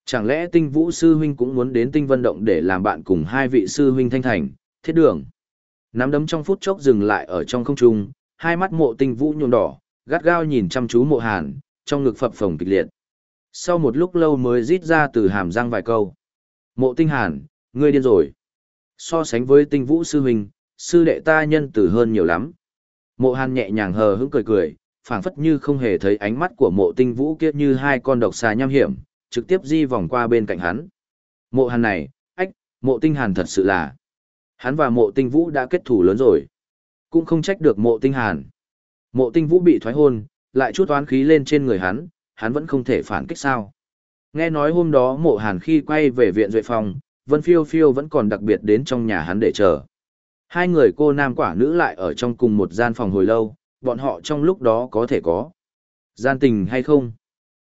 Chẳng lẽ tinh vũ sư huynh cũng muốn đến tinh vân động để làm bạn cùng hai vị sư huynh thanh thành, thiết đường. Nắm đấm trong phút chốc dừng lại ở trong không trung, hai mắt mộ tinh vũ nhuộm đỏ, gắt gao nhìn chăm chú mộ hàn, trong ngực phập phồng kịch liệt. Sau một lúc lâu mới rít ra từ hàm răng vài câu. Mộ tinh hàn, ngươi điên rồi. So sánh với tinh vũ sư huynh, sư đệ ta nhân tử hơn nhiều lắm. Mộ hàn nhẹ nhàng hờ hững cười cười, phảng phất như không hề thấy ánh mắt của mộ tinh vũ kia như hai con độc xà nham hiểm, trực tiếp di vòng qua bên cạnh hắn. Mộ hàn này, ách, mộ tinh hàn thật sự là. Hắn và mộ tinh vũ đã kết thủ lớn rồi. Cũng không trách được mộ tinh hàn. Mộ tinh vũ bị thoái hôn, lại chút toán khí lên trên người hắn, hắn vẫn không thể phản kích sao. Nghe nói hôm đó mộ hàn khi quay về viện duệ phòng, Vân Phiêu Phiêu vẫn còn đặc biệt đến trong nhà hắn để chờ. Hai người cô nam quả nữ lại ở trong cùng một gian phòng hồi lâu, bọn họ trong lúc đó có thể có. Gian tình hay không?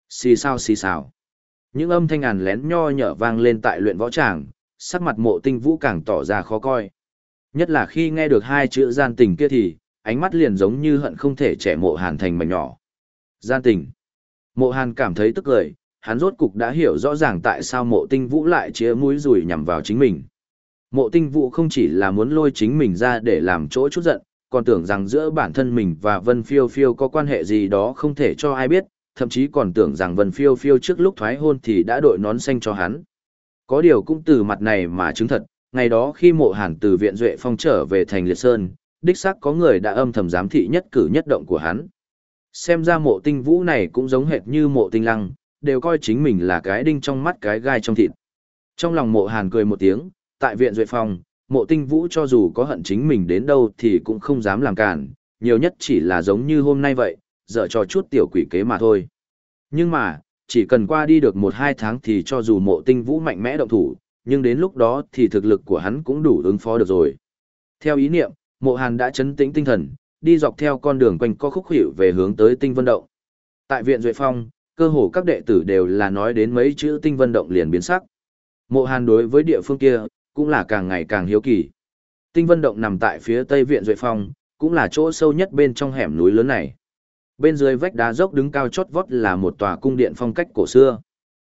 Xì sao xì xào. Những âm thanh àn lén nho nhở vang lên tại luyện võ tràng, sắc mặt mộ tinh vũ càng tỏ ra khó coi. Nhất là khi nghe được hai chữ gian tình kia thì, ánh mắt liền giống như hận không thể trẻ mộ hàn thành mảnh nhỏ. Gian tình. Mộ hàn cảm thấy tức cười, hắn rốt cục đã hiểu rõ ràng tại sao mộ tinh vũ lại chia mũi rùi nhằm vào chính mình. Mộ tinh vũ không chỉ là muốn lôi chính mình ra để làm chỗ chút giận, còn tưởng rằng giữa bản thân mình và Vân Phiêu Phiêu có quan hệ gì đó không thể cho ai biết, thậm chí còn tưởng rằng Vân Phiêu Phiêu trước lúc thoái hôn thì đã đội nón xanh cho hắn. Có điều cũng từ mặt này mà chứng thật, ngày đó khi mộ hàn từ viện Duệ Phong trở về thành Liệt Sơn, đích xác có người đã âm thầm giám thị nhất cử nhất động của hắn. Xem ra mộ tinh vũ này cũng giống hệt như mộ tinh lăng, đều coi chính mình là cái đinh trong mắt cái gai trong thịt. Trong lòng mộ hàn cười một tiếng, tại viện Duệ Phong, mộ tinh vũ cho dù có hận chính mình đến đâu thì cũng không dám làm cản, nhiều nhất chỉ là giống như hôm nay vậy, dở cho chút tiểu quỷ kế mà thôi. Nhưng mà, chỉ cần qua đi được một hai tháng thì cho dù mộ tinh vũ mạnh mẽ động thủ, nhưng đến lúc đó thì thực lực của hắn cũng đủ ứng phó được rồi. Theo ý niệm, mộ hàn đã chấn tĩnh tinh thần, đi dọc theo con đường quanh co khúc hiệu về hướng tới tinh vân động. Tại viện Duệ Phong, cơ hồ các đệ tử đều là nói đến mấy chữ tinh vân động liền biến sắc. Mộ hàn đối với địa phương kia, cũng là càng ngày càng hiếu kỳ. Tinh vân động nằm tại phía tây viện Duệ Phong, cũng là chỗ sâu nhất bên trong hẻm núi lớn này. Bên dưới vách đá dốc đứng cao chót vót là một tòa cung điện phong cách cổ xưa.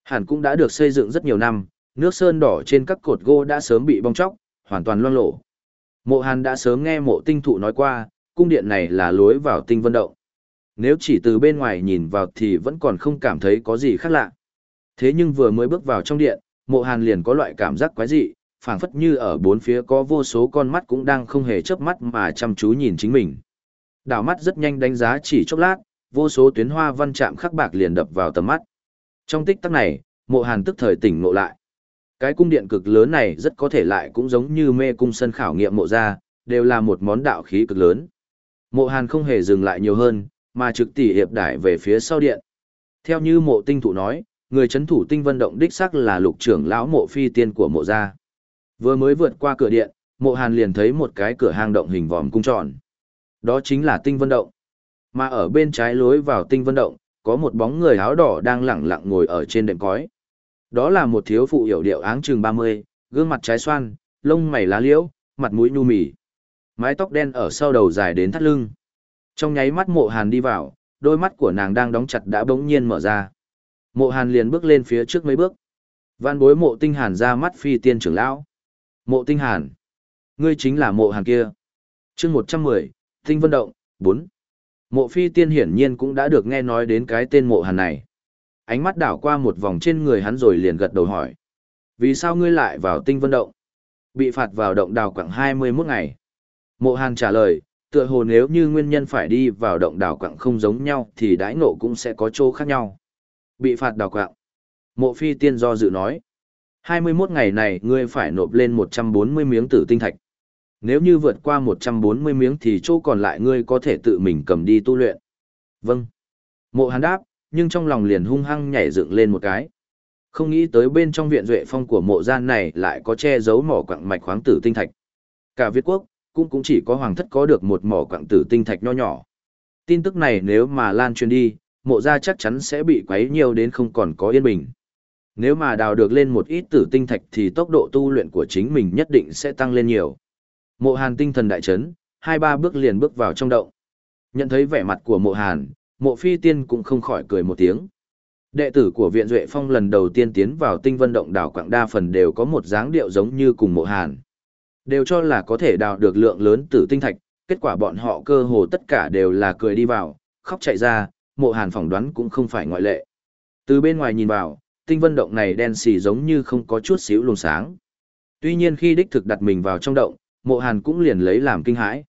Hàn cũng đã được xây dựng rất nhiều năm, nước sơn đỏ trên các cột gỗ đã sớm bị bong chóc, hoàn toàn loang lổ. Mộ Hàn đã sớm nghe mộ tinh thụ nói qua, cung điện này là lối vào tinh vân động. Nếu chỉ từ bên ngoài nhìn vào thì vẫn còn không cảm thấy có gì khác lạ. Thế nhưng vừa mới bước vào trong điện, mộ Hàn liền có loại cảm giác quái dị, phảng phất như ở bốn phía có vô số con mắt cũng đang không hề chớp mắt mà chăm chú nhìn chính mình. Đảo mắt rất nhanh đánh giá chỉ chốc lát, vô số tuyến hoa văn chạm khắc bạc liền đập vào tầm mắt. Trong tích tắc này, mộ hàn tức thời tỉnh ngộ lại. Cái cung điện cực lớn này rất có thể lại cũng giống như mê cung sân khảo nghiệm mộ ra, đều là một món đạo khí cực lớn. Mộ hàn không hề dừng lại nhiều hơn, mà trực tỉ hiệp đại về phía sau điện. Theo như mộ tinh thủ nói, người chấn thủ tinh vân động đích sắc là lục trưởng lão mộ phi tiên của mộ gia. Vừa mới vượt qua cửa điện, mộ hàn liền thấy một cái cửa hang động hình vòm cung tròn. Đó chính là tinh vân động. Mà ở bên trái lối vào tinh vân động, có một bóng người áo đỏ đang lẳng lặng ngồi ở trên đệm cói. Đó là một thiếu phụ hiểu điệu áng chừng 30, gương mặt trái xoan, lông mày lá liễu, mặt mũi nhu mì. Mái tóc đen ở sau đầu dài đến thắt lưng. Trong nháy mắt mộ hàn đi vào, đôi mắt của nàng đang đóng chặt đã bỗng nhiên mở ra. Mộ hàn liền bước lên phía trước mấy bước. Văn bối mộ tinh hàn ra mắt phi tiên trưởng lão. Mộ tinh hàn. Ngươi chính là mộ hàn kia. chương 110, Tinh Vân Động, 4. Mộ phi tiên hiển nhiên cũng đã được nghe nói đến cái tên mộ hàn này. Ánh mắt đảo qua một vòng trên người hắn rồi liền gật đầu hỏi. Vì sao ngươi lại vào tinh vân động? Bị phạt vào động đào quặng 21 ngày. Mộ hàn trả lời, tựa hồ nếu như nguyên nhân phải đi vào động đào quặng không giống nhau thì đãi ngộ cũng sẽ có chỗ khác nhau. Bị phạt đào quặng. Mộ phi tiên do dự nói. 21 ngày này ngươi phải nộp lên 140 miếng tử tinh thạch. Nếu như vượt qua 140 miếng thì chỗ còn lại ngươi có thể tự mình cầm đi tu luyện. Vâng. Mộ hàn đáp, nhưng trong lòng liền hung hăng nhảy dựng lên một cái. Không nghĩ tới bên trong viện duệ phong của mộ gian này lại có che giấu mỏ quặng mạch khoáng tử tinh thạch. Cả Việt quốc, cũng cũng chỉ có hoàng thất có được một mỏ quặng tử tinh thạch nho nhỏ. Tin tức này nếu mà lan truyền đi, mộ gia chắc chắn sẽ bị quấy nhiều đến không còn có yên bình. Nếu mà đào được lên một ít tử tinh thạch thì tốc độ tu luyện của chính mình nhất định sẽ tăng lên nhiều. Mộ Hàn tinh thần đại chấn, hai ba bước liền bước vào trong động. Nhận thấy vẻ mặt của Mộ Hàn, Mộ Phi Tiên cũng không khỏi cười một tiếng. Đệ tử của Viện Duệ Phong lần đầu tiên tiến vào tinh vân động đảo quảng đa phần đều có một dáng điệu giống như cùng Mộ Hàn. Đều cho là có thể đào được lượng lớn tử tinh thạch, kết quả bọn họ cơ hồ tất cả đều là cười đi vào, khóc chạy ra, Mộ Hàn phỏng đoán cũng không phải ngoại lệ. Từ bên ngoài nhìn vào, tinh vân động này đen xì giống như không có chút xíu luồng sáng. Tuy nhiên khi đích thực đặt mình vào trong động, mộ hàn cũng liền lấy làm kinh hãi.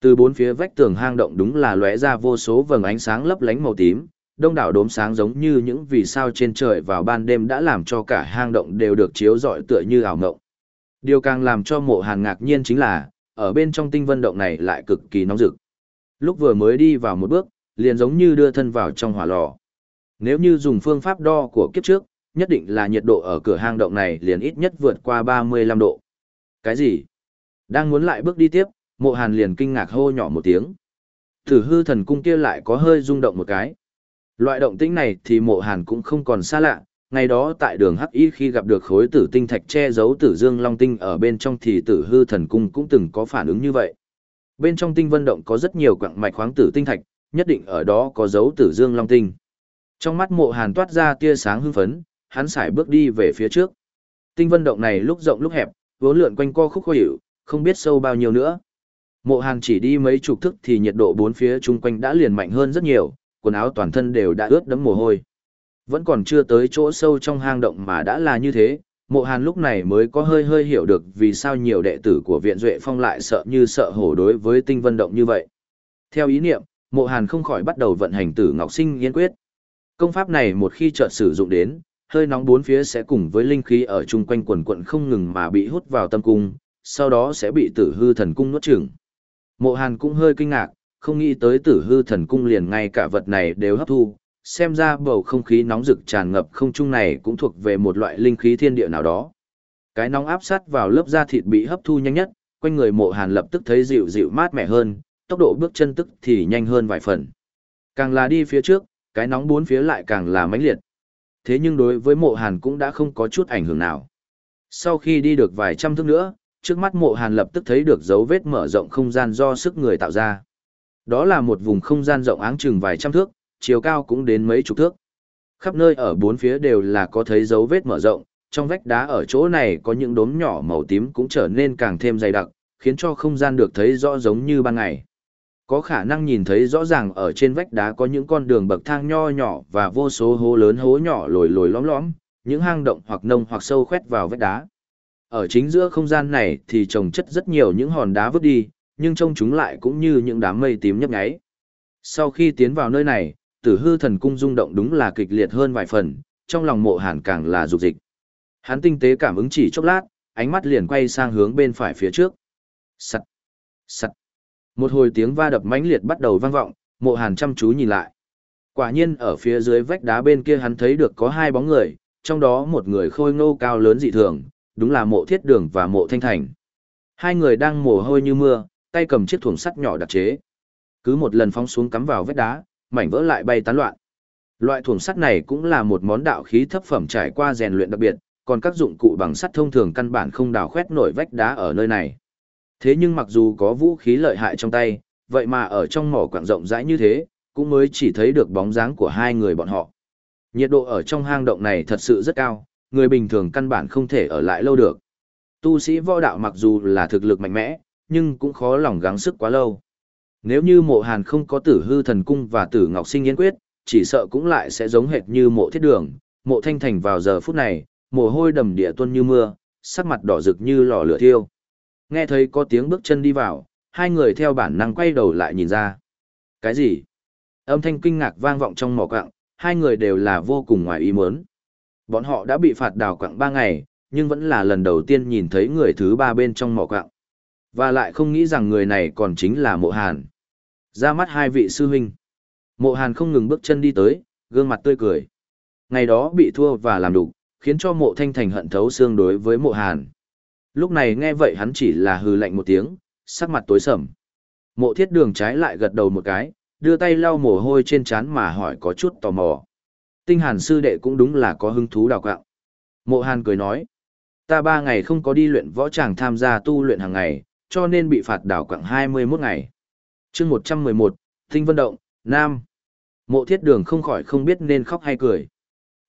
Từ bốn phía vách tường hang động đúng là lóe ra vô số vầng ánh sáng lấp lánh màu tím, đông đảo đốm sáng giống như những vì sao trên trời vào ban đêm đã làm cho cả hang động đều được chiếu rọi tựa như ảo ngộng. Điều càng làm cho mộ hàn ngạc nhiên chính là, ở bên trong tinh vân động này lại cực kỳ nóng rực. Lúc vừa mới đi vào một bước, liền giống như đưa thân vào trong hỏa lò. Nếu như dùng phương pháp đo của kiếp trước, nhất định là nhiệt độ ở cửa hang động này liền ít nhất vượt qua 35 độ. Cái gì? Đang muốn lại bước đi tiếp, mộ hàn liền kinh ngạc hô nhỏ một tiếng. Thử hư thần cung kia lại có hơi rung động một cái. Loại động tĩnh này thì mộ hàn cũng không còn xa lạ, ngày đó tại đường Hắc Y khi gặp được khối tử tinh thạch che giấu tử dương long tinh ở bên trong thì tử hư thần cung cũng từng có phản ứng như vậy. Bên trong tinh vân động có rất nhiều quặng mạch khoáng tử tinh thạch, nhất định ở đó có dấu tử dương long tinh. Trong mắt mộ hàn toát ra tia sáng hưng phấn, hắn sải bước đi về phía trước. Tinh vân động này lúc rộng lúc hẹp, vốn lượn quanh co khúc khó hiểu, không biết sâu bao nhiêu nữa. Mộ Hàn chỉ đi mấy chục thức thì nhiệt độ bốn phía chung quanh đã liền mạnh hơn rất nhiều, quần áo toàn thân đều đã ướt đẫm mồ hôi. Vẫn còn chưa tới chỗ sâu trong hang động mà đã là như thế, Mộ Hàn lúc này mới có hơi hơi hiểu được vì sao nhiều đệ tử của Viện Duệ Phong lại sợ như sợ hổ đối với tinh vân động như vậy. Theo ý niệm, Mộ Hàn không khỏi bắt đầu vận hành tử Ngọc Sinh Yên Quyết. Công pháp này một khi chợt sử dụng đến, hơi nóng bốn phía sẽ cùng với linh khí ở chung quanh quần quận không ngừng mà bị hút vào tâm cung, sau đó sẽ bị tử hư thần cung nuốt chửng. Mộ Hàn cũng hơi kinh ngạc, không nghĩ tới tử hư thần cung liền ngay cả vật này đều hấp thu, xem ra bầu không khí nóng rực tràn ngập không trung này cũng thuộc về một loại linh khí thiên địa nào đó. Cái nóng áp sát vào lớp da thịt bị hấp thu nhanh nhất, quanh người mộ Hàn lập tức thấy dịu dịu mát mẻ hơn, tốc độ bước chân tức thì nhanh hơn vài phần. Càng là đi phía trước, cái nóng bốn phía lại càng là mãnh liệt. Thế nhưng đối với mộ Hàn cũng đã không có chút ảnh hưởng nào. Sau khi đi được vài trăm thước nữa, trước mắt mộ hàn lập tức thấy được dấu vết mở rộng không gian do sức người tạo ra. Đó là một vùng không gian rộng áng chừng vài trăm thước, chiều cao cũng đến mấy chục thước. Khắp nơi ở bốn phía đều là có thấy dấu vết mở rộng, trong vách đá ở chỗ này có những đốm nhỏ màu tím cũng trở nên càng thêm dày đặc, khiến cho không gian được thấy rõ giống như ban ngày. Có khả năng nhìn thấy rõ ràng ở trên vách đá có những con đường bậc thang nho nhỏ và vô số hố lớn hố nhỏ lồi lồi lõm lõm, những hang động hoặc nông hoặc sâu khoét vào vách đá. Ở chính giữa không gian này thì trồng chất rất nhiều những hòn đá vứt đi, nhưng trông chúng lại cũng như những đám mây tím nhấp nháy. Sau khi tiến vào nơi này, tử hư thần cung rung động đúng là kịch liệt hơn vài phần, trong lòng mộ hàn càng là dục dịch. Hắn tinh tế cảm ứng chỉ chốc lát, ánh mắt liền quay sang hướng bên phải phía trước. Sắt, sắt. Một hồi tiếng va đập mãnh liệt bắt đầu vang vọng, mộ hàn chăm chú nhìn lại. Quả nhiên ở phía dưới vách đá bên kia hắn thấy được có hai bóng người, trong đó một người khôi ngô cao lớn dị thường, đúng là mộ thiết đường và mộ thanh thành. Hai người đang mồ hôi như mưa, tay cầm chiếc thủng sắt nhỏ đặc chế. Cứ một lần phóng xuống cắm vào vách đá, mảnh vỡ lại bay tán loạn. Loại thùng sắt này cũng là một món đạo khí thấp phẩm trải qua rèn luyện đặc biệt, còn các dụng cụ bằng sắt thông thường căn bản không đào khoét nổi vách đá ở nơi này. Thế nhưng mặc dù có vũ khí lợi hại trong tay, vậy mà ở trong mỏ quạng rộng rãi như thế, cũng mới chỉ thấy được bóng dáng của hai người bọn họ. Nhiệt độ ở trong hang động này thật sự rất cao, người bình thường căn bản không thể ở lại lâu được. Tu sĩ võ đạo mặc dù là thực lực mạnh mẽ, nhưng cũng khó lòng gắng sức quá lâu. Nếu như mộ hàn không có tử hư thần cung và tử ngọc sinh yên quyết, chỉ sợ cũng lại sẽ giống hệt như mộ thiết đường, mộ thanh thành vào giờ phút này, mồ hôi đầm địa tuôn như mưa, sắc mặt đỏ rực như lò lửa thiêu. Nghe thấy có tiếng bước chân đi vào, hai người theo bản năng quay đầu lại nhìn ra. Cái gì? Âm thanh kinh ngạc vang vọng trong mỏ quạng, hai người đều là vô cùng ngoài ý muốn. Bọn họ đã bị phạt đào quạng ba ngày, nhưng vẫn là lần đầu tiên nhìn thấy người thứ ba bên trong mỏ quạng. Và lại không nghĩ rằng người này còn chính là mộ hàn. Ra mắt hai vị sư huynh. Mộ hàn không ngừng bước chân đi tới, gương mặt tươi cười. Ngày đó bị thua và làm đục, khiến cho mộ thanh thành hận thấu xương đối với mộ hàn. Lúc này nghe vậy hắn chỉ là hừ lạnh một tiếng, sắc mặt tối sầm. Mộ thiết đường trái lại gật đầu một cái, đưa tay lau mồ hôi trên trán mà hỏi có chút tò mò. Tinh hàn sư đệ cũng đúng là có hứng thú đào quạng. Mộ hàn cười nói, ta ba ngày không có đi luyện võ tràng tham gia tu luyện hàng ngày, cho nên bị phạt đào quạng 21 ngày chương 111, Tinh Vân Động, Nam. Mộ thiết đường không khỏi không biết nên khóc hay cười.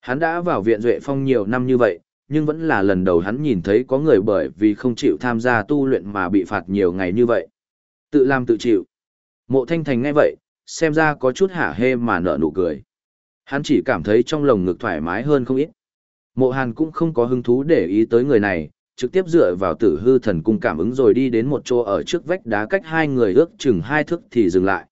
Hắn đã vào viện Duệ Phong nhiều năm như vậy, nhưng vẫn là lần đầu hắn nhìn thấy có người bởi vì không chịu tham gia tu luyện mà bị phạt nhiều ngày như vậy. Tự làm tự chịu. Mộ Thanh Thành nghe vậy, xem ra có chút hả hê mà nở nụ cười. Hắn chỉ cảm thấy trong lồng ngực thoải mái hơn không ít. Mộ Hàn cũng không có hứng thú để ý tới người này, trực tiếp dựa vào tử hư thần cung cảm ứng rồi đi đến một chỗ ở trước vách đá cách hai người ước chừng hai thước thì dừng lại.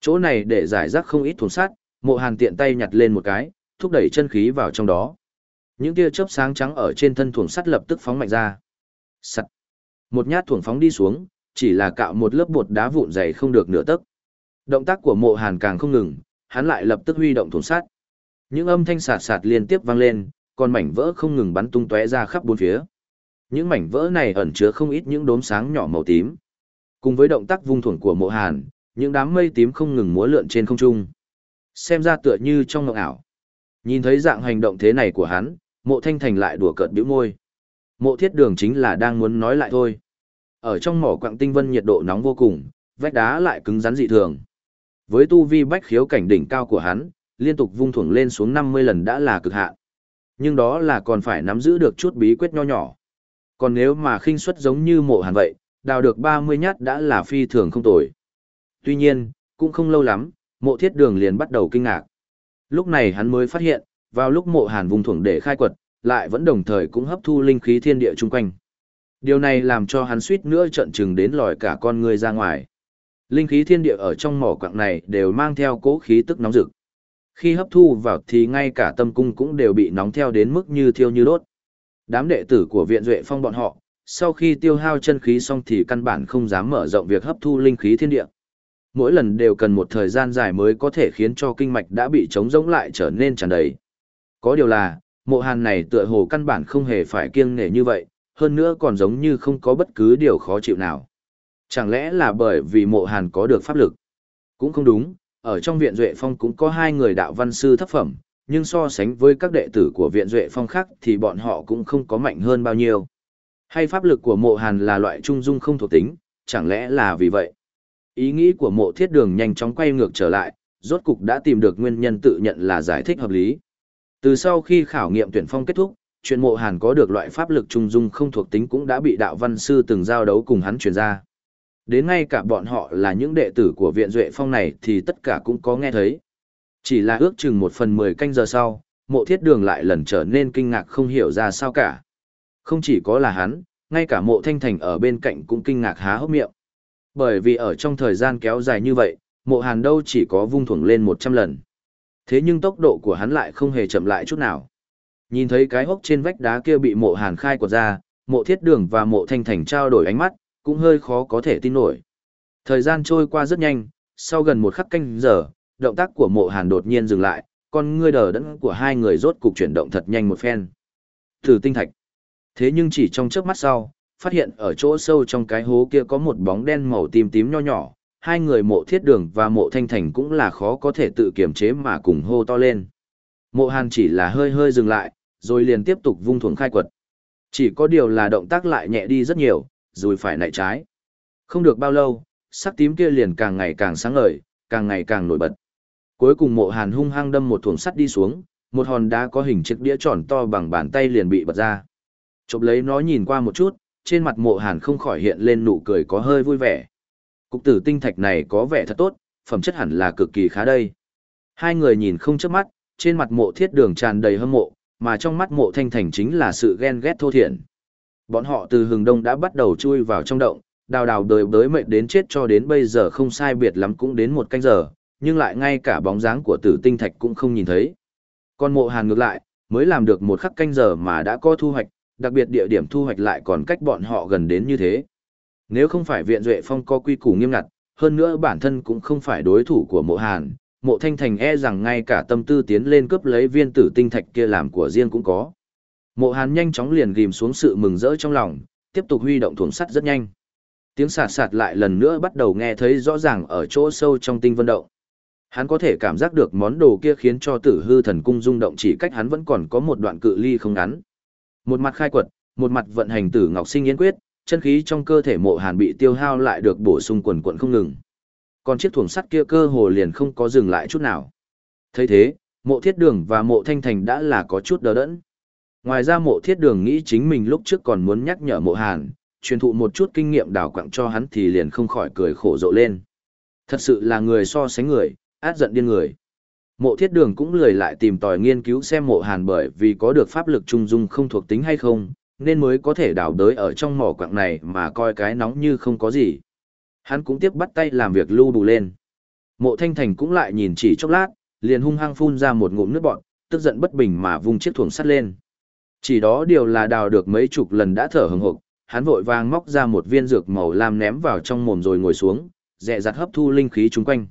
Chỗ này để giải rác không ít thùng sắt, mộ hàn tiện tay nhặt lên một cái, thúc đẩy chân khí vào trong đó. Những tia chớp sáng trắng ở trên thân thùng sắt lập tức phóng mạnh ra. Sắt. Một nhát thùng phóng đi xuống, chỉ là cạo một lớp bột đá vụn dày không được nửa tấc. Động tác của mộ hàn càng không ngừng, hắn lại lập tức huy động thùng sắt. Những âm thanh sạt sạt liên tiếp vang lên, còn mảnh vỡ không ngừng bắn tung tóe ra khắp bốn phía. Những mảnh vỡ này ẩn chứa không ít những đốm sáng nhỏ màu tím. Cùng với động tác vung thuần của mộ hàn, những đám mây tím không ngừng múa lượn trên không trung. Xem ra tựa như trong ngọc ảo. Nhìn thấy dạng hành động thế này của hắn, mộ thanh thành lại đùa cợt bĩu môi. Mộ thiết đường chính là đang muốn nói lại thôi. Ở trong mỏ quặng tinh vân nhiệt độ nóng vô cùng, vách đá lại cứng rắn dị thường. Với tu vi bách khiếu cảnh đỉnh cao của hắn, liên tục vung thuồng lên xuống 50 lần đã là cực hạn. Nhưng đó là còn phải nắm giữ được chút bí quyết nho nhỏ. Còn nếu mà khinh suất giống như mộ hàn vậy, đào được 30 nhát đã là phi thường không tồi. Tuy nhiên, cũng không lâu lắm, mộ thiết đường liền bắt đầu kinh ngạc. Lúc này hắn mới phát hiện, vào lúc mộ hàn vùng thuồng để khai quật, lại vẫn đồng thời cũng hấp thu linh khí thiên địa chung quanh. Điều này làm cho hắn suýt nữa trận chừng đến lòi cả con người ra ngoài. Linh khí thiên địa ở trong mỏ quặng này đều mang theo cố khí tức nóng rực. Khi hấp thu vào thì ngay cả tâm cung cũng đều bị nóng theo đến mức như thiêu như đốt. Đám đệ tử của viện Duệ Phong bọn họ, sau khi tiêu hao chân khí xong thì căn bản không dám mở rộng việc hấp thu linh khí thiên địa mỗi lần đều cần một thời gian dài mới có thể khiến cho kinh mạch đã bị trống rỗng lại trở nên tràn đầy. Có điều là, mộ hàn này tựa hồ căn bản không hề phải kiêng nể như vậy, hơn nữa còn giống như không có bất cứ điều khó chịu nào. Chẳng lẽ là bởi vì mộ hàn có được pháp lực? Cũng không đúng, ở trong viện Duệ Phong cũng có hai người đạo văn sư thấp phẩm, nhưng so sánh với các đệ tử của viện Duệ Phong khác thì bọn họ cũng không có mạnh hơn bao nhiêu. Hay pháp lực của mộ hàn là loại trung dung không thuộc tính, chẳng lẽ là vì vậy? Ý nghĩ của mộ thiết đường nhanh chóng quay ngược trở lại, rốt cục đã tìm được nguyên nhân tự nhận là giải thích hợp lý. Từ sau khi khảo nghiệm tuyển phong kết thúc, chuyện mộ hàn có được loại pháp lực trung dung không thuộc tính cũng đã bị đạo văn sư từng giao đấu cùng hắn truyền ra. Đến ngay cả bọn họ là những đệ tử của viện duệ phong này thì tất cả cũng có nghe thấy. Chỉ là ước chừng một phần mười canh giờ sau, mộ thiết đường lại lần trở nên kinh ngạc không hiểu ra sao cả. Không chỉ có là hắn, ngay cả mộ thanh thành ở bên cạnh cũng kinh ngạc há hốc miệng. Bởi vì ở trong thời gian kéo dài như vậy, mộ hàn đâu chỉ có vung thuồng lên 100 lần. Thế nhưng tốc độ của hắn lại không hề chậm lại chút nào. Nhìn thấy cái hốc trên vách đá kia bị mộ hàn khai quật ra, mộ thiết đường và mộ thanh thành trao đổi ánh mắt, cũng hơi khó có thể tin nổi. Thời gian trôi qua rất nhanh, sau gần một khắc canh giờ, động tác của mộ hàn đột nhiên dừng lại, con ngươi đờ đẫn của hai người rốt cục chuyển động thật nhanh một phen. Thử tinh thạch. Thế nhưng chỉ trong chớp mắt sau, phát hiện ở chỗ sâu trong cái hố kia có một bóng đen màu tím tím nho nhỏ, hai người mộ thiết đường và mộ thanh thành cũng là khó có thể tự kiềm chế mà cùng hô to lên. Mộ hàn chỉ là hơi hơi dừng lại, rồi liền tiếp tục vung thuồng khai quật. Chỉ có điều là động tác lại nhẹ đi rất nhiều, rồi phải nạy trái. Không được bao lâu, sắc tím kia liền càng ngày càng sáng ngời, càng ngày càng nổi bật. Cuối cùng mộ hàn hung hăng đâm một thuồng sắt đi xuống, một hòn đá có hình chiếc đĩa tròn to bằng bàn tay liền bị bật ra. Chộp lấy nó nhìn qua một chút, trên mặt mộ hàn không khỏi hiện lên nụ cười có hơi vui vẻ. Cục tử tinh thạch này có vẻ thật tốt, phẩm chất hẳn là cực kỳ khá đây. Hai người nhìn không chớp mắt, trên mặt mộ thiết đường tràn đầy hâm mộ, mà trong mắt mộ thanh thành chính là sự ghen ghét thô thiển. Bọn họ từ hừng đông đã bắt đầu chui vào trong động, đào đào đời đới mệt đến chết cho đến bây giờ không sai biệt lắm cũng đến một canh giờ, nhưng lại ngay cả bóng dáng của tử tinh thạch cũng không nhìn thấy. Còn mộ hàn ngược lại, mới làm được một khắc canh giờ mà đã có thu hoạch, đặc biệt địa điểm thu hoạch lại còn cách bọn họ gần đến như thế. Nếu không phải viện Duệ Phong có quy củ nghiêm ngặt, hơn nữa bản thân cũng không phải đối thủ của mộ hàn, mộ thanh thành e rằng ngay cả tâm tư tiến lên cướp lấy viên tử tinh thạch kia làm của riêng cũng có. Mộ hàn nhanh chóng liền ghim xuống sự mừng rỡ trong lòng, tiếp tục huy động thuồng sắt rất nhanh. Tiếng sạt sạt lại lần nữa bắt đầu nghe thấy rõ ràng ở chỗ sâu trong tinh vân động. Hắn có thể cảm giác được món đồ kia khiến cho tử hư thần cung rung động chỉ cách hắn vẫn còn có một đoạn cự ly không ngắn. Một mặt khai quật, một mặt vận hành tử ngọc sinh yến quyết, chân khí trong cơ thể mộ hàn bị tiêu hao lại được bổ sung quần quận không ngừng. Còn chiếc thuồng sắt kia cơ hồ liền không có dừng lại chút nào. thấy thế, mộ thiết đường và mộ thanh thành đã là có chút đỡ đẫn. Ngoài ra mộ thiết đường nghĩ chính mình lúc trước còn muốn nhắc nhở mộ hàn, truyền thụ một chút kinh nghiệm đào quặng cho hắn thì liền không khỏi cười khổ rộ lên. Thật sự là người so sánh người, át giận điên người. Mộ thiết đường cũng lười lại tìm tòi nghiên cứu xem mộ hàn bởi vì có được pháp lực trung dung không thuộc tính hay không, nên mới có thể đào đới ở trong mỏ quặng này mà coi cái nóng như không có gì. Hắn cũng tiếp bắt tay làm việc lưu bù lên. Mộ thanh thành cũng lại nhìn chỉ chốc lát, liền hung hăng phun ra một ngụm nước bọn, tức giận bất bình mà vung chiếc thuồng sắt lên. Chỉ đó điều là đào được mấy chục lần đã thở hừng hực, hắn vội vàng móc ra một viên dược màu lam ném vào trong mồm rồi ngồi xuống, dẹ dặt hấp thu linh khí chung quanh.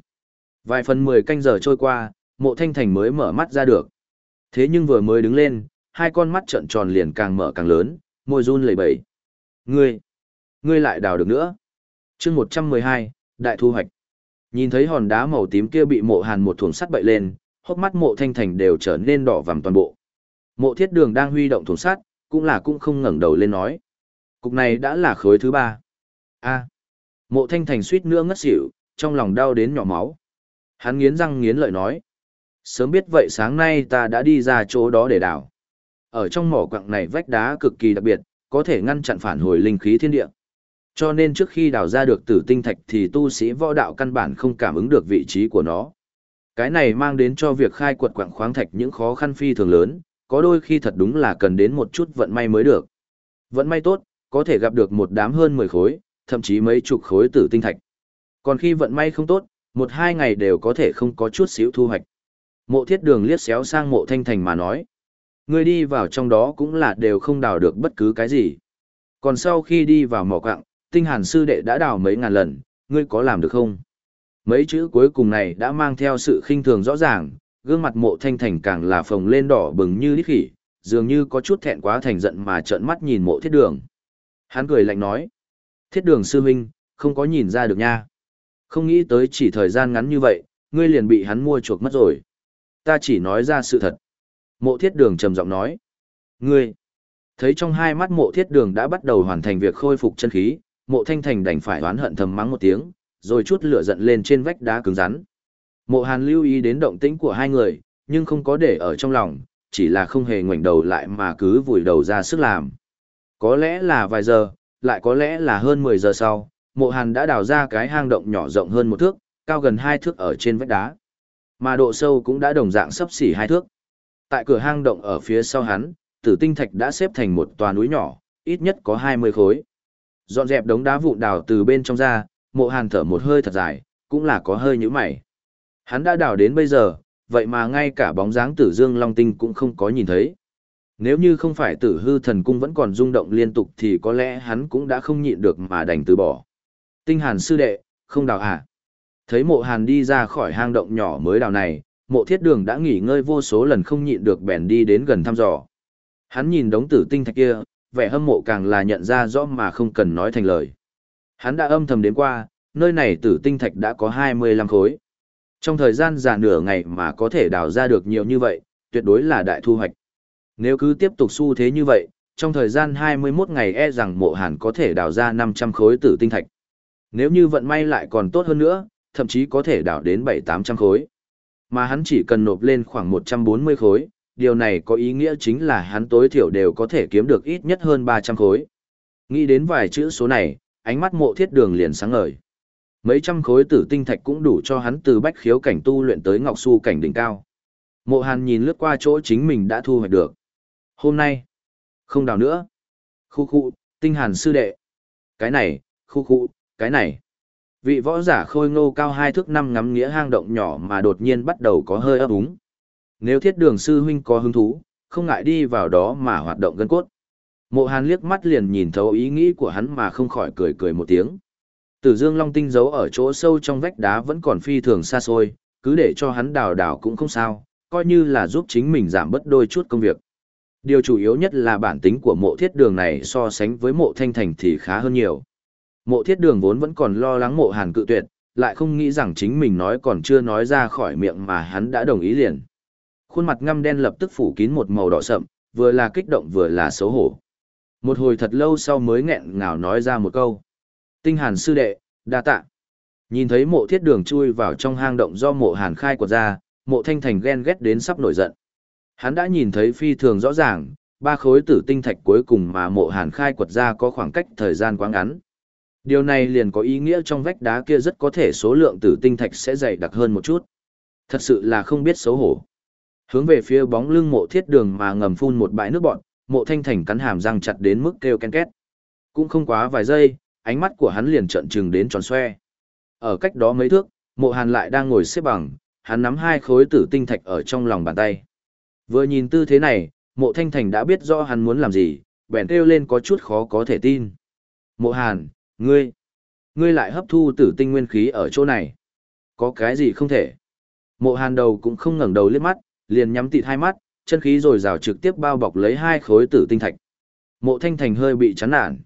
Vài phần mười canh giờ trôi qua, mộ thanh thành mới mở mắt ra được. Thế nhưng vừa mới đứng lên, hai con mắt trợn tròn liền càng mở càng lớn, môi run lẩy bẩy. Ngươi, ngươi lại đào được nữa. chương một trăm mười hai, đại thu hoạch. Nhìn thấy hòn đá màu tím kia bị mộ hàn một thuồng sắt bậy lên, hốc mắt mộ thanh thành đều trở nên đỏ vằm toàn bộ. Mộ thiết đường đang huy động thuồng sắt, cũng là cũng không ngẩng đầu lên nói. Cục này đã là khối thứ ba. a mộ thanh thành suýt nữa ngất xỉu, trong lòng đau đến nhỏ máu. Hắn nghiến răng nghiến lợi nói. Sớm biết vậy sáng nay ta đã đi ra chỗ đó để đào. Ở trong mỏ quặng này vách đá cực kỳ đặc biệt, có thể ngăn chặn phản hồi linh khí thiên địa. Cho nên trước khi đào ra được tử tinh thạch thì tu sĩ võ đạo căn bản không cảm ứng được vị trí của nó. Cái này mang đến cho việc khai quật quặng khoáng thạch những khó khăn phi thường lớn, có đôi khi thật đúng là cần đến một chút vận may mới được. Vận may tốt, có thể gặp được một đám hơn 10 khối, thậm chí mấy chục khối tử tinh thạch. Còn khi vận may không tốt, một hai ngày đều có thể không có chút xíu thu hoạch. Mộ thiết đường liếc xéo sang mộ thanh thành mà nói. Người đi vào trong đó cũng là đều không đào được bất cứ cái gì. Còn sau khi đi vào mỏ quạng, tinh hàn sư đệ đã đào mấy ngàn lần, ngươi có làm được không? Mấy chữ cuối cùng này đã mang theo sự khinh thường rõ ràng, gương mặt mộ thanh thành càng là phồng lên đỏ bừng như đít khỉ, dường như có chút thẹn quá thành giận mà trợn mắt nhìn mộ thiết đường. Hắn cười lạnh nói, thiết đường sư huynh, không có nhìn ra được nha. Không nghĩ tới chỉ thời gian ngắn như vậy, ngươi liền bị hắn mua chuộc mất rồi. Ta chỉ nói ra sự thật. Mộ thiết đường trầm giọng nói. Ngươi, thấy trong hai mắt mộ thiết đường đã bắt đầu hoàn thành việc khôi phục chân khí, mộ thanh thành đành phải oán hận thầm mắng một tiếng, rồi chút lửa giận lên trên vách đá cứng rắn. Mộ hàn lưu ý đến động tĩnh của hai người, nhưng không có để ở trong lòng, chỉ là không hề ngoảnh đầu lại mà cứ vùi đầu ra sức làm. Có lẽ là vài giờ, lại có lẽ là hơn 10 giờ sau, mộ hàn đã đào ra cái hang động nhỏ rộng hơn một thước, cao gần hai thước ở trên vách đá. Mà độ sâu cũng đã đồng dạng sấp xỉ hai thước. Tại cửa hang động ở phía sau hắn, tử tinh thạch đã xếp thành một tòa núi nhỏ, ít nhất có 20 khối. Dọn dẹp đống đá vụn đào từ bên trong ra, Mộ Hàn thở một hơi thật dài, cũng là có hơi như mày. Hắn đã đào đến bây giờ, vậy mà ngay cả bóng dáng tử dương long tinh cũng không có nhìn thấy. Nếu như không phải tử hư thần cung vẫn còn rung động liên tục thì có lẽ hắn cũng đã không nhịn được mà đành từ bỏ. Tinh hàn sư đệ, không đào à? Thấy mộ hàn đi ra khỏi hang động nhỏ mới đào này, mộ thiết đường đã nghỉ ngơi vô số lần không nhịn được bèn đi đến gần thăm dò. Hắn nhìn đống tử tinh thạch kia, vẻ hâm mộ càng là nhận ra rõ mà không cần nói thành lời. Hắn đã âm thầm đến qua, nơi này tử tinh thạch đã có 25 khối. Trong thời gian già nửa ngày mà có thể đào ra được nhiều như vậy, tuyệt đối là đại thu hoạch. Nếu cứ tiếp tục xu thế như vậy, trong thời gian 21 ngày e rằng mộ hàn có thể đào ra 500 khối tử tinh thạch. Nếu như vận may lại còn tốt hơn nữa, thậm chí có thể đào đến 7-800 khối. Mà hắn chỉ cần nộp lên khoảng 140 khối, điều này có ý nghĩa chính là hắn tối thiểu đều có thể kiếm được ít nhất hơn 300 khối. Nghĩ đến vài chữ số này, ánh mắt mộ thiết đường liền sáng ngời. Mấy trăm khối tử tinh thạch cũng đủ cho hắn từ bách khiếu cảnh tu luyện tới ngọc su cảnh đỉnh cao. Mộ hàn nhìn lướt qua chỗ chính mình đã thu hoạch được. Hôm nay, không đào nữa. Khu khu, tinh hàn sư đệ. Cái này, khu khu, cái này. Vị võ giả khôi ngô cao hai thước năm ngắm nghĩa hang động nhỏ mà đột nhiên bắt đầu có hơi ấp úng. Nếu thiết đường sư huynh có hứng thú, không ngại đi vào đó mà hoạt động gân cốt. Mộ hàn liếc mắt liền nhìn thấu ý nghĩ của hắn mà không khỏi cười cười một tiếng. Tử dương long tinh giấu ở chỗ sâu trong vách đá vẫn còn phi thường xa xôi, cứ để cho hắn đào đào cũng không sao, coi như là giúp chính mình giảm bớt đôi chút công việc. Điều chủ yếu nhất là bản tính của mộ thiết đường này so sánh với mộ thanh thành thì khá hơn nhiều. Mộ thiết đường vốn vẫn còn lo lắng mộ hàn cự tuyệt, lại không nghĩ rằng chính mình nói còn chưa nói ra khỏi miệng mà hắn đã đồng ý liền. Khuôn mặt ngăm đen lập tức phủ kín một màu đỏ sậm, vừa là kích động vừa là xấu hổ. Một hồi thật lâu sau mới nghẹn ngào nói ra một câu. Tinh hàn sư đệ, đa tạ. Nhìn thấy mộ thiết đường chui vào trong hang động do mộ hàn khai quật ra, mộ thanh thành ghen ghét đến sắp nổi giận. Hắn đã nhìn thấy phi thường rõ ràng, ba khối tử tinh thạch cuối cùng mà mộ hàn khai quật ra có khoảng cách thời gian quá ngắn. Điều này liền có ý nghĩa trong vách đá kia rất có thể số lượng tử tinh thạch sẽ dày đặc hơn một chút. Thật sự là không biết xấu hổ. Hướng về phía bóng lưng mộ thiết đường mà ngầm phun một bãi nước bọn, mộ thanh thành cắn hàm răng chặt đến mức kêu ken két. Cũng không quá vài giây, ánh mắt của hắn liền trợn trừng đến tròn xoe. Ở cách đó mấy thước, mộ hàn lại đang ngồi xếp bằng, hắn nắm hai khối tử tinh thạch ở trong lòng bàn tay. Vừa nhìn tư thế này, mộ thanh thành đã biết rõ hắn muốn làm gì, bèn kêu lên có chút khó có thể tin. Mộ hàn, ngươi, ngươi lại hấp thu tử tinh nguyên khí ở chỗ này. Có cái gì không thể? Mộ hàn đầu cũng không ngẩng đầu liếc mắt, liền nhắm tịt hai mắt, chân khí rồi rào trực tiếp bao bọc lấy hai khối tử tinh thạch. Mộ thanh thành hơi bị chán nản.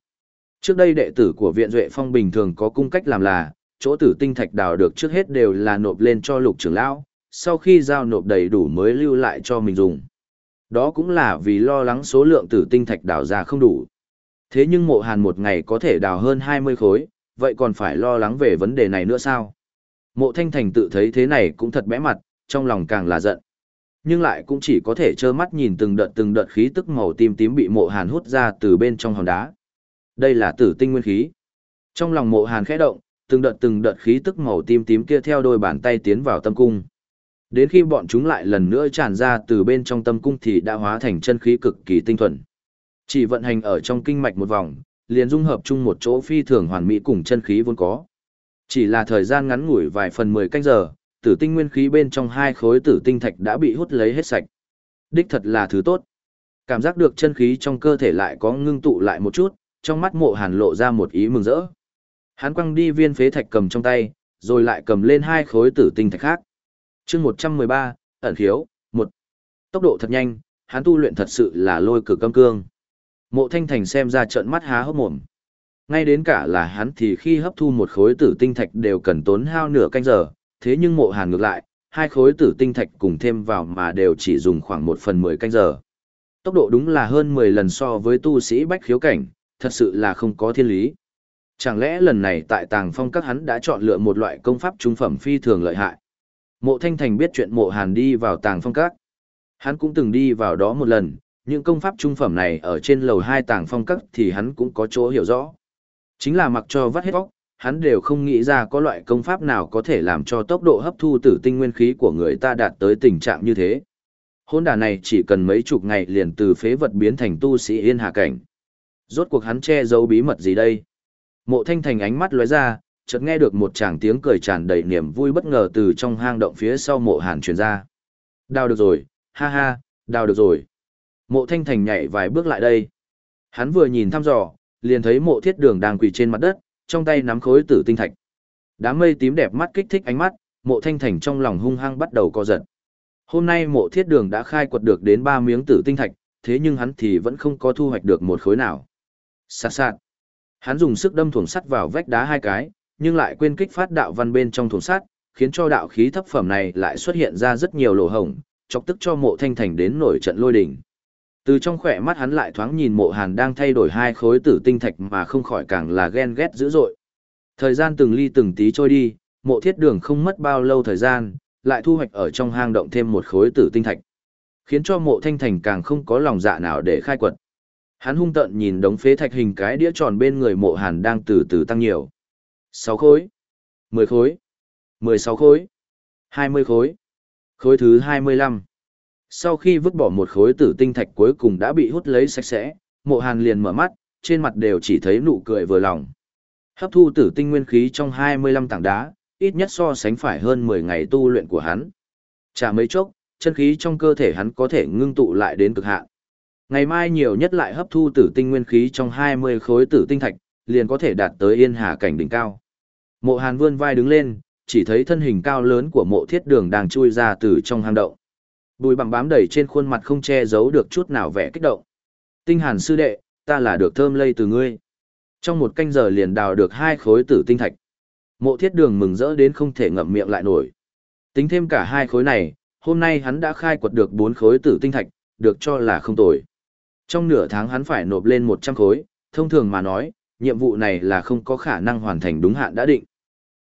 Trước đây đệ tử của viện Duệ Phong bình thường có cung cách làm là, chỗ tử tinh thạch đào được trước hết đều là nộp lên cho lục trưởng lão, sau khi giao nộp đầy đủ mới lưu lại cho mình dùng. Đó cũng là vì lo lắng số lượng tử tinh thạch đào ra không đủ. Thế nhưng mộ hàn một ngày có thể đào hơn 20 khối, vậy còn phải lo lắng về vấn đề này nữa sao? Mộ thanh thành tự thấy thế này cũng thật bẽ mặt, trong lòng càng là giận. Nhưng lại cũng chỉ có thể trơ mắt nhìn từng đợt từng đợt khí tức màu tím tím bị mộ hàn hút ra từ bên trong hòn đá. Đây là tử tinh nguyên khí. Trong lòng mộ hàn khẽ động, từng đợt từng đợt khí tức màu tím tím kia theo đôi bàn tay tiến vào tâm cung. Đến khi bọn chúng lại lần nữa tràn ra từ bên trong tâm cung thì đã hóa thành chân khí cực kỳ tinh thuần. Chỉ vận hành ở trong kinh mạch một vòng, liền dung hợp chung một chỗ phi thường hoàn mỹ cùng chân khí vốn có. Chỉ là thời gian ngắn ngủi vài phần 10 canh giờ, tử tinh nguyên khí bên trong hai khối tử tinh thạch đã bị hút lấy hết sạch. Đích thật là thứ tốt. Cảm giác được chân khí trong cơ thể lại có ngưng tụ lại một chút, trong mắt mộ hàn lộ ra một ý mừng rỡ. Hắn quăng đi viên phế thạch cầm trong tay, rồi lại cầm lên hai khối tử tinh thạch khác. chương 113, ẩn khiếu, một Tốc độ thật nhanh, hắn tu luyện thật sự là lôi cực câm cương. Mộ thanh thành xem ra trợn mắt há hốc mồm. Ngay đến cả là hắn thì khi hấp thu một khối tử tinh thạch đều cần tốn hao nửa canh giờ, thế nhưng mộ hàn ngược lại, hai khối tử tinh thạch cùng thêm vào mà đều chỉ dùng khoảng một phần mười canh giờ. Tốc độ đúng là hơn 10 lần so với tu sĩ bách khiếu cảnh, thật sự là không có thiên lý. Chẳng lẽ lần này tại tàng phong các hắn đã chọn lựa một loại công pháp trung phẩm phi thường lợi hại. Mộ Thanh Thành biết chuyện mộ hàn đi vào tàng phong các. Hắn cũng từng đi vào đó một lần, những công pháp trung phẩm này ở trên lầu hai tàng phong các thì hắn cũng có chỗ hiểu rõ. Chính là mặc cho vắt hết vóc, hắn đều không nghĩ ra có loại công pháp nào có thể làm cho tốc độ hấp thu tử tinh nguyên khí của người ta đạt tới tình trạng như thế. Hôn đà này chỉ cần mấy chục ngày liền từ phế vật biến thành tu sĩ yên hạ cảnh. Rốt cuộc hắn che giấu bí mật gì đây? Mộ thanh thành ánh mắt lóe ra, chợt nghe được một tràng tiếng cười tràn đầy niềm vui bất ngờ từ trong hang động phía sau mộ hàn truyền ra. Đào được rồi, ha ha, đào được rồi. Mộ thanh thành nhảy vài bước lại đây. Hắn vừa nhìn thăm dò, liền thấy mộ thiết đường đang quỳ trên mặt đất, trong tay nắm khối tử tinh thạch. Đám mây tím đẹp mắt kích thích ánh mắt, mộ thanh thành trong lòng hung hăng bắt đầu co giật. Hôm nay mộ thiết đường đã khai quật được đến ba miếng tử tinh thạch, thế nhưng hắn thì vẫn không có thu hoạch được một khối nào. Sạt sạt. Hắn dùng sức đâm thuồng sắt vào vách đá hai cái, nhưng lại quên kích phát đạo văn bên trong thuồng sắt, khiến cho đạo khí thấp phẩm này lại xuất hiện ra rất nhiều lỗ hổng, chọc tức cho mộ thanh thành đến nổi trận lôi đỉnh. Từ trong khỏe mắt hắn lại thoáng nhìn mộ hàn đang thay đổi hai khối tử tinh thạch mà không khỏi càng là ghen ghét dữ dội. Thời gian từng ly từng tí trôi đi, mộ thiết đường không mất bao lâu thời gian, lại thu hoạch ở trong hang động thêm một khối tử tinh thạch. Khiến cho mộ thanh thành càng không có lòng dạ nào để khai quật. Hắn hung tận nhìn đống phế thạch hình cái đĩa tròn bên người mộ hàn đang từ từ tăng nhiều. 6 khối, 10 khối, 16 khối, 20 khối, khối thứ 25. Sau khi vứt bỏ một khối tử tinh thạch cuối cùng đã bị hút lấy sạch sẽ, mộ hàn liền mở mắt, trên mặt đều chỉ thấy nụ cười vừa lòng. Hấp thu tử tinh nguyên khí trong 25 tảng đá, ít nhất so sánh phải hơn 10 ngày tu luyện của hắn. Chả mấy chốc, chân khí trong cơ thể hắn có thể ngưng tụ lại đến cực hạn. Ngày mai nhiều nhất lại hấp thu tử tinh nguyên khí trong 20 khối tử tinh thạch, liền có thể đạt tới yên hà cảnh đỉnh cao. Mộ Hàn vươn vai đứng lên, chỉ thấy thân hình cao lớn của mộ thiết đường đang chui ra từ trong hang động. Bùi bằng bám đầy trên khuôn mặt không che giấu được chút nào vẻ kích động. Tinh Hàn sư đệ, ta là được thơm lây từ ngươi. Trong một canh giờ liền đào được hai khối tử tinh thạch. Mộ thiết đường mừng rỡ đến không thể ngậm miệng lại nổi. Tính thêm cả hai khối này, hôm nay hắn đã khai quật được bốn khối tử tinh thạch, được cho là không tồi. Trong nửa tháng hắn phải nộp lên 100 khối, thông thường mà nói, nhiệm vụ này là không có khả năng hoàn thành đúng hạn đã định.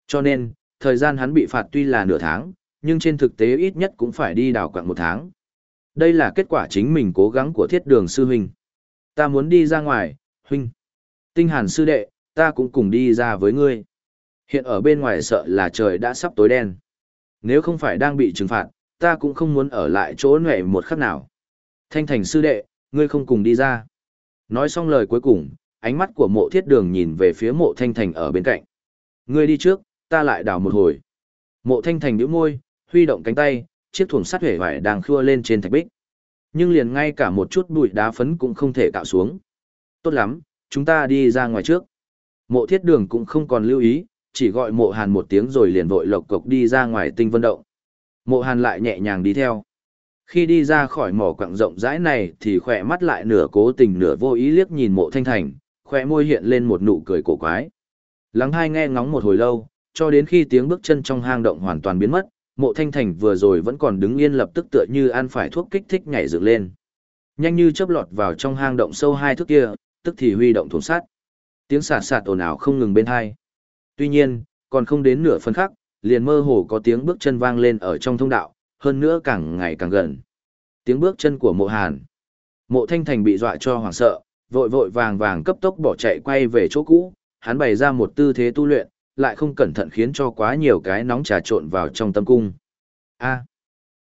Cho nên, thời gian hắn bị phạt tuy là nửa tháng, nhưng trên thực tế ít nhất cũng phải đi đào quạng một tháng. Đây là kết quả chính mình cố gắng của thiết đường sư huynh. Ta muốn đi ra ngoài, huynh. Tinh hàn sư đệ, ta cũng cùng đi ra với ngươi. Hiện ở bên ngoài sợ là trời đã sắp tối đen. Nếu không phải đang bị trừng phạt, ta cũng không muốn ở lại chỗ nệ một khắc nào. Thanh thành sư đệ, ngươi không cùng đi ra. Nói xong lời cuối cùng, ánh mắt của mộ thiết đường nhìn về phía mộ thanh thành ở bên cạnh. Ngươi đi trước, ta lại đào một hồi. Mộ thanh thành nhíu môi, huy động cánh tay, chiếc thùng sắt hể vải đang khua lên trên thạch bích. Nhưng liền ngay cả một chút bụi đá phấn cũng không thể cạo xuống. Tốt lắm, chúng ta đi ra ngoài trước. Mộ thiết đường cũng không còn lưu ý, chỉ gọi mộ hàn một tiếng rồi liền vội lộc cộc đi ra ngoài tinh vân động. Mộ hàn lại nhẹ nhàng đi theo. Khi đi ra khỏi mỏ quặng rộng rãi này thì khỏe mắt lại nửa cố tình nửa vô ý liếc nhìn mộ thanh thành, khỏe môi hiện lên một nụ cười cổ quái. Lắng hai nghe ngóng một hồi lâu, cho đến khi tiếng bước chân trong hang động hoàn toàn biến mất, mộ thanh thành vừa rồi vẫn còn đứng yên lập tức tựa như ăn phải thuốc kích thích nhảy dựng lên. Nhanh như chớp lọt vào trong hang động sâu hai thước kia, tức thì huy động thùng sát. Tiếng sạt sạt ồn ào không ngừng bên hai. Tuy nhiên, còn không đến nửa phân khắc, liền mơ hồ có tiếng bước chân vang lên ở trong thông đạo, hơn nữa càng ngày càng gần. Tiếng bước chân của mộ hàn. Mộ thanh thành bị dọa cho hoảng sợ, vội vội vàng vàng cấp tốc bỏ chạy quay về chỗ cũ, hắn bày ra một tư thế tu luyện, lại không cẩn thận khiến cho quá nhiều cái nóng trà trộn vào trong tâm cung. A.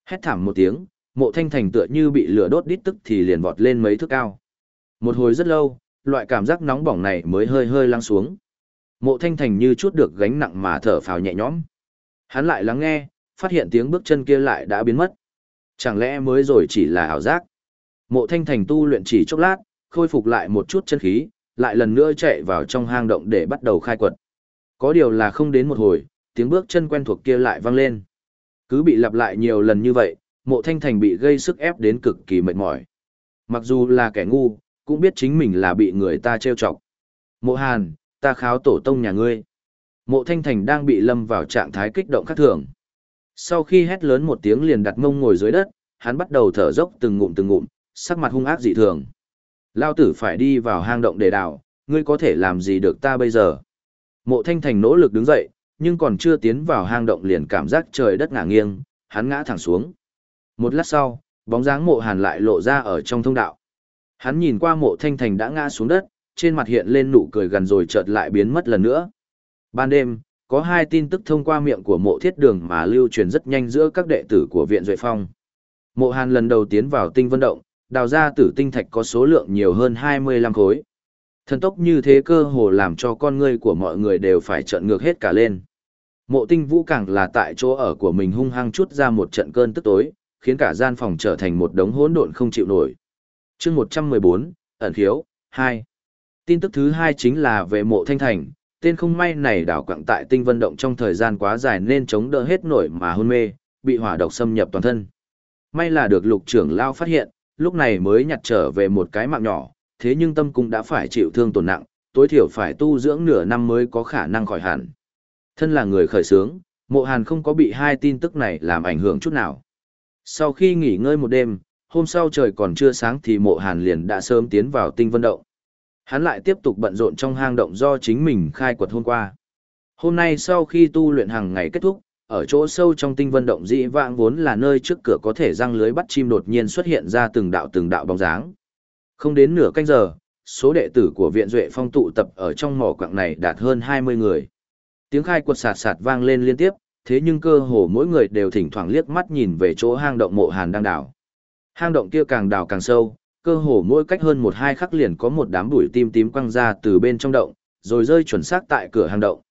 Hét thảm một tiếng, mộ thanh thành tựa như bị lửa đốt đít tức thì liền vọt lên mấy thước cao. Một hồi rất lâu, loại cảm giác nóng bỏng này mới hơi hơi lắng xuống. Mộ thanh thành như chút được gánh nặng mà thở phào nhẹ nhõm. Hắn lại lắng nghe, phát hiện tiếng bước chân kia lại đã biến mất. Chẳng lẽ mới rồi chỉ là ảo giác? Mộ thanh thành tu luyện chỉ chốc lát, khôi phục lại một chút chân khí, lại lần nữa chạy vào trong hang động để bắt đầu khai quật. Có điều là không đến một hồi, tiếng bước chân quen thuộc kia lại vang lên. Cứ bị lặp lại nhiều lần như vậy, mộ thanh thành bị gây sức ép đến cực kỳ mệt mỏi. Mặc dù là kẻ ngu, cũng biết chính mình là bị người ta trêu chọc. Mộ hàn, ta kháo tổ tông nhà ngươi. Mộ thanh thành đang bị lâm vào trạng thái kích động khắc thường. Sau khi hét lớn một tiếng liền đặt mông ngồi dưới đất, hắn bắt đầu thở dốc từng ngụm từng ngụm, sắc mặt hung ác dị thường. Lao tử phải đi vào hang động để đào, ngươi có thể làm gì được ta bây giờ? Mộ thanh thành nỗ lực đứng dậy, nhưng còn chưa tiến vào hang động liền cảm giác trời đất ngả nghiêng, hắn ngã thẳng xuống. Một lát sau, bóng dáng mộ hàn lại lộ ra ở trong thông đạo. Hắn nhìn qua mộ thanh thành đã ngã xuống đất, trên mặt hiện lên nụ cười gần rồi chợt lại biến mất lần nữa. Ban đêm, có hai tin tức thông qua miệng của mộ thiết đường mà lưu truyền rất nhanh giữa các đệ tử của viện Duệ Phong. Mộ Hàn lần đầu tiến vào tinh vân động, đào ra tử tinh thạch có số lượng nhiều hơn 25 khối. Thần tốc như thế cơ hồ làm cho con ngươi của mọi người đều phải trợn ngược hết cả lên. Mộ tinh vũ càng là tại chỗ ở của mình hung hăng chút ra một trận cơn tức tối, khiến cả gian phòng trở thành một đống hỗn độn không chịu nổi. chương 114, ẩn khiếu, 2. Tin tức thứ hai chính là về mộ thanh thành, tên không may này đảo quặng tại tinh vân động trong thời gian quá dài nên chống đỡ hết nổi mà hôn mê, bị hỏa độc xâm nhập toàn thân. May là được lục trưởng lao phát hiện, lúc này mới nhặt trở về một cái mạng nhỏ, thế nhưng tâm cũng đã phải chịu thương tổn nặng, tối thiểu phải tu dưỡng nửa năm mới có khả năng khỏi hẳn. Thân là người khởi sướng, mộ hàn không có bị hai tin tức này làm ảnh hưởng chút nào. Sau khi nghỉ ngơi một đêm, hôm sau trời còn chưa sáng thì mộ hàn liền đã sớm tiến vào tinh vân động. Hắn lại tiếp tục bận rộn trong hang động do chính mình khai quật hôm qua. Hôm nay sau khi tu luyện hàng ngày kết thúc, ở chỗ sâu trong tinh vân động dĩ vãng vốn là nơi trước cửa có thể răng lưới bắt chim đột nhiên xuất hiện ra từng đạo từng đạo bóng dáng. Không đến nửa canh giờ, số đệ tử của viện duệ phong tụ tập ở trong mỏ quặng này đạt hơn 20 người. Tiếng khai quật sạt sạt vang lên liên tiếp, thế nhưng cơ hồ mỗi người đều thỉnh thoảng liếc mắt nhìn về chỗ hang động mộ hàn đang đào. Hang động kia càng đào càng sâu, cơ hồ mỗi cách hơn một hai khắc liền có một đám bụi tim tím quăng ra từ bên trong động, rồi rơi chuẩn xác tại cửa hang động.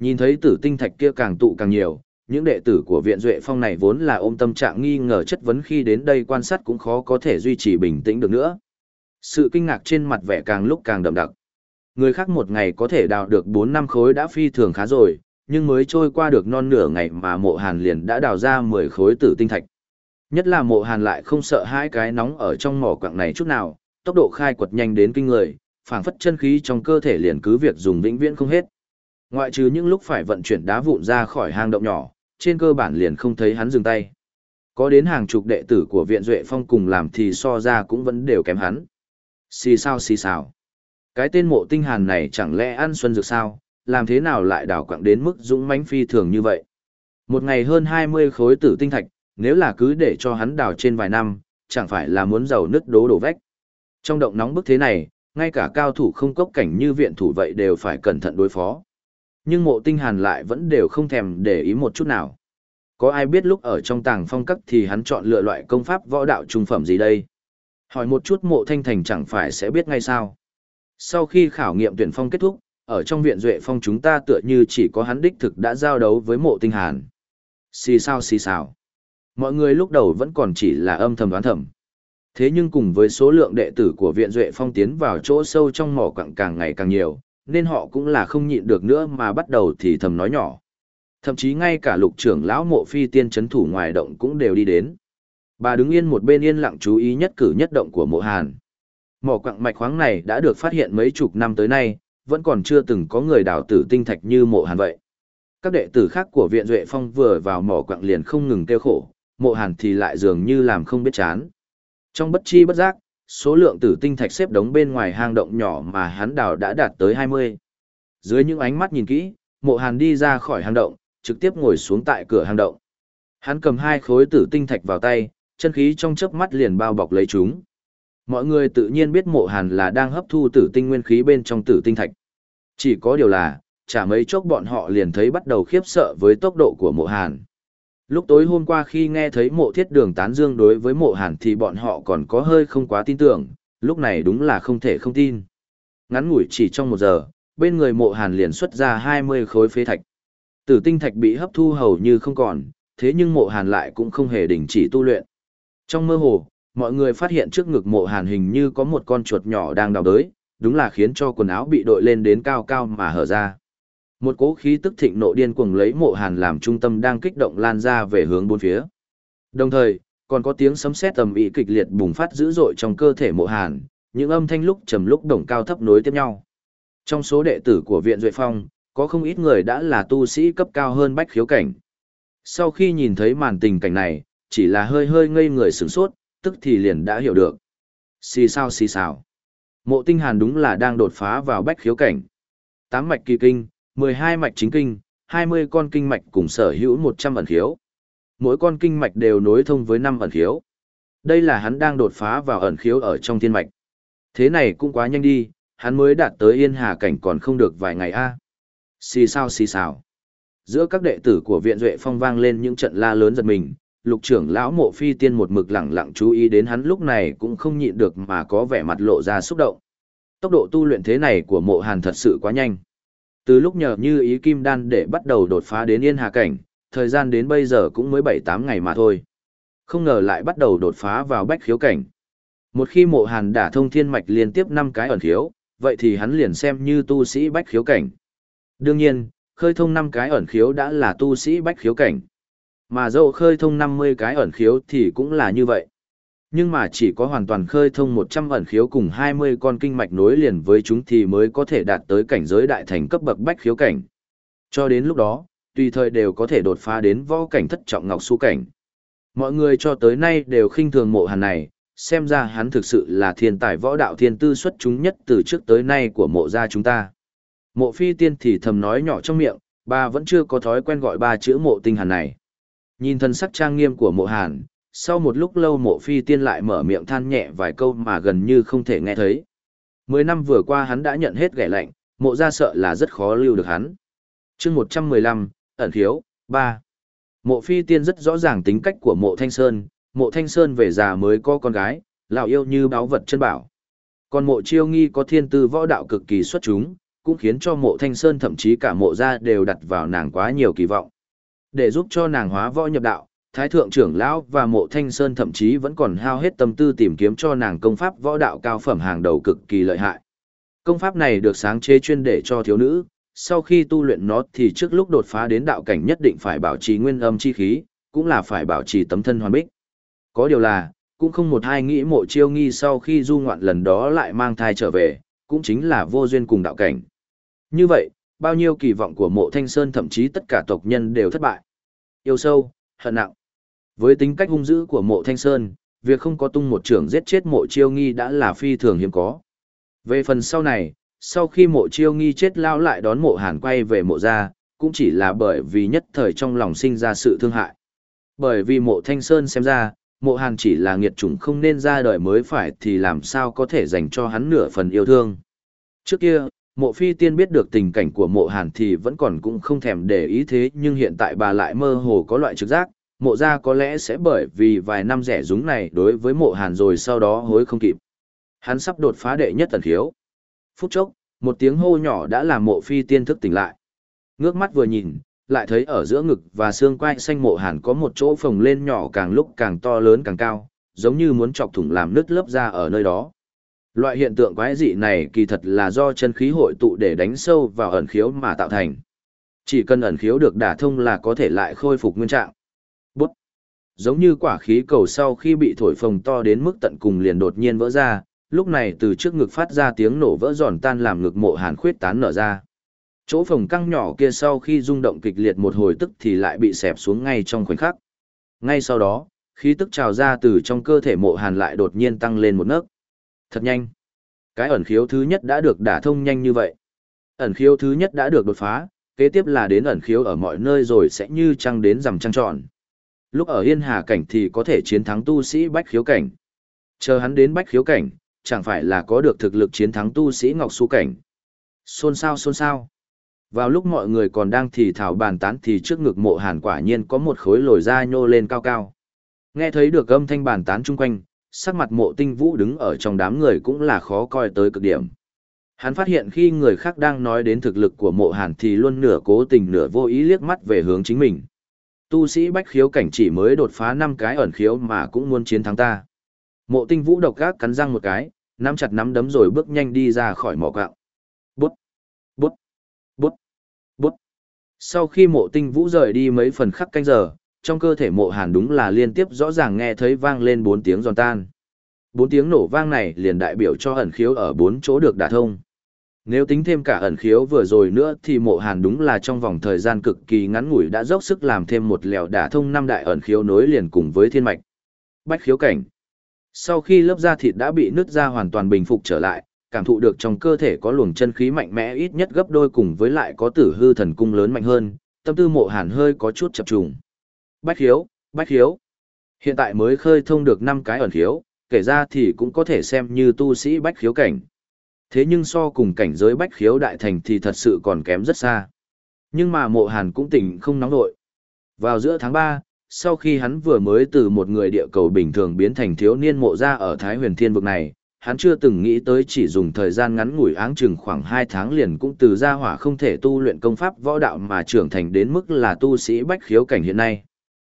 Nhìn thấy tử tinh thạch kia càng tụ càng nhiều, những đệ tử của viện duệ phong này vốn là ôm tâm trạng nghi ngờ chất vấn khi đến đây quan sát cũng khó có thể duy trì bình tĩnh được nữa. Sự kinh ngạc trên mặt vẻ càng lúc càng đậm đặc. Người khác một ngày có thể đào được 4 năm khối đã phi thường khá rồi, nhưng mới trôi qua được non nửa ngày mà mộ hàn liền đã đào ra 10 khối tử tinh thạch. Nhất là mộ hàn lại không sợ hai cái nóng ở trong mỏ quặng này chút nào, tốc độ khai quật nhanh đến kinh người, phảng phất chân khí trong cơ thể liền cứ việc dùng vĩnh viễn không hết. Ngoại trừ những lúc phải vận chuyển đá vụn ra khỏi hang động nhỏ, trên cơ bản liền không thấy hắn dừng tay. Có đến hàng chục đệ tử của viện Duệ Phong cùng làm thì so ra cũng vẫn đều kém hắn. Xì sao xì sao. Cái tên mộ tinh hàn này chẳng lẽ ăn xuân dược sao, làm thế nào lại đào quặng đến mức dũng mãnh phi thường như vậy. Một ngày hơn 20 khối tử tinh thạch, nếu là cứ để cho hắn đào trên vài năm, chẳng phải là muốn giàu nứt đố đổ vách. Trong động nóng bức thế này, ngay cả cao thủ không cốc cảnh như viện thủ vậy đều phải cẩn thận đối phó. Nhưng mộ tinh hàn lại vẫn đều không thèm để ý một chút nào. Có ai biết lúc ở trong tàng phong cấp thì hắn chọn lựa loại công pháp võ đạo trung phẩm gì đây? Hỏi một chút mộ thanh thành chẳng phải sẽ biết ngay sao. Sau khi khảo nghiệm tuyển phong kết thúc, ở trong viện duệ phong chúng ta tựa như chỉ có hắn đích thực đã giao đấu với mộ tinh hàn. Xì sao xì sao. Mọi người lúc đầu vẫn còn chỉ là âm thầm đoán thầm. Thế nhưng cùng với số lượng đệ tử của viện duệ phong tiến vào chỗ sâu trong mỏ quặng càng ngày càng nhiều, nên họ cũng là không nhịn được nữa mà bắt đầu thì thầm nói nhỏ. Thậm chí ngay cả lục trưởng lão mộ phi tiên chấn thủ ngoài động cũng đều đi đến. Bà đứng yên một bên yên lặng chú ý nhất cử nhất động của mộ hàn. Mỏ quặng mạch khoáng này đã được phát hiện mấy chục năm tới nay, vẫn còn chưa từng có người đào tử tinh thạch như mộ hàn vậy. Các đệ tử khác của viện Duệ Phong vừa vào mỏ quặng liền không ngừng kêu khổ, mộ hàn thì lại dường như làm không biết chán. Trong bất chi bất giác, số lượng tử tinh thạch xếp đống bên ngoài hang động nhỏ mà hắn đào đã đạt tới 20. Dưới những ánh mắt nhìn kỹ, mộ hàn đi ra khỏi hang động, trực tiếp ngồi xuống tại cửa hang động. Hắn cầm hai khối tử tinh thạch vào tay, chân khí trong chớp mắt liền bao bọc lấy chúng. Mọi người tự nhiên biết mộ hàn là đang hấp thu tử tinh nguyên khí bên trong tử tinh thạch. Chỉ có điều là, chả mấy chốc bọn họ liền thấy bắt đầu khiếp sợ với tốc độ của mộ hàn. Lúc tối hôm qua khi nghe thấy mộ thiết đường tán dương đối với mộ hàn thì bọn họ còn có hơi không quá tin tưởng, lúc này đúng là không thể không tin. Ngắn ngủi chỉ trong một giờ, bên người mộ hàn liền xuất ra 20 khối phế thạch. Tử tinh thạch bị hấp thu hầu như không còn, thế nhưng mộ hàn lại cũng không hề đình chỉ tu luyện. Trong mơ hồ, mọi người phát hiện trước ngực mộ hàn hình như có một con chuột nhỏ đang đào đới, đúng là khiến cho quần áo bị đội lên đến cao cao mà hở ra. Một cỗ khí tức thịnh nộ điên cuồng lấy mộ hàn làm trung tâm đang kích động lan ra về hướng bốn phía. Đồng thời, còn có tiếng sấm sét tầm ý kịch liệt bùng phát dữ dội trong cơ thể mộ hàn, những âm thanh lúc trầm lúc đồng cao thấp nối tiếp nhau. Trong số đệ tử của viện Duệ Phong, có không ít người đã là tu sĩ cấp cao hơn bách khiếu cảnh. Sau khi nhìn thấy màn tình cảnh này, chỉ là hơi hơi ngây người sửng sốt, tức thì liền đã hiểu được. Xì sao xì sao. Mộ tinh hàn đúng là đang đột phá vào bách khiếu cảnh. Tám mạch kỳ kinh, 12 mạch chính kinh, 20 con kinh mạch cùng sở hữu 100 ẩn khiếu. Mỗi con kinh mạch đều nối thông với 5 ẩn khiếu. Đây là hắn đang đột phá vào ẩn khiếu ở trong thiên mạch. Thế này cũng quá nhanh đi, hắn mới đạt tới yên hà cảnh còn không được vài ngày a. Xì sao xì sao. Giữa các đệ tử của viện Duệ Phong vang lên những trận la lớn giật mình, lục trưởng lão mộ phi tiên một mực lẳng lặng chú ý đến hắn lúc này cũng không nhịn được mà có vẻ mặt lộ ra xúc động. Tốc độ tu luyện thế này của mộ hàn thật sự quá nhanh. Từ lúc nhờ như ý kim đan để bắt đầu đột phá đến yên hà cảnh, thời gian đến bây giờ cũng mới 7-8 ngày mà thôi. Không ngờ lại bắt đầu đột phá vào bách khiếu cảnh. Một khi mộ hàn đả thông thiên mạch liên tiếp 5 cái ẩn khiếu, vậy thì hắn liền xem như tu sĩ bách khiếu cảnh. Đương nhiên, khơi thông 5 cái ẩn khiếu đã là tu sĩ bách khiếu cảnh. Mà dẫu khơi thông 50 cái ẩn khiếu thì cũng là như vậy. Nhưng mà chỉ có hoàn toàn khơi thông 100 ẩn khiếu cùng 20 con kinh mạch nối liền với chúng thì mới có thể đạt tới cảnh giới đại thành cấp bậc bách khiếu cảnh. Cho đến lúc đó, tùy thời đều có thể đột phá đến võ cảnh thất trọng ngọc su cảnh. Mọi người cho tới nay đều khinh thường mộ hàn này, xem ra hắn thực sự là thiên tài võ đạo thiên tư xuất chúng nhất từ trước tới nay của mộ gia chúng ta. Mộ phi tiên thì thầm nói nhỏ trong miệng, bà vẫn chưa có thói quen gọi ba chữ mộ tinh hàn này. Nhìn thân sắc trang nghiêm của mộ hàn, sau một lúc lâu mộ phi tiên lại mở miệng than nhẹ vài câu mà gần như không thể nghe thấy. Mười năm vừa qua hắn đã nhận hết ghẻ lạnh, mộ ra sợ là rất khó lưu được hắn. chương một trăm mười lăm ẩn thiếu, ba Mộ phi tiên rất rõ ràng tính cách của mộ thanh sơn, mộ thanh sơn về già mới có con gái, lão yêu như báo vật chân bảo. Còn mộ chiêu nghi có thiên tư võ đạo cực kỳ xuất chúng, cũng khiến cho mộ thanh sơn thậm chí cả mộ gia đều đặt vào nàng quá nhiều kỳ vọng. Để giúp cho nàng hóa võ nhập đạo, Thái thượng trưởng lão và mộ thanh sơn thậm chí vẫn còn hao hết tâm tư tìm kiếm cho nàng công pháp võ đạo cao phẩm hàng đầu cực kỳ lợi hại. Công pháp này được sáng chế chuyên để cho thiếu nữ, sau khi tu luyện nó thì trước lúc đột phá đến đạo cảnh nhất định phải bảo trì nguyên âm chi khí, cũng là phải bảo trì tấm thân hoàn bích. Có điều là, cũng không một ai nghĩ mộ chiêu nghi sau khi du ngoạn lần đó lại mang thai trở về, cũng chính là vô duyên cùng đạo cảnh. Như vậy, bao nhiêu kỳ vọng của mộ thanh sơn thậm chí tất cả tộc nhân đều thất bại. Yêu sâu, hận nặng. Với tính cách hung dữ của mộ thanh sơn, việc không có tung một trưởng giết chết mộ chiêu nghi đã là phi thường hiếm có. Về phần sau này, sau khi mộ chiêu nghi chết lao lại đón mộ hàn quay về mộ gia, cũng chỉ là bởi vì nhất thời trong lòng sinh ra sự thương hại. Bởi vì mộ thanh sơn xem ra, mộ hàn chỉ là nghiệt chủng không nên ra đời mới phải thì làm sao có thể dành cho hắn nửa phần yêu thương. Trước kia, mộ phi tiên biết được tình cảnh của mộ hàn thì vẫn còn cũng không thèm để ý thế nhưng hiện tại bà lại mơ hồ có loại trực giác, mộ gia có lẽ sẽ bởi vì vài năm rẻ rúng này đối với mộ hàn rồi sau đó hối không kịp. Hắn sắp đột phá đệ nhất tần khiếu. Phút chốc, một tiếng hô nhỏ đã làm mộ phi tiên thức tỉnh lại. Ngước mắt vừa nhìn, lại thấy ở giữa ngực và xương quai xanh mộ hàn có một chỗ phồng lên nhỏ càng lúc càng to lớn càng cao, giống như muốn chọc thủng làm nứt lớp ra ở nơi đó. Loại hiện tượng quái dị này kỳ thật là do chân khí hội tụ để đánh sâu vào ẩn khiếu mà tạo thành. Chỉ cần ẩn khiếu được đả thông là có thể lại khôi phục nguyên trạng. Bút. Giống như quả khí cầu sau khi bị thổi phồng to đến mức tận cùng liền đột nhiên vỡ ra, lúc này từ trước ngực phát ra tiếng nổ vỡ giòn tan làm ngực mộ hàn khuyết tán nở ra. Chỗ phồng căng nhỏ kia sau khi rung động kịch liệt một hồi tức thì lại bị xẹp xuống ngay trong khoảnh khắc. Ngay sau đó, khí tức trào ra từ trong cơ thể mộ hàn lại đột nhiên tăng lên một nấc. Thật nhanh. Cái ẩn khiếu thứ nhất đã được đả thông nhanh như vậy. Ẩn khiếu thứ nhất đã được đột phá, kế tiếp là đến ẩn khiếu ở mọi nơi rồi sẽ như trăng đến rằm trăng tròn. Lúc ở Yên Hà cảnh thì có thể chiến thắng tu sĩ Bách Khiếu cảnh. Chờ hắn đến Bách Khiếu cảnh, chẳng phải là có được thực lực chiến thắng tu sĩ Ngọc Su cảnh. Xôn xao xôn xao. Vào lúc mọi người còn đang thì thảo bàn tán thì trước ngực mộ hàn quả nhiên có một khối lồi da nhô lên cao cao. Nghe thấy được âm thanh bàn tán chung quanh, sắc mặt mộ tinh vũ đứng ở trong đám người cũng là khó coi tới cực điểm. Hắn phát hiện khi người khác đang nói đến thực lực của mộ hàn thì luôn nửa cố tình nửa vô ý liếc mắt về hướng chính mình. Tu sĩ bách khiếu cảnh chỉ mới đột phá 5 cái ẩn khiếu mà cũng muốn chiến thắng ta. Mộ tinh vũ độc gác cắn răng một cái, nắm chặt nắm đấm rồi bước nhanh đi ra khỏi mỏ cạo. Bút, bút, bút, bút. Sau khi mộ tinh vũ rời đi mấy phần khắc canh giờ, trong cơ thể mộ hàn đúng là liên tiếp rõ ràng nghe thấy vang lên bốn tiếng giòn tan. Bốn tiếng nổ vang này liền đại biểu cho ẩn khiếu ở bốn chỗ được đả thông. Nếu tính thêm cả ẩn khiếu vừa rồi nữa thì mộ hàn đúng là trong vòng thời gian cực kỳ ngắn ngủi đã dốc sức làm thêm một lèo đả thông năm đại ẩn khiếu nối liền cùng với thiên mạch. Bách khiếu cảnh. Sau khi lớp da thịt đã bị nứt ra hoàn toàn bình phục trở lại, cảm thụ được trong cơ thể có luồng chân khí mạnh mẽ ít nhất gấp đôi cùng với lại có tử hư thần cung lớn mạnh hơn, tâm tư mộ hàn hơi có chút chập trùng. Bách khiếu, bách khiếu. Hiện tại mới khơi thông được 5 cái ẩn khiếu, kể ra thì cũng có thể xem như tu sĩ bách khiếu cảnh. Thế nhưng so cùng cảnh giới bách khiếu đại thành thì thật sự còn kém rất xa. Nhưng mà mộ hàn cũng tỉnh không nóng nội. Vào giữa tháng 3, sau khi hắn vừa mới từ một người địa cầu bình thường biến thành thiếu niên mộ ra ở Thái huyền thiên vực này, hắn chưa từng nghĩ tới chỉ dùng thời gian ngắn ngủi áng chừng khoảng 2 tháng liền cũng từ gia hỏa không thể tu luyện công pháp võ đạo mà trưởng thành đến mức là tu sĩ bách khiếu cảnh hiện nay.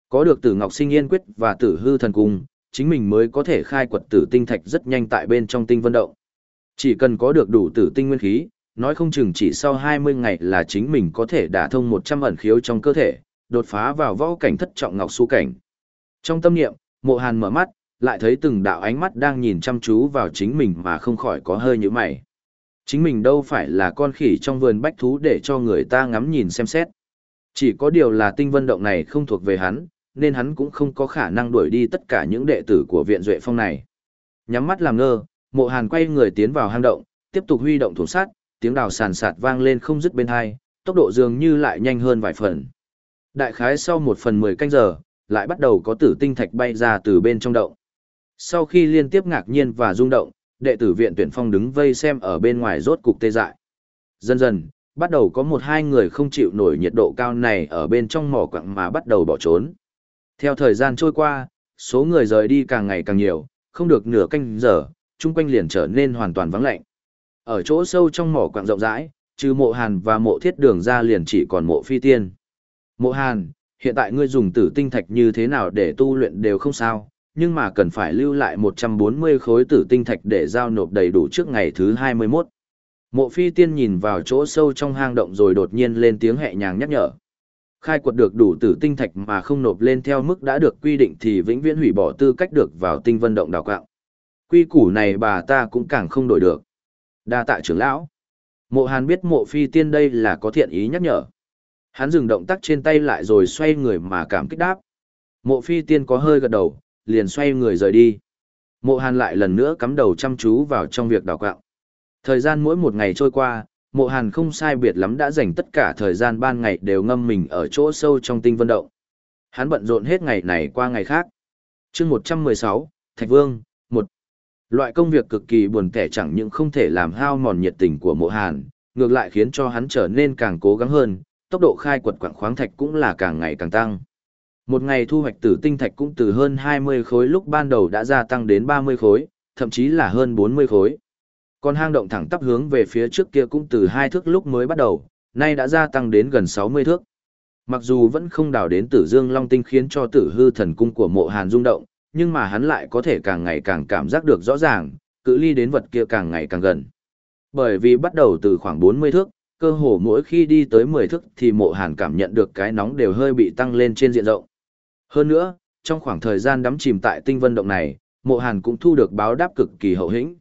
Có được tử ngọc sinh yên quyết và tử hư thần cung, chính mình mới có thể khai quật tử tinh thạch rất nhanh tại bên trong tinh vân động. Chỉ cần có được đủ tử tinh nguyên khí, nói không chừng chỉ sau 20 ngày là chính mình có thể đả thông 100 ẩn khiếu trong cơ thể, đột phá vào võ cảnh thất trọng ngọc su cảnh. Trong tâm niệm, mộ hàn mở mắt, lại thấy từng đạo ánh mắt đang nhìn chăm chú vào chính mình mà không khỏi có hơi như mày. Chính mình đâu phải là con khỉ trong vườn bách thú để cho người ta ngắm nhìn xem xét. Chỉ có điều là tinh vân động này không thuộc về hắn, nên hắn cũng không có khả năng đuổi đi tất cả những đệ tử của viện Duệ Phong này. Nhắm mắt làm ngơ, mộ hàn quay người tiến vào hang động, tiếp tục huy động thủ sát, tiếng đào sàn sạt vang lên không dứt bên hai, tốc độ dường như lại nhanh hơn vài phần. Đại khái sau một phần mười canh giờ, lại bắt đầu có tử tinh thạch bay ra từ bên trong động. Sau khi liên tiếp ngạc nhiên và rung động, đệ tử viện tuyển phong đứng vây xem ở bên ngoài rốt cục tê dại. Dần dần, bắt đầu có một hai người không chịu nổi nhiệt độ cao này ở bên trong mỏ quặng mà bắt đầu bỏ trốn. Theo thời gian trôi qua, số người rời đi càng ngày càng nhiều, không được nửa canh giờ, chung quanh liền trở nên hoàn toàn vắng lạnh. Ở chỗ sâu trong mỏ quạng rộng rãi, trừ mộ hàn và mộ thiết đường ra liền chỉ còn mộ phi tiên. Mộ hàn, hiện tại ngươi dùng tử tinh thạch như thế nào để tu luyện đều không sao, nhưng mà cần phải lưu lại 140 khối tử tinh thạch để giao nộp đầy đủ trước ngày thứ 21. Mộ phi tiên nhìn vào chỗ sâu trong hang động rồi đột nhiên lên tiếng hẹ nhàng nhắc nhở. Khai quật được đủ tử tinh thạch mà không nộp lên theo mức đã được quy định thì vĩnh viễn hủy bỏ tư cách được vào tinh vân động đào quạng. Quy củ này bà ta cũng càng không đổi được. Đa tạ trưởng lão. Mộ hàn biết mộ phi tiên đây là có thiện ý nhắc nhở. Hắn dừng động tác trên tay lại rồi xoay người mà cảm kích đáp. Mộ phi tiên có hơi gật đầu, liền xoay người rời đi. Mộ hàn lại lần nữa cắm đầu chăm chú vào trong việc đào quạng. Thời gian mỗi một ngày trôi qua, mộ hàn không sai biệt lắm đã dành tất cả thời gian ban ngày đều ngâm mình ở chỗ sâu trong tinh vân động. Hắn bận rộn hết ngày này qua ngày khác. chương 116, Thạch Vương, một Loại công việc cực kỳ buồn kẻ chẳng những không thể làm hao mòn nhiệt tình của mộ hàn, ngược lại khiến cho hắn trở nên càng cố gắng hơn, tốc độ khai quật quặng khoáng thạch cũng là càng ngày càng tăng. Một ngày thu hoạch tử tinh thạch cũng từ hơn 20 khối lúc ban đầu đã gia tăng đến 30 khối, thậm chí là hơn 40 khối. Còn hang động thẳng tắp hướng về phía trước kia cũng từ hai thước lúc mới bắt đầu, nay đã gia tăng đến gần 60 thước. Mặc dù vẫn không đào đến tử dương long tinh khiến cho tử hư thần cung của mộ hàn rung động, nhưng mà hắn lại có thể càng ngày càng cảm giác được rõ ràng, cự ly đến vật kia càng ngày càng gần. Bởi vì bắt đầu từ khoảng 40 thước, cơ hồ mỗi khi đi tới 10 thước thì mộ hàn cảm nhận được cái nóng đều hơi bị tăng lên trên diện rộng. Hơn nữa, trong khoảng thời gian đắm chìm tại tinh vân động này, mộ hàn cũng thu được báo đáp cực kỳ hậu hĩnh.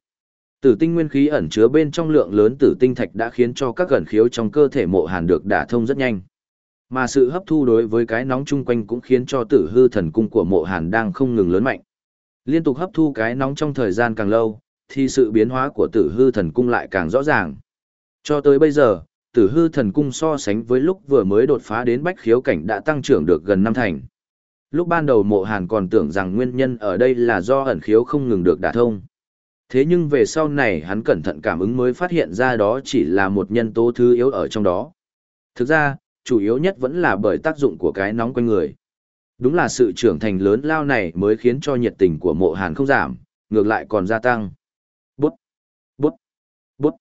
Tử tinh nguyên khí ẩn chứa bên trong lượng lớn tử tinh thạch đã khiến cho các gần khiếu trong cơ thể mộ hàn được đả thông rất nhanh. Mà sự hấp thu đối với cái nóng chung quanh cũng khiến cho tử hư thần cung của mộ hàn đang không ngừng lớn mạnh. Liên tục hấp thu cái nóng trong thời gian càng lâu, thì sự biến hóa của tử hư thần cung lại càng rõ ràng. Cho tới bây giờ, tử hư thần cung so sánh với lúc vừa mới đột phá đến bách khiếu cảnh đã tăng trưởng được gần năm thành. Lúc ban đầu mộ hàn còn tưởng rằng nguyên nhân ở đây là do ẩn khiếu không ngừng được đả thông. Thế nhưng về sau này hắn cẩn thận cảm ứng mới phát hiện ra đó chỉ là một nhân tố thứ yếu ở trong đó. Thực ra, chủ yếu nhất vẫn là bởi tác dụng của cái nóng quanh người. Đúng là sự trưởng thành lớn lao này mới khiến cho nhiệt tình của mộ hàn không giảm, ngược lại còn gia tăng. Bút, bút, bút,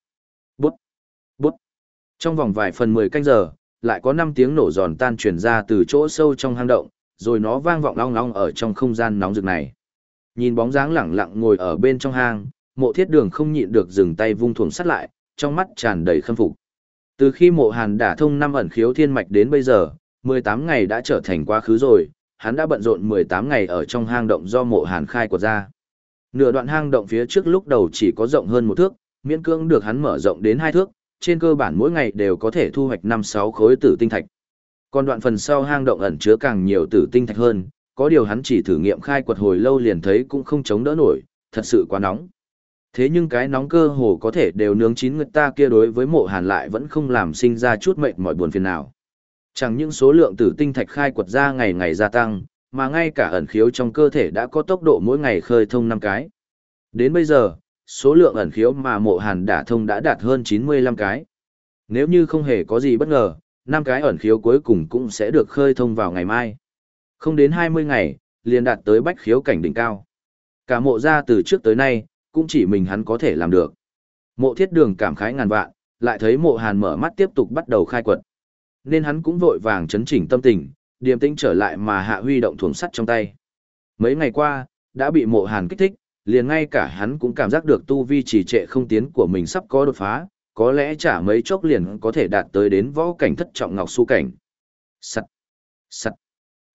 bút, bút. Trong vòng vài phần 10 canh giờ, lại có 5 tiếng nổ giòn tan truyền ra từ chỗ sâu trong hang động, rồi nó vang vọng long long ở trong không gian nóng rực này. Nhìn bóng dáng lẳng lặng ngồi ở bên trong hang, mộ thiết đường không nhịn được dừng tay vung thuồng sắt lại, trong mắt tràn đầy khâm phục. Từ khi mộ hàn đả thông năm ẩn khiếu thiên mạch đến bây giờ, 18 ngày đã trở thành quá khứ rồi, hắn đã bận rộn 18 ngày ở trong hang động do mộ hàn khai của ra. Nửa đoạn hang động phía trước lúc đầu chỉ có rộng hơn một thước, miễn cưỡng được hắn mở rộng đến hai thước, trên cơ bản mỗi ngày đều có thể thu hoạch 5-6 khối tử tinh thạch. Còn đoạn phần sau hang động ẩn chứa càng nhiều tử tinh thạch hơn, có điều hắn chỉ thử nghiệm khai quật hồi lâu liền thấy cũng không chống đỡ nổi, thật sự quá nóng. Thế nhưng cái nóng cơ hồ có thể đều nướng chín người ta kia đối với mộ hàn lại vẫn không làm sinh ra chút mệt mỏi buồn phiền nào. Chẳng những số lượng tử tinh thạch khai quật ra ngày ngày gia tăng, mà ngay cả ẩn khiếu trong cơ thể đã có tốc độ mỗi ngày khơi thông năm cái. Đến bây giờ, số lượng ẩn khiếu mà mộ hàn đã thông đã đạt hơn 95 cái. Nếu như không hề có gì bất ngờ, năm cái ẩn khiếu cuối cùng cũng sẽ được khơi thông vào ngày mai. Không đến 20 ngày, liền đạt tới bách khiếu cảnh đỉnh cao. Cả mộ gia từ trước tới nay, cũng chỉ mình hắn có thể làm được. Mộ thiết đường cảm khái ngàn vạn, lại thấy mộ hàn mở mắt tiếp tục bắt đầu khai quật. Nên hắn cũng vội vàng chấn chỉnh tâm tình, điềm tĩnh trở lại mà hạ huy động thuồng sắt trong tay. Mấy ngày qua, đã bị mộ hàn kích thích, liền ngay cả hắn cũng cảm giác được tu vi trì trệ không tiến của mình sắp có đột phá, có lẽ chả mấy chốc liền có thể đạt tới đến võ cảnh thất trọng ngọc su cảnh. Sắt, sắt,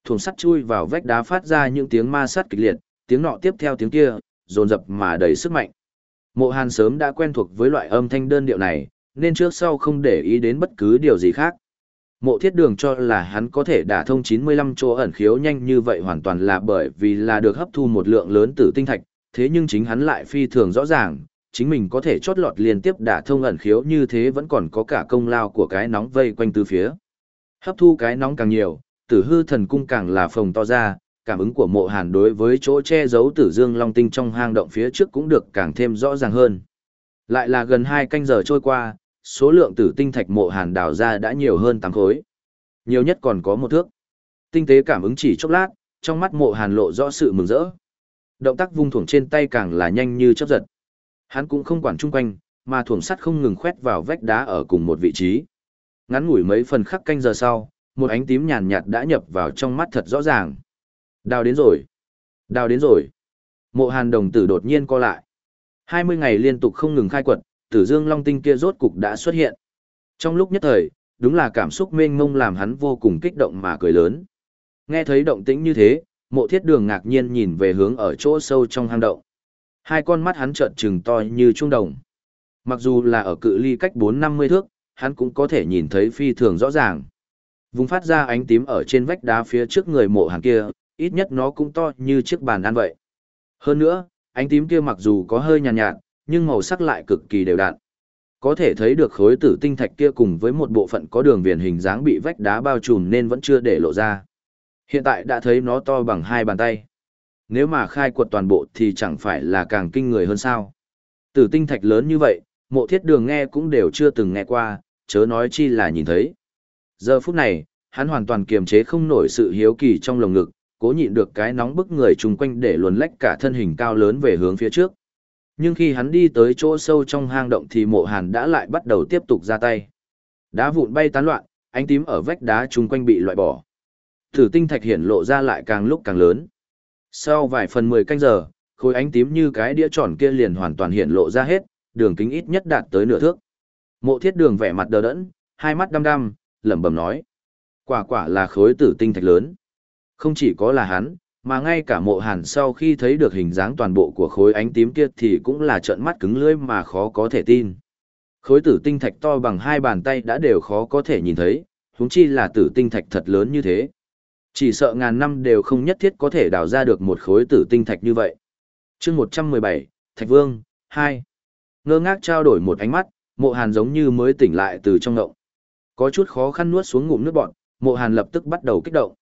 Thùng sắt chui vào vách đá phát ra những tiếng ma sắt kịch liệt, tiếng nọ tiếp theo tiếng kia, dồn dập mà đầy sức mạnh. Mộ Hàn sớm đã quen thuộc với loại âm thanh đơn điệu này, nên trước sau không để ý đến bất cứ điều gì khác. Mộ thiết đường cho là hắn có thể đả thông 95 chỗ ẩn khiếu nhanh như vậy hoàn toàn là bởi vì là được hấp thu một lượng lớn tử tinh thạch, thế nhưng chính hắn lại phi thường rõ ràng, chính mình có thể chót lọt liên tiếp đả thông ẩn khiếu như thế vẫn còn có cả công lao của cái nóng vây quanh từ phía. Hấp thu cái nóng càng nhiều, tử hư thần cung càng là phồng to ra, cảm ứng của mộ hàn đối với chỗ che giấu tử dương long tinh trong hang động phía trước cũng được càng thêm rõ ràng hơn. Lại là gần 2 canh giờ trôi qua, số lượng tử tinh thạch mộ hàn đào ra đã nhiều hơn 8 khối. Nhiều nhất còn có một thước. Tinh tế cảm ứng chỉ chốc lát, trong mắt mộ hàn lộ rõ sự mừng rỡ. Động tác vung thuổng trên tay càng là nhanh như chớp giật. Hắn cũng không quản chung quanh, mà thuổng sắt không ngừng khoét vào vách đá ở cùng một vị trí. Ngắn ngủi mấy phần khắc canh giờ sau, một ánh tím nhàn nhạt đã nhập vào trong mắt thật rõ ràng. Đào đến rồi. Đào đến rồi. Mộ hàn đồng tử đột nhiên co lại. 20 ngày liên tục không ngừng khai quật, tử dương long tinh kia rốt cục đã xuất hiện. Trong lúc nhất thời, đúng là cảm xúc mênh mông làm hắn vô cùng kích động mà cười lớn. Nghe thấy động tĩnh như thế, mộ thiết đường ngạc nhiên nhìn về hướng ở chỗ sâu trong hang động. Hai con mắt hắn trợn trừng to như trung đồng. Mặc dù là ở cự ly cách 4-50 thước, hắn cũng có thể nhìn thấy phi thường rõ ràng. Vùng phát ra ánh tím ở trên vách đá phía trước người mộ hàng kia, ít nhất nó cũng to như chiếc bàn ăn vậy. Hơn nữa, ánh tím kia mặc dù có hơi nhàn nhạt, nhạt, nhưng màu sắc lại cực kỳ đều đặn. Có thể thấy được khối tử tinh thạch kia cùng với một bộ phận có đường viền hình dáng bị vách đá bao trùm nên vẫn chưa để lộ ra. Hiện tại đã thấy nó to bằng hai bàn tay. Nếu mà khai quật toàn bộ thì chẳng phải là càng kinh người hơn sao. Tử tinh thạch lớn như vậy, mộ thiết đường nghe cũng đều chưa từng nghe qua, chớ nói chi là nhìn thấy. Giờ phút này, hắn hoàn toàn kiềm chế không nổi sự hiếu kỳ trong lồng ngực, cố nhịn được cái nóng bức người chung quanh để luồn lách cả thân hình cao lớn về hướng phía trước. Nhưng khi hắn đi tới chỗ sâu trong hang động thì mộ hàn đã lại bắt đầu tiếp tục ra tay. Đá vụn bay tán loạn, ánh tím ở vách đá chung quanh bị loại bỏ. Thử tinh thạch hiển lộ ra lại càng lúc càng lớn. Sau vài phần 10 canh giờ, khối ánh tím như cái đĩa tròn kia liền hoàn toàn hiện lộ ra hết, đường kính ít nhất đạt tới nửa thước. Mộ thiết đường vẻ mặt đờ đẫn, hai mắt đăm đăm, lẩm bẩm nói. Quả quả là khối tử tinh thạch lớn. Không chỉ có là hắn, mà ngay cả mộ hàn sau khi thấy được hình dáng toàn bộ của khối ánh tím kia thì cũng là trợn mắt cứng lưỡi mà khó có thể tin. Khối tử tinh thạch to bằng hai bàn tay đã đều khó có thể nhìn thấy, huống chi là tử tinh thạch thật lớn như thế. Chỉ sợ ngàn năm đều không nhất thiết có thể đào ra được một khối tử tinh thạch như vậy. chương 117, Thạch Vương, 2. Ngơ ngác trao đổi một ánh mắt, mộ hàn giống như mới tỉnh lại từ trong ngộng. Có chút khó khăn nuốt xuống ngụm nước bọn, mộ hàn lập tức bắt đầu kích động.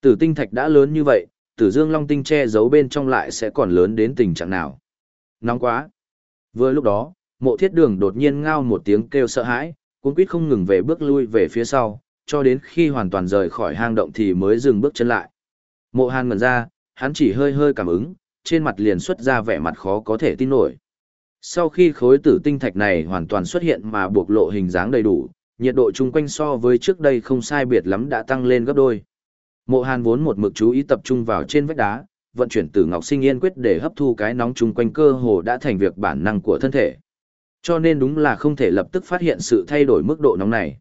Tử tinh thạch đã lớn như vậy, tử dương long tinh che giấu bên trong lại sẽ còn lớn đến tình trạng nào. Nóng quá. Vừa lúc đó, mộ thiết đường đột nhiên ngao một tiếng kêu sợ hãi, cuốn quýt không ngừng về bước lui về phía sau, cho đến khi hoàn toàn rời khỏi hang động thì mới dừng bước chân lại. Mộ hàn ngần ra, hắn chỉ hơi hơi cảm ứng, trên mặt liền xuất ra vẻ mặt khó có thể tin nổi. Sau khi khối tử tinh thạch này hoàn toàn xuất hiện mà buộc lộ hình dáng đầy đủ, nhiệt độ chung quanh so với trước đây không sai biệt lắm đã tăng lên gấp đôi. Mộ Hàn vốn một mực chú ý tập trung vào trên vách đá, vận chuyển từ Ngọc Sinh Yên quyết để hấp thu cái nóng chung quanh cơ hồ đã thành việc bản năng của thân thể. Cho nên đúng là không thể lập tức phát hiện sự thay đổi mức độ nóng này.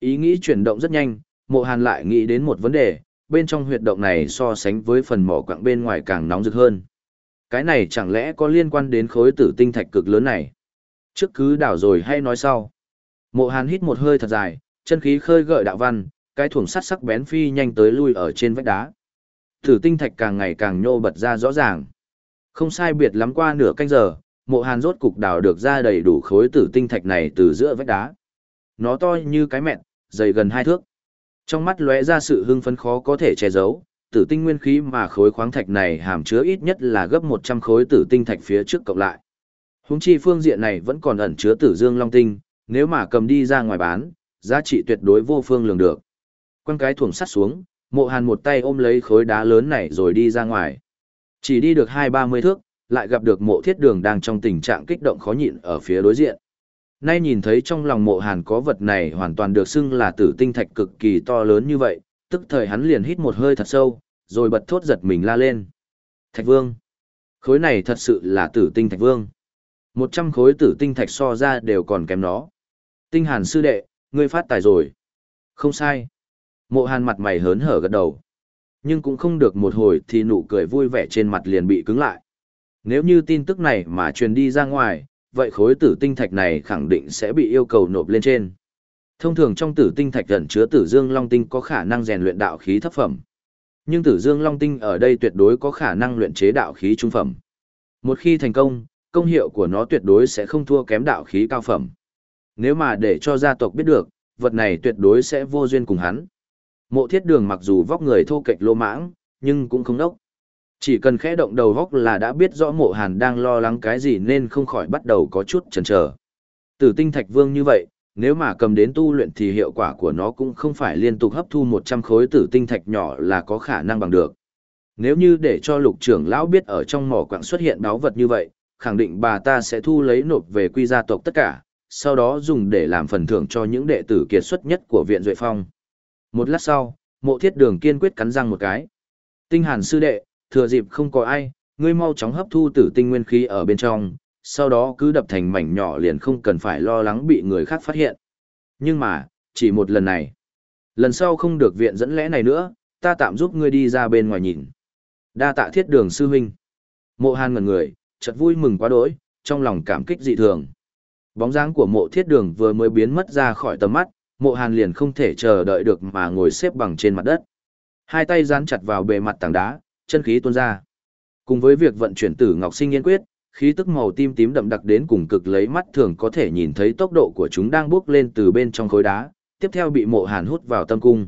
Ý nghĩ chuyển động rất nhanh, Mộ Hàn lại nghĩ đến một vấn đề, bên trong huyệt động này so sánh với phần mỏ quặng bên ngoài càng nóng rực hơn. Cái này chẳng lẽ có liên quan đến khối tử tinh thạch cực lớn này? Trước cứ đảo rồi hay nói sau? Mộ Hàn hít một hơi thật dài, chân khí khơi gợi đạo văn, cái thuồng sắt sắc bén phi nhanh tới lui ở trên vách đá. Thử tinh thạch càng ngày càng nhô bật ra rõ ràng. Không sai biệt lắm qua nửa canh giờ, mộ hàn rốt cục đào được ra đầy đủ khối tử tinh thạch này từ giữa vách đá. Nó to như cái mẹn, dày gần hai thước. Trong mắt lóe ra sự hưng phấn khó có thể che giấu, tử tinh nguyên khí mà khối khoáng thạch này hàm chứa ít nhất là gấp 100 khối tử tinh thạch phía trước cộng lại. Húng chi phương diện này vẫn còn ẩn chứa tử dương long tinh, nếu mà cầm đi ra ngoài bán, giá trị tuyệt đối vô phương lường được quăng cái thuồng sắt xuống, mộ hàn một tay ôm lấy khối đá lớn này rồi đi ra ngoài. Chỉ đi được hai ba mươi thước, lại gặp được mộ thiết đường đang trong tình trạng kích động khó nhịn ở phía đối diện. Nay nhìn thấy trong lòng mộ hàn có vật này hoàn toàn được xưng là tử tinh thạch cực kỳ to lớn như vậy, tức thời hắn liền hít một hơi thật sâu, rồi bật thốt giật mình la lên. Thạch vương! Khối này thật sự là tử tinh thạch vương. Một trăm khối tử tinh thạch so ra đều còn kém nó. Tinh hàn sư đệ, ngươi phát tài rồi. Không sai. Mộ hàn mặt mày hớn hở gật đầu. Nhưng cũng không được một hồi thì nụ cười vui vẻ trên mặt liền bị cứng lại. Nếu như tin tức này mà truyền đi ra ngoài, vậy khối tử tinh thạch này khẳng định sẽ bị yêu cầu nộp lên trên. Thông thường trong tử tinh thạch gần chứa tử dương long tinh có khả năng rèn luyện đạo khí thấp phẩm. Nhưng tử dương long tinh ở đây tuyệt đối có khả năng luyện chế đạo khí trung phẩm. Một khi thành công, công hiệu của nó tuyệt đối sẽ không thua kém đạo khí cao phẩm. Nếu mà để cho gia tộc biết được, vật này tuyệt đối sẽ vô duyên cùng hắn. Mộ thiết đường mặc dù vóc người thô kệch lô mãng, nhưng cũng không đốc. Chỉ cần khẽ động đầu góc là đã biết rõ mộ hàn đang lo lắng cái gì nên không khỏi bắt đầu có chút chần chờ. Tử tinh thạch vương như vậy, nếu mà cầm đến tu luyện thì hiệu quả của nó cũng không phải liên tục hấp thu 100 khối tử tinh thạch nhỏ là có khả năng bằng được. Nếu như để cho lục trưởng lão biết ở trong mỏ quạng xuất hiện báo vật như vậy, khẳng định bà ta sẽ thu lấy nộp về quy gia tộc tất cả, sau đó dùng để làm phần thưởng cho những đệ tử kiệt xuất nhất của viện Duệ Phong. Một lát sau, mộ thiết đường kiên quyết cắn răng một cái. Tinh hàn sư đệ, thừa dịp không có ai, ngươi mau chóng hấp thu tử tinh nguyên khí ở bên trong, sau đó cứ đập thành mảnh nhỏ liền không cần phải lo lắng bị người khác phát hiện. Nhưng mà, chỉ một lần này. Lần sau không được viện dẫn lẽ này nữa, ta tạm giúp ngươi đi ra bên ngoài nhìn. Đa tạ thiết đường sư huynh. Mộ hàn ngần người, chợt vui mừng quá đỗi, trong lòng cảm kích dị thường. Bóng dáng của mộ thiết đường vừa mới biến mất ra khỏi tầm mắt, mộ hàn liền không thể chờ đợi được mà ngồi xếp bằng trên mặt đất. Hai tay dán chặt vào bề mặt tảng đá, chân khí tuôn ra. Cùng với việc vận chuyển tử ngọc sinh nghiên quyết, khí tức màu tím tím đậm đặc đến cùng cực lấy mắt thường có thể nhìn thấy tốc độ của chúng đang bước lên từ bên trong khối đá, tiếp theo bị mộ hàn hút vào tâm cung.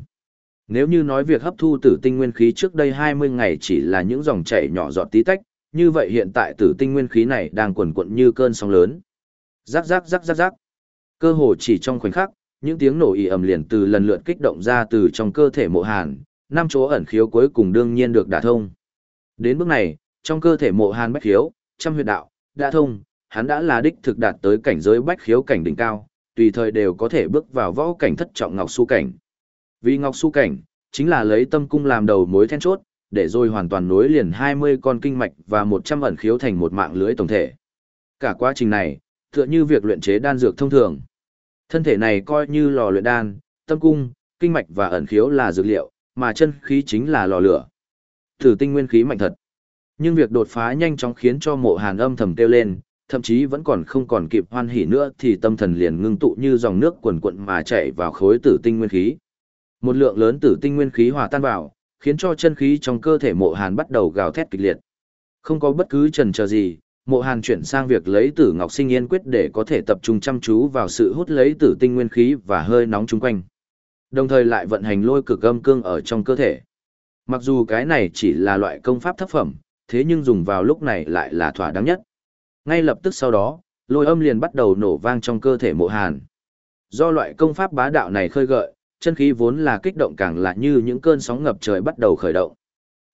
Nếu như nói việc hấp thu tử tinh nguyên khí trước đây 20 ngày chỉ là những dòng chảy nhỏ giọt tí tách, như vậy hiện tại tử tinh nguyên khí này đang quần quận như cơn sóng lớn. Rắc rắc rắc rắc rắc. Cơ hồ chỉ trong khoảnh khắc, những tiếng nổ ì ầm liền từ lần lượt kích động ra từ trong cơ thể mộ hàn, năm chỗ ẩn khiếu cuối cùng đương nhiên được đả thông. Đến bước này, trong cơ thể mộ hàn bách khiếu, trăm huyệt đạo, đã thông, hắn đã là đích thực đạt tới cảnh giới bách khiếu cảnh đỉnh cao, tùy thời đều có thể bước vào võ cảnh thất trọng ngọc su cảnh. Vì ngọc su cảnh, chính là lấy tâm cung làm đầu mối then chốt, để rồi hoàn toàn nối liền 20 con kinh mạch và 100 ẩn khiếu thành một mạng lưới tổng thể. Cả quá trình này, tựa như việc luyện chế đan dược thông thường. Thân thể này coi như lò luyện đan, tâm cung, kinh mạch và ẩn khiếu là dược liệu, mà chân khí chính là lò lửa. Thử tinh nguyên khí mạnh thật. Nhưng việc đột phá nhanh chóng khiến cho mộ hàn âm thầm kêu lên, thậm chí vẫn còn không còn kịp hoan hỉ nữa thì tâm thần liền ngưng tụ như dòng nước quần quận mà chạy vào khối tử tinh nguyên khí. Một lượng lớn tử tinh nguyên khí hòa tan vào, khiến cho chân khí trong cơ thể mộ hàn bắt đầu gào thét kịch liệt. Không có bất cứ trần chờ gì, mộ hàn chuyển sang việc lấy tử ngọc sinh yên quyết để có thể tập trung chăm chú vào sự hút lấy tử tinh nguyên khí và hơi nóng chung quanh. Đồng thời lại vận hành lôi cực âm cương ở trong cơ thể. Mặc dù cái này chỉ là loại công pháp thấp phẩm, thế nhưng dùng vào lúc này lại là thỏa đáng nhất. Ngay lập tức sau đó, lôi âm liền bắt đầu nổ vang trong cơ thể mộ hàn. Do loại công pháp bá đạo này khơi gợi, chân khí vốn là kích động càng là như những cơn sóng ngập trời bắt đầu khởi động.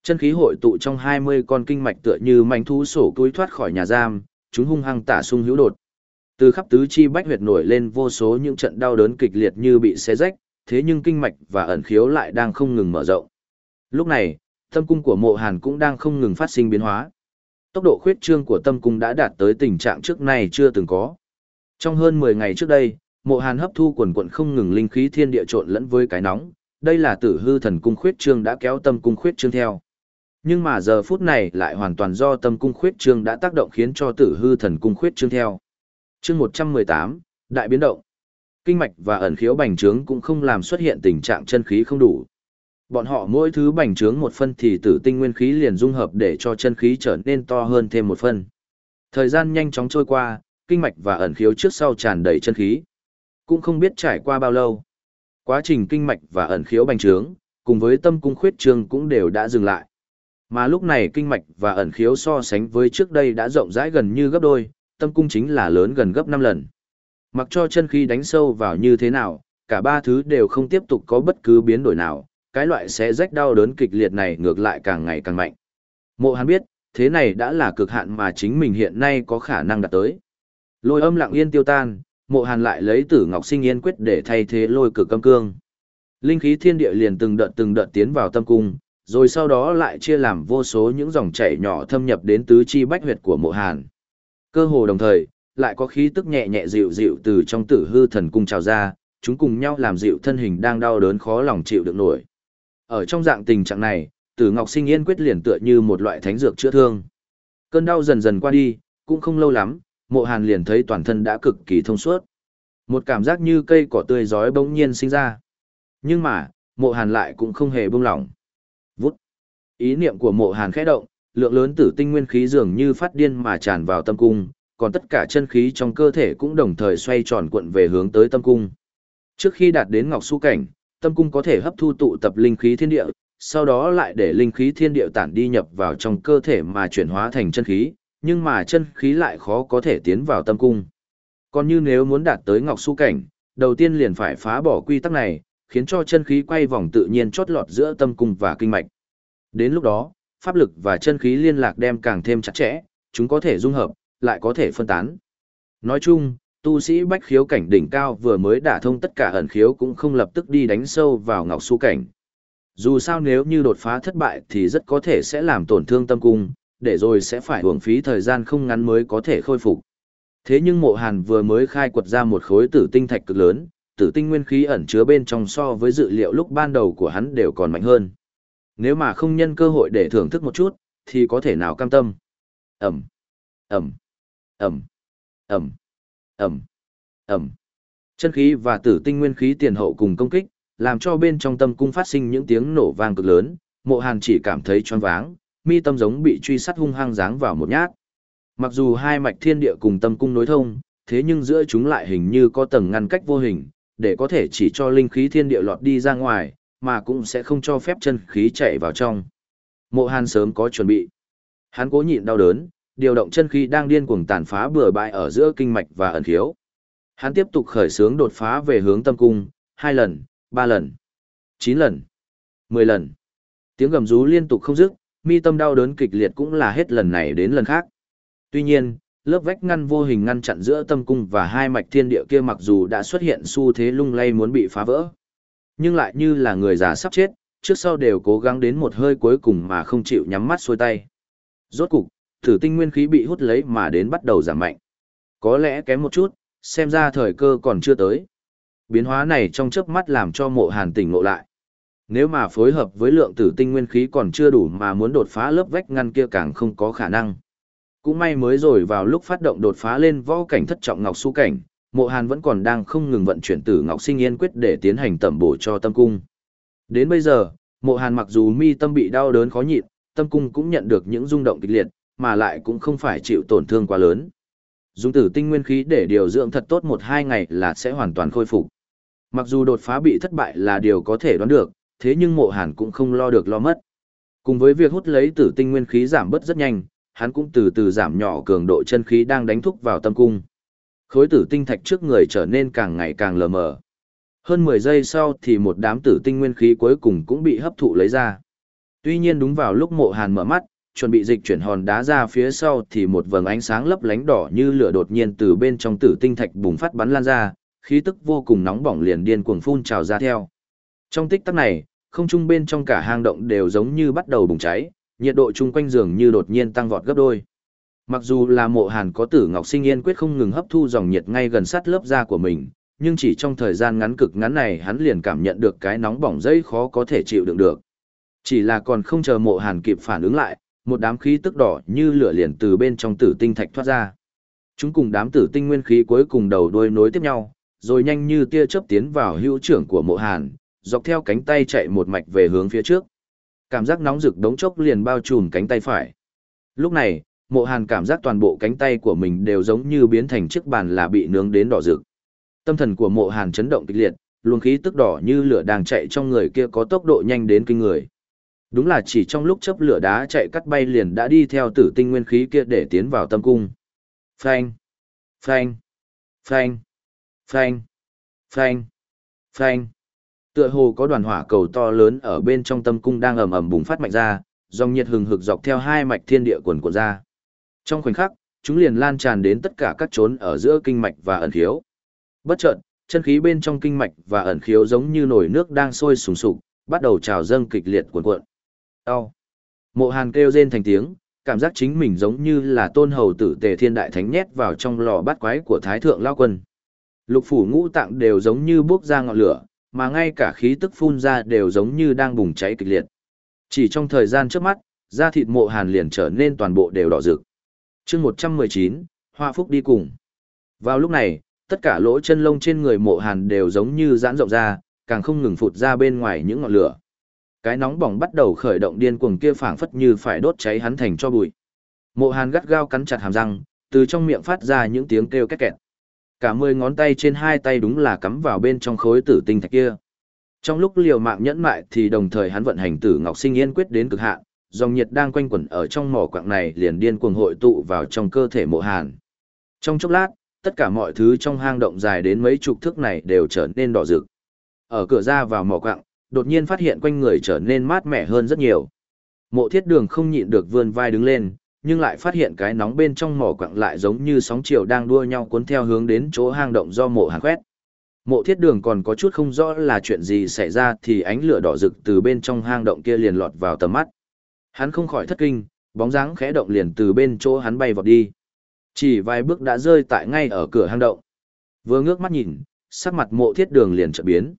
Chân khí hội tụ trong 20 con kinh mạch tựa như manh thú sổ túi thoát khỏi nhà giam, chúng hung hăng tả sung hữu đột. Từ khắp tứ chi bách huyệt nổi lên vô số những trận đau đớn kịch liệt như bị xé rách, thế nhưng kinh mạch và ẩn khiếu lại đang không ngừng mở rộng. Lúc này, tâm cung của mộ hàn cũng đang không ngừng phát sinh biến hóa. Tốc độ khuyết trương của tâm cung đã đạt tới tình trạng trước nay chưa từng có. Trong hơn 10 ngày trước đây, mộ hàn hấp thu quần quận không ngừng linh khí thiên địa trộn lẫn với cái nóng, đây là tử hư thần cung khuyết trương đã kéo tâm cung khuyết trương theo. Nhưng mà giờ phút này lại hoàn toàn do tâm cung khuyết trương đã tác động khiến cho tử hư thần cung khuyết trương theo. Chương 118, Đại biến động. Kinh mạch và ẩn khiếu bành trướng cũng không làm xuất hiện tình trạng chân khí không đủ. Bọn họ mỗi thứ bành trướng một phân thì tử tinh nguyên khí liền dung hợp để cho chân khí trở nên to hơn thêm một phân. Thời gian nhanh chóng trôi qua, kinh mạch và ẩn khiếu trước sau tràn đầy chân khí. Cũng không biết trải qua bao lâu. Quá trình kinh mạch và ẩn khiếu bành trướng, cùng với tâm cung khuyết trương cũng đều đã dừng lại. Mà lúc này kinh mạch và ẩn khiếu so sánh với trước đây đã rộng rãi gần như gấp đôi, tâm cung chính là lớn gần gấp 5 lần. Mặc cho chân khí đánh sâu vào như thế nào, cả ba thứ đều không tiếp tục có bất cứ biến đổi nào, cái loại sẽ rách đau đớn kịch liệt này ngược lại càng ngày càng mạnh. Mộ Hàn biết, thế này đã là cực hạn mà chính mình hiện nay có khả năng đạt tới. Lôi âm lặng yên tiêu tan, mộ hàn lại lấy tử ngọc sinh yên quyết để thay thế lôi cực âm cương. Linh khí thiên địa liền từng đợt từng đợt tiến vào tâm cung, rồi sau đó lại chia làm vô số những dòng chảy nhỏ thâm nhập đến tứ chi bách huyệt của mộ hàn. Cơ hồ đồng thời, lại có khí tức nhẹ nhẹ dịu dịu từ trong tử hư thần cung trào ra, chúng cùng nhau làm dịu thân hình đang đau đớn khó lòng chịu được nổi. Ở trong dạng tình trạng này, Tử Ngọc Sinh Yên quyết liền tựa như một loại thánh dược chữa thương. Cơn đau dần dần qua đi, cũng không lâu lắm, Mộ Hàn liền thấy toàn thân đã cực kỳ thông suốt. Một cảm giác như cây cỏ tươi giói bỗng nhiên sinh ra. Nhưng mà, Mộ Hàn lại cũng không hề buông lỏng. Ý niệm của Mộ Hàn khẽ động, lượng lớn tử tinh nguyên khí dường như phát điên mà tràn vào tâm cung, còn tất cả chân khí trong cơ thể cũng đồng thời xoay tròn cuộn về hướng tới tâm cung. Trước khi đạt đến ngọc su cảnh, tâm cung có thể hấp thu tụ tập linh khí thiên địa, sau đó lại để linh khí thiên địa tản đi nhập vào trong cơ thể mà chuyển hóa thành chân khí, nhưng mà chân khí lại khó có thể tiến vào tâm cung. Còn như nếu muốn đạt tới ngọc su cảnh, đầu tiên liền phải phá bỏ quy tắc này, khiến cho chân khí quay vòng tự nhiên chót lọt giữa tâm cung và kinh mạch. Đến lúc đó, pháp lực và chân khí liên lạc đem càng thêm chặt chẽ, chúng có thể dung hợp, lại có thể phân tán. Nói chung, tu sĩ bách khiếu cảnh đỉnh cao vừa mới đả thông tất cả ẩn khiếu cũng không lập tức đi đánh sâu vào ngọc su cảnh. Dù sao nếu như đột phá thất bại thì rất có thể sẽ làm tổn thương tâm cung, để rồi sẽ phải hưởng phí thời gian không ngắn mới có thể khôi phục. Thế nhưng mộ hàn vừa mới khai quật ra một khối tử tinh thạch cực lớn, tử tinh nguyên khí ẩn chứa bên trong so với dự liệu lúc ban đầu của hắn đều còn mạnh hơn. Nếu mà không nhân cơ hội để thưởng thức một chút, thì có thể nào cam tâm. Ẩm, Ẩm, Ẩm, Ẩm, Ẩm, Ẩm. Chân khí và tử tinh nguyên khí tiền hậu cùng công kích, làm cho bên trong tâm cung phát sinh những tiếng nổ vang cực lớn, mộ hàn chỉ cảm thấy choáng váng, mi tâm giống bị truy sát hung hăng dáng vào một nhát. Mặc dù hai mạch thiên địa cùng tâm cung nối thông, thế nhưng giữa chúng lại hình như có tầng ngăn cách vô hình, để có thể chỉ cho linh khí thiên địa lọt đi ra ngoài, mà cũng sẽ không cho phép chân khí chạy vào trong. Mộ Hàn sớm có chuẩn bị. Hắn cố nhịn đau đớn, điều động chân khí đang điên cuồng tàn phá bừa bãi ở giữa kinh mạch và ẩn khiếu. Hắn tiếp tục khởi xướng đột phá về hướng tâm cung, hai lần, ba lần, chín lần, mười lần. Tiếng gầm rú liên tục không dứt, mi tâm đau đớn kịch liệt cũng là hết lần này đến lần khác. Tuy nhiên, lớp vách ngăn vô hình ngăn chặn giữa tâm cung và hai mạch thiên địa kia mặc dù đã xuất hiện xu thế lung lay muốn bị phá vỡ, nhưng lại như là người già sắp chết, trước sau đều cố gắng đến một hơi cuối cùng mà không chịu nhắm mắt xuôi tay. Rốt cục, thử tinh nguyên khí bị hút lấy mà đến bắt đầu giảm mạnh. Có lẽ kém một chút, xem ra thời cơ còn chưa tới. Biến hóa này trong chớp mắt làm cho mộ hàn tỉnh ngộ lại. Nếu mà phối hợp với lượng tử tinh nguyên khí còn chưa đủ mà muốn đột phá lớp vách ngăn kia càng không có khả năng. Cũng may mới rồi vào lúc phát động đột phá lên võ cảnh thất trọng ngọc su cảnh, mộ hàn vẫn còn đang không ngừng vận chuyển tử ngọc sinh yên quyết để tiến hành tẩm bổ cho tâm cung. Đến bây giờ, mộ hàn mặc dù mi tâm bị đau đớn khó nhịn, tâm cung cũng nhận được những rung động kịch liệt, mà lại cũng không phải chịu tổn thương quá lớn. Dùng tử tinh nguyên khí để điều dưỡng thật tốt một hai ngày là sẽ hoàn toàn khôi phục. Mặc dù đột phá bị thất bại là điều có thể đoán được, thế nhưng mộ hàn cũng không lo được lo mất. Cùng với việc hút lấy tử tinh nguyên khí giảm bớt rất nhanh, hắn cũng từ từ giảm nhỏ cường độ chân khí đang đánh thúc vào tâm cung. Khối tử tinh thạch trước người trở nên càng ngày càng lờ mờ. Hơn 10 giây sau thì một đám tử tinh nguyên khí cuối cùng cũng bị hấp thụ lấy ra. Tuy nhiên đúng vào lúc mộ hàn mở mắt, chuẩn bị dịch chuyển hòn đá ra phía sau thì một vầng ánh sáng lấp lánh đỏ như lửa đột nhiên từ bên trong tử tinh thạch bùng phát bắn lan ra, khí tức vô cùng nóng bỏng liền điên cuồng phun trào ra theo. Trong tích tắc này, không trung bên trong cả hang động đều giống như bắt đầu bùng cháy, nhiệt độ chung quanh giường như đột nhiên tăng vọt gấp đôi. Mặc dù là mộ hàn có tử ngọc sinh yên quyết không ngừng hấp thu dòng nhiệt ngay gần sát lớp da của mình, nhưng chỉ trong thời gian ngắn cực ngắn này hắn liền cảm nhận được cái nóng bỏng dây khó có thể chịu đựng được. Chỉ là còn không chờ mộ hàn kịp phản ứng lại, một đám khí tức đỏ như lửa liền từ bên trong tử tinh thạch thoát ra. Chúng cùng đám tử tinh nguyên khí cuối cùng đầu đuôi nối tiếp nhau, rồi nhanh như tia chớp tiến vào hữu trưởng của mộ hàn, dọc theo cánh tay chạy một mạch về hướng phía trước. Cảm giác nóng rực đống chốc liền bao trùm cánh tay phải. Lúc này, mộ hàn cảm giác toàn bộ cánh tay của mình đều giống như biến thành chiếc bàn là bị nướng đến đỏ rực. Tâm thần của mộ hàn chấn động kịch liệt, luồng khí tức đỏ như lửa đang chạy trong người kia có tốc độ nhanh đến kinh người. Đúng là chỉ trong lúc chấp lửa đá chạy cắt bay liền đã đi theo tử tinh nguyên khí kia để tiến vào tâm cung. Phanh, phanh, phanh, phanh, phanh, phanh. Tựa hồ có đoàn hỏa cầu to lớn ở bên trong tâm cung đang ầm ầm bùng phát mạnh ra, dòng nhiệt hừng hực dọc theo hai mạch thiên địa quần cuộn ra. Trong khoảnh khắc, chúng liền lan tràn đến tất cả các chốn ở giữa kinh mạch và ẩn khiếu. Bất chợt, chân khí bên trong kinh mạch và ẩn khiếu giống như nồi nước đang sôi sùng sục, bắt đầu trào dâng kịch liệt cuộn cuộn. Đau. Mộ Hàn kêu rên thành tiếng, cảm giác chính mình giống như là tôn hầu tử tề thiên đại thánh nhét vào trong lò bát quái của thái thượng lao quân. Lục phủ ngũ tạng đều giống như bốc ra ngọn lửa, mà ngay cả khí tức phun ra đều giống như đang bùng cháy kịch liệt. Chỉ trong thời gian trước mắt, da thịt mộ hàn liền trở nên toàn bộ đều đỏ rực chương 119, Hoa Phúc đi cùng. Vào lúc này, tất cả lỗ chân lông trên người mộ hàn đều giống như giãn rộng ra, càng không ngừng phụt ra bên ngoài những ngọn lửa. Cái nóng bỏng bắt đầu khởi động điên cuồng kia phảng phất như phải đốt cháy hắn thành cho bụi. Mộ hàn gắt gao cắn chặt hàm răng, từ trong miệng phát ra những tiếng kêu két kẹt. Cả mười ngón tay trên hai tay đúng là cắm vào bên trong khối tử tinh thạch kia. Trong lúc liều mạng nhẫn mại thì đồng thời hắn vận hành tử ngọc sinh yên quyết đến cực hạn, dòng nhiệt đang quanh quẩn ở trong mỏ quặng này liền điên cuồng hội tụ vào trong cơ thể mộ hàn. Trong chốc lát, tất cả mọi thứ trong hang động dài đến mấy chục thước này đều trở nên đỏ rực. Ở cửa ra vào mỏ quặng, đột nhiên phát hiện quanh người trở nên mát mẻ hơn rất nhiều. Mộ thiết đường không nhịn được vươn vai đứng lên, nhưng lại phát hiện cái nóng bên trong mỏ quặng lại giống như sóng chiều đang đua nhau cuốn theo hướng đến chỗ hang động do mộ hàn quét. Mộ thiết đường còn có chút không rõ là chuyện gì xảy ra thì ánh lửa đỏ rực từ bên trong hang động kia liền lọt vào tầm mắt. Hắn không khỏi thất kinh, bóng dáng khẽ động liền từ bên chỗ hắn bay vọt đi. Chỉ vài bước đã rơi tại ngay ở cửa hang động. Vừa ngước mắt nhìn, sắc mặt mộ thiết đường liền chợt biến.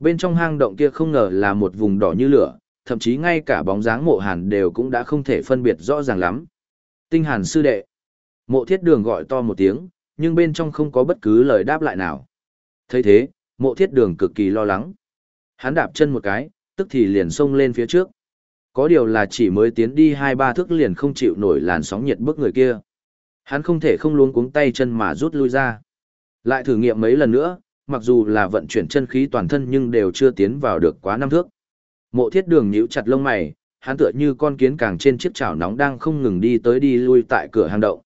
Bên trong hang động kia không ngờ là một vùng đỏ như lửa, thậm chí ngay cả bóng dáng mộ hàn đều cũng đã không thể phân biệt rõ ràng lắm. Tinh hàn sư đệ. Mộ thiết đường gọi to một tiếng, nhưng bên trong không có bất cứ lời đáp lại nào thấy thế, mộ thiết đường cực kỳ lo lắng. Hắn đạp chân một cái, tức thì liền xông lên phía trước. Có điều là chỉ mới tiến đi hai ba thước liền không chịu nổi làn sóng nhiệt bức người kia. Hắn không thể không luống cuống tay chân mà rút lui ra. Lại thử nghiệm mấy lần nữa, mặc dù là vận chuyển chân khí toàn thân nhưng đều chưa tiến vào được quá năm thước. Mộ thiết đường nhíu chặt lông mày, hắn tựa như con kiến càng trên chiếc chảo nóng đang không ngừng đi tới đi lui tại cửa hang động.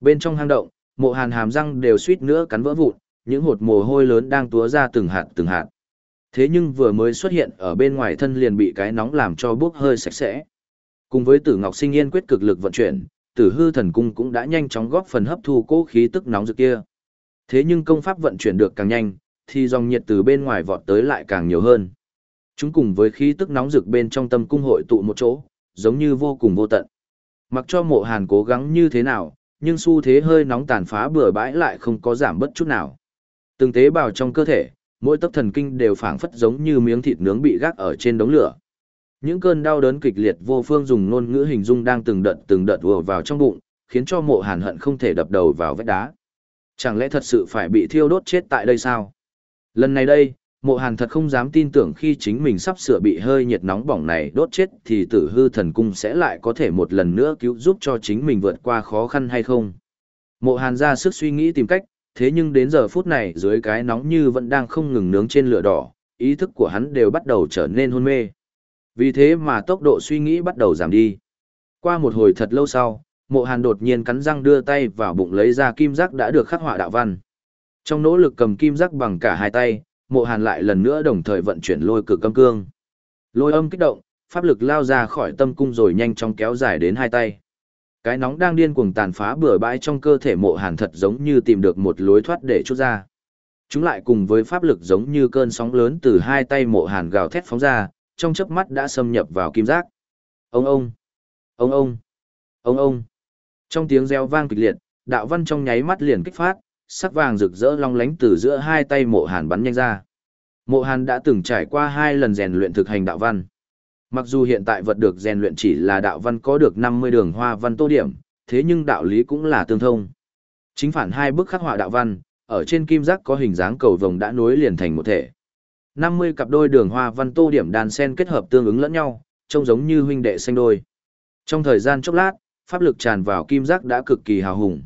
Bên trong hang động, mộ hàn hàm răng đều suýt nữa cắn vỡ vụn, những hột mồ hôi lớn đang túa ra từng hạt từng hạt. Thế nhưng vừa mới xuất hiện ở bên ngoài thân liền bị cái nóng làm cho bốc hơi sạch sẽ. Cùng với tử ngọc sinh yên quyết cực lực vận chuyển, tử hư thần cung cũng đã nhanh chóng góp phần hấp thu cố khí tức nóng rực kia. Thế nhưng công pháp vận chuyển được càng nhanh, thì dòng nhiệt từ bên ngoài vọt tới lại càng nhiều hơn. Chúng cùng với khí tức nóng rực bên trong tâm cung hội tụ một chỗ, giống như vô cùng vô tận. Mặc cho mộ hàn cố gắng như thế nào, nhưng xu thế hơi nóng tàn phá bừa bãi lại không có giảm bất chút nào. Từng tế bào trong cơ thể, mỗi tấc thần kinh đều phảng phất giống như miếng thịt nướng bị gác ở trên đống lửa. Những cơn đau đớn kịch liệt vô phương dùng ngôn ngữ hình dung đang từng đợt từng đợt ùa vào trong bụng, khiến cho mộ hàn hận không thể đập đầu vào vách đá. Chẳng lẽ thật sự phải bị thiêu đốt chết tại đây sao? Lần này đây, mộ hàn thật không dám tin tưởng khi chính mình sắp sửa bị hơi nhiệt nóng bỏng này đốt chết thì tử hư thần cung sẽ lại có thể một lần nữa cứu giúp cho chính mình vượt qua khó khăn hay không. Mộ hàn ra sức suy nghĩ tìm cách, thế nhưng đến giờ phút này dưới cái nóng như vẫn đang không ngừng nướng trên lửa đỏ, ý thức của hắn đều bắt đầu trở nên hôn mê. Vì thế mà tốc độ suy nghĩ bắt đầu giảm đi. Qua một hồi thật lâu sau, mộ hàn đột nhiên cắn răng đưa tay vào bụng lấy ra kim giác đã được khắc họa đạo văn. Trong nỗ lực cầm kim giác bằng cả hai tay, mộ hàn lại lần nữa đồng thời vận chuyển lôi cực âm cương. Lôi âm kích động, pháp lực lao ra khỏi tâm cung rồi nhanh chóng kéo dài đến hai tay. Cái nóng đang điên cuồng tàn phá bừa bãi trong cơ thể mộ hàn thật giống như tìm được một lối thoát để chút ra. Chúng lại cùng với pháp lực giống như cơn sóng lớn từ hai tay mộ hàn gào thét phóng ra, trong chớp mắt đã xâm nhập vào kim giác. Ông ông! Ông ông! Ông ông! Trong tiếng reo vang kịch liệt, đạo văn trong nháy mắt liền kích phát, sắc vàng rực rỡ long lánh từ giữa hai tay mộ hàn bắn nhanh ra. Mộ hàn đã từng trải qua hai lần rèn luyện thực hành đạo văn. Mặc dù hiện tại vật được rèn luyện chỉ là đạo văn có được 50 đường hoa văn tô điểm, thế nhưng đạo lý cũng là tương thông. Chính phản hai bức khắc họa đạo văn, ở trên kim giác có hình dáng cầu vồng đã nối liền thành một thể. 50 cặp đôi đường hoa văn tô điểm đàn sen kết hợp tương ứng lẫn nhau, trông giống như huynh đệ xanh đôi. Trong thời gian chốc lát, pháp lực tràn vào kim giác đã cực kỳ hào hùng.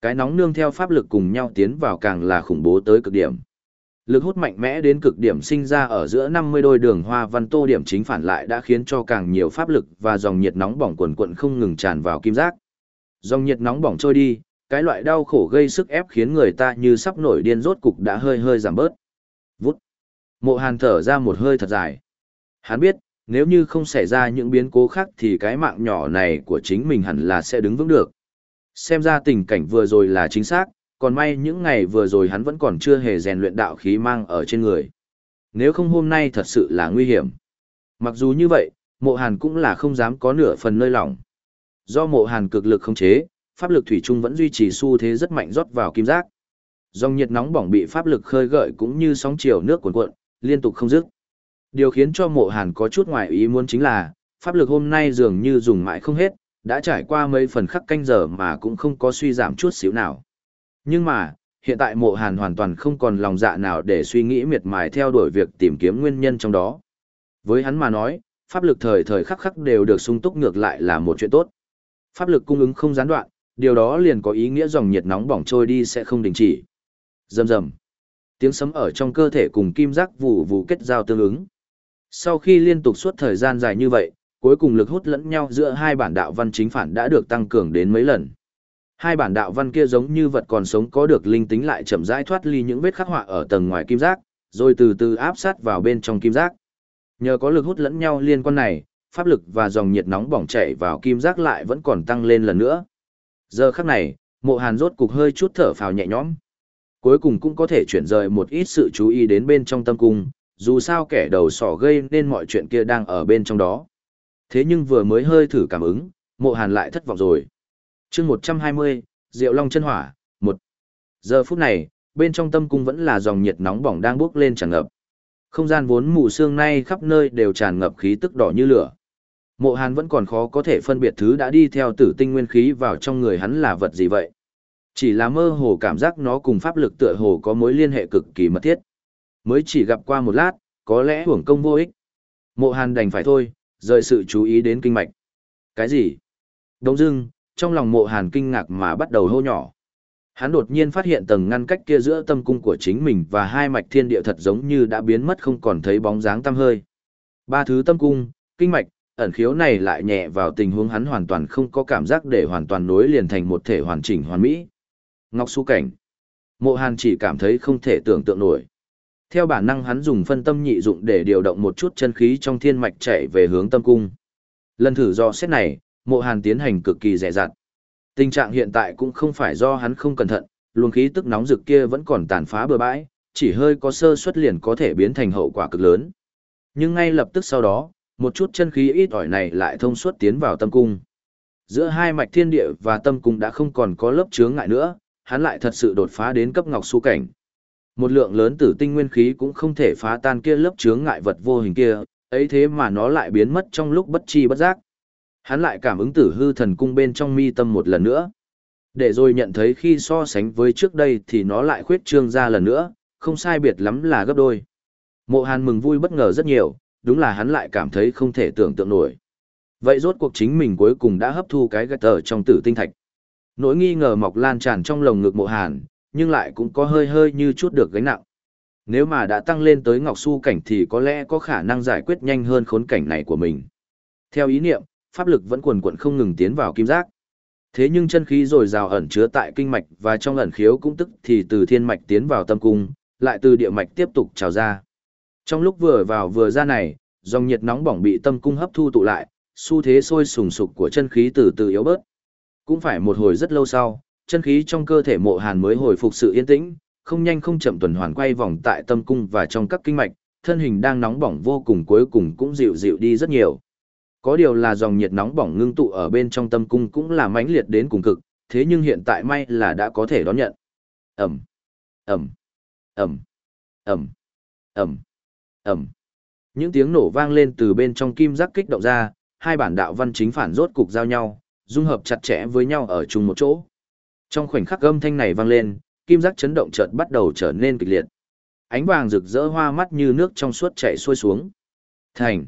Cái nóng nương theo pháp lực cùng nhau tiến vào càng là khủng bố tới cực điểm. Lực hút mạnh mẽ đến cực điểm sinh ra ở giữa 50 đôi đường hoa văn tô điểm chính phản lại đã khiến cho càng nhiều pháp lực và dòng nhiệt nóng bỏng quần quận không ngừng tràn vào kim giác. Dòng nhiệt nóng bỏng trôi đi, cái loại đau khổ gây sức ép khiến người ta như sắp nổi điên rốt cục đã hơi hơi giảm bớt. Vút. Mộ Hàn thở ra một hơi thật dài. Hắn biết, nếu như không xảy ra những biến cố khác thì cái mạng nhỏ này của chính mình hẳn là sẽ đứng vững được. Xem ra tình cảnh vừa rồi là chính xác, còn may những ngày vừa rồi hắn vẫn còn chưa hề rèn luyện đạo khí mang ở trên người. Nếu không hôm nay thật sự là nguy hiểm. Mặc dù như vậy, mộ hàn cũng là không dám có nửa phần nơi lỏng. Do mộ hàn cực lực không chế, pháp lực thủy chung vẫn duy trì xu thế rất mạnh rót vào kim giác. Dòng nhiệt nóng bỏng bị pháp lực khơi gợi cũng như sóng chiều nước cuồn cuộn, liên tục không dứt. Điều khiến cho mộ hàn có chút ngoài ý muốn chính là, pháp lực hôm nay dường như dùng mãi không hết, đã trải qua mấy phần khắc canh giờ mà cũng không có suy giảm chút xíu nào. Nhưng mà, hiện tại mộ hàn hoàn toàn không còn lòng dạ nào để suy nghĩ miệt mài theo đuổi việc tìm kiếm nguyên nhân trong đó. Với hắn mà nói, pháp lực thời thời khắc khắc đều được sung túc ngược lại là một chuyện tốt. Pháp lực cung ứng không gián đoạn, điều đó liền có ý nghĩa dòng nhiệt nóng bỏng trôi đi sẽ không đình chỉ. Rầm rầm. Tiếng sấm ở trong cơ thể cùng kim giác vụ vụ kết giao tương ứng. Sau khi liên tục suốt thời gian dài như vậy, cuối cùng lực hút lẫn nhau giữa hai bản đạo văn chính phản đã được tăng cường đến mấy lần. Hai bản đạo văn kia giống như vật còn sống có được linh tính lại chậm rãi thoát ly những vết khắc họa ở tầng ngoài kim giác, rồi từ từ áp sát vào bên trong kim giác. Nhờ có lực hút lẫn nhau liên quan này, pháp lực và dòng nhiệt nóng bỏng chảy vào kim giác lại vẫn còn tăng lên lần nữa. Giờ khắc này, mộ hàn rốt cục hơi chút thở phào nhẹ nhõm. Cuối cùng cũng có thể chuyển rời một ít sự chú ý đến bên trong tâm cung, dù sao kẻ đầu sỏ gây nên mọi chuyện kia đang ở bên trong đó. Thế nhưng vừa mới hơi thử cảm ứng, mộ hàn lại thất vọng rồi chương 120, Diệu Long chân hỏa, một Giờ phút này, bên trong tâm cung vẫn là dòng nhiệt nóng bỏng đang bốc lên tràn ngập. Không gian vốn mù sương nay khắp nơi đều tràn ngập khí tức đỏ như lửa. Mộ Hàn vẫn còn khó có thể phân biệt thứ đã đi theo tử tinh nguyên khí vào trong người hắn là vật gì vậy. Chỉ là mơ hồ cảm giác nó cùng pháp lực tựa hồ có mối liên hệ cực kỳ mật thiết. Mới chỉ gặp qua một lát, có lẽ hưởng công vô ích. Mộ Hàn đành phải thôi, rời sự chú ý đến kinh mạch. Cái gì? Đông dưng, trong lòng mộ Hàn kinh ngạc mà bắt đầu hô nhỏ. Hắn đột nhiên phát hiện tầng ngăn cách kia giữa tâm cung của chính mình và hai mạch thiên địa thật giống như đã biến mất không còn thấy bóng dáng tăm hơi. Ba thứ tâm cung, kinh mạch, ẩn khiếu này lại nhẹ vào tình huống hắn hoàn toàn không có cảm giác để hoàn toàn nối liền thành một thể hoàn chỉnh hoàn mỹ. Ngọc su cảnh. Mộ Hàn chỉ cảm thấy không thể tưởng tượng nổi. Theo bản năng hắn dùng phân tâm nhị dụng để điều động một chút chân khí trong thiên mạch chạy về hướng tâm cung. Lần thử do xét này, Mộ Hàn tiến hành cực kỳ rẻ rặt. Tình trạng hiện tại cũng không phải do hắn không cẩn thận, luồng khí tức nóng rực kia vẫn còn tàn phá bừa bãi, chỉ hơi có sơ xuất liền có thể biến thành hậu quả cực lớn. Nhưng ngay lập tức sau đó, một chút chân khí ít ỏi này lại thông suốt tiến vào tâm cung. Giữa hai mạch thiên địa và tâm cung đã không còn có lớp chướng ngại nữa, hắn lại thật sự đột phá đến cấp ngọc su cảnh. Một lượng lớn tử tinh nguyên khí cũng không thể phá tan kia lớp chướng ngại vật vô hình kia, ấy thế mà nó lại biến mất trong lúc bất chi bất giác. Hắn lại cảm ứng tử hư thần cung bên trong mi tâm một lần nữa. Để rồi nhận thấy khi so sánh với trước đây thì nó lại khuyết trương ra lần nữa, không sai biệt lắm là gấp đôi. Mộ Hàn mừng vui bất ngờ rất nhiều, đúng là hắn lại cảm thấy không thể tưởng tượng nổi. Vậy rốt cuộc chính mình cuối cùng đã hấp thu cái gạch tờ trong tử tinh thạch. Nỗi nghi ngờ mọc lan tràn trong lồng ngực mộ hàn, nhưng lại cũng có hơi hơi như chút được gánh nặng. Nếu mà đã tăng lên tới ngọc su cảnh thì có lẽ có khả năng giải quyết nhanh hơn khốn cảnh này của mình. Theo ý niệm, pháp lực vẫn quần quận không ngừng tiến vào kim giác. Thế nhưng chân khí rồi rào ẩn chứa tại kinh mạch và trong ẩn khiếu cũng tức thì từ thiên mạch tiến vào tâm cung, lại từ địa mạch tiếp tục trào ra. Trong lúc vừa vào vừa ra này, dòng nhiệt nóng bỏng bị tâm cung hấp thu tụ lại, xu thế sôi sùng sục của chân khí từ từ yếu bớt. Cũng phải một hồi rất lâu sau, chân khí trong cơ thể mộ hàn mới hồi phục sự yên tĩnh, không nhanh không chậm tuần hoàn quay vòng tại tâm cung và trong các kinh mạch, thân hình đang nóng bỏng vô cùng cuối cùng cũng dịu dịu đi rất nhiều. Có điều là dòng nhiệt nóng bỏng ngưng tụ ở bên trong tâm cung cũng là mãnh liệt đến cùng cực, thế nhưng hiện tại may là đã có thể đón nhận. Ẩm, Ẩm, Ẩm, Ẩm, Ẩm, Ẩm. Những tiếng nổ vang lên từ bên trong kim giác kích động ra, hai bản đạo văn chính phản rốt cục giao nhau, dung hợp chặt chẽ với nhau ở chung một chỗ. Trong khoảnh khắc âm thanh này vang lên, kim giác chấn động chợt bắt đầu trở nên kịch liệt. Ánh vàng rực rỡ hoa mắt như nước trong suốt chảy xuôi xuống. Thành.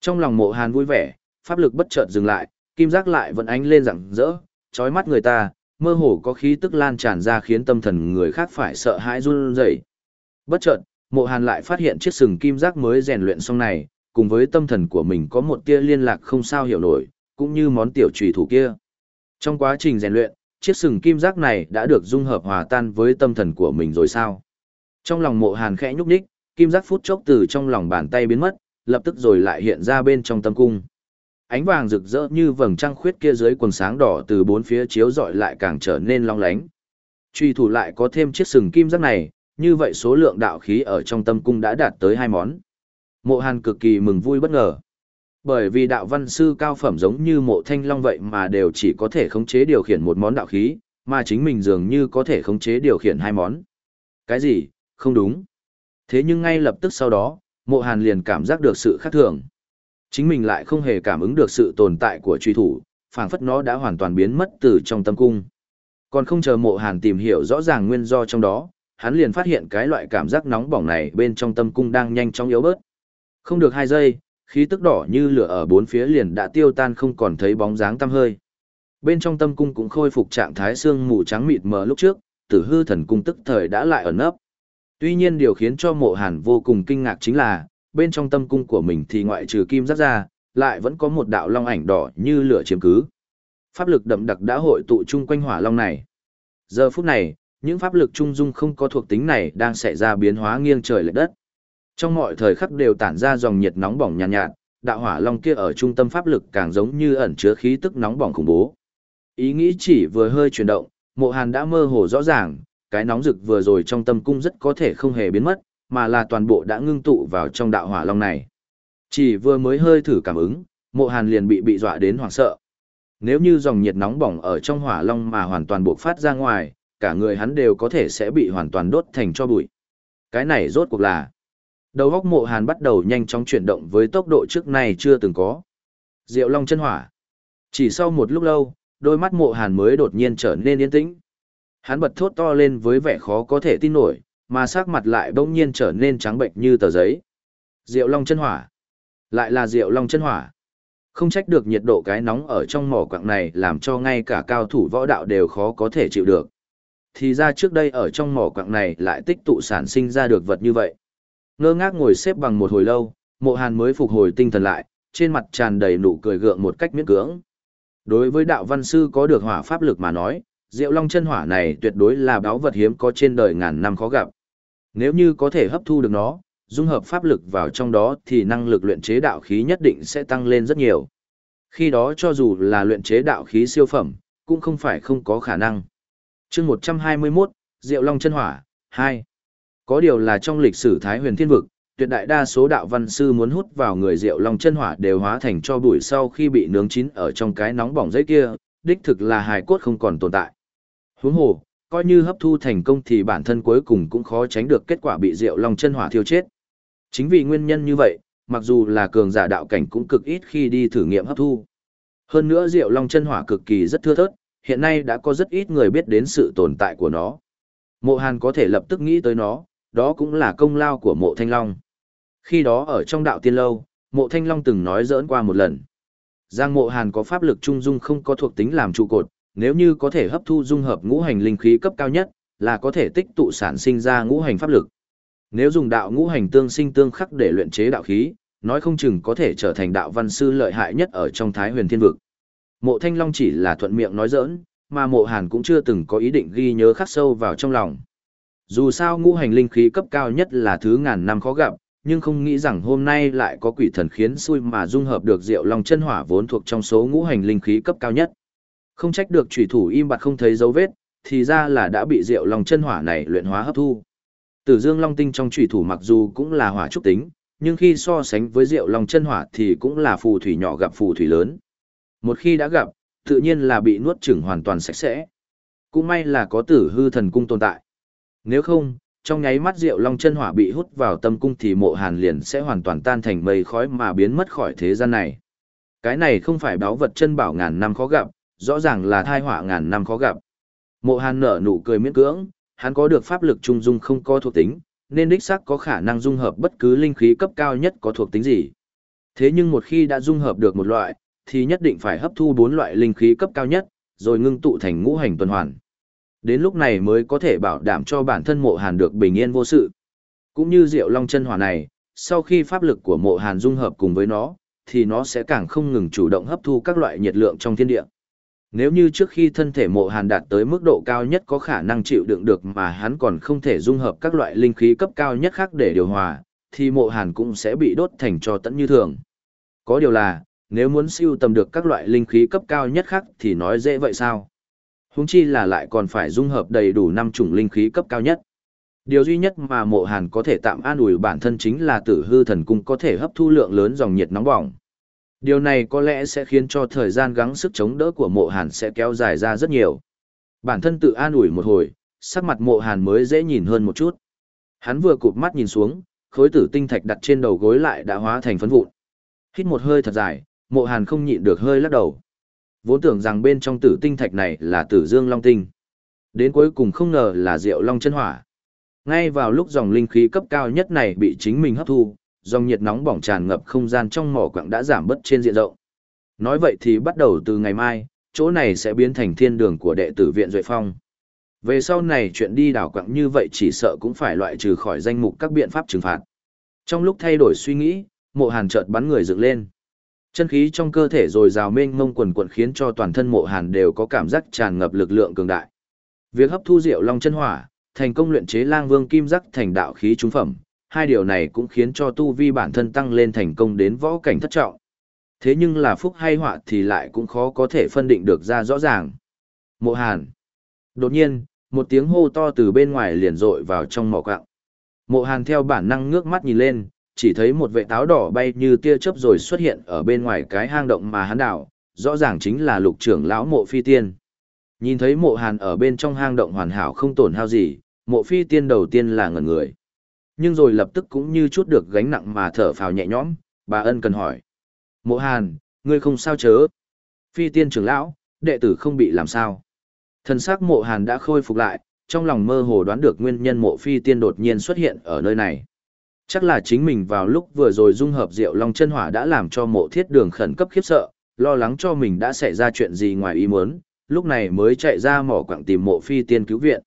Trong lòng mộ hàn vui vẻ, pháp lực bất chợt dừng lại, kim giác lại vẫn ánh lên rạng rỡ, chói mắt người ta, mơ hồ có khí tức lan tràn ra khiến tâm thần người khác phải sợ hãi run rẩy. Bất chợt, mộ hàn lại phát hiện chiếc sừng kim giác mới rèn luyện xong này, cùng với tâm thần của mình có một tia liên lạc không sao hiểu nổi, cũng như món tiểu trùy thủ kia. Trong quá trình rèn luyện, chiếc sừng kim giác này đã được dung hợp hòa tan với tâm thần của mình rồi sao? Trong lòng mộ hàn khẽ nhúc nhích, kim giác phút chốc từ trong lòng bàn tay biến mất, lập tức rồi lại hiện ra bên trong tâm cung. Ánh vàng rực rỡ như vầng trăng khuyết kia dưới quần sáng đỏ từ bốn phía chiếu rọi lại càng trở nên long lánh. Truy thủ lại có thêm chiếc sừng kim giác này, như vậy số lượng đạo khí ở trong tâm cung đã đạt tới hai món. Mộ Hàn cực kỳ mừng vui bất ngờ. Bởi vì đạo văn sư cao phẩm giống như mộ thanh long vậy mà đều chỉ có thể khống chế điều khiển một món đạo khí, mà chính mình dường như có thể khống chế điều khiển hai món. Cái gì? Không đúng. Thế nhưng ngay lập tức sau đó, mộ hàn liền cảm giác được sự khác thường. Chính mình lại không hề cảm ứng được sự tồn tại của truy thủ, phảng phất nó đã hoàn toàn biến mất từ trong tâm cung. Còn không chờ mộ hàn tìm hiểu rõ ràng nguyên do trong đó, hắn liền phát hiện cái loại cảm giác nóng bỏng này bên trong tâm cung đang nhanh chóng yếu bớt. Không được hai giây, khí tức đỏ như lửa ở bốn phía liền đã tiêu tan không còn thấy bóng dáng tăm hơi. Bên trong tâm cung cũng khôi phục trạng thái xương mù trắng mịt mờ lúc trước, tử hư thần cung tức thời đã lại ẩn nấp. Tuy nhiên điều khiến cho mộ hàn vô cùng kinh ngạc chính là, bên trong tâm cung của mình thì ngoại trừ kim giác ra, lại vẫn có một đạo long ảnh đỏ như lửa chiếm cứ. Pháp lực đậm đặc đã hội tụ chung quanh hỏa long này. Giờ phút này, những pháp lực trung dung không có thuộc tính này đang xảy ra biến hóa nghiêng trời lệch đất. Trong mọi thời khắc đều tản ra dòng nhiệt nóng bỏng nhàn nhạt, nhạt, đạo hỏa long kia ở trung tâm pháp lực càng giống như ẩn chứa khí tức nóng bỏng khủng bố. Ý nghĩ chỉ vừa hơi chuyển động, Mộ Hàn đã mơ hồ rõ ràng, cái nóng rực vừa rồi trong tâm cung rất có thể không hề biến mất, mà là toàn bộ đã ngưng tụ vào trong đạo hỏa long này. Chỉ vừa mới hơi thử cảm ứng, Mộ Hàn liền bị bị dọa đến hoảng sợ. Nếu như dòng nhiệt nóng bỏng ở trong hỏa long mà hoàn toàn bộc phát ra ngoài, cả người hắn đều có thể sẽ bị hoàn toàn đốt thành cho bụi. Cái này rốt cuộc là Đầu góc mộ hàn bắt đầu nhanh chóng chuyển động với tốc độ trước này chưa từng có. Diệu Long chân hỏa. Chỉ sau một lúc lâu, đôi mắt mộ hàn mới đột nhiên trở nên yên tĩnh. Hắn bật thốt to lên với vẻ khó có thể tin nổi, mà sắc mặt lại bỗng nhiên trở nên trắng bệnh như tờ giấy. Diệu Long chân hỏa. Lại là Diệu Long chân hỏa. Không trách được nhiệt độ cái nóng ở trong mỏ quặng này làm cho ngay cả cao thủ võ đạo đều khó có thể chịu được. Thì ra trước đây ở trong mỏ quặng này lại tích tụ sản sinh ra được vật như vậy. Ngơ ngác ngồi xếp bằng một hồi lâu, mộ hàn mới phục hồi tinh thần lại, trên mặt tràn đầy nụ cười gượng một cách miễn cưỡng. Đối với đạo văn sư có được hỏa pháp lực mà nói, Diệu Long chân hỏa này tuyệt đối là báo vật hiếm có trên đời ngàn năm khó gặp. Nếu như có thể hấp thu được nó, dung hợp pháp lực vào trong đó thì năng lực luyện chế đạo khí nhất định sẽ tăng lên rất nhiều. Khi đó cho dù là luyện chế đạo khí siêu phẩm, cũng không phải không có khả năng. chương 121, Diệu Long chân hỏa, 2. Có điều là trong lịch sử Thái huyền thiên vực, tuyệt đại đa số đạo văn sư muốn hút vào người Diệu long chân hỏa đều hóa thành cho bụi sau khi bị nướng chín ở trong cái nóng bỏng giấy kia, đích thực là hài cốt không còn tồn tại. Huống hồ, coi như hấp thu thành công thì bản thân cuối cùng cũng khó tránh được kết quả bị rượu long chân hỏa thiêu chết. Chính vì nguyên nhân như vậy, mặc dù là cường giả đạo cảnh cũng cực ít khi đi thử nghiệm hấp thu. Hơn nữa rượu long chân hỏa cực kỳ rất thưa thớt, hiện nay đã có rất ít người biết đến sự tồn tại của nó. Mộ Hàn có thể lập tức nghĩ tới nó, đó cũng là công lao của mộ thanh long. Khi đó ở trong đạo tiên lâu, mộ thanh long từng nói dỡn qua một lần. Giang mộ hàn có pháp lực trung dung không có thuộc tính làm trụ cột, nếu như có thể hấp thu dung hợp ngũ hành linh khí cấp cao nhất, là có thể tích tụ sản sinh ra ngũ hành pháp lực. Nếu dùng đạo ngũ hành tương sinh tương khắc để luyện chế đạo khí, nói không chừng có thể trở thành đạo văn sư lợi hại nhất ở trong Thái Huyền Thiên vực. Mộ Thanh Long chỉ là thuận miệng nói giỡn, mà Mộ Hàn cũng chưa từng có ý định ghi nhớ khắc sâu vào trong lòng. Dù sao ngũ hành linh khí cấp cao nhất là thứ ngàn năm khó gặp, nhưng không nghĩ rằng hôm nay lại có quỷ thần khiến xui mà dung hợp được rượu long chân hỏa vốn thuộc trong số ngũ hành linh khí cấp cao nhất. Không trách được chủy thủ im bặt không thấy dấu vết, thì ra là đã bị rượu long chân hỏa này luyện hóa hấp thu. Tử Dương Long Tinh trong chủy thủ mặc dù cũng là hỏa trúc tính, nhưng khi so sánh với rượu long chân hỏa thì cũng là phù thủy nhỏ gặp phù thủy lớn. Một khi đã gặp, tự nhiên là bị nuốt chửng hoàn toàn sạch sẽ. Cũng may là có tử hư thần cung tồn tại. Nếu không, trong nháy mắt rượu long chân hỏa bị hút vào tâm cung thì mộ hàn liền sẽ hoàn toàn tan thành mây khói mà biến mất khỏi thế gian này. Cái này không phải báo vật chân bảo ngàn năm khó gặp, rõ ràng là thai họa ngàn năm khó gặp. Mộ hàn nở nụ cười miễn cưỡng, hắn có được pháp lực trung dung không có thuộc tính, nên đích xác có khả năng dung hợp bất cứ linh khí cấp cao nhất có thuộc tính gì. Thế nhưng một khi đã dung hợp được một loại, thì nhất định phải hấp thu bốn loại linh khí cấp cao nhất, rồi ngưng tụ thành ngũ hành tuần hoàn. Đến lúc này mới có thể bảo đảm cho bản thân mộ hàn được bình yên vô sự. Cũng như Diệu long chân hỏa này, sau khi pháp lực của mộ hàn dung hợp cùng với nó, thì nó sẽ càng không ngừng chủ động hấp thu các loại nhiệt lượng trong thiên địa. Nếu như trước khi thân thể mộ hàn đạt tới mức độ cao nhất có khả năng chịu đựng được mà hắn còn không thể dung hợp các loại linh khí cấp cao nhất khác để điều hòa, thì mộ hàn cũng sẽ bị đốt thành cho tận như thường. Có điều là, nếu muốn siêu tầm được các loại linh khí cấp cao nhất khác thì nói dễ vậy sao? Húng chi là lại còn phải dung hợp đầy đủ năm chủng linh khí cấp cao nhất. Điều duy nhất mà mộ hàn có thể tạm an ủi bản thân chính là tử hư thần cung có thể hấp thu lượng lớn dòng nhiệt nóng bỏng. Điều này có lẽ sẽ khiến cho thời gian gắng sức chống đỡ của mộ hàn sẽ kéo dài ra rất nhiều. Bản thân tự an ủi một hồi, sắc mặt mộ hàn mới dễ nhìn hơn một chút. Hắn vừa cụp mắt nhìn xuống, khối tử tinh thạch đặt trên đầu gối lại đã hóa thành phấn vụn. Hít một hơi thật dài, mộ hàn không nhịn được hơi lắc đầu. Vốn tưởng rằng bên trong tử tinh thạch này là tử dương long tinh. Đến cuối cùng không ngờ là rượu long chân hỏa. Ngay vào lúc dòng linh khí cấp cao nhất này bị chính mình hấp thu, dòng nhiệt nóng bỏng tràn ngập không gian trong mỏ quặng đã giảm bớt trên diện rộng. Nói vậy thì bắt đầu từ ngày mai, chỗ này sẽ biến thành thiên đường của đệ tử viện Duệ Phong. Về sau này chuyện đi đảo quặng như vậy chỉ sợ cũng phải loại trừ khỏi danh mục các biện pháp trừng phạt. Trong lúc thay đổi suy nghĩ, mộ hàn chợt bắn người dựng lên. Chân khí trong cơ thể rồi rào mênh mông quần quần khiến cho toàn thân mộ hàn đều có cảm giác tràn ngập lực lượng cường đại. Việc hấp thu rượu long chân hỏa, thành công luyện chế lang vương kim giác thành đạo khí trung phẩm, hai điều này cũng khiến cho tu vi bản thân tăng lên thành công đến võ cảnh thất trọng. Thế nhưng là phúc hay họa thì lại cũng khó có thể phân định được ra rõ ràng. Mộ Hàn. Đột nhiên, một tiếng hô to từ bên ngoài liền rội vào trong mỏ quạng. Mộ Hàn theo bản năng ngước mắt nhìn lên, chỉ thấy một vệ táo đỏ bay như tia chớp rồi xuất hiện ở bên ngoài cái hang động mà hắn đảo, rõ ràng chính là lục trưởng lão mộ phi tiên. Nhìn thấy mộ hàn ở bên trong hang động hoàn hảo không tổn hao gì, mộ phi tiên đầu tiên là ngẩn người. Nhưng rồi lập tức cũng như chút được gánh nặng mà thở phào nhẹ nhõm, bà ân cần hỏi. Mộ hàn, ngươi không sao chớ. Phi tiên trưởng lão, đệ tử không bị làm sao. Thần sắc mộ hàn đã khôi phục lại, trong lòng mơ hồ đoán được nguyên nhân mộ phi tiên đột nhiên xuất hiện ở nơi này. Chắc là chính mình vào lúc vừa rồi dung hợp rượu long chân hỏa đã làm cho mộ thiết đường khẩn cấp khiếp sợ, lo lắng cho mình đã xảy ra chuyện gì ngoài ý muốn, lúc này mới chạy ra mỏ quặng tìm mộ phi tiên cứu viện.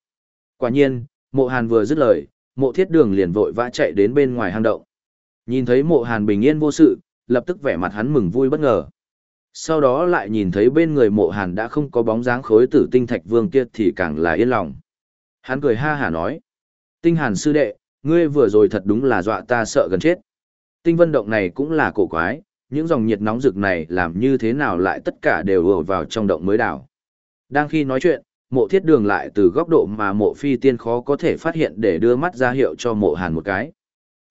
Quả nhiên, mộ hàn vừa dứt lời, mộ thiết đường liền vội vã chạy đến bên ngoài hang động. Nhìn thấy mộ hàn bình yên vô sự, lập tức vẻ mặt hắn mừng vui bất ngờ. Sau đó lại nhìn thấy bên người mộ hàn đã không có bóng dáng khối tử tinh thạch vương kia thì càng là yên lòng. Hắn cười ha hả nói. Tinh hàn sư đệ, ngươi vừa rồi thật đúng là dọa ta sợ gần chết. Tinh vân động này cũng là cổ quái, những dòng nhiệt nóng rực này làm như thế nào lại tất cả đều vừa vào trong động mới đảo. Đang khi nói chuyện, mộ thiết đường lại từ góc độ mà mộ phi tiên khó có thể phát hiện để đưa mắt ra hiệu cho mộ hàn một cái.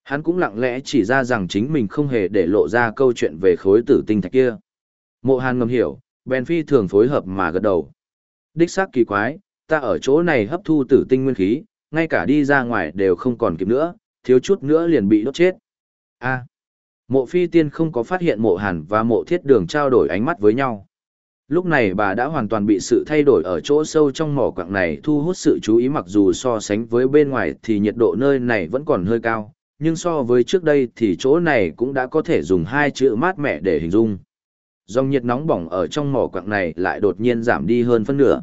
Hắn cũng lặng lẽ chỉ ra rằng chính mình không hề để lộ ra câu chuyện về khối tử tinh thạch kia. Mộ hàn ngầm hiểu, bèn phi thường phối hợp mà gật đầu. Đích xác kỳ quái, ta ở chỗ này hấp thu tử tinh nguyên khí, ngay cả đi ra ngoài đều không còn kịp nữa, thiếu chút nữa liền bị đốt chết. A. mộ phi tiên không có phát hiện mộ hàn và mộ thiết đường trao đổi ánh mắt với nhau. Lúc này bà đã hoàn toàn bị sự thay đổi ở chỗ sâu trong mỏ quặng này thu hút sự chú ý mặc dù so sánh với bên ngoài thì nhiệt độ nơi này vẫn còn hơi cao, nhưng so với trước đây thì chỗ này cũng đã có thể dùng hai chữ mát mẻ để hình dung. Dòng nhiệt nóng bỏng ở trong mỏ quặng này lại đột nhiên giảm đi hơn phân nửa.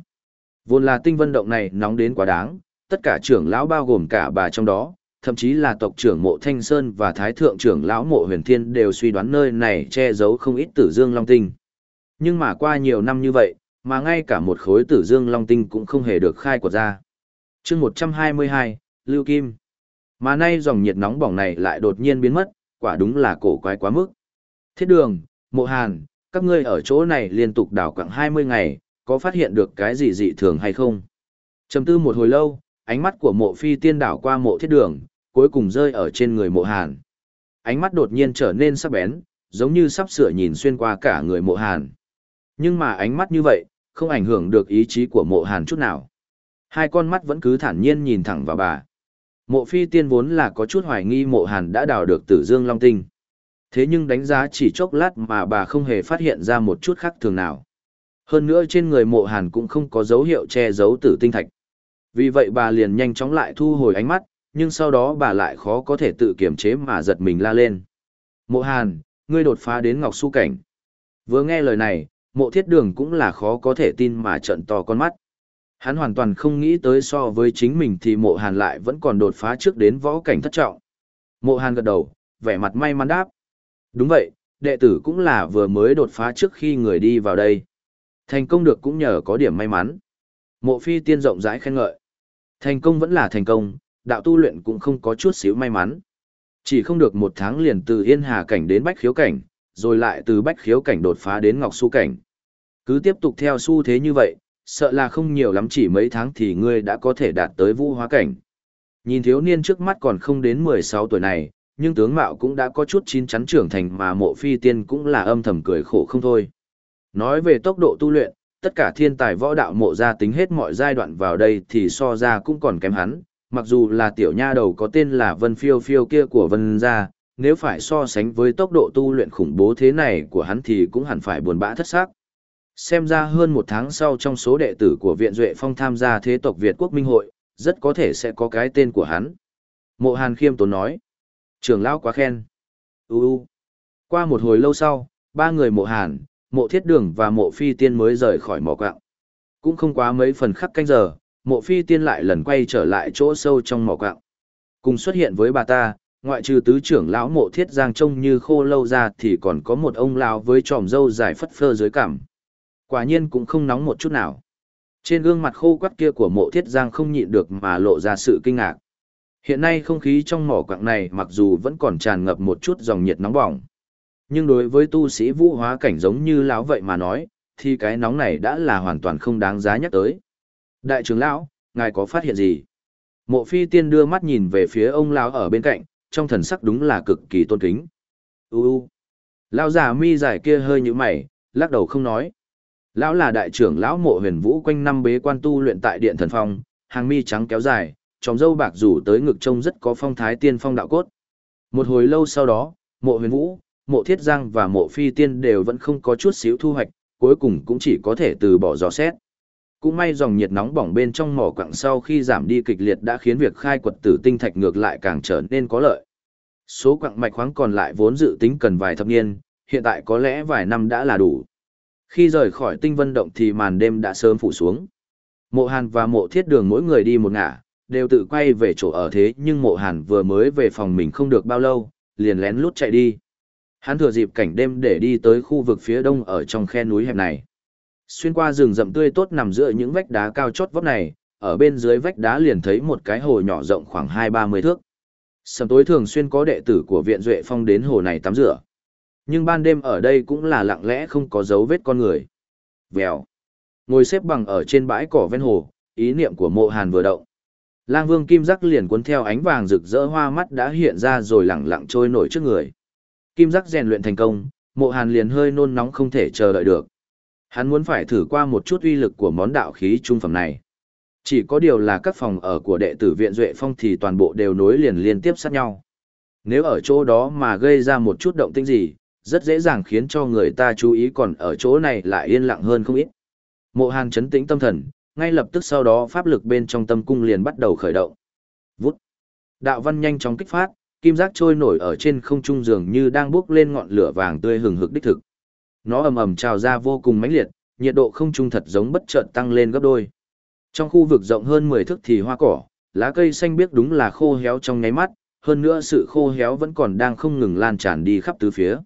Vốn là tinh vân động này nóng đến quá đáng, tất cả trưởng lão bao gồm cả bà trong đó, thậm chí là tộc trưởng mộ Thanh Sơn và thái thượng trưởng lão mộ huyền thiên đều suy đoán nơi này che giấu không ít tử dương long tinh. Nhưng mà qua nhiều năm như vậy, mà ngay cả một khối tử dương long tinh cũng không hề được khai quật ra. chương 122, Lưu Kim. Mà nay dòng nhiệt nóng bỏng này lại đột nhiên biến mất, quả đúng là cổ quái quá mức. Thiết đường, mộ hàn, các ngươi ở chỗ này liên tục đảo quặng 20 ngày, có phát hiện được cái gì dị thường hay không? Trầm tư một hồi lâu, ánh mắt của mộ phi tiên đảo qua mộ thiết đường, cuối cùng rơi ở trên người mộ hàn. Ánh mắt đột nhiên trở nên sắc bén, giống như sắp sửa nhìn xuyên qua cả người mộ hàn. Nhưng mà ánh mắt như vậy, không ảnh hưởng được ý chí của mộ hàn chút nào. Hai con mắt vẫn cứ thản nhiên nhìn thẳng vào bà. Mộ phi tiên vốn là có chút hoài nghi mộ hàn đã đào được tử dương long tinh. Thế nhưng đánh giá chỉ chốc lát mà bà không hề phát hiện ra một chút khác thường nào. Hơn nữa trên người mộ hàn cũng không có dấu hiệu che giấu tử tinh thạch. Vì vậy bà liền nhanh chóng lại thu hồi ánh mắt, nhưng sau đó bà lại khó có thể tự kiềm chế mà giật mình la lên. Mộ hàn, ngươi đột phá đến ngọc su cảnh. Vừa nghe lời này, mộ thiết đường cũng là khó có thể tin mà trận to con mắt. Hắn hoàn toàn không nghĩ tới so với chính mình thì mộ hàn lại vẫn còn đột phá trước đến võ cảnh thất trọng. Mộ hàn gật đầu, vẻ mặt may mắn đáp. Đúng vậy, đệ tử cũng là vừa mới đột phá trước khi người đi vào đây. Thành công được cũng nhờ có điểm may mắn. Mộ phi tiên rộng rãi khen ngợi. Thành công vẫn là thành công, đạo tu luyện cũng không có chút xíu may mắn. Chỉ không được một tháng liền từ Yên Hà cảnh đến Bách Khiếu cảnh, rồi lại từ Bách Khiếu cảnh đột phá đến Ngọc Su cảnh. Cứ tiếp tục theo xu thế như vậy, sợ là không nhiều lắm chỉ mấy tháng thì ngươi đã có thể đạt tới vũ hóa cảnh. Nhìn thiếu niên trước mắt còn không đến 16 tuổi này, nhưng tướng mạo cũng đã có chút chín chắn trưởng thành mà mộ phi tiên cũng là âm thầm cười khổ không thôi. Nói về tốc độ tu luyện, tất cả thiên tài võ đạo mộ ra tính hết mọi giai đoạn vào đây thì so ra cũng còn kém hắn, mặc dù là tiểu nha đầu có tên là Vân Phiêu Phiêu kia của Vân gia, nếu phải so sánh với tốc độ tu luyện khủng bố thế này của hắn thì cũng hẳn phải buồn bã thất xác. Xem ra hơn một tháng sau trong số đệ tử của Viện Duệ Phong tham gia thế tộc Việt Quốc Minh Hội, rất có thể sẽ có cái tên của hắn. Mộ Hàn khiêm tốn nói. Trường lão quá khen. U u. Qua một hồi lâu sau, ba người mộ Hàn, mộ Thiết Đường và mộ Phi Tiên mới rời khỏi mỏ quạng. Cũng không quá mấy phần khắc canh giờ, mộ Phi Tiên lại lần quay trở lại chỗ sâu trong mỏ quạng. Cùng xuất hiện với bà ta, ngoại trừ tứ trưởng lão mộ Thiết Giang trông như khô lâu ra thì còn có một ông lão với tròm râu dài phất phơ dưới cằm. Quả nhiên cũng không nóng một chút nào. Trên gương mặt khô quắt kia của mộ thiết giang không nhịn được mà lộ ra sự kinh ngạc. Hiện nay không khí trong mỏ quặng này mặc dù vẫn còn tràn ngập một chút dòng nhiệt nóng bỏng. Nhưng đối với tu sĩ vũ hóa cảnh giống như lão vậy mà nói, thì cái nóng này đã là hoàn toàn không đáng giá nhắc tới. Đại trưởng lão, ngài có phát hiện gì? Mộ phi tiên đưa mắt nhìn về phía ông lão ở bên cạnh, trong thần sắc đúng là cực kỳ tôn kính. U u. Lão già mi dài kia hơi như mày, lắc đầu không nói. Lão là đại trưởng lão mộ huyền vũ quanh năm bế quan tu luyện tại điện thần phong, hàng mi trắng kéo dài, tròng dâu bạc rủ tới ngực trông rất có phong thái tiên phong đạo cốt. Một hồi lâu sau đó, mộ huyền vũ, mộ thiết giang và mộ phi tiên đều vẫn không có chút xíu thu hoạch, cuối cùng cũng chỉ có thể từ bỏ dò xét. Cũng may dòng nhiệt nóng bỏng bên trong mỏ quặng sau khi giảm đi kịch liệt đã khiến việc khai quật tử tinh thạch ngược lại càng trở nên có lợi. Số quặng mạch khoáng còn lại vốn dự tính cần vài thập niên, hiện tại có lẽ vài năm đã là đủ. Khi rời khỏi tinh vân động thì màn đêm đã sớm phủ xuống. Mộ Hàn và mộ thiết đường mỗi người đi một ngả, đều tự quay về chỗ ở thế nhưng mộ Hàn vừa mới về phòng mình không được bao lâu, liền lén lút chạy đi. Hắn thừa dịp cảnh đêm để đi tới khu vực phía đông ở trong khe núi hẹp này. Xuyên qua rừng rậm tươi tốt nằm giữa những vách đá cao chót vót này, ở bên dưới vách đá liền thấy một cái hồ nhỏ rộng khoảng hai ba mươi thước. Sầm tối thường xuyên có đệ tử của viện Duệ Phong đến hồ này tắm rửa. Nhưng ban đêm ở đây cũng là lặng lẽ không có dấu vết con người. Vèo. Ngồi xếp bằng ở trên bãi cỏ ven hồ, ý niệm của mộ hàn vừa động. Lang vương kim giác liền cuốn theo ánh vàng rực rỡ hoa mắt đã hiện ra rồi lẳng lặng trôi nổi trước người. Kim giác rèn luyện thành công, mộ hàn liền hơi nôn nóng không thể chờ đợi được. Hắn muốn phải thử qua một chút uy lực của món đạo khí trung phẩm này. Chỉ có điều là các phòng ở của đệ tử viện Duệ Phong thì toàn bộ đều nối liền liên tiếp sát nhau. Nếu ở chỗ đó mà gây ra một chút động tĩnh gì, rất dễ dàng khiến cho người ta chú ý còn ở chỗ này lại yên lặng hơn không ít. Mộ Hàn chấn tĩnh tâm thần, ngay lập tức sau đó pháp lực bên trong tâm cung liền bắt đầu khởi động. Vút. Đạo văn nhanh chóng kích phát, kim giác trôi nổi ở trên không trung dường như đang bốc lên ngọn lửa vàng tươi hừng hực đích thực. Nó ầm ầm trào ra vô cùng mãnh liệt, nhiệt độ không trung thật giống bất chợt tăng lên gấp đôi. Trong khu vực rộng hơn 10 thước thì hoa cỏ, lá cây xanh biếc đúng là khô héo trong nháy mắt, hơn nữa sự khô héo vẫn còn đang không ngừng lan tràn đi khắp tứ phía.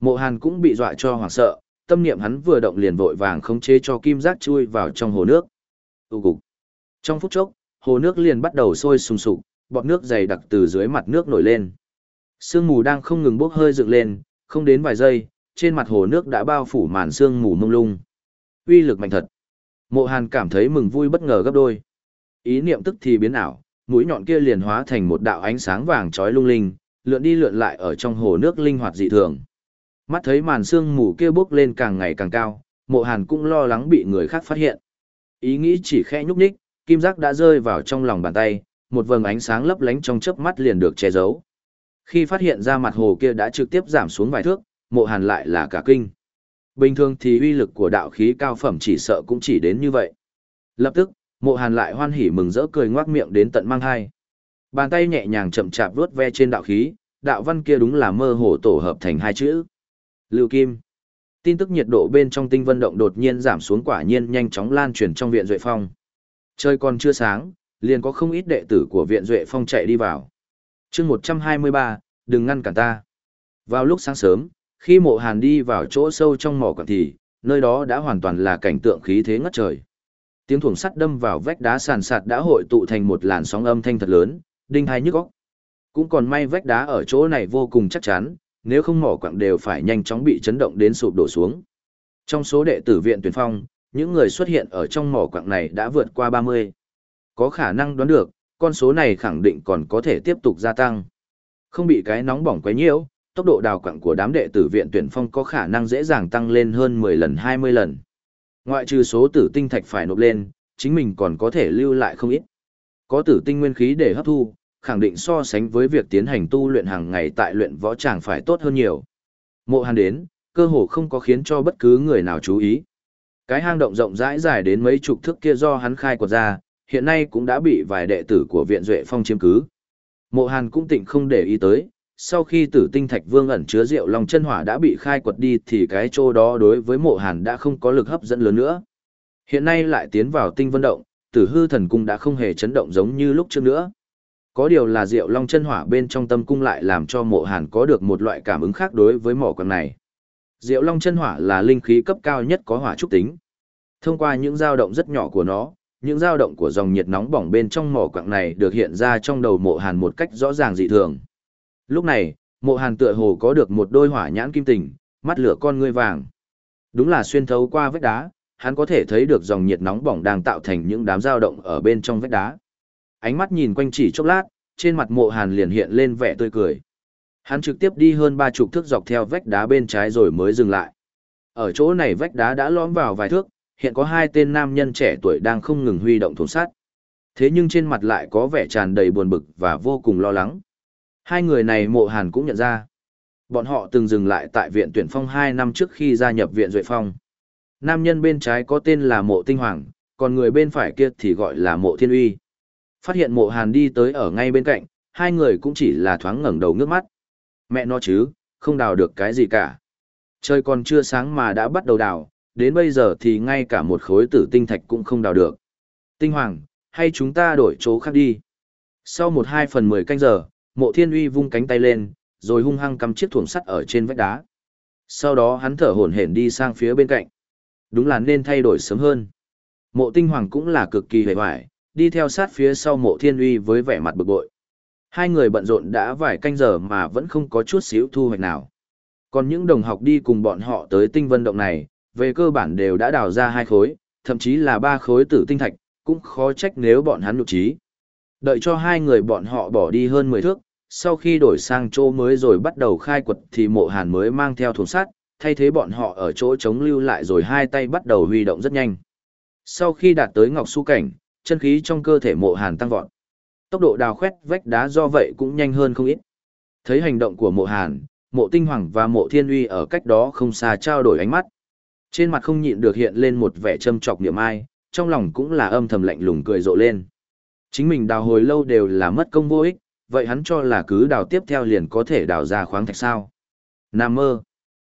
Mộ Hàn cũng bị dọa cho hoảng sợ, tâm niệm hắn vừa động liền vội vàng khống chế cho kim giác chui vào trong hồ nước. Tụ cục. Trong phút chốc, hồ nước liền bắt đầu sôi sùng sục, bọt nước dày đặc từ dưới mặt nước nổi lên. Sương mù đang không ngừng bốc hơi dựng lên, không đến vài giây, trên mặt hồ nước đã bao phủ màn sương mù mông lung. Uy lực mạnh thật. Mộ Hàn cảm thấy mừng vui bất ngờ gấp đôi. Ý niệm tức thì biến ảo, mũi nhọn kia liền hóa thành một đạo ánh sáng vàng chói lung linh, lượn đi lượn lại ở trong hồ nước linh hoạt dị thường. Mắt thấy màn sương mù kia bốc lên càng ngày càng cao, mộ hàn cũng lo lắng bị người khác phát hiện. Ý nghĩ chỉ khẽ nhúc nhích, kim giác đã rơi vào trong lòng bàn tay, một vầng ánh sáng lấp lánh trong chớp mắt liền được che giấu. Khi phát hiện ra mặt hồ kia đã trực tiếp giảm xuống vài thước, mộ hàn lại là cả kinh. Bình thường thì uy lực của đạo khí cao phẩm chỉ sợ cũng chỉ đến như vậy. Lập tức, mộ hàn lại hoan hỉ mừng rỡ cười ngoác miệng đến tận mang hai. Bàn tay nhẹ nhàng chậm chạp vuốt ve trên đạo khí, đạo văn kia đúng là mơ hồ tổ hợp thành hai chữ. Lưu Kim. Tin tức nhiệt độ bên trong tinh vân động đột nhiên giảm xuống quả nhiên nhanh chóng lan truyền trong viện Duệ Phong. Trời còn chưa sáng, liền có không ít đệ tử của viện Duệ Phong chạy đi vào. chương 123, đừng ngăn cản ta. Vào lúc sáng sớm, khi mộ hàn đi vào chỗ sâu trong mỏ quảng thì, nơi đó đã hoàn toàn là cảnh tượng khí thế ngất trời. Tiếng thủng sắt đâm vào vách đá sàn sạt đã hội tụ thành một làn sóng âm thanh thật lớn, đinh hai nhức óc. cũng còn may vách đá ở chỗ này vô cùng chắc chắn, nếu không mỏ quặng đều phải nhanh chóng bị chấn động đến sụp đổ xuống. Trong số đệ tử viện tuyển phong, những người xuất hiện ở trong mỏ quặng này đã vượt qua 30. Có khả năng đoán được, con số này khẳng định còn có thể tiếp tục gia tăng. Không bị cái nóng bỏng quấy nhiễu, tốc độ đào quặng của đám đệ tử viện tuyển phong có khả năng dễ dàng tăng lên hơn 10 lần 20 lần. Ngoại trừ số tử tinh thạch phải nộp lên, chính mình còn có thể lưu lại không ít. Có tử tinh nguyên khí để hấp thu, khẳng định so sánh với việc tiến hành tu luyện hàng ngày tại luyện võ tràng phải tốt hơn nhiều. Mộ Hàn đến, cơ hồ không có khiến cho bất cứ người nào chú ý. Cái hang động rộng rãi dài đến mấy chục thước kia do hắn khai quật ra, hiện nay cũng đã bị vài đệ tử của viện Duệ Phong chiếm cứ. Mộ Hàn cũng tỉnh không để ý tới, sau khi tử tinh thạch vương ẩn chứa rượu lòng chân hỏa đã bị khai quật đi thì cái chỗ đó đối với mộ Hàn đã không có lực hấp dẫn lớn nữa. Hiện nay lại tiến vào tinh vân động, tử hư thần cung đã không hề chấn động giống như lúc trước nữa. Có điều là rượu long chân hỏa bên trong tâm cung lại làm cho mộ hàn có được một loại cảm ứng khác đối với mỏ quặng này. Rượu long chân hỏa là linh khí cấp cao nhất có hỏa trúc tính. Thông qua những dao động rất nhỏ của nó, những dao động của dòng nhiệt nóng bỏng bên trong mỏ quặng này được hiện ra trong đầu mộ hàn một cách rõ ràng dị thường. Lúc này, mộ hàn tựa hồ có được một đôi hỏa nhãn kim tình, mắt lửa con ngươi vàng. Đúng là xuyên thấu qua vách đá, hắn có thể thấy được dòng nhiệt nóng bỏng đang tạo thành những đám dao động ở bên trong vách đá. Ánh mắt nhìn quanh chỉ chốc lát, trên mặt mộ hàn liền hiện lên vẻ tươi cười. Hắn trực tiếp đi hơn ba chục thước dọc theo vách đá bên trái rồi mới dừng lại. Ở chỗ này vách đá đã lõm vào vài thước, hiện có hai tên nam nhân trẻ tuổi đang không ngừng huy động thùng sắt. Thế nhưng trên mặt lại có vẻ tràn đầy buồn bực và vô cùng lo lắng. Hai người này mộ hàn cũng nhận ra. Bọn họ từng dừng lại tại viện tuyển phong hai năm trước khi gia nhập viện Duệ Phong. Nam nhân bên trái có tên là mộ tinh hoàng, còn người bên phải kia thì gọi là mộ thiên uy. Phát hiện mộ hàn đi tới ở ngay bên cạnh, hai người cũng chỉ là thoáng ngẩng đầu nước mắt. Mẹ nó chứ, không đào được cái gì cả. Trời còn chưa sáng mà đã bắt đầu đào, đến bây giờ thì ngay cả một khối tử tinh thạch cũng không đào được. Tinh hoàng, hay chúng ta đổi chỗ khác đi. Sau một hai phần mười canh giờ, mộ thiên uy vung cánh tay lên, rồi hung hăng cắm chiếc thuồng sắt ở trên vách đá. Sau đó hắn thở hổn hển đi sang phía bên cạnh. Đúng là nên thay đổi sớm hơn. Mộ tinh hoàng cũng là cực kỳ hề hoài, đi theo sát phía sau mộ thiên uy với vẻ mặt bực bội. Hai người bận rộn đã vài canh giờ mà vẫn không có chút xíu thu hoạch nào. Còn những đồng học đi cùng bọn họ tới tinh vân động này, về cơ bản đều đã đào ra hai khối, thậm chí là ba khối tử tinh thạch, cũng khó trách nếu bọn hắn nhục trí. Đợi cho hai người bọn họ bỏ đi hơn 10 thước, sau khi đổi sang chỗ mới rồi bắt đầu khai quật thì mộ hàn mới mang theo thùng sắt, thay thế bọn họ ở chỗ chống lưu lại rồi hai tay bắt đầu huy động rất nhanh. Sau khi đạt tới ngọc su cảnh, chân khí trong cơ thể mộ hàn tăng vọt. Tốc độ đào khoét vách đá do vậy cũng nhanh hơn không ít. Thấy hành động của mộ hàn, mộ tinh hoàng và mộ thiên uy ở cách đó không xa trao đổi ánh mắt. Trên mặt không nhịn được hiện lên một vẻ châm trọc niệm ai, trong lòng cũng là âm thầm lạnh lùng cười rộ lên. Chính mình đào hồi lâu đều là mất công vô ích, vậy hắn cho là cứ đào tiếp theo liền có thể đào ra khoáng thạch sao. Nam mơ.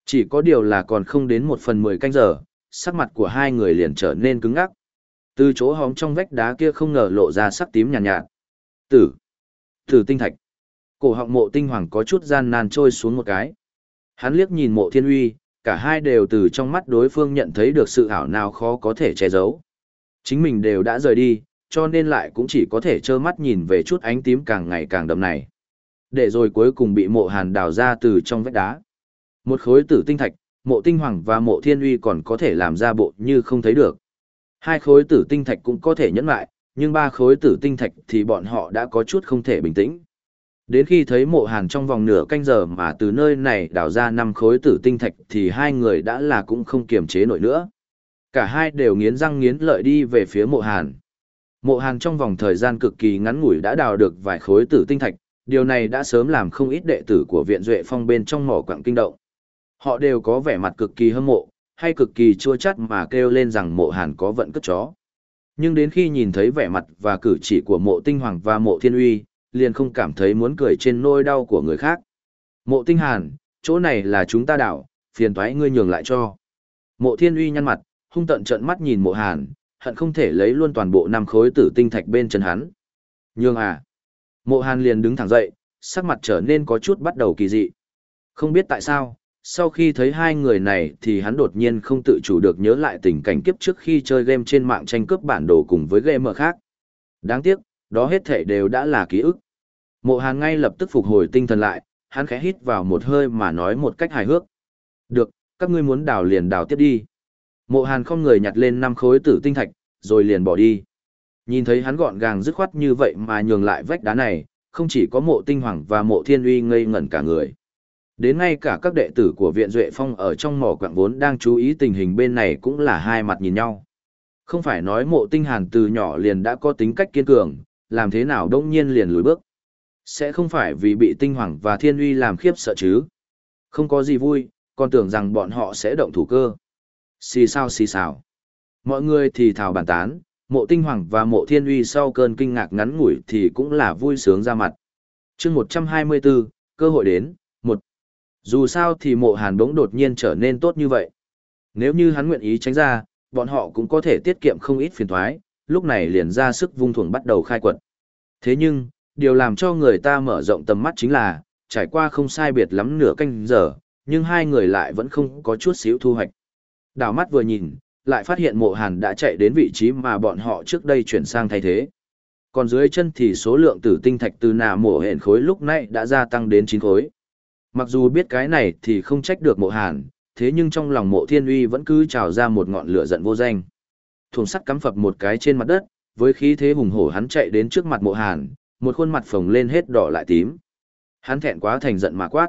Chỉ có điều là còn không đến một phần mười canh giờ, sắc mặt của hai người liền trở nên cứng ngắc. Từ chỗ hóng trong vách đá kia không ngờ lộ ra sắc tím nhàn nhạt, nhạt. Tử. Tử tinh thạch. Cổ họng mộ tinh hoàng có chút gian nan trôi xuống một cái. Hắn liếc nhìn mộ thiên uy, cả hai đều từ trong mắt đối phương nhận thấy được sự ảo nào khó có thể che giấu. Chính mình đều đã rời đi, cho nên lại cũng chỉ có thể trơ mắt nhìn về chút ánh tím càng ngày càng đậm này. Để rồi cuối cùng bị mộ hàn đào ra từ trong vách đá. Một khối tử tinh thạch, mộ tinh hoàng và mộ thiên uy còn có thể làm ra bộ như không thấy được. Hai khối tử tinh thạch cũng có thể nhẫn lại, nhưng ba khối tử tinh thạch thì bọn họ đã có chút không thể bình tĩnh. Đến khi thấy mộ hàn trong vòng nửa canh giờ mà từ nơi này đào ra năm khối tử tinh thạch thì hai người đã là cũng không kiềm chế nổi nữa. Cả hai đều nghiến răng nghiến lợi đi về phía mộ hàn. Mộ hàn trong vòng thời gian cực kỳ ngắn ngủi đã đào được vài khối tử tinh thạch, điều này đã sớm làm không ít đệ tử của viện duệ phong bên trong mỏ quảng kinh động. Họ đều có vẻ mặt cực kỳ hâm mộ, hay cực kỳ chua chát mà kêu lên rằng mộ hàn có vận cất chó. Nhưng đến khi nhìn thấy vẻ mặt và cử chỉ của mộ tinh hoàng và mộ thiên uy, liền không cảm thấy muốn cười trên nôi đau của người khác. Mộ tinh hàn, chỗ này là chúng ta đảo, phiền toái ngươi nhường lại cho. Mộ thiên uy nhăn mặt, hung tận trợn mắt nhìn mộ hàn, hận không thể lấy luôn toàn bộ năm khối tử tinh thạch bên chân hắn. Nhường à. Mộ hàn liền đứng thẳng dậy, sắc mặt trở nên có chút bắt đầu kỳ dị. Không biết tại sao, sau khi thấy hai người này thì hắn đột nhiên không tự chủ được nhớ lại tình cảnh kiếp trước khi chơi game trên mạng tranh cướp bản đồ cùng với game khác. Đáng tiếc, đó hết thể đều đã là ký ức. Mộ Hàn ngay lập tức phục hồi tinh thần lại, hắn khẽ hít vào một hơi mà nói một cách hài hước. Được, các ngươi muốn đào liền đào tiếp đi. Mộ Hàn không người nhặt lên năm khối tử tinh thạch, rồi liền bỏ đi. Nhìn thấy hắn gọn gàng dứt khoát như vậy mà nhường lại vách đá này, không chỉ có mộ tinh hoàng và mộ thiên uy ngây ngẩn cả người. Đến ngay cả các đệ tử của viện Duệ Phong ở trong mỏ quạng vốn đang chú ý tình hình bên này cũng là hai mặt nhìn nhau. Không phải nói mộ tinh hàn từ nhỏ liền đã có tính cách kiên cường, làm thế nào đông nhiên liền lùi bước. Sẽ không phải vì bị tinh hoàng và thiên uy làm khiếp sợ chứ. Không có gì vui, còn tưởng rằng bọn họ sẽ động thủ cơ. Xì sao xì xào. Mọi người thì thào bàn tán, mộ tinh hoàng và mộ thiên uy sau cơn kinh ngạc ngắn ngủi thì cũng là vui sướng ra mặt. chương 124, cơ hội đến, dù sao thì mộ hàn bỗng đột nhiên trở nên tốt như vậy. Nếu như hắn nguyện ý tránh ra, bọn họ cũng có thể tiết kiệm không ít phiền thoái, lúc này liền ra sức vung thuồng bắt đầu khai quật. Thế nhưng, điều làm cho người ta mở rộng tầm mắt chính là, trải qua không sai biệt lắm nửa canh giờ, nhưng hai người lại vẫn không có chút xíu thu hoạch. Đào mắt vừa nhìn, lại phát hiện mộ hàn đã chạy đến vị trí mà bọn họ trước đây chuyển sang thay thế. Còn dưới chân thì số lượng tử tinh thạch từ nà mộ hẹn khối lúc này đã gia tăng đến 9 khối. Mặc dù biết cái này thì không trách được mộ hàn, thế nhưng trong lòng mộ thiên uy vẫn cứ trào ra một ngọn lửa giận vô danh. Thuồng sắt cắm phập một cái trên mặt đất, với khí thế hùng hổ hắn chạy đến trước mặt mộ hàn, một khuôn mặt phồng lên hết đỏ lại tím. Hắn thẹn quá thành giận mà quát.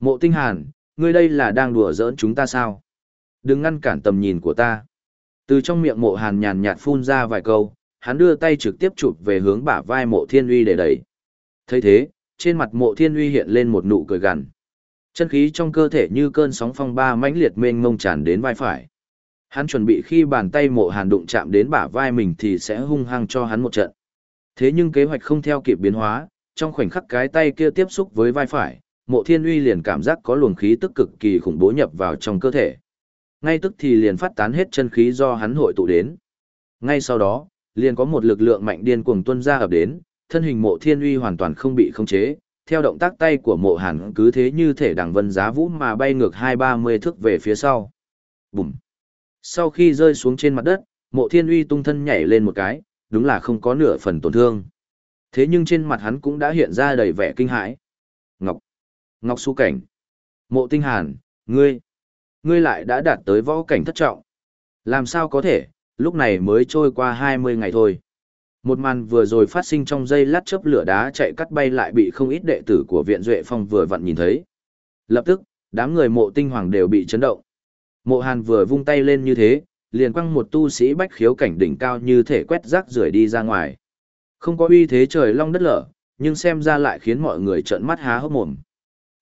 Mộ tinh hàn, ngươi đây là đang đùa giỡn chúng ta sao? Đừng ngăn cản tầm nhìn của ta. Từ trong miệng mộ hàn nhàn nhạt phun ra vài câu, hắn đưa tay trực tiếp chụp về hướng bả vai mộ thiên uy để đẩy. thấy thế, trên mặt mộ thiên uy hiện lên một nụ cười gằn. Chân khí trong cơ thể như cơn sóng phong ba mãnh liệt mênh mông tràn đến vai phải. Hắn chuẩn bị khi bàn tay mộ hàn đụng chạm đến bả vai mình thì sẽ hung hăng cho hắn một trận. Thế nhưng kế hoạch không theo kịp biến hóa, trong khoảnh khắc cái tay kia tiếp xúc với vai phải, mộ thiên uy liền cảm giác có luồng khí tức cực kỳ khủng bố nhập vào trong cơ thể. Ngay tức thì liền phát tán hết chân khí do hắn hội tụ đến. Ngay sau đó, liền có một lực lượng mạnh điên cuồng tuân ra ập đến, thân hình mộ thiên uy hoàn toàn không bị khống chế, theo động tác tay của mộ hàn cứ thế như thể đằng vân giá vũ mà bay ngược hai ba mươi thước về phía sau. Bùm! Sau khi rơi xuống trên mặt đất, mộ thiên uy tung thân nhảy lên một cái, đúng là không có nửa phần tổn thương. Thế nhưng trên mặt hắn cũng đã hiện ra đầy vẻ kinh hãi. Ngọc! Ngọc su cảnh! Mộ tinh hàn, ngươi! Ngươi lại đã đạt tới võ cảnh thất trọng. Làm sao có thể, lúc này mới trôi qua 20 ngày thôi. Một màn vừa rồi phát sinh trong dây lát chớp lửa đá chạy cắt bay lại bị không ít đệ tử của viện Duệ Phong vừa vặn nhìn thấy. Lập tức, đám người mộ tinh hoàng đều bị chấn động. Mộ Hàn vừa vung tay lên như thế, liền quăng một tu sĩ bách khiếu cảnh đỉnh cao như thể quét rác rưởi đi ra ngoài. Không có uy thế trời long đất lở, nhưng xem ra lại khiến mọi người trợn mắt há hốc mồm.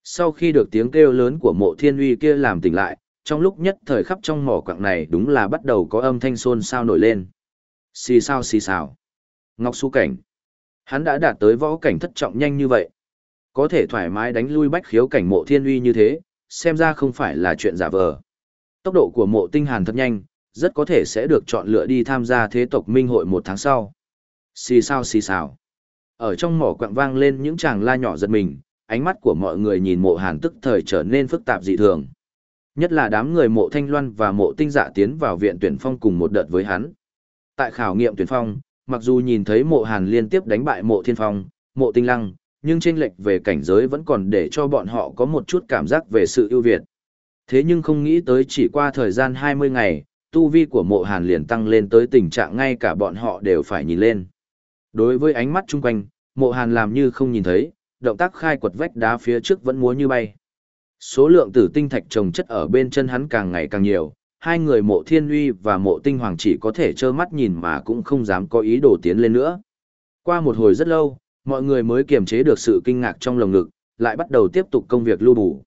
Sau khi được tiếng kêu lớn của mộ thiên uy kia làm tỉnh lại, trong lúc nhất thời khắp trong mỏ quặng này đúng là bắt đầu có âm thanh xôn xao nổi lên. Xì sao xì xào. Ngọc Su Cảnh. Hắn đã đạt tới võ cảnh thất trọng nhanh như vậy. Có thể thoải mái đánh lui bách khiếu cảnh mộ thiên uy như thế, xem ra không phải là chuyện giả vờ. Tốc độ của mộ tinh hàn thật nhanh, rất có thể sẽ được chọn lựa đi tham gia thế tộc minh hội một tháng sau. Xì sao xì sao. Ở trong mỏ quặng vang lên những chàng la nhỏ giật mình, ánh mắt của mọi người nhìn mộ hàn tức thời trở nên phức tạp dị thường. Nhất là đám người mộ thanh loan và mộ tinh dạ tiến vào viện tuyển phong cùng một đợt với hắn. Tại khảo nghiệm tuyển phong, mặc dù nhìn thấy mộ hàn liên tiếp đánh bại mộ thiên phong, mộ tinh lăng, nhưng tranh lệch về cảnh giới vẫn còn để cho bọn họ có một chút cảm giác về sự ưu việt. Thế nhưng không nghĩ tới chỉ qua thời gian 20 ngày, tu vi của mộ hàn liền tăng lên tới tình trạng ngay cả bọn họ đều phải nhìn lên. Đối với ánh mắt chung quanh, mộ hàn làm như không nhìn thấy, động tác khai quật vách đá phía trước vẫn múa như bay. Số lượng tử tinh thạch trồng chất ở bên chân hắn càng ngày càng nhiều, hai người mộ thiên uy và mộ tinh hoàng chỉ có thể trơ mắt nhìn mà cũng không dám có ý đồ tiến lên nữa. Qua một hồi rất lâu, mọi người mới kiềm chế được sự kinh ngạc trong lồng ngực, lại bắt đầu tiếp tục công việc lưu bù.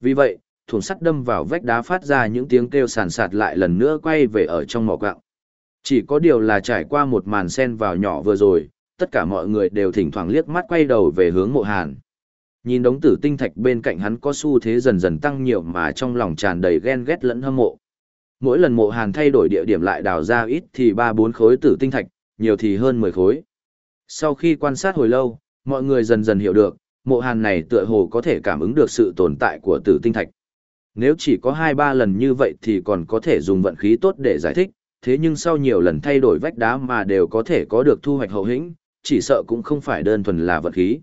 Vì vậy, thùng sắt đâm vào vách đá phát ra những tiếng kêu sàn sạt lại lần nữa quay về ở trong mỏ quạng. Chỉ có điều là trải qua một màn sen vào nhỏ vừa rồi, tất cả mọi người đều thỉnh thoảng liếc mắt quay đầu về hướng mộ hàn. Nhìn đống tử tinh thạch bên cạnh hắn có xu thế dần dần tăng nhiều mà trong lòng tràn đầy ghen ghét lẫn hâm mộ. Mỗi lần mộ hàn thay đổi địa điểm lại đào ra ít thì ba bốn khối tử tinh thạch, nhiều thì hơn mười khối. Sau khi quan sát hồi lâu, mọi người dần dần hiểu được, mộ hàn này tựa hồ có thể cảm ứng được sự tồn tại của tử tinh thạch. Nếu chỉ có hai ba lần như vậy thì còn có thể dùng vận khí tốt để giải thích, thế nhưng sau nhiều lần thay đổi vách đá mà đều có thể có được thu hoạch hậu hĩnh, chỉ sợ cũng không phải đơn thuần là vận khí.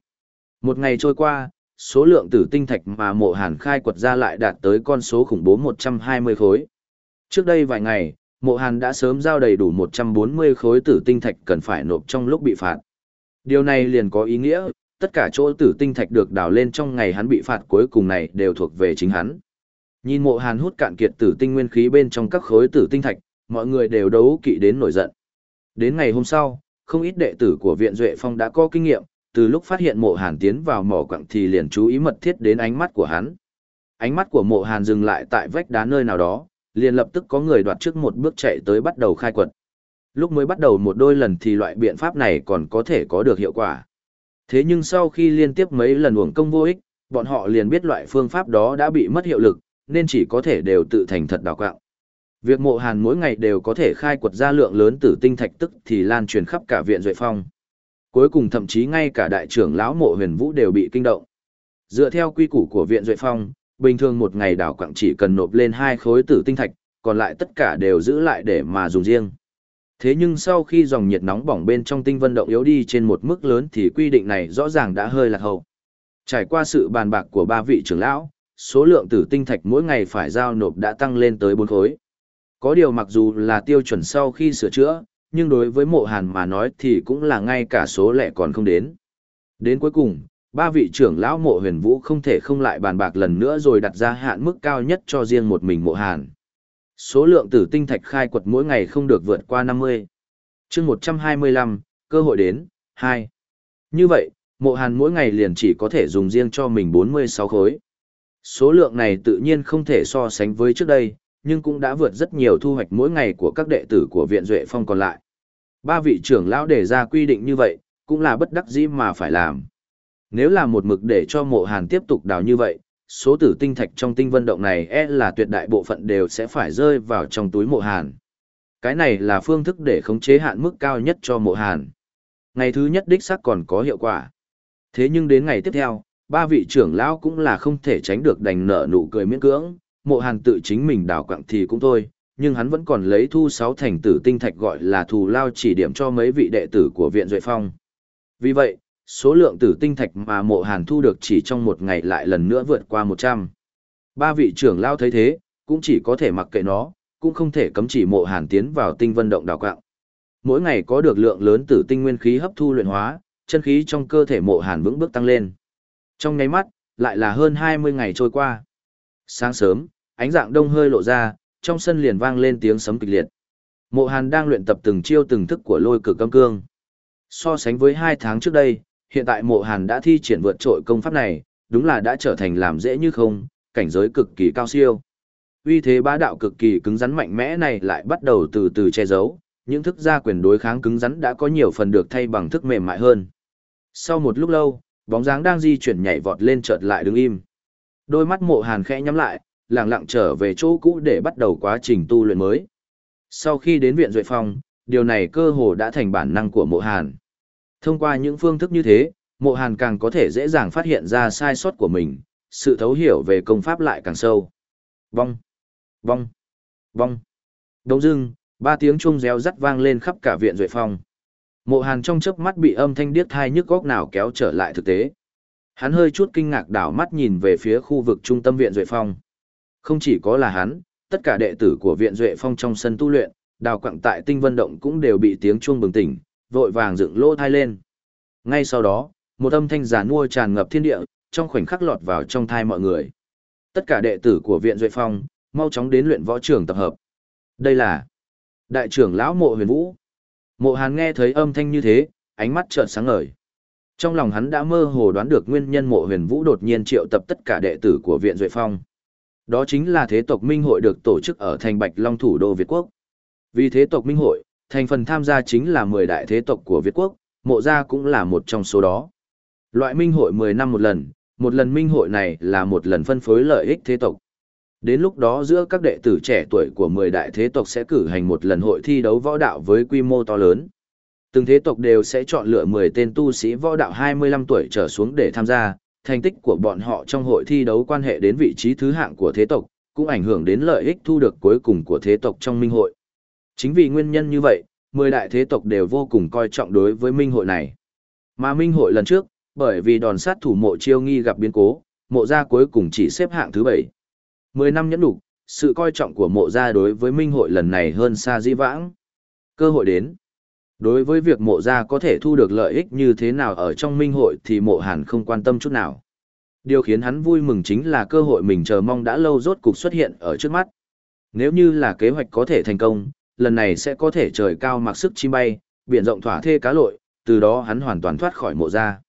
Một ngày trôi qua, số lượng tử tinh thạch mà mộ hàn khai quật ra lại đạt tới con số khủng bố 120 khối. Trước đây vài ngày, mộ hàn đã sớm giao đầy đủ 140 khối tử tinh thạch cần phải nộp trong lúc bị phạt. Điều này liền có ý nghĩa, tất cả chỗ tử tinh thạch được đào lên trong ngày hắn bị phạt cuối cùng này đều thuộc về chính hắn. Nhìn mộ hàn hút cạn kiệt tử tinh nguyên khí bên trong các khối tử tinh thạch, mọi người đều đấu kỵ đến nổi giận. Đến ngày hôm sau, không ít đệ tử của viện Duệ Phong đã có kinh nghiệm, từ lúc phát hiện mộ hàn tiến vào mỏ quặng thì liền chú ý mật thiết đến ánh mắt của hắn. Ánh mắt của mộ hàn dừng lại tại vách đá nơi nào đó, liền lập tức có người đoạt trước một bước chạy tới bắt đầu khai quật. Lúc mới bắt đầu một đôi lần thì loại biện pháp này còn có thể có được hiệu quả. Thế nhưng sau khi liên tiếp mấy lần uổng công vô ích, bọn họ liền biết loại phương pháp đó đã bị mất hiệu lực, nên chỉ có thể đều tự thành thật đào quạng. Việc mộ hàn mỗi ngày đều có thể khai quật ra lượng lớn tử tinh thạch tức thì lan truyền khắp cả viện Duệ Phong. Cuối cùng thậm chí ngay cả đại trưởng lão mộ huyền vũ đều bị kinh động. Dựa theo quy củ của viện Duệ Phong, bình thường một ngày đảo quặng chỉ cần nộp lên hai khối tử tinh thạch, còn lại tất cả đều giữ lại để mà dùng riêng. Thế nhưng sau khi dòng nhiệt nóng bỏng bên trong tinh vân động yếu đi trên một mức lớn thì quy định này rõ ràng đã hơi lạc hậu. Trải qua sự bàn bạc của ba vị trưởng lão, số lượng tử tinh thạch mỗi ngày phải giao nộp đã tăng lên tới 4 khối. Có điều mặc dù là tiêu chuẩn sau khi sửa chữa, nhưng đối với mộ hàn mà nói thì cũng là ngay cả số lẻ còn không đến. Đến cuối cùng, ba vị trưởng lão mộ huyền vũ không thể không lại bàn bạc lần nữa rồi đặt ra hạn mức cao nhất cho riêng một mình mộ hàn. Số lượng tử tinh thạch khai quật mỗi ngày không được vượt qua 50. chương 125, cơ hội đến, 2. Như vậy, mộ hàn mỗi ngày liền chỉ có thể dùng riêng cho mình 46 khối. Số lượng này tự nhiên không thể so sánh với trước đây, nhưng cũng đã vượt rất nhiều thu hoạch mỗi ngày của các đệ tử của viện Duệ Phong còn lại. Ba vị trưởng lão đề ra quy định như vậy, cũng là bất đắc dĩ mà phải làm. Nếu là một mực để cho mộ hàn tiếp tục đào như vậy, số tử tinh thạch trong tinh vân động này e là tuyệt đại bộ phận đều sẽ phải rơi vào trong túi mộ hàn. Cái này là phương thức để khống chế hạn mức cao nhất cho mộ hàn. Ngày thứ nhất đích xác còn có hiệu quả. Thế nhưng đến ngày tiếp theo, ba vị trưởng lão cũng là không thể tránh được đành nợ nụ cười miễn cưỡng, mộ hàn tự chính mình đào quặng thì cũng thôi, nhưng hắn vẫn còn lấy thu sáu thành tử tinh thạch gọi là thù lao chỉ điểm cho mấy vị đệ tử của viện Duệ Phong. Vì vậy, số lượng tử tinh thạch mà mộ hàn thu được chỉ trong một ngày lại lần nữa vượt qua 100. Ba vị trưởng lao thấy thế, cũng chỉ có thể mặc kệ nó, cũng không thể cấm chỉ mộ hàn tiến vào tinh vân động đào quạng. Mỗi ngày có được lượng lớn tử tinh nguyên khí hấp thu luyện hóa, chân khí trong cơ thể mộ hàn vững bước tăng lên. Trong nháy mắt, lại là hơn 20 ngày trôi qua. Sáng sớm, ánh dạng đông hơi lộ ra, trong sân liền vang lên tiếng sấm kịch liệt. Mộ Hàn đang luyện tập từng chiêu từng thức của lôi cực âm cương. So sánh với hai tháng trước đây, hiện tại Mộ Hàn đã thi triển vượt trội công pháp này, đúng là đã trở thành làm dễ như không, cảnh giới cực kỳ cao siêu. Uy thế bá đạo cực kỳ cứng rắn mạnh mẽ này lại bắt đầu từ từ che giấu, những thức gia quyền đối kháng cứng rắn đã có nhiều phần được thay bằng thức mềm mại hơn. Sau một lúc lâu, bóng dáng đang di chuyển nhảy vọt lên chợt lại đứng im. Đôi mắt mộ hàn khẽ nhắm lại, lặng lặng trở về chỗ cũ để bắt đầu quá trình tu luyện mới. Sau khi đến viện Duệ Phong, điều này cơ hồ đã thành bản năng của mộ hàn. Thông qua những phương thức như thế, mộ hàn càng có thể dễ dàng phát hiện ra sai sót của mình, sự thấu hiểu về công pháp lại càng sâu. Vong, vong, vong. Đông dưng, ba tiếng chuông réo rắt vang lên khắp cả viện Duệ Phong. Mộ hàn trong chớp mắt bị âm thanh điếc thai nhức góc nào kéo trở lại thực tế. Hắn hơi chút kinh ngạc đảo mắt nhìn về phía khu vực trung tâm viện Duệ Phong. Không chỉ có là hắn, tất cả đệ tử của viện Duệ Phong trong sân tu luyện, đào quặng tại tinh vân động cũng đều bị tiếng chuông bừng tỉnh, vội vàng dựng lỗ thai lên. Ngay sau đó, một âm thanh giả nua tràn ngập thiên địa, trong khoảnh khắc lọt vào trong thai mọi người. Tất cả đệ tử của viện Duệ Phong, mau chóng đến luyện võ trường tập hợp. Đây là đại trưởng lão mộ huyền vũ. Mộ hàn nghe thấy âm thanh như thế, ánh mắt trợn sáng ngời. Trong lòng hắn đã mơ hồ đoán được nguyên nhân mộ huyền vũ đột nhiên triệu tập tất cả đệ tử của viện Duệ Phong. Đó chính là thế tộc Minh hội được tổ chức ở thành Bạch Long thủ đô Việt Quốc. Vì thế tộc Minh hội, thành phần tham gia chính là 10 đại thế tộc của Việt Quốc, mộ gia cũng là một trong số đó. Loại Minh hội 10 năm một lần, một lần Minh hội này là một lần phân phối lợi ích thế tộc. Đến lúc đó giữa các đệ tử trẻ tuổi của 10 đại thế tộc sẽ cử hành một lần hội thi đấu võ đạo với quy mô to lớn. Từng thế tộc đều sẽ chọn lựa 10 tên tu sĩ võ đạo 25 tuổi trở xuống để tham gia, thành tích của bọn họ trong hội thi đấu quan hệ đến vị trí thứ hạng của thế tộc, cũng ảnh hưởng đến lợi ích thu được cuối cùng của thế tộc trong minh hội. Chính vì nguyên nhân như vậy, 10 đại thế tộc đều vô cùng coi trọng đối với minh hội này. Mà minh hội lần trước, bởi vì đòn sát thủ mộ chiêu nghi gặp biến cố, mộ gia cuối cùng chỉ xếp hạng thứ 7. 10 năm nhẫn đủ, sự coi trọng của mộ gia đối với minh hội lần này hơn xa di vãng. Cơ hội đến. Đối với việc mộ gia có thể thu được lợi ích như thế nào ở trong minh hội thì mộ hàn không quan tâm chút nào. Điều khiến hắn vui mừng chính là cơ hội mình chờ mong đã lâu rốt cục xuất hiện ở trước mắt. Nếu như là kế hoạch có thể thành công, lần này sẽ có thể trời cao mặc sức chim bay, biển rộng thỏa thê cá lội, từ đó hắn hoàn toàn thoát khỏi mộ gia.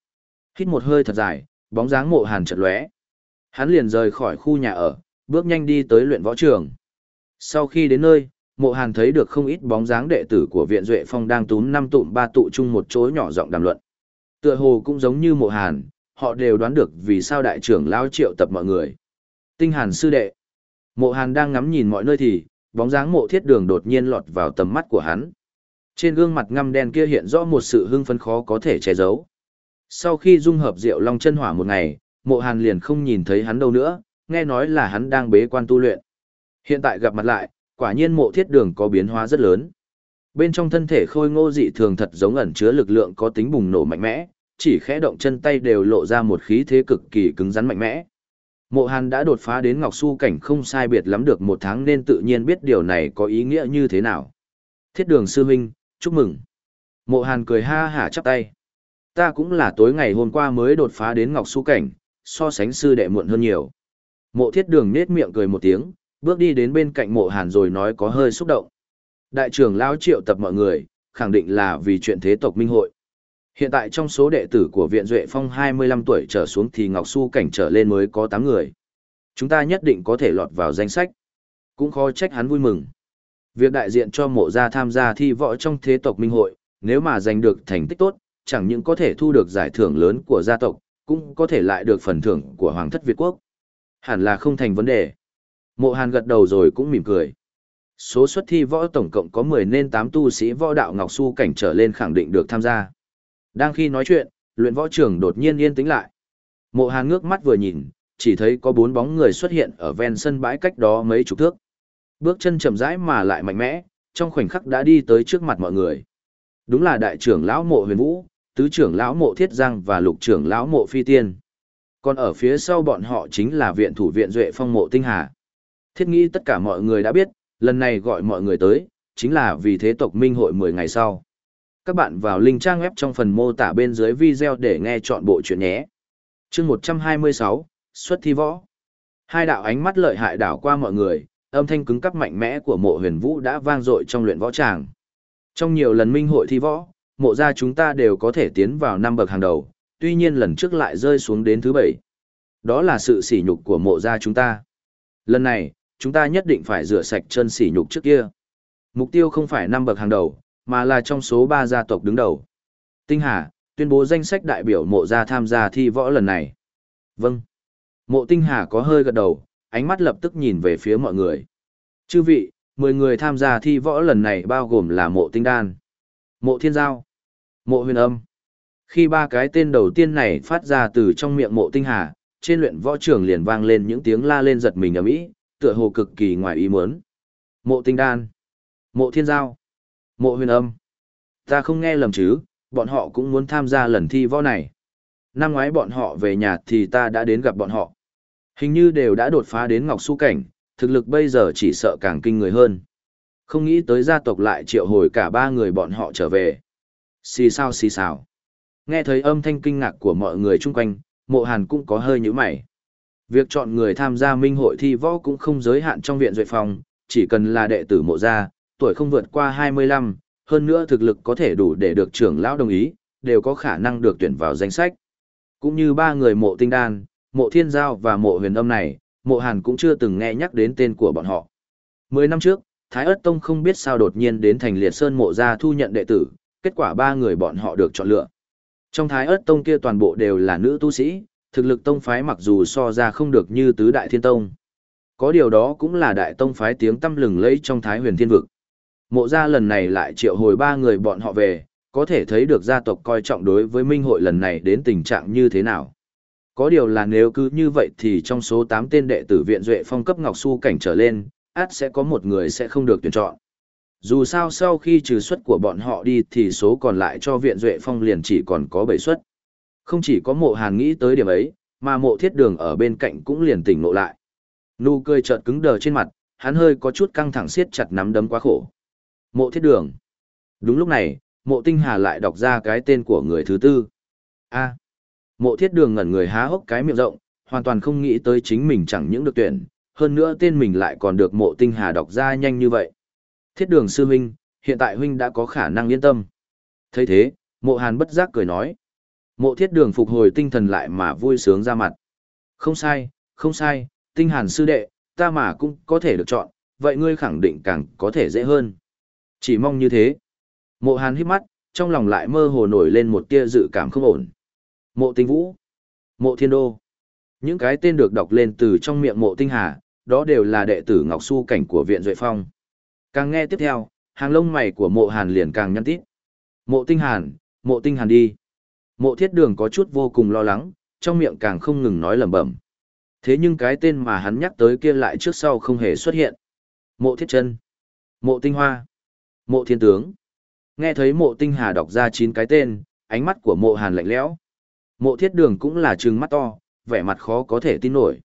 Hít một hơi thật dài, bóng dáng mộ hàn chợt lóe. Hắn liền rời khỏi khu nhà ở, bước nhanh đi tới luyện võ trường. Sau khi đến nơi, mộ hàn thấy được không ít bóng dáng đệ tử của viện Duệ Phong đang túm năm tụm ba tụ chung một chỗ nhỏ giọng đàm luận. Tựa hồ cũng giống như mộ hàn, họ đều đoán được vì sao đại trưởng lao triệu tập mọi người. Tinh hàn sư đệ. Mộ hàn đang ngắm nhìn mọi nơi thì, bóng dáng mộ thiết đường đột nhiên lọt vào tầm mắt của hắn. Trên gương mặt ngăm đen kia hiện rõ một sự hưng phấn khó có thể che giấu. Sau khi dung hợp rượu long chân hỏa một ngày, mộ hàn liền không nhìn thấy hắn đâu nữa, nghe nói là hắn đang bế quan tu luyện. Hiện tại gặp mặt lại, quả nhiên mộ thiết đường có biến hóa rất lớn. Bên trong thân thể khôi ngô dị thường thật giống ẩn chứa lực lượng có tính bùng nổ mạnh mẽ, chỉ khẽ động chân tay đều lộ ra một khí thế cực kỳ cứng rắn mạnh mẽ. Mộ Hàn đã đột phá đến Ngọc Su cảnh không sai biệt lắm được một tháng nên tự nhiên biết điều này có ý nghĩa như thế nào. Thiết đường sư minh, chúc mừng. Mộ Hàn cười ha hả chắp tay. Ta cũng là tối ngày hôm qua mới đột phá đến Ngọc Su cảnh, so sánh sư đệ muộn hơn nhiều. Mộ thiết đường nết miệng cười một tiếng, bước đi đến bên cạnh mộ hàn rồi nói có hơi xúc động. Đại trưởng lão triệu tập mọi người, khẳng định là vì chuyện thế tộc minh hội. Hiện tại trong số đệ tử của Viện Duệ Phong 25 tuổi trở xuống thì Ngọc Su cảnh trở lên mới có 8 người. Chúng ta nhất định có thể lọt vào danh sách. Cũng khó trách hắn vui mừng. Việc đại diện cho mộ gia tham gia thi võ trong thế tộc minh hội, nếu mà giành được thành tích tốt, chẳng những có thể thu được giải thưởng lớn của gia tộc, cũng có thể lại được phần thưởng của Hoàng thất Việt Quốc. Hẳn là không thành vấn đề. Mộ Hàn gật đầu rồi cũng mỉm cười. Số suất thi võ tổng cộng có 10 nên 8 tu sĩ võ đạo Ngọc Su cảnh trở lên khẳng định được tham gia. Đang khi nói chuyện, luyện võ trưởng đột nhiên yên tĩnh lại. Mộ Hàn ngước mắt vừa nhìn, chỉ thấy có bốn bóng người xuất hiện ở ven sân bãi cách đó mấy chục thước. Bước chân chậm rãi mà lại mạnh mẽ, trong khoảnh khắc đã đi tới trước mặt mọi người. Đúng là đại trưởng lão Mộ Huyền Vũ, tứ trưởng lão Mộ Thiết Giang và lục trưởng lão Mộ Phi Tiên. Còn ở phía sau bọn họ chính là viện thủ viện Duệ Phong Mộ Tinh Hà. Thiết nghĩ tất cả mọi người đã biết, lần này gọi mọi người tới, chính là vì thế tộc minh hội 10 ngày sau. Các bạn vào link trang web trong phần mô tả bên dưới video để nghe chọn bộ chuyện nhé. chương 126, xuất thi võ. Hai đạo ánh mắt lợi hại đảo qua mọi người, âm thanh cứng cắp mạnh mẽ của mộ huyền vũ đã vang dội trong luyện võ tràng. Trong nhiều lần minh hội thi võ, mộ gia chúng ta đều có thể tiến vào năm bậc hàng đầu, tuy nhiên lần trước lại rơi xuống đến thứ bảy. Đó là sự sỉ nhục của mộ gia chúng ta. Lần này, chúng ta nhất định phải rửa sạch chân sỉ nhục trước kia. Mục tiêu không phải năm bậc hàng đầu, mà là trong số ba gia tộc đứng đầu. Tinh Hà, tuyên bố danh sách đại biểu mộ gia tham gia thi võ lần này. Vâng. Mộ Tinh Hà có hơi gật đầu, ánh mắt lập tức nhìn về phía mọi người. Chư vị, 10 người tham gia thi võ lần này bao gồm là mộ Tinh Đan, mộ Thiên Giao, mộ Huyền Âm. Khi ba cái tên đầu tiên này phát ra từ trong miệng mộ Tinh Hà, trên luyện võ trường liền vang lên những tiếng la lên giật mình ầm ĩ, tựa hồ cực kỳ ngoài ý muốn. Mộ Tinh Đan, Mộ Thiên Giao, Mộ Huyền Âm. Ta không nghe lầm chứ, bọn họ cũng muốn tham gia lần thi võ này. Năm ngoái bọn họ về nhà thì ta đã đến gặp bọn họ. Hình như đều đã đột phá đến Ngọc Su Cảnh, thực lực bây giờ chỉ sợ càng kinh người hơn. Không nghĩ tới gia tộc lại triệu hồi cả ba người bọn họ trở về. Xì sao xì xào. Nghe thấy âm thanh kinh ngạc của mọi người chung quanh, mộ hàn cũng có hơi như mày. Việc chọn người tham gia minh hội thi võ cũng không giới hạn trong viện duệ phòng, chỉ cần là đệ tử mộ gia, tuổi không vượt qua 25, hơn nữa thực lực có thể đủ để được trưởng lão đồng ý, đều có khả năng được tuyển vào danh sách. Cũng như ba người mộ tinh đan, mộ thiên giao và mộ huyền âm này, mộ hàn cũng chưa từng nghe nhắc đến tên của bọn họ. Mười năm trước, Thái ất Tông không biết sao đột nhiên đến thành liệt sơn mộ gia thu nhận đệ tử, kết quả ba người bọn họ được chọn lựa. Trong Thái ất Tông kia toàn bộ đều là nữ tu sĩ, thực lực tông phái mặc dù so ra không được như tứ đại thiên tông. Có điều đó cũng là đại tông phái tiếng tâm lừng lẫy trong Thái huyền thiên vực. Mộ gia lần này lại triệu hồi ba người bọn họ về, có thể thấy được gia tộc coi trọng đối với minh hội lần này đến tình trạng như thế nào. Có điều là nếu cứ như vậy thì trong số 8 tên đệ tử viện duệ phong cấp Ngọc Su cảnh trở lên, át sẽ có một người sẽ không được tuyển chọn. Dù sao sau khi trừ suất của bọn họ đi thì số còn lại cho viện duệ phong liền chỉ còn có 7 suất. Không chỉ có mộ hàn nghĩ tới điểm ấy, mà mộ thiết đường ở bên cạnh cũng liền tỉnh ngộ lại. Nụ cười chợt cứng đờ trên mặt, hắn hơi có chút căng thẳng siết chặt nắm đấm quá khổ. Mộ thiết đường. Đúng lúc này, mộ tinh hà lại đọc ra cái tên của người thứ tư. a Mộ thiết đường ngẩn người há hốc cái miệng rộng, hoàn toàn không nghĩ tới chính mình chẳng những được tuyển, hơn nữa tên mình lại còn được mộ tinh hà đọc ra nhanh như vậy. Thiết đường sư huynh, hiện tại huynh đã có khả năng yên tâm. thấy thế, mộ hàn bất giác cười nói. Mộ thiết đường phục hồi tinh thần lại mà vui sướng ra mặt. Không sai, không sai, tinh hàn sư đệ, ta mà cũng có thể được chọn, vậy ngươi khẳng định càng có thể dễ hơn. Chỉ mong như thế. Mộ hàn hít mắt, trong lòng lại mơ hồ nổi lên một tia dự cảm không ổn. Mộ tinh vũ, mộ thiên đô. Những cái tên được đọc lên từ trong miệng mộ tinh hà, đó đều là đệ tử Ngọc Su cảnh của viện Duệ Phong. Càng nghe tiếp theo, hàng lông mày của mộ hàn liền càng nhăn tít. Mộ tinh hàn, mộ tinh hàn đi. Mộ thiết đường có chút vô cùng lo lắng, trong miệng càng không ngừng nói lẩm bẩm. Thế nhưng cái tên mà hắn nhắc tới kia lại trước sau không hề xuất hiện. Mộ thiết chân, mộ tinh hoa, mộ thiên tướng. Nghe thấy mộ tinh hà đọc ra chín cái tên, ánh mắt của mộ hàn lạnh lẽo. Mộ thiết đường cũng là trừng mắt to, vẻ mặt khó có thể tin nổi.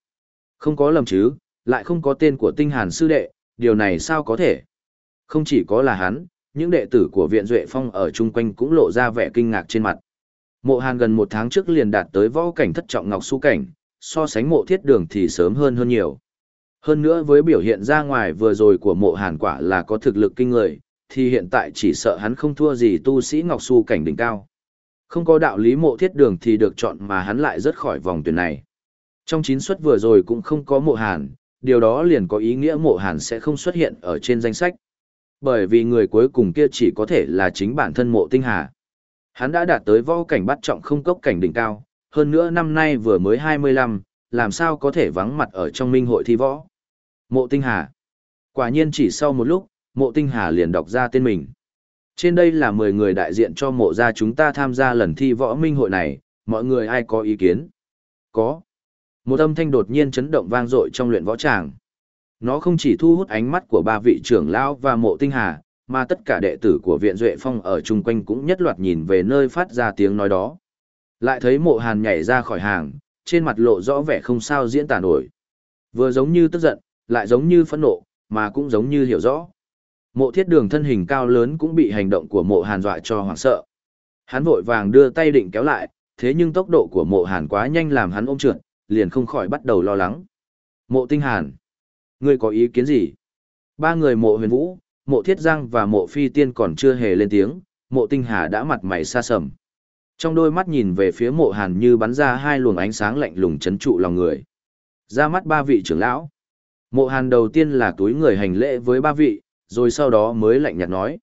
Không có lầm chứ, lại không có tên của tinh hàn sư đệ, điều này sao có thể? Không chỉ có là hắn, những đệ tử của viện Duệ Phong ở chung quanh cũng lộ ra vẻ kinh ngạc trên mặt. Mộ Hàn gần một tháng trước liền đạt tới võ cảnh thất trọng ngọc su cảnh, so sánh mộ thiết đường thì sớm hơn hơn nhiều. Hơn nữa với biểu hiện ra ngoài vừa rồi của mộ Hàn quả là có thực lực kinh người, thì hiện tại chỉ sợ hắn không thua gì tu sĩ ngọc su cảnh đỉnh cao. Không có đạo lý mộ thiết đường thì được chọn mà hắn lại rất khỏi vòng tuyển này. Trong chín suất vừa rồi cũng không có mộ Hàn, điều đó liền có ý nghĩa mộ Hàn sẽ không xuất hiện ở trên danh sách. Bởi vì người cuối cùng kia chỉ có thể là chính bản thân mộ tinh hà. Hắn đã đạt tới võ cảnh bắt trọng không cốc cảnh đỉnh cao, hơn nữa năm nay vừa mới 25, làm sao có thể vắng mặt ở trong minh hội thi võ. Mộ tinh hà. Quả nhiên chỉ sau một lúc, mộ tinh hà liền đọc ra tên mình. Trên đây là 10 người đại diện cho mộ gia chúng ta tham gia lần thi võ minh hội này, mọi người ai có ý kiến? Có. Một âm thanh đột nhiên chấn động vang dội trong luyện võ tràng. Nó không chỉ thu hút ánh mắt của ba vị trưởng lão và mộ tinh hà, mà tất cả đệ tử của viện Duệ Phong ở chung quanh cũng nhất loạt nhìn về nơi phát ra tiếng nói đó. Lại thấy mộ hàn nhảy ra khỏi hàng, trên mặt lộ rõ vẻ không sao diễn tả nổi. Vừa giống như tức giận, lại giống như phẫn nộ, mà cũng giống như hiểu rõ. Mộ thiết đường thân hình cao lớn cũng bị hành động của mộ hàn dọa cho hoảng sợ. Hắn vội vàng đưa tay định kéo lại, thế nhưng tốc độ của mộ hàn quá nhanh làm hắn ôm trượt, liền không khỏi bắt đầu lo lắng. Mộ tinh hàn, ngươi có ý kiến gì? Ba người mộ huyền vũ, mộ thiết giang và mộ phi tiên còn chưa hề lên tiếng, mộ tinh hà đã mặt mày xa sầm. Trong đôi mắt nhìn về phía mộ hàn như bắn ra hai luồng ánh sáng lạnh lùng chấn trụ lòng người. Ra mắt ba vị trưởng lão. Mộ hàn đầu tiên là túi người hành lễ với ba vị, rồi sau đó mới lạnh nhạt nói.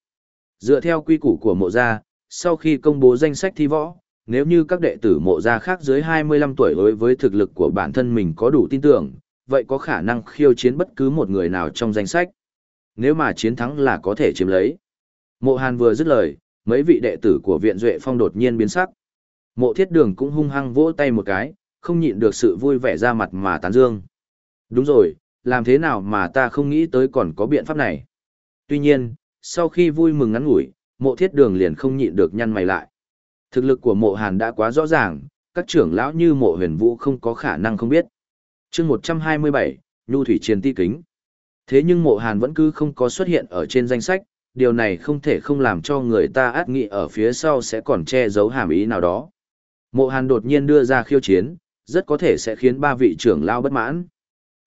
Dựa theo quy củ của mộ gia, sau khi công bố danh sách thi võ, nếu như các đệ tử mộ gia khác dưới 25 tuổi đối với thực lực của bản thân mình có đủ tin tưởng, vậy có khả năng khiêu chiến bất cứ một người nào trong danh sách. Nếu mà chiến thắng là có thể chiếm lấy. Mộ Hàn vừa dứt lời, mấy vị đệ tử của viện Duệ Phong đột nhiên biến sắc. Mộ Thiết Đường cũng hung hăng vỗ tay một cái, không nhịn được sự vui vẻ ra mặt mà tán dương. Đúng rồi, làm thế nào mà ta không nghĩ tới còn có biện pháp này. Tuy nhiên, sau khi vui mừng ngắn ngủi, mộ thiết đường liền không nhịn được nhăn mày lại. Thực lực của mộ hàn đã quá rõ ràng, các trưởng lão như mộ huyền vũ không có khả năng không biết. chương 127, Nhu Thủy Triền Ti Kính. Thế nhưng mộ hàn vẫn cứ không có xuất hiện ở trên danh sách, điều này không thể không làm cho người ta át nghị ở phía sau sẽ còn che giấu hàm ý nào đó. Mộ hàn đột nhiên đưa ra khiêu chiến, rất có thể sẽ khiến ba vị trưởng lão bất mãn.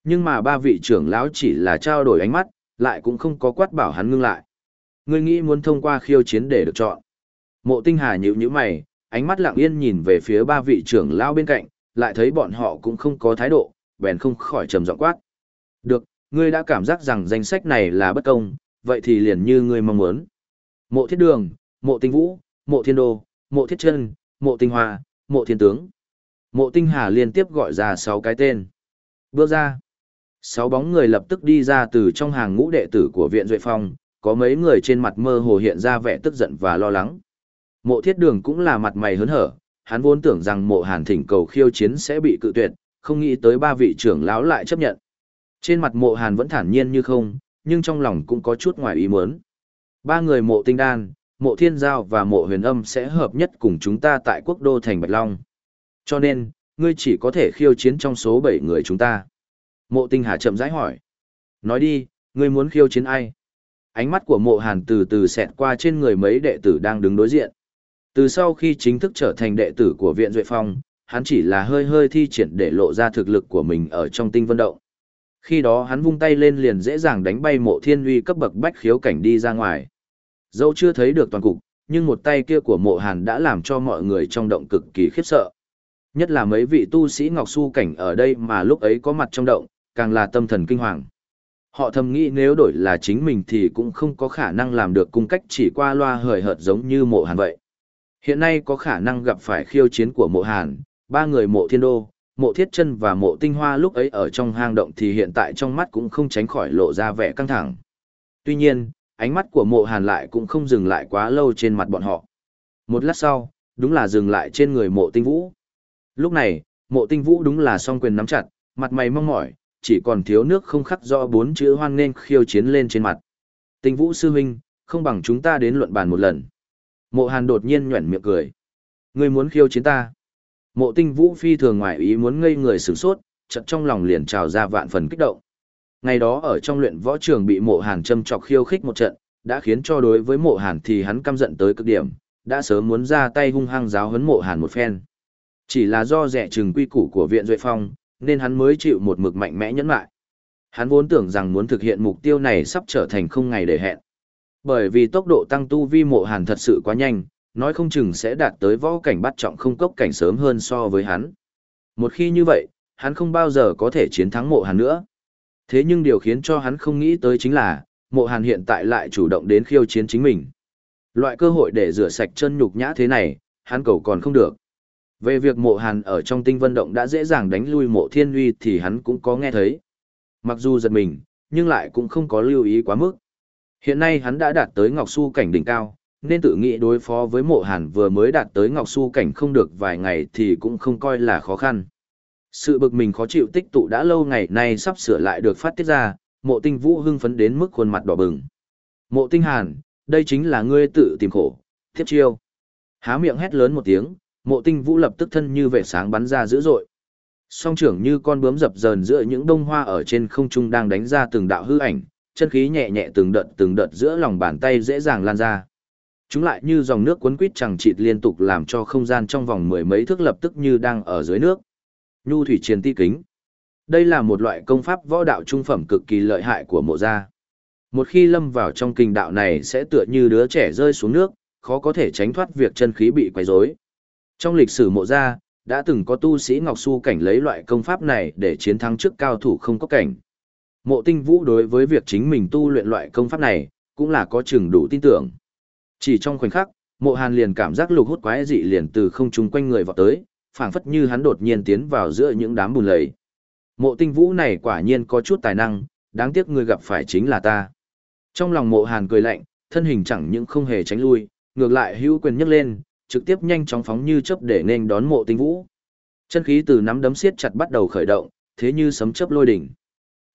Nhưng mà ba vị trưởng lão chỉ là trao đổi ánh mắt, lại cũng không có quát bảo hắn ngưng lại. Ngươi nghĩ muốn thông qua khiêu chiến để được chọn. Mộ tinh hà nhíu nhíu mày, ánh mắt lặng yên nhìn về phía ba vị trưởng lão bên cạnh, lại thấy bọn họ cũng không có thái độ, bèn không khỏi trầm giọng quát. Được, ngươi đã cảm giác rằng danh sách này là bất công, vậy thì liền như ngươi mong muốn. Mộ thiết đường, mộ tinh vũ, mộ thiên đô, mộ thiết chân, mộ tinh hoa, mộ thiên tướng. Mộ tinh hà liên tiếp gọi ra 6 cái tên. Bước ra. Sáu bóng người lập tức đi ra từ trong hàng ngũ đệ tử của viện Duệ Phong, có mấy người trên mặt mơ hồ hiện ra vẻ tức giận và lo lắng. Mộ thiết đường cũng là mặt mày hớn hở, hắn vốn tưởng rằng mộ hàn thỉnh cầu khiêu chiến sẽ bị cự tuyệt, không nghĩ tới ba vị trưởng lão lại chấp nhận. Trên mặt mộ hàn vẫn thản nhiên như không, nhưng trong lòng cũng có chút ngoài ý muốn. Ba người mộ tinh đan, mộ thiên giao và mộ huyền âm sẽ hợp nhất cùng chúng ta tại quốc đô thành Bạch Long. Cho nên, ngươi chỉ có thể khiêu chiến trong số 7 người chúng ta. Mộ tinh hà chậm rãi hỏi. Nói đi, ngươi muốn khiêu chiến ai? Ánh mắt của mộ hàn từ từ xẹt qua trên người mấy đệ tử đang đứng đối diện. Từ sau khi chính thức trở thành đệ tử của viện Duệ Phong, hắn chỉ là hơi hơi thi triển để lộ ra thực lực của mình ở trong tinh vân động. Khi đó hắn vung tay lên liền dễ dàng đánh bay mộ thiên uy cấp bậc bách khiếu cảnh đi ra ngoài. Dẫu chưa thấy được toàn cục, nhưng một tay kia của mộ hàn đã làm cho mọi người trong động cực kỳ khiếp sợ. Nhất là mấy vị tu sĩ Ngọc Su cảnh ở đây mà lúc ấy có mặt trong động, càng là tâm thần kinh hoàng. Họ thầm nghĩ nếu đổi là chính mình thì cũng không có khả năng làm được cung cách chỉ qua loa hời hợt giống như mộ hàn vậy. Hiện nay có khả năng gặp phải khiêu chiến của mộ hàn, ba người mộ thiên đô, mộ thiết chân và mộ tinh hoa lúc ấy ở trong hang động thì hiện tại trong mắt cũng không tránh khỏi lộ ra vẻ căng thẳng. Tuy nhiên, ánh mắt của mộ hàn lại cũng không dừng lại quá lâu trên mặt bọn họ. Một lát sau, đúng là dừng lại trên người mộ tinh vũ. Lúc này, mộ tinh vũ đúng là song quyền nắm chặt, mặt mày mong mỏi, chỉ còn thiếu nước không khắc do bốn chữ hoan nên khiêu chiến lên trên mặt. Tinh vũ sư huynh, không bằng chúng ta đến luận bàn một lần. Mộ hàn đột nhiên nhuẩn miệng cười. Ngươi muốn khiêu chiến ta. Mộ tinh vũ phi thường ngoại ý muốn ngây người sửng sốt, chật trong lòng liền trào ra vạn phần kích động. Ngày đó ở trong luyện võ trường bị mộ hàn châm chọc khiêu khích một trận, đã khiến cho đối với mộ hàn thì hắn căm giận tới cực điểm, đã sớm muốn ra tay hung hăng giáo huấn mộ hàn một phen. Chỉ là do rẻ trừng quy củ của viện Duệ Phong, nên hắn mới chịu một mực mạnh mẽ nhẫn lại. Hắn vốn tưởng rằng muốn thực hiện mục tiêu này sắp trở thành không ngày để hẹn. Bởi vì tốc độ tăng tu vi mộ hàn thật sự quá nhanh, nói không chừng sẽ đạt tới võ cảnh bắt trọng không cốc cảnh sớm hơn so với hắn. Một khi như vậy, hắn không bao giờ có thể chiến thắng mộ hàn nữa. Thế nhưng điều khiến cho hắn không nghĩ tới chính là, mộ hàn hiện tại lại chủ động đến khiêu chiến chính mình. Loại cơ hội để rửa sạch chân nhục nhã thế này, hắn cầu còn không được. Về việc mộ hàn ở trong tinh vân động đã dễ dàng đánh lui mộ thiên uy thì hắn cũng có nghe thấy. Mặc dù giật mình, nhưng lại cũng không có lưu ý quá mức. Hiện nay hắn đã đạt tới Ngọc Su cảnh đỉnh cao, nên tự nghĩ đối phó với mộ hàn vừa mới đạt tới Ngọc Su cảnh không được vài ngày thì cũng không coi là khó khăn. Sự bực mình khó chịu tích tụ đã lâu ngày nay sắp sửa lại được phát tiết ra, mộ tinh vũ hưng phấn đến mức khuôn mặt đỏ bừng. Mộ tinh hàn, đây chính là ngươi tự tìm khổ, tiếp chiêu. Há miệng hét lớn một tiếng, mộ tinh vũ lập tức thân như vệ sáng bắn ra dữ dội. Song trưởng như con bướm dập dờn giữa những bông hoa ở trên không trung đang đánh ra từng đạo hư ảnh, chân khí nhẹ nhẹ từng đợt từng đợt giữa lòng bàn tay dễ dàng lan ra. Chúng lại như dòng nước cuốn quýt chẳng chịt liên tục làm cho không gian trong vòng mười mấy thước lập tức như đang ở dưới nước. Nhu thủy chiến ti kính. Đây là một loại công pháp võ đạo trung phẩm cực kỳ lợi hại của mộ gia. Một khi lâm vào trong kinh đạo này sẽ tựa như đứa trẻ rơi xuống nước, khó có thể tránh thoát việc chân khí bị quấy rối. Trong lịch sử mộ gia, đã từng có tu sĩ Ngọc Su cảnh lấy loại công pháp này để chiến thắng trước cao thủ không có cảnh. Mộ tinh vũ đối với việc chính mình tu luyện loại công pháp này, cũng là có chừng đủ tin tưởng. Chỉ trong khoảnh khắc, mộ hàn liền cảm giác lục hút quái dị liền từ không trung quanh người vọt tới, phảng phất như hắn đột nhiên tiến vào giữa những đám bùn lầy. Mộ tinh vũ này quả nhiên có chút tài năng, đáng tiếc người gặp phải chính là ta. Trong lòng mộ hàn cười lạnh, thân hình chẳng những không hề tránh lui, ngược lại hữu quyền nhấc lên, trực tiếp nhanh chóng phóng như chớp để nên đón mộ tinh vũ. Chân khí từ nắm đấm siết chặt bắt đầu khởi động, thế như sấm chớp lôi đỉnh.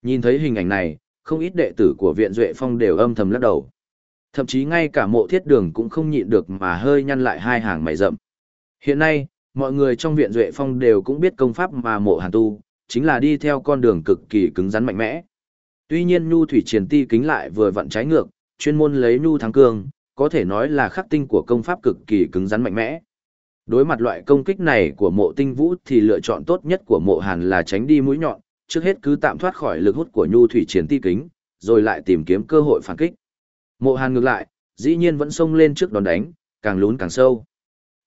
Nhìn thấy hình ảnh này, không ít đệ tử của viện Duệ Phong đều âm thầm lắc đầu. Thậm chí ngay cả mộ thiết đường cũng không nhịn được mà hơi nhăn lại hai hàng mày rậm. Hiện nay, mọi người trong viện Duệ Phong đều cũng biết công pháp mà mộ hàn tu, chính là đi theo con đường cực kỳ cứng rắn mạnh mẽ. Tuy nhiên nhu thủy triển ti kính lại vừa vặn trái ngược, chuyên môn lấy nhu thắng cương, có thể nói là khắc tinh của công pháp cực kỳ cứng rắn mạnh mẽ. Đối mặt loại công kích này của mộ tinh vũ thì lựa chọn tốt nhất của mộ hàn là tránh đi mũi nhọn, trước hết cứ tạm thoát khỏi lực hút của nhu thủy triển ti kính, rồi lại tìm kiếm cơ hội phản kích. Mộ hàn ngược lại, dĩ nhiên vẫn xông lên trước đòn đánh, càng lún càng sâu.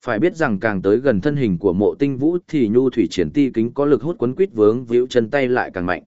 Phải biết rằng càng tới gần thân hình của mộ tinh vũ thì nhu thủy triển ti kính có lực hút quấn quít vướng víu chân tay lại càng mạnh.